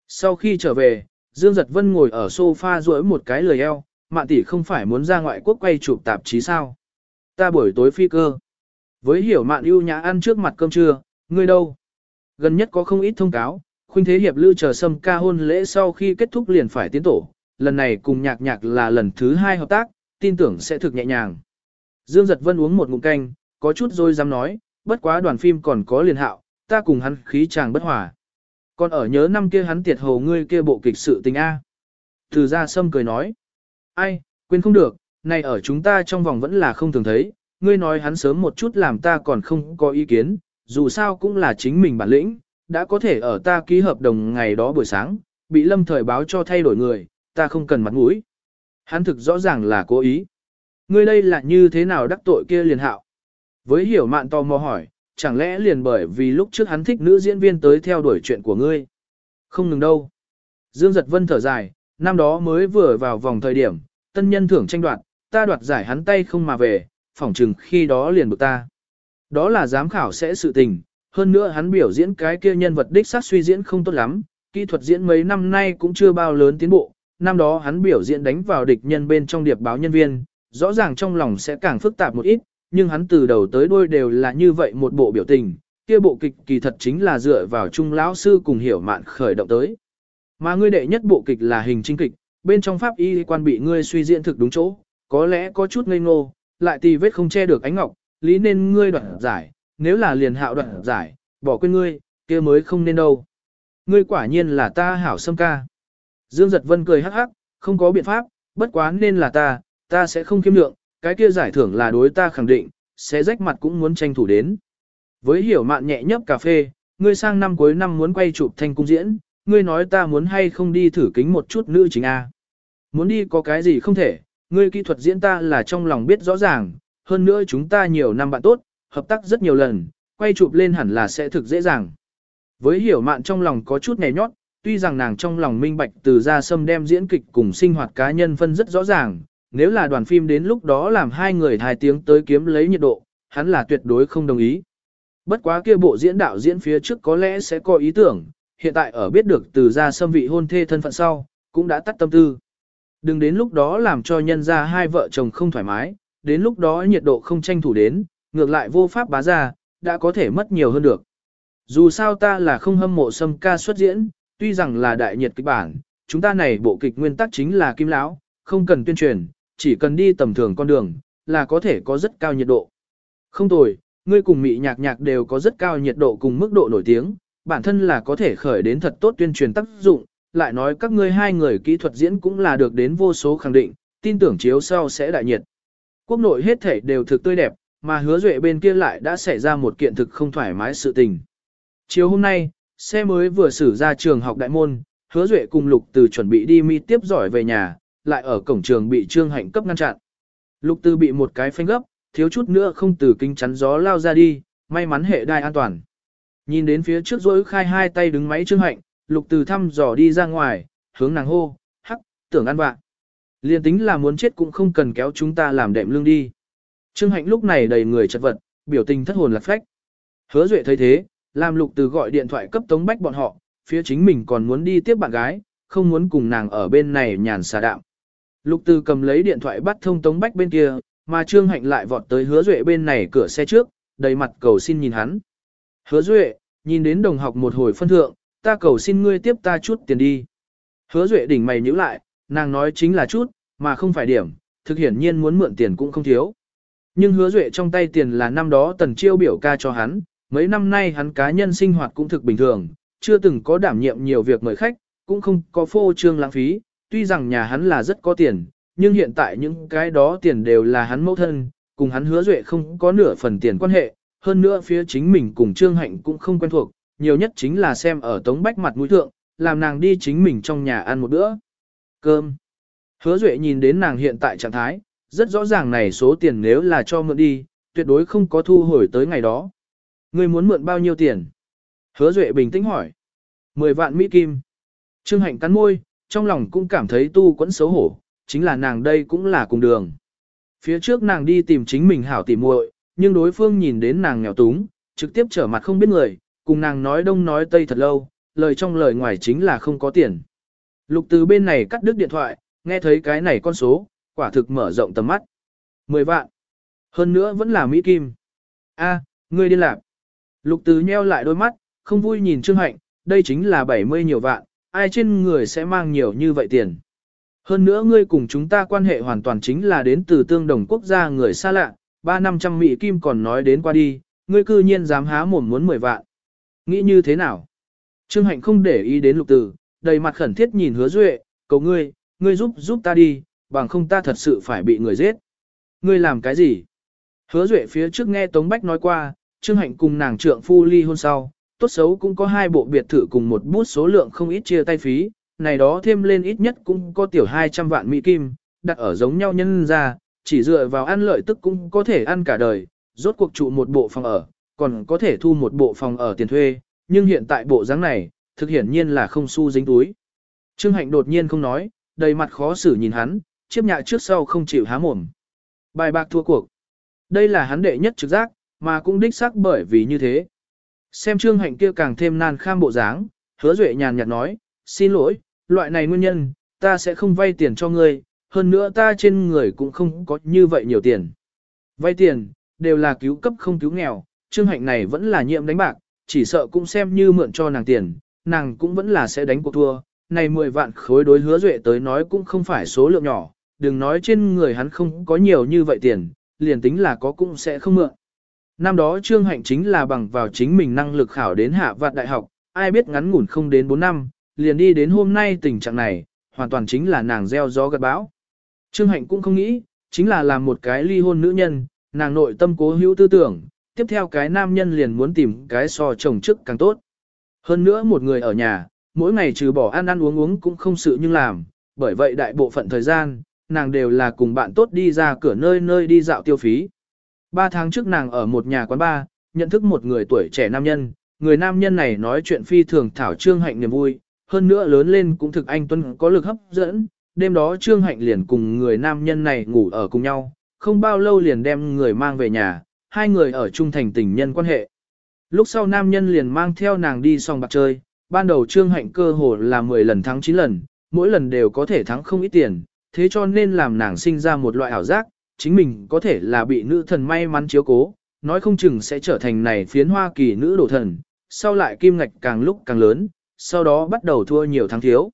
Sau khi trở về, Dương Giật Vân ngồi ở sofa duỗi một cái lười eo, mạn tỷ không phải muốn ra ngoại quốc quay chụp tạp chí sao. Ta buổi tối phi cơ. Với hiểu mạn ưu nhã ăn trước mặt cơm trưa, ngươi đâu? Gần nhất có không ít thông cáo, khuynh thế hiệp lưu chờ sâm ca hôn lễ sau khi kết thúc liền phải tiến tổ, lần này cùng nhạc nhạc là lần thứ hai hợp tác, tin tưởng sẽ thực nhẹ nhàng. Dương Giật Vân uống một ngụm canh, có chút rồi dám nói, bất quá đoàn phim còn có liền hạo, ta cùng hắn khí chàng bất hòa. Còn ở nhớ năm kia hắn tiệt hồ ngươi kia bộ kịch sự tình A. Từ ra sâm cười nói. Ai, quên không được, này ở chúng ta trong vòng vẫn là không thường thấy, ngươi nói hắn sớm một chút làm ta còn không có ý kiến, dù sao cũng là chính mình bản lĩnh, đã có thể ở ta ký hợp đồng ngày đó buổi sáng, bị lâm thời báo cho thay đổi người, ta không cần mặt mũi. Hắn thực rõ ràng là cố ý. Ngươi đây là như thế nào đắc tội kia liền hạo? Với hiểu mạn tò mò hỏi, chẳng lẽ liền bởi vì lúc trước hắn thích nữ diễn viên tới theo đuổi chuyện của ngươi. Không ngừng đâu. Dương Giật Vân thở dài, năm đó mới vừa vào vòng thời điểm, tân nhân thưởng tranh đoạt, ta đoạt giải hắn tay không mà về, phỏng chừng khi đó liền bực ta. Đó là giám khảo sẽ sự tình, hơn nữa hắn biểu diễn cái kia nhân vật đích sát suy diễn không tốt lắm, kỹ thuật diễn mấy năm nay cũng chưa bao lớn tiến bộ, năm đó hắn biểu diễn đánh vào địch nhân bên trong điệp báo nhân viên, rõ ràng trong lòng sẽ càng phức tạp một ít, nhưng hắn từ đầu tới đuôi đều là như vậy một bộ biểu tình, kia bộ kịch kỳ thật chính là dựa vào trung lão sư cùng hiểu mạn khởi động tới. Mà ngươi đệ nhất bộ kịch là hình trinh kịch, bên trong pháp y quan bị ngươi suy diễn thực đúng chỗ, có lẽ có chút ngây ngô, lại tì vết không che được ánh ngọc, lý nên ngươi đoạn giải, nếu là liền hạo đoạn giải, bỏ quên ngươi, kia mới không nên đâu. Ngươi quả nhiên là ta hảo sâm ca. Dương Giật Vân cười hắc hắc, không có biện pháp, bất quá nên là ta, ta sẽ không kiêm lượng, cái kia giải thưởng là đối ta khẳng định, sẽ rách mặt cũng muốn tranh thủ đến. Với hiểu mạn nhẹ nhấp cà phê, ngươi sang năm cuối năm muốn quay chụp thanh cung diễn, ngươi nói ta muốn hay không đi thử kính một chút nữ chính A. Muốn đi có cái gì không thể, ngươi kỹ thuật diễn ta là trong lòng biết rõ ràng, hơn nữa chúng ta nhiều năm bạn tốt, hợp tác rất nhiều lần, quay chụp lên hẳn là sẽ thực dễ dàng. Với hiểu mạn trong lòng có chút nhẹ nhót, tuy rằng nàng trong lòng minh bạch từ ra sâm đem diễn kịch cùng sinh hoạt cá nhân phân rất rõ ràng, nếu là đoàn phim đến lúc đó làm hai người thai tiếng tới kiếm lấy nhiệt độ, hắn là tuyệt đối không đồng ý. Bất quá kia bộ diễn đạo diễn phía trước có lẽ sẽ có ý tưởng, hiện tại ở biết được từ ra sâm vị hôn thê thân phận sau, cũng đã tắt tâm tư. Đừng đến lúc đó làm cho nhân ra hai vợ chồng không thoải mái, đến lúc đó nhiệt độ không tranh thủ đến, ngược lại vô pháp bá ra, đã có thể mất nhiều hơn được. Dù sao ta là không hâm mộ sâm ca xuất diễn, tuy rằng là đại nhiệt kịch bản, chúng ta này bộ kịch nguyên tắc chính là kim lão, không cần tuyên truyền, chỉ cần đi tầm thường con đường, là có thể có rất cao nhiệt độ. Không tồi, ngươi cùng mị nhạc nhạc đều có rất cao nhiệt độ cùng mức độ nổi tiếng, bản thân là có thể khởi đến thật tốt tuyên truyền tác dụng, lại nói các ngươi hai người kỹ thuật diễn cũng là được đến vô số khẳng định, tin tưởng chiếu sau sẽ đại nhiệt. Quốc nội hết thể đều thực tươi đẹp, mà hứa duệ bên kia lại đã xảy ra một kiện thực không thoải mái sự tình. Chiều hôm nay, xe mới vừa xử ra trường học đại môn, hứa duệ cùng lục từ chuẩn bị đi mi tiếp giỏi về nhà, lại ở cổng trường bị trương hạnh cấp ngăn chặn. Lục từ bị một cái phanh gấp, thiếu chút nữa không từ kính chắn gió lao ra đi, may mắn hệ đai an toàn. Nhìn đến phía trước rỗi khai hai tay đứng máy trương hạnh, lục từ thăm dò đi ra ngoài, hướng nàng hô, hắc, tưởng ăn bạn. Liên tính là muốn chết cũng không cần kéo chúng ta làm đệm lưng đi. Trương hạnh lúc này đầy người chật vật, biểu tình thất hồn lạc phách. Hứa duệ thấy thế, làm lục từ gọi điện thoại cấp tống bách bọn họ, phía chính mình còn muốn đi tiếp bạn gái, không muốn cùng nàng ở bên này nhàn xà đạm. Lục từ cầm lấy điện thoại bắt thông tống bách bên kia, mà Trương Hạnh lại vọt tới hứa duệ bên này cửa xe trước, đầy mặt cầu xin nhìn hắn. Hứa duệ, nhìn đến đồng học một hồi phân thượng, ta cầu xin ngươi tiếp ta chút tiền đi. Hứa duệ đỉnh mày nhíu lại, nàng nói chính là chút, mà không phải điểm, thực hiển nhiên muốn mượn tiền cũng không thiếu. Nhưng hứa duệ trong tay tiền là năm đó tần chiêu biểu ca cho hắn, mấy năm nay hắn cá nhân sinh hoạt cũng thực bình thường, chưa từng có đảm nhiệm nhiều việc mời khách, cũng không có phô trương lãng phí, tuy rằng nhà hắn là rất có tiền, nhưng hiện tại những cái đó tiền đều là hắn mẫu thân, cùng hắn hứa duệ không có nửa phần tiền quan hệ, hơn nữa phía chính mình cùng Trương Hạnh cũng không quen thuộc, nhiều nhất chính là xem ở Tống Bách mặt mũi thượng, làm nàng đi chính mình trong nhà ăn một bữa. Cơm. Hứa duệ nhìn đến nàng hiện tại trạng thái, rất rõ ràng này số tiền nếu là cho mượn đi, tuyệt đối không có thu hồi tới ngày đó. Ngươi muốn mượn bao nhiêu tiền? Hứa duệ bình tĩnh hỏi. 10 vạn Mỹ Kim. Trương Hạnh cắn môi, trong lòng cũng cảm thấy tu quẫn xấu hổ, chính là nàng đây cũng là cùng đường. Phía trước nàng đi tìm chính mình hảo tỉ muội, nhưng đối phương nhìn đến nàng nghèo túng, trực tiếp trở mặt không biết người, cùng nàng nói đông nói tây thật lâu, lời trong lời ngoài chính là không có tiền. Lục từ bên này cắt đứt điện thoại, nghe thấy cái này con số, quả thực mở rộng tầm mắt. 10 vạn. Hơn nữa vẫn là Mỹ Kim. A, ngươi điên lạc. Lục từ nheo lại đôi mắt, không vui nhìn Trương Hạnh, đây chính là 70 nhiều vạn, ai trên người sẽ mang nhiều như vậy tiền. Hơn nữa ngươi cùng chúng ta quan hệ hoàn toàn chính là đến từ tương đồng quốc gia người xa lạ, ba năm trăm Mỹ Kim còn nói đến qua đi, ngươi cư nhiên dám há mồm muốn 10 vạn. Nghĩ như thế nào? Trương Hạnh không để ý đến lục tử, đầy mặt khẩn thiết nhìn hứa duệ, cầu ngươi, ngươi giúp giúp ta đi, bằng không ta thật sự phải bị người giết. Ngươi làm cái gì? Hứa duệ phía trước nghe Tống Bách nói qua, Trương Hạnh cùng nàng trượng phu ly hôn sau, tốt xấu cũng có hai bộ biệt thự cùng một bút số lượng không ít chia tay phí, này đó thêm lên ít nhất cũng có tiểu 200 vạn Mỹ Kim, đặt ở giống nhau nhân ra, chỉ dựa vào ăn lợi tức cũng có thể ăn cả đời, rốt cuộc trụ một bộ phòng ở, còn có thể thu một bộ phòng ở tiền thuê, nhưng hiện tại bộ dáng này, thực hiển nhiên là không xu dính túi. Trương Hạnh đột nhiên không nói, đầy mặt khó xử nhìn hắn, chiếc nhạ trước sau không chịu há mồm. Bài bạc thua cuộc. Đây là hắn đệ nhất trực giác, mà cũng đích xác bởi vì như thế. Xem Trương Hạnh kia càng thêm nan kham bộ dáng, hứa duệ nhàn nhạt nói, xin lỗi, loại này nguyên nhân, ta sẽ không vay tiền cho ngươi, hơn nữa ta trên người cũng không có như vậy nhiều tiền. Vay tiền, đều là cứu cấp không cứu nghèo, Trương Hạnh này vẫn là nhiệm đánh bạc, chỉ sợ cũng xem như mượn cho nàng tiền, nàng cũng vẫn là sẽ đánh cuộc thua. Này 10 vạn khối đối hứa duệ tới nói cũng không phải số lượng nhỏ, đừng nói trên người hắn không có nhiều như vậy tiền, liền tính là có cũng sẽ không mượn. Năm đó Trương Hạnh chính là bằng vào chính mình năng lực khảo đến hạ vạn đại học, ai biết ngắn ngủn không đến 4 năm, liền đi đến hôm nay tình trạng này, hoàn toàn chính là nàng gieo gió gặt bão. Trương Hạnh cũng không nghĩ, chính là làm một cái ly hôn nữ nhân, nàng nội tâm cố hữu tư tưởng, tiếp theo cái nam nhân liền muốn tìm cái so chồng chức càng tốt. Hơn nữa một người ở nhà, mỗi ngày trừ bỏ ăn ăn uống uống cũng không sự nhưng làm, bởi vậy đại bộ phận thời gian, nàng đều là cùng bạn tốt đi ra cửa nơi nơi đi dạo tiêu phí. Ba tháng trước nàng ở một nhà quán bar, nhận thức một người tuổi trẻ nam nhân, người nam nhân này nói chuyện phi thường thảo trương hạnh niềm vui, hơn nữa lớn lên cũng thực anh tuấn có lực hấp dẫn, đêm đó trương hạnh liền cùng người nam nhân này ngủ ở cùng nhau, không bao lâu liền đem người mang về nhà, hai người ở chung thành tình nhân quan hệ. Lúc sau nam nhân liền mang theo nàng đi sòng bạc chơi, ban đầu trương hạnh cơ hồ là 10 lần thắng 9 lần, mỗi lần đều có thể thắng không ít tiền, thế cho nên làm nàng sinh ra một loại ảo giác, chính mình có thể là bị nữ thần may mắn chiếu cố, nói không chừng sẽ trở thành này phiến hoa kỳ nữ đổ thần, sau lại kim ngạch càng lúc càng lớn, sau đó bắt đầu thua nhiều tháng thiếu.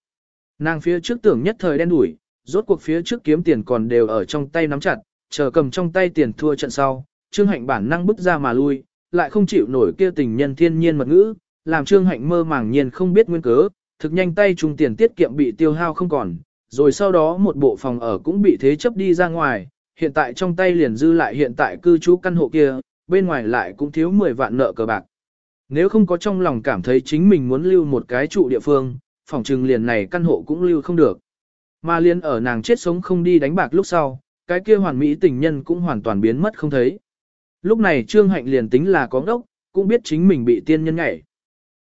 Nàng phía trước tưởng nhất thời đen đủi, rốt cuộc phía trước kiếm tiền còn đều ở trong tay nắm chặt, chờ cầm trong tay tiền thua trận sau, Trương Hạnh bản năng bứt ra mà lui, lại không chịu nổi kia tình nhân thiên nhiên mật ngữ, làm Trương Hạnh mơ màng nhiên không biết nguyên cớ, thực nhanh tay trung tiền tiết kiệm bị tiêu hao không còn, rồi sau đó một bộ phòng ở cũng bị thế chấp đi ra ngoài, hiện tại trong tay liền dư lại hiện tại cư trú căn hộ kia, bên ngoài lại cũng thiếu 10 vạn nợ cờ bạc. Nếu không có trong lòng cảm thấy chính mình muốn lưu một cái trụ địa phương, phòng trừng liền này căn hộ cũng lưu không được. Mà liền ở nàng chết sống không đi đánh bạc lúc sau, cái kia hoàn mỹ tình nhân cũng hoàn toàn biến mất không thấy. Lúc này Trương Hạnh liền tính là có ngốc, cũng biết chính mình bị tiên nhân nhảy.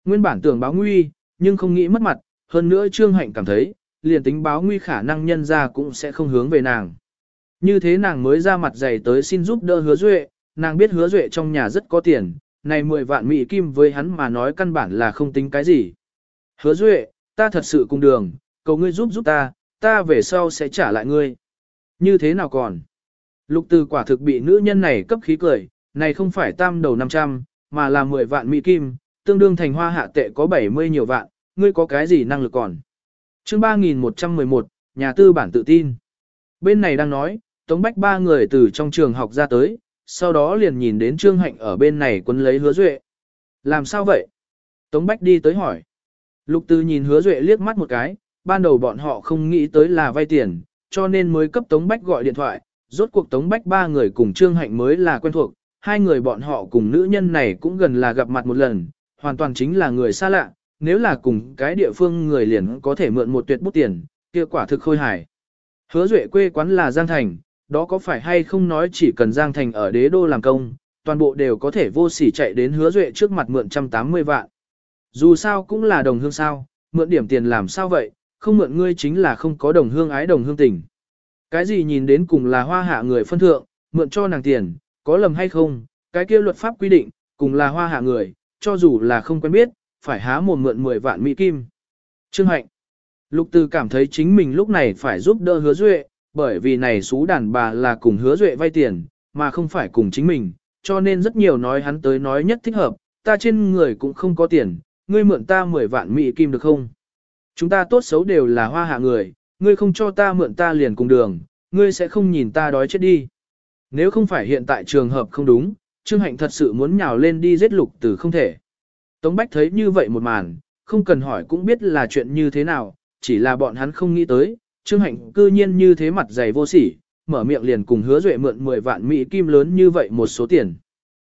Nguyên bản tưởng báo nguy, nhưng không nghĩ mất mặt, hơn nữa Trương Hạnh cảm thấy, liền tính báo nguy khả năng nhân ra cũng sẽ không hướng về nàng. Như thế nàng mới ra mặt dày tới xin giúp đỡ hứa duệ, nàng biết hứa duệ trong nhà rất có tiền, này 10 vạn mỹ kim với hắn mà nói căn bản là không tính cái gì. Hứa duệ, ta thật sự cùng đường, cầu ngươi giúp giúp ta, ta về sau sẽ trả lại ngươi. Như thế nào còn? Lục từ quả thực bị nữ nhân này cấp khí cười, này không phải tam đầu 500, mà là 10 vạn mỹ kim, tương đương thành hoa hạ tệ có 70 nhiều vạn, ngươi có cái gì năng lực còn? chương 3111, nhà tư bản tự tin. Bên này đang nói, Tống Bách ba người từ trong trường học ra tới, sau đó liền nhìn đến Trương Hạnh ở bên này quấn lấy hứa duệ. Làm sao vậy? Tống Bách đi tới hỏi. Lục Tư nhìn hứa duệ liếc mắt một cái, ban đầu bọn họ không nghĩ tới là vay tiền, cho nên mới cấp Tống Bách gọi điện thoại, rốt cuộc Tống Bách ba người cùng Trương Hạnh mới là quen thuộc, hai người bọn họ cùng nữ nhân này cũng gần là gặp mặt một lần, hoàn toàn chính là người xa lạ, nếu là cùng cái địa phương người liền có thể mượn một tuyệt bút tiền, kia quả thực khôi hài. Hứa Duệ quê quán là Giang Thành, đó có phải hay không nói chỉ cần Giang Thành ở đế đô làm công, toàn bộ đều có thể vô sỉ chạy đến Hứa Duệ trước mặt mượn 180 vạn. Dù sao cũng là đồng hương sao, mượn điểm tiền làm sao vậy, không mượn ngươi chính là không có đồng hương ái đồng hương tình. Cái gì nhìn đến cùng là hoa hạ người phân thượng, mượn cho nàng tiền, có lầm hay không, cái kia luật pháp quy định, cùng là hoa hạ người, cho dù là không quen biết, phải há mồm mượn 10 vạn mỹ kim. Trương Hạnh Lục Từ cảm thấy chính mình lúc này phải giúp đỡ hứa duệ, bởi vì này xú đàn bà là cùng hứa duệ vay tiền, mà không phải cùng chính mình, cho nên rất nhiều nói hắn tới nói nhất thích hợp, ta trên người cũng không có tiền, ngươi mượn ta 10 vạn mỹ kim được không? Chúng ta tốt xấu đều là hoa hạ người, ngươi không cho ta mượn ta liền cùng đường, ngươi sẽ không nhìn ta đói chết đi. Nếu không phải hiện tại trường hợp không đúng, Trương Hạnh thật sự muốn nhào lên đi giết lục từ không thể. Tống Bách thấy như vậy một màn, không cần hỏi cũng biết là chuyện như thế nào, chỉ là bọn hắn không nghĩ tới, Trương Hạnh cư nhiên như thế mặt dày vô sỉ, mở miệng liền cùng hứa duệ mượn 10 vạn Mỹ kim lớn như vậy một số tiền.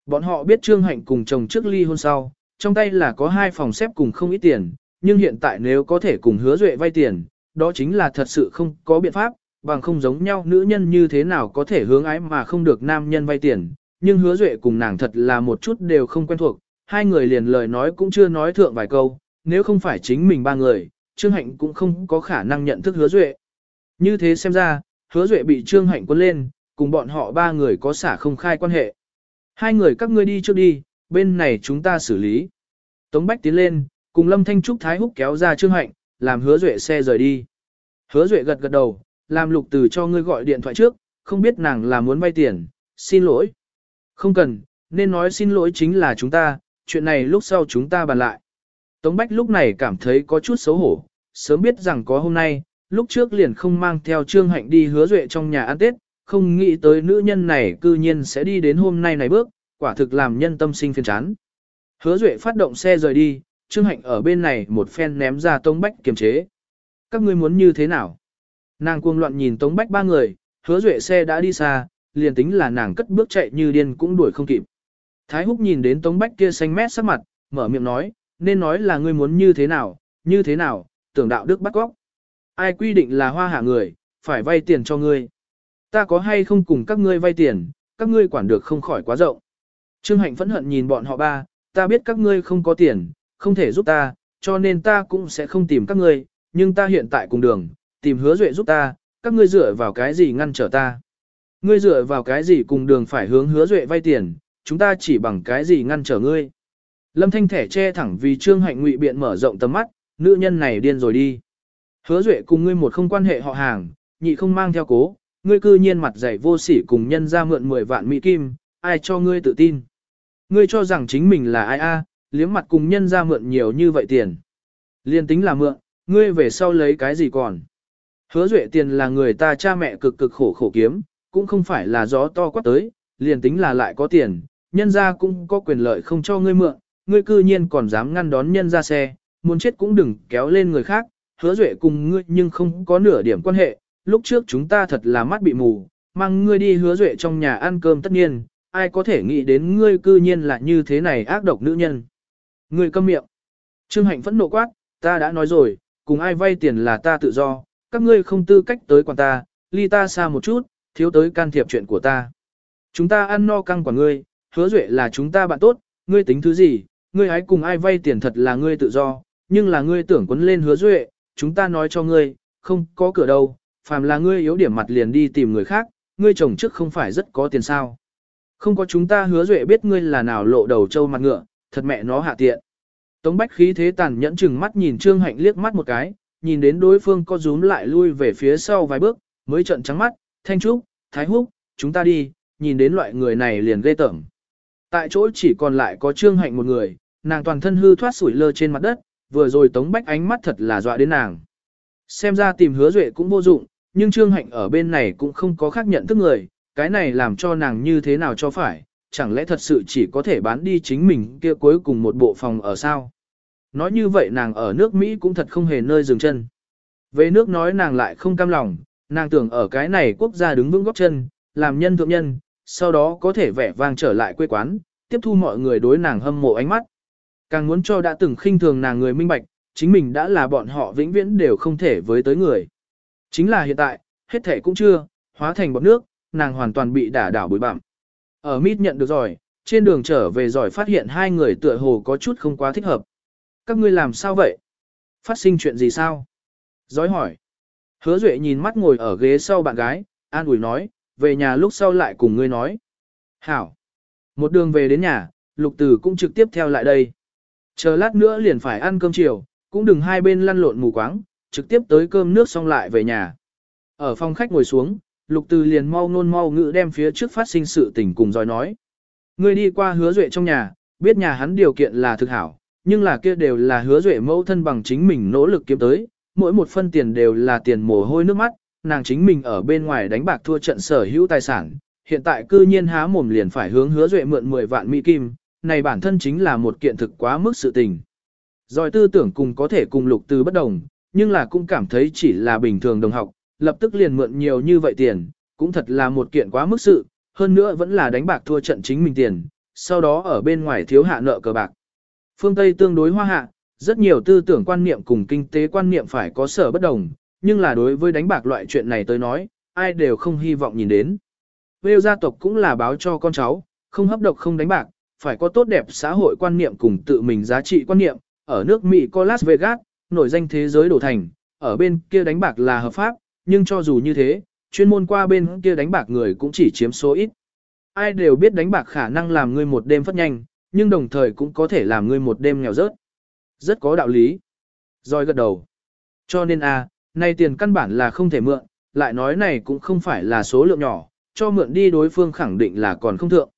Bọn họ biết Trương Hạnh cùng chồng trước ly hôn sau, trong tay là có hai phòng xếp cùng không ít tiền, nhưng hiện tại nếu có thể cùng hứa duệ vay tiền, đó chính là thật sự không có biện pháp, bằng không giống nhau nữ nhân như thế nào có thể hướng ái mà không được nam nhân vay tiền, nhưng hứa duệ cùng nàng thật là một chút đều không quen thuộc, hai người liền lời nói cũng chưa nói thượng vài câu, nếu không phải chính mình ba người, Trương Hạnh cũng không có khả năng nhận thức hứa duệ. Như thế xem ra, hứa duệ bị Trương Hạnh quân lên, cùng bọn họ ba người có xả không khai quan hệ. Hai người các ngươi đi trước đi, bên này chúng ta xử lý. Tống Bách tiến lên, cùng Lâm Thanh Trúc Thái Húc kéo ra Trương Hạnh, làm hứa duệ xe rời đi. Hứa duệ gật gật đầu, làm lục từ cho ngươi gọi điện thoại trước, không biết nàng là muốn vay tiền, xin lỗi. Không cần, nên nói xin lỗi chính là chúng ta, chuyện này lúc sau chúng ta bàn lại. Tống Bách lúc này cảm thấy có chút xấu hổ, sớm biết rằng có hôm nay, lúc trước liền không mang theo Trương Hạnh đi hứa duệ trong nhà ăn Tết, không nghĩ tới nữ nhân này cư nhiên sẽ đi đến hôm nay này bước, quả thực làm nhân tâm sinh phiền chán. Hứa duệ phát động xe rời đi, Trương Hạnh ở bên này một phen ném ra Tống Bách kiềm chế. Các ngươi muốn như thế nào? Nàng cuồng loạn nhìn Tống Bách ba người, hứa duệ xe đã đi xa, liền tính là nàng cất bước chạy như điên cũng đuổi không kịp. Thái Húc nhìn đến Tống Bách kia xanh mét sắc mặt, mở miệng nói, nên nói là ngươi muốn như thế nào, như thế nào, tưởng đạo đức bắt góc. Ai quy định là hoa hạ người, phải vay tiền cho ngươi. Ta có hay không cùng các ngươi vay tiền, các ngươi quản được không khỏi quá rộng. Trương Hạnh phẫn hận nhìn bọn họ ba, ta biết các ngươi không có tiền, không thể giúp ta, cho nên ta cũng sẽ không tìm các ngươi, nhưng ta hiện tại cùng đường, tìm hứa duệ giúp ta, các ngươi dựa vào cái gì ngăn trở ta. Ngươi dựa vào cái gì cùng đường phải hướng hứa duệ vay tiền, chúng ta chỉ bằng cái gì ngăn trở ngươi. Lâm Thanh thẻ che thẳng vì Trương Hạnh ngụy biện mở rộng tầm mắt, nữ nhân này điên rồi đi. Hứa duệ cùng ngươi một không quan hệ họ hàng, nhị không mang theo cố, ngươi cư nhiên mặt dày vô sỉ cùng nhân ra mượn 10 vạn mỹ kim, ai cho ngươi tự tin. Ngươi cho rằng chính mình là ai a, liếm mặt cùng nhân ra mượn nhiều như vậy tiền. Liên tính là mượn, ngươi về sau lấy cái gì còn. Hứa duệ tiền là người ta cha mẹ cực cực khổ khổ kiếm, cũng không phải là gió to quát tới, liền tính là lại có tiền, nhân ra cũng có quyền lợi không cho ngươi mượn, ngươi cư nhiên còn dám ngăn đón nhân ra xe, muốn chết cũng đừng kéo lên người khác, hứa duệ cùng ngươi nhưng không có nửa điểm quan hệ, lúc trước chúng ta thật là mắt bị mù, mang ngươi đi hứa duệ trong nhà ăn cơm tất nhiên, ai có thể nghĩ đến ngươi cư nhiên là như thế này ác độc nữ nhân. Ngươi câm miệng. Trương Hạnh phẫn nộ quát, ta đã nói rồi, cùng ai vay tiền là ta tự do, các ngươi không tư cách tới quản ta, ly ta xa một chút, thiếu tới can thiệp chuyện của ta. Chúng ta ăn no căng quản ngươi, hứa duệ là chúng ta bạn tốt, ngươi tính thứ gì, ngươi hãy cùng ai vay tiền thật là ngươi tự do, nhưng là ngươi tưởng quấn lên hứa duệ, chúng ta nói cho ngươi, không có cửa đâu, phàm là ngươi yếu điểm mặt liền đi tìm người khác, ngươi chồng trước không phải rất có tiền sao. Không có chúng ta hứa duệ biết ngươi là nào lộ đầu trâu mặt ngựa, thật mẹ nó hạ tiện. Tống Bách khí thế tàn nhẫn chừng mắt nhìn Trương Hạnh liếc mắt một cái, nhìn đến đối phương có rúm lại lui về phía sau vài bước, mới trận trắng mắt, Thanh Trúc, Thái Húc, chúng ta đi, nhìn đến loại người này liền ghê tởm. Tại chỗ chỉ còn lại có Trương Hạnh một người, nàng toàn thân hư thoát sủi lơ trên mặt đất, vừa rồi Tống Bách ánh mắt thật là dọa đến nàng. Xem ra tìm hứa duệ cũng vô dụng, nhưng Trương Hạnh ở bên này cũng không có khác nhận thức người, cái này làm cho nàng như thế nào cho phải, chẳng lẽ thật sự chỉ có thể bán đi chính mình kia cuối cùng một bộ phòng ở sao. Nói như vậy nàng ở nước Mỹ cũng thật không hề nơi dừng chân. Về nước nói nàng lại không cam lòng, nàng tưởng ở cái này quốc gia đứng vững góc chân, làm nhân thượng nhân, sau đó có thể vẻ vang trở lại quê quán, tiếp thu mọi người đối nàng hâm mộ ánh mắt. Càng muốn cho đã từng khinh thường nàng người minh bạch, chính mình đã là bọn họ vĩnh viễn đều không thể với tới người. Chính là hiện tại, hết thể cũng chưa, hóa thành bọt nước, nàng hoàn toàn bị đả đảo bụi bặm. Ở mít nhận được giỏi, trên đường trở về giỏi phát hiện hai người tựa hồ có chút không quá thích hợp. Các ngươi làm sao vậy? Phát sinh chuyện gì sao? Giói hỏi. Hứa Duệ nhìn mắt ngồi ở ghế sau bạn gái, an ủi nói, về nhà lúc sau lại cùng ngươi nói. Hảo. Một đường về đến nhà, lục tử cũng trực tiếp theo lại đây. Chờ lát nữa liền phải ăn cơm chiều, cũng đừng hai bên lăn lộn mù quáng, trực tiếp tới cơm nước xong lại về nhà. Ở phòng khách ngồi xuống, lục từ liền mau nôn mau ngữ đem phía trước phát sinh sự tình cùng dòi nói. người đi qua hứa duệ trong nhà, biết nhà hắn điều kiện là thực hảo, nhưng là kia đều là hứa duệ mẫu thân bằng chính mình nỗ lực kiếm tới, mỗi một phân tiền đều là tiền mồ hôi nước mắt, nàng chính mình ở bên ngoài đánh bạc thua trận sở hữu tài sản, hiện tại cư nhiên há mồm liền phải hướng hứa duệ mượn 10 vạn mỹ kim, này bản thân chính là một kiện thực quá mức sự tình. Rồi tư tưởng cùng có thể cùng lục từ bất đồng, nhưng là cũng cảm thấy chỉ là bình thường đồng học, lập tức liền mượn nhiều như vậy tiền, cũng thật là một kiện quá mức sự, hơn nữa vẫn là đánh bạc thua trận chính mình tiền, sau đó ở bên ngoài thiếu hạ nợ cờ bạc. Phương Tây tương đối hoa hạ, rất nhiều tư tưởng quan niệm cùng kinh tế quan niệm phải có sở bất đồng, nhưng là đối với đánh bạc loại chuyện này tới nói, ai đều không hy vọng nhìn đến. Vêu gia tộc cũng là báo cho con cháu, không hấp độc không đánh bạc, phải có tốt đẹp xã hội quan niệm cùng tự mình giá trị quan niệm. Ở nước Mỹ có Las Vegas, nổi danh thế giới đổ thành, ở bên kia đánh bạc là hợp pháp, nhưng cho dù như thế, chuyên môn qua bên kia đánh bạc người cũng chỉ chiếm số ít. Ai đều biết đánh bạc khả năng làm ngươi một đêm phất nhanh, nhưng đồng thời cũng có thể làm ngươi một đêm nghèo rớt. Rất có đạo lý. Rồi gật đầu. Cho nên a, à, nay tiền căn bản là không thể mượn, lại nói này cũng không phải là số lượng nhỏ, cho mượn đi đối phương khẳng định là còn không thượng.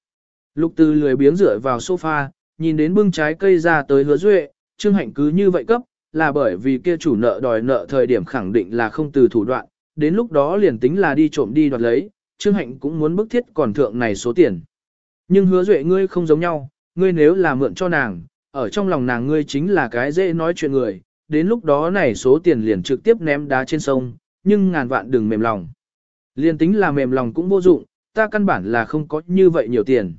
Lục từ lười biếng rửa vào sofa, nhìn đến bưng trái cây ra tới hứa duệ, Trương Hạnh cứ như vậy cấp, là bởi vì kia chủ nợ đòi nợ thời điểm khẳng định là không từ thủ đoạn, đến lúc đó liền tính là đi trộm đi đoạt lấy, Trương Hạnh cũng muốn bức thiết còn thượng này số tiền. Nhưng hứa duệ ngươi không giống nhau, ngươi nếu là mượn cho nàng, ở trong lòng nàng ngươi chính là cái dễ nói chuyện người, đến lúc đó này số tiền liền trực tiếp ném đá trên sông, nhưng ngàn vạn đừng mềm lòng. Liên tính là mềm lòng cũng vô dụng, ta căn bản là không có như vậy nhiều tiền.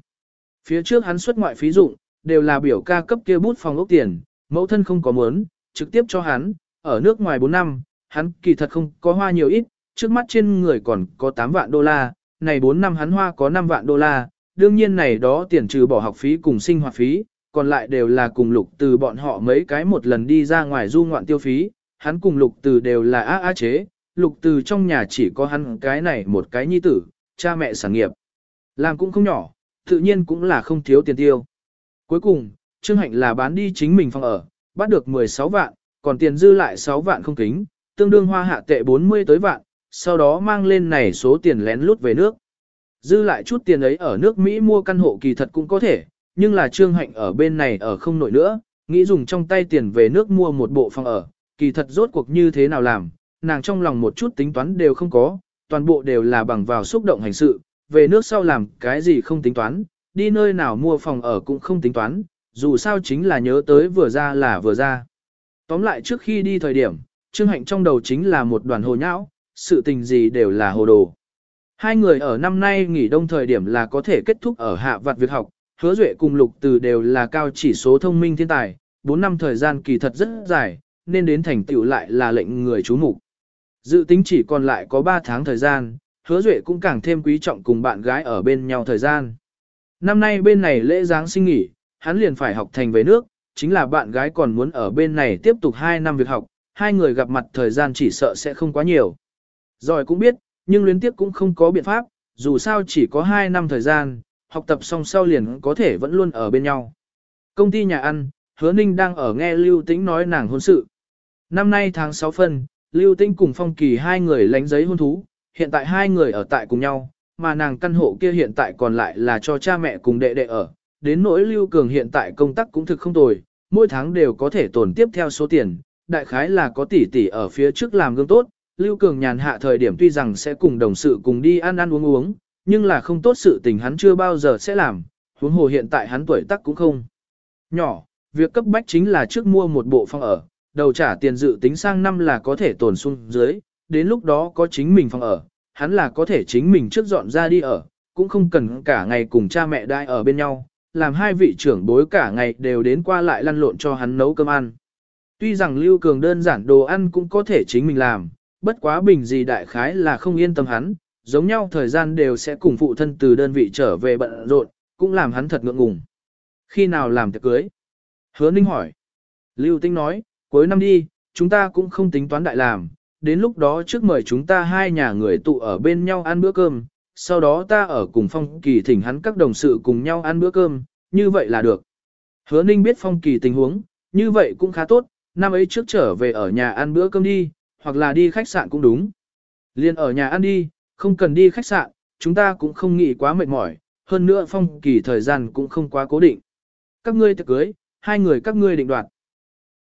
Phía trước hắn xuất ngoại phí dụng, đều là biểu ca cấp kia bút phòng ốc tiền, mẫu thân không có muốn, trực tiếp cho hắn, ở nước ngoài 4 năm, hắn kỳ thật không có hoa nhiều ít, trước mắt trên người còn có 8 vạn đô la, này 4 năm hắn hoa có 5 vạn đô la, đương nhiên này đó tiền trừ bỏ học phí cùng sinh hoạt phí, còn lại đều là cùng lục từ bọn họ mấy cái một lần đi ra ngoài du ngoạn tiêu phí, hắn cùng lục từ đều là á á chế, lục từ trong nhà chỉ có hắn cái này một cái nhi tử, cha mẹ sản nghiệp. Làm cũng không nhỏ, tự nhiên cũng là không thiếu tiền tiêu. Cuối cùng, Trương Hạnh là bán đi chính mình phòng ở, bắt được 16 vạn, còn tiền dư lại 6 vạn không kính, tương đương hoa hạ tệ 40 tới vạn, sau đó mang lên này số tiền lén lút về nước. Dư lại chút tiền ấy ở nước Mỹ mua căn hộ kỳ thật cũng có thể, nhưng là Trương Hạnh ở bên này ở không nổi nữa, nghĩ dùng trong tay tiền về nước mua một bộ phòng ở, kỳ thật rốt cuộc như thế nào làm, nàng trong lòng một chút tính toán đều không có, toàn bộ đều là bằng vào xúc động hành sự, về nước sau làm cái gì không tính toán, đi nơi nào mua phòng ở cũng không tính toán, dù sao chính là nhớ tới vừa ra là vừa ra. Tóm lại trước khi đi thời điểm, Trương Hạnh trong đầu chính là một đoàn hồ nhão, sự tình gì đều là hồ đồ. Hai người ở năm nay nghỉ đông thời điểm là có thể kết thúc ở hạ vặt việc học, hứa duệ cùng lục từ đều là cao chỉ số thông minh thiên tài, 4 năm thời gian kỳ thật rất dài, nên đến thành tựu lại là lệnh người chú mục. Dự tính chỉ còn lại có 3 tháng thời gian, hứa duệ cũng càng thêm quý trọng cùng bạn gái ở bên nhau thời gian. Năm nay bên này lễ Giáng sinh nghỉ, hắn liền phải học thành về nước, chính là bạn gái còn muốn ở bên này tiếp tục 2 năm việc học, hai người gặp mặt thời gian chỉ sợ sẽ không quá nhiều. Rồi cũng biết, nhưng luyến tiếp cũng không có biện pháp, dù sao chỉ có 2 năm thời gian, học tập xong sau liền có thể vẫn luôn ở bên nhau. Công ty nhà ăn, hứa ninh đang ở nghe Lưu Tĩnh nói nàng hôn sự. Năm nay tháng 6 phân, Lưu Tĩnh cùng Phong Kỳ hai người lánh giấy hôn thú, hiện tại hai người ở tại cùng nhau, mà nàng căn hộ kia hiện tại còn lại là cho cha mẹ cùng đệ đệ ở. Đến nỗi Lưu Cường hiện tại công tác cũng thực không tồi, mỗi tháng đều có thể tồn tiếp theo số tiền, đại khái là có tỷ tỷ ở phía trước làm gương tốt. Lưu Cường nhàn hạ thời điểm tuy rằng sẽ cùng đồng sự cùng đi ăn ăn uống uống, nhưng là không tốt sự tình hắn chưa bao giờ sẽ làm, huống hồ hiện tại hắn tuổi tác cũng không. Nhỏ, việc cấp bách chính là trước mua một bộ phòng ở, đầu trả tiền dự tính sang năm là có thể tồn xuống dưới, đến lúc đó có chính mình phòng ở, hắn là có thể chính mình trước dọn ra đi ở, cũng không cần cả ngày cùng cha mẹ đai ở bên nhau, làm hai vị trưởng bối cả ngày đều đến qua lại lăn lộn cho hắn nấu cơm ăn. Tuy rằng Lưu Cường đơn giản đồ ăn cũng có thể chính mình làm, bất quá bình gì đại khái là không yên tâm hắn, giống nhau thời gian đều sẽ cùng phụ thân từ đơn vị trở về bận rộn, cũng làm hắn thật ngượng ngùng. Khi nào làm tiệc cưới? Hứa Ninh hỏi. Lưu Tinh nói, cuối năm đi, chúng ta cũng không tính toán đại làm, đến lúc đó trước mời chúng ta hai nhà người tụ ở bên nhau ăn bữa cơm, sau đó ta ở cùng Phong Kỳ thỉnh hắn các đồng sự cùng nhau ăn bữa cơm, như vậy là được. Hứa Ninh biết Phong Kỳ tình huống, như vậy cũng khá tốt, năm ấy trước trở về ở nhà ăn bữa cơm đi, hoặc là đi khách sạn cũng đúng. Liên ở nhà ăn đi, không cần đi khách sạn, chúng ta cũng không nghĩ quá mệt mỏi, hơn nữa phong kỳ thời gian cũng không quá cố định. Các ngươi tiệc cưới, hai người các ngươi định đoạt.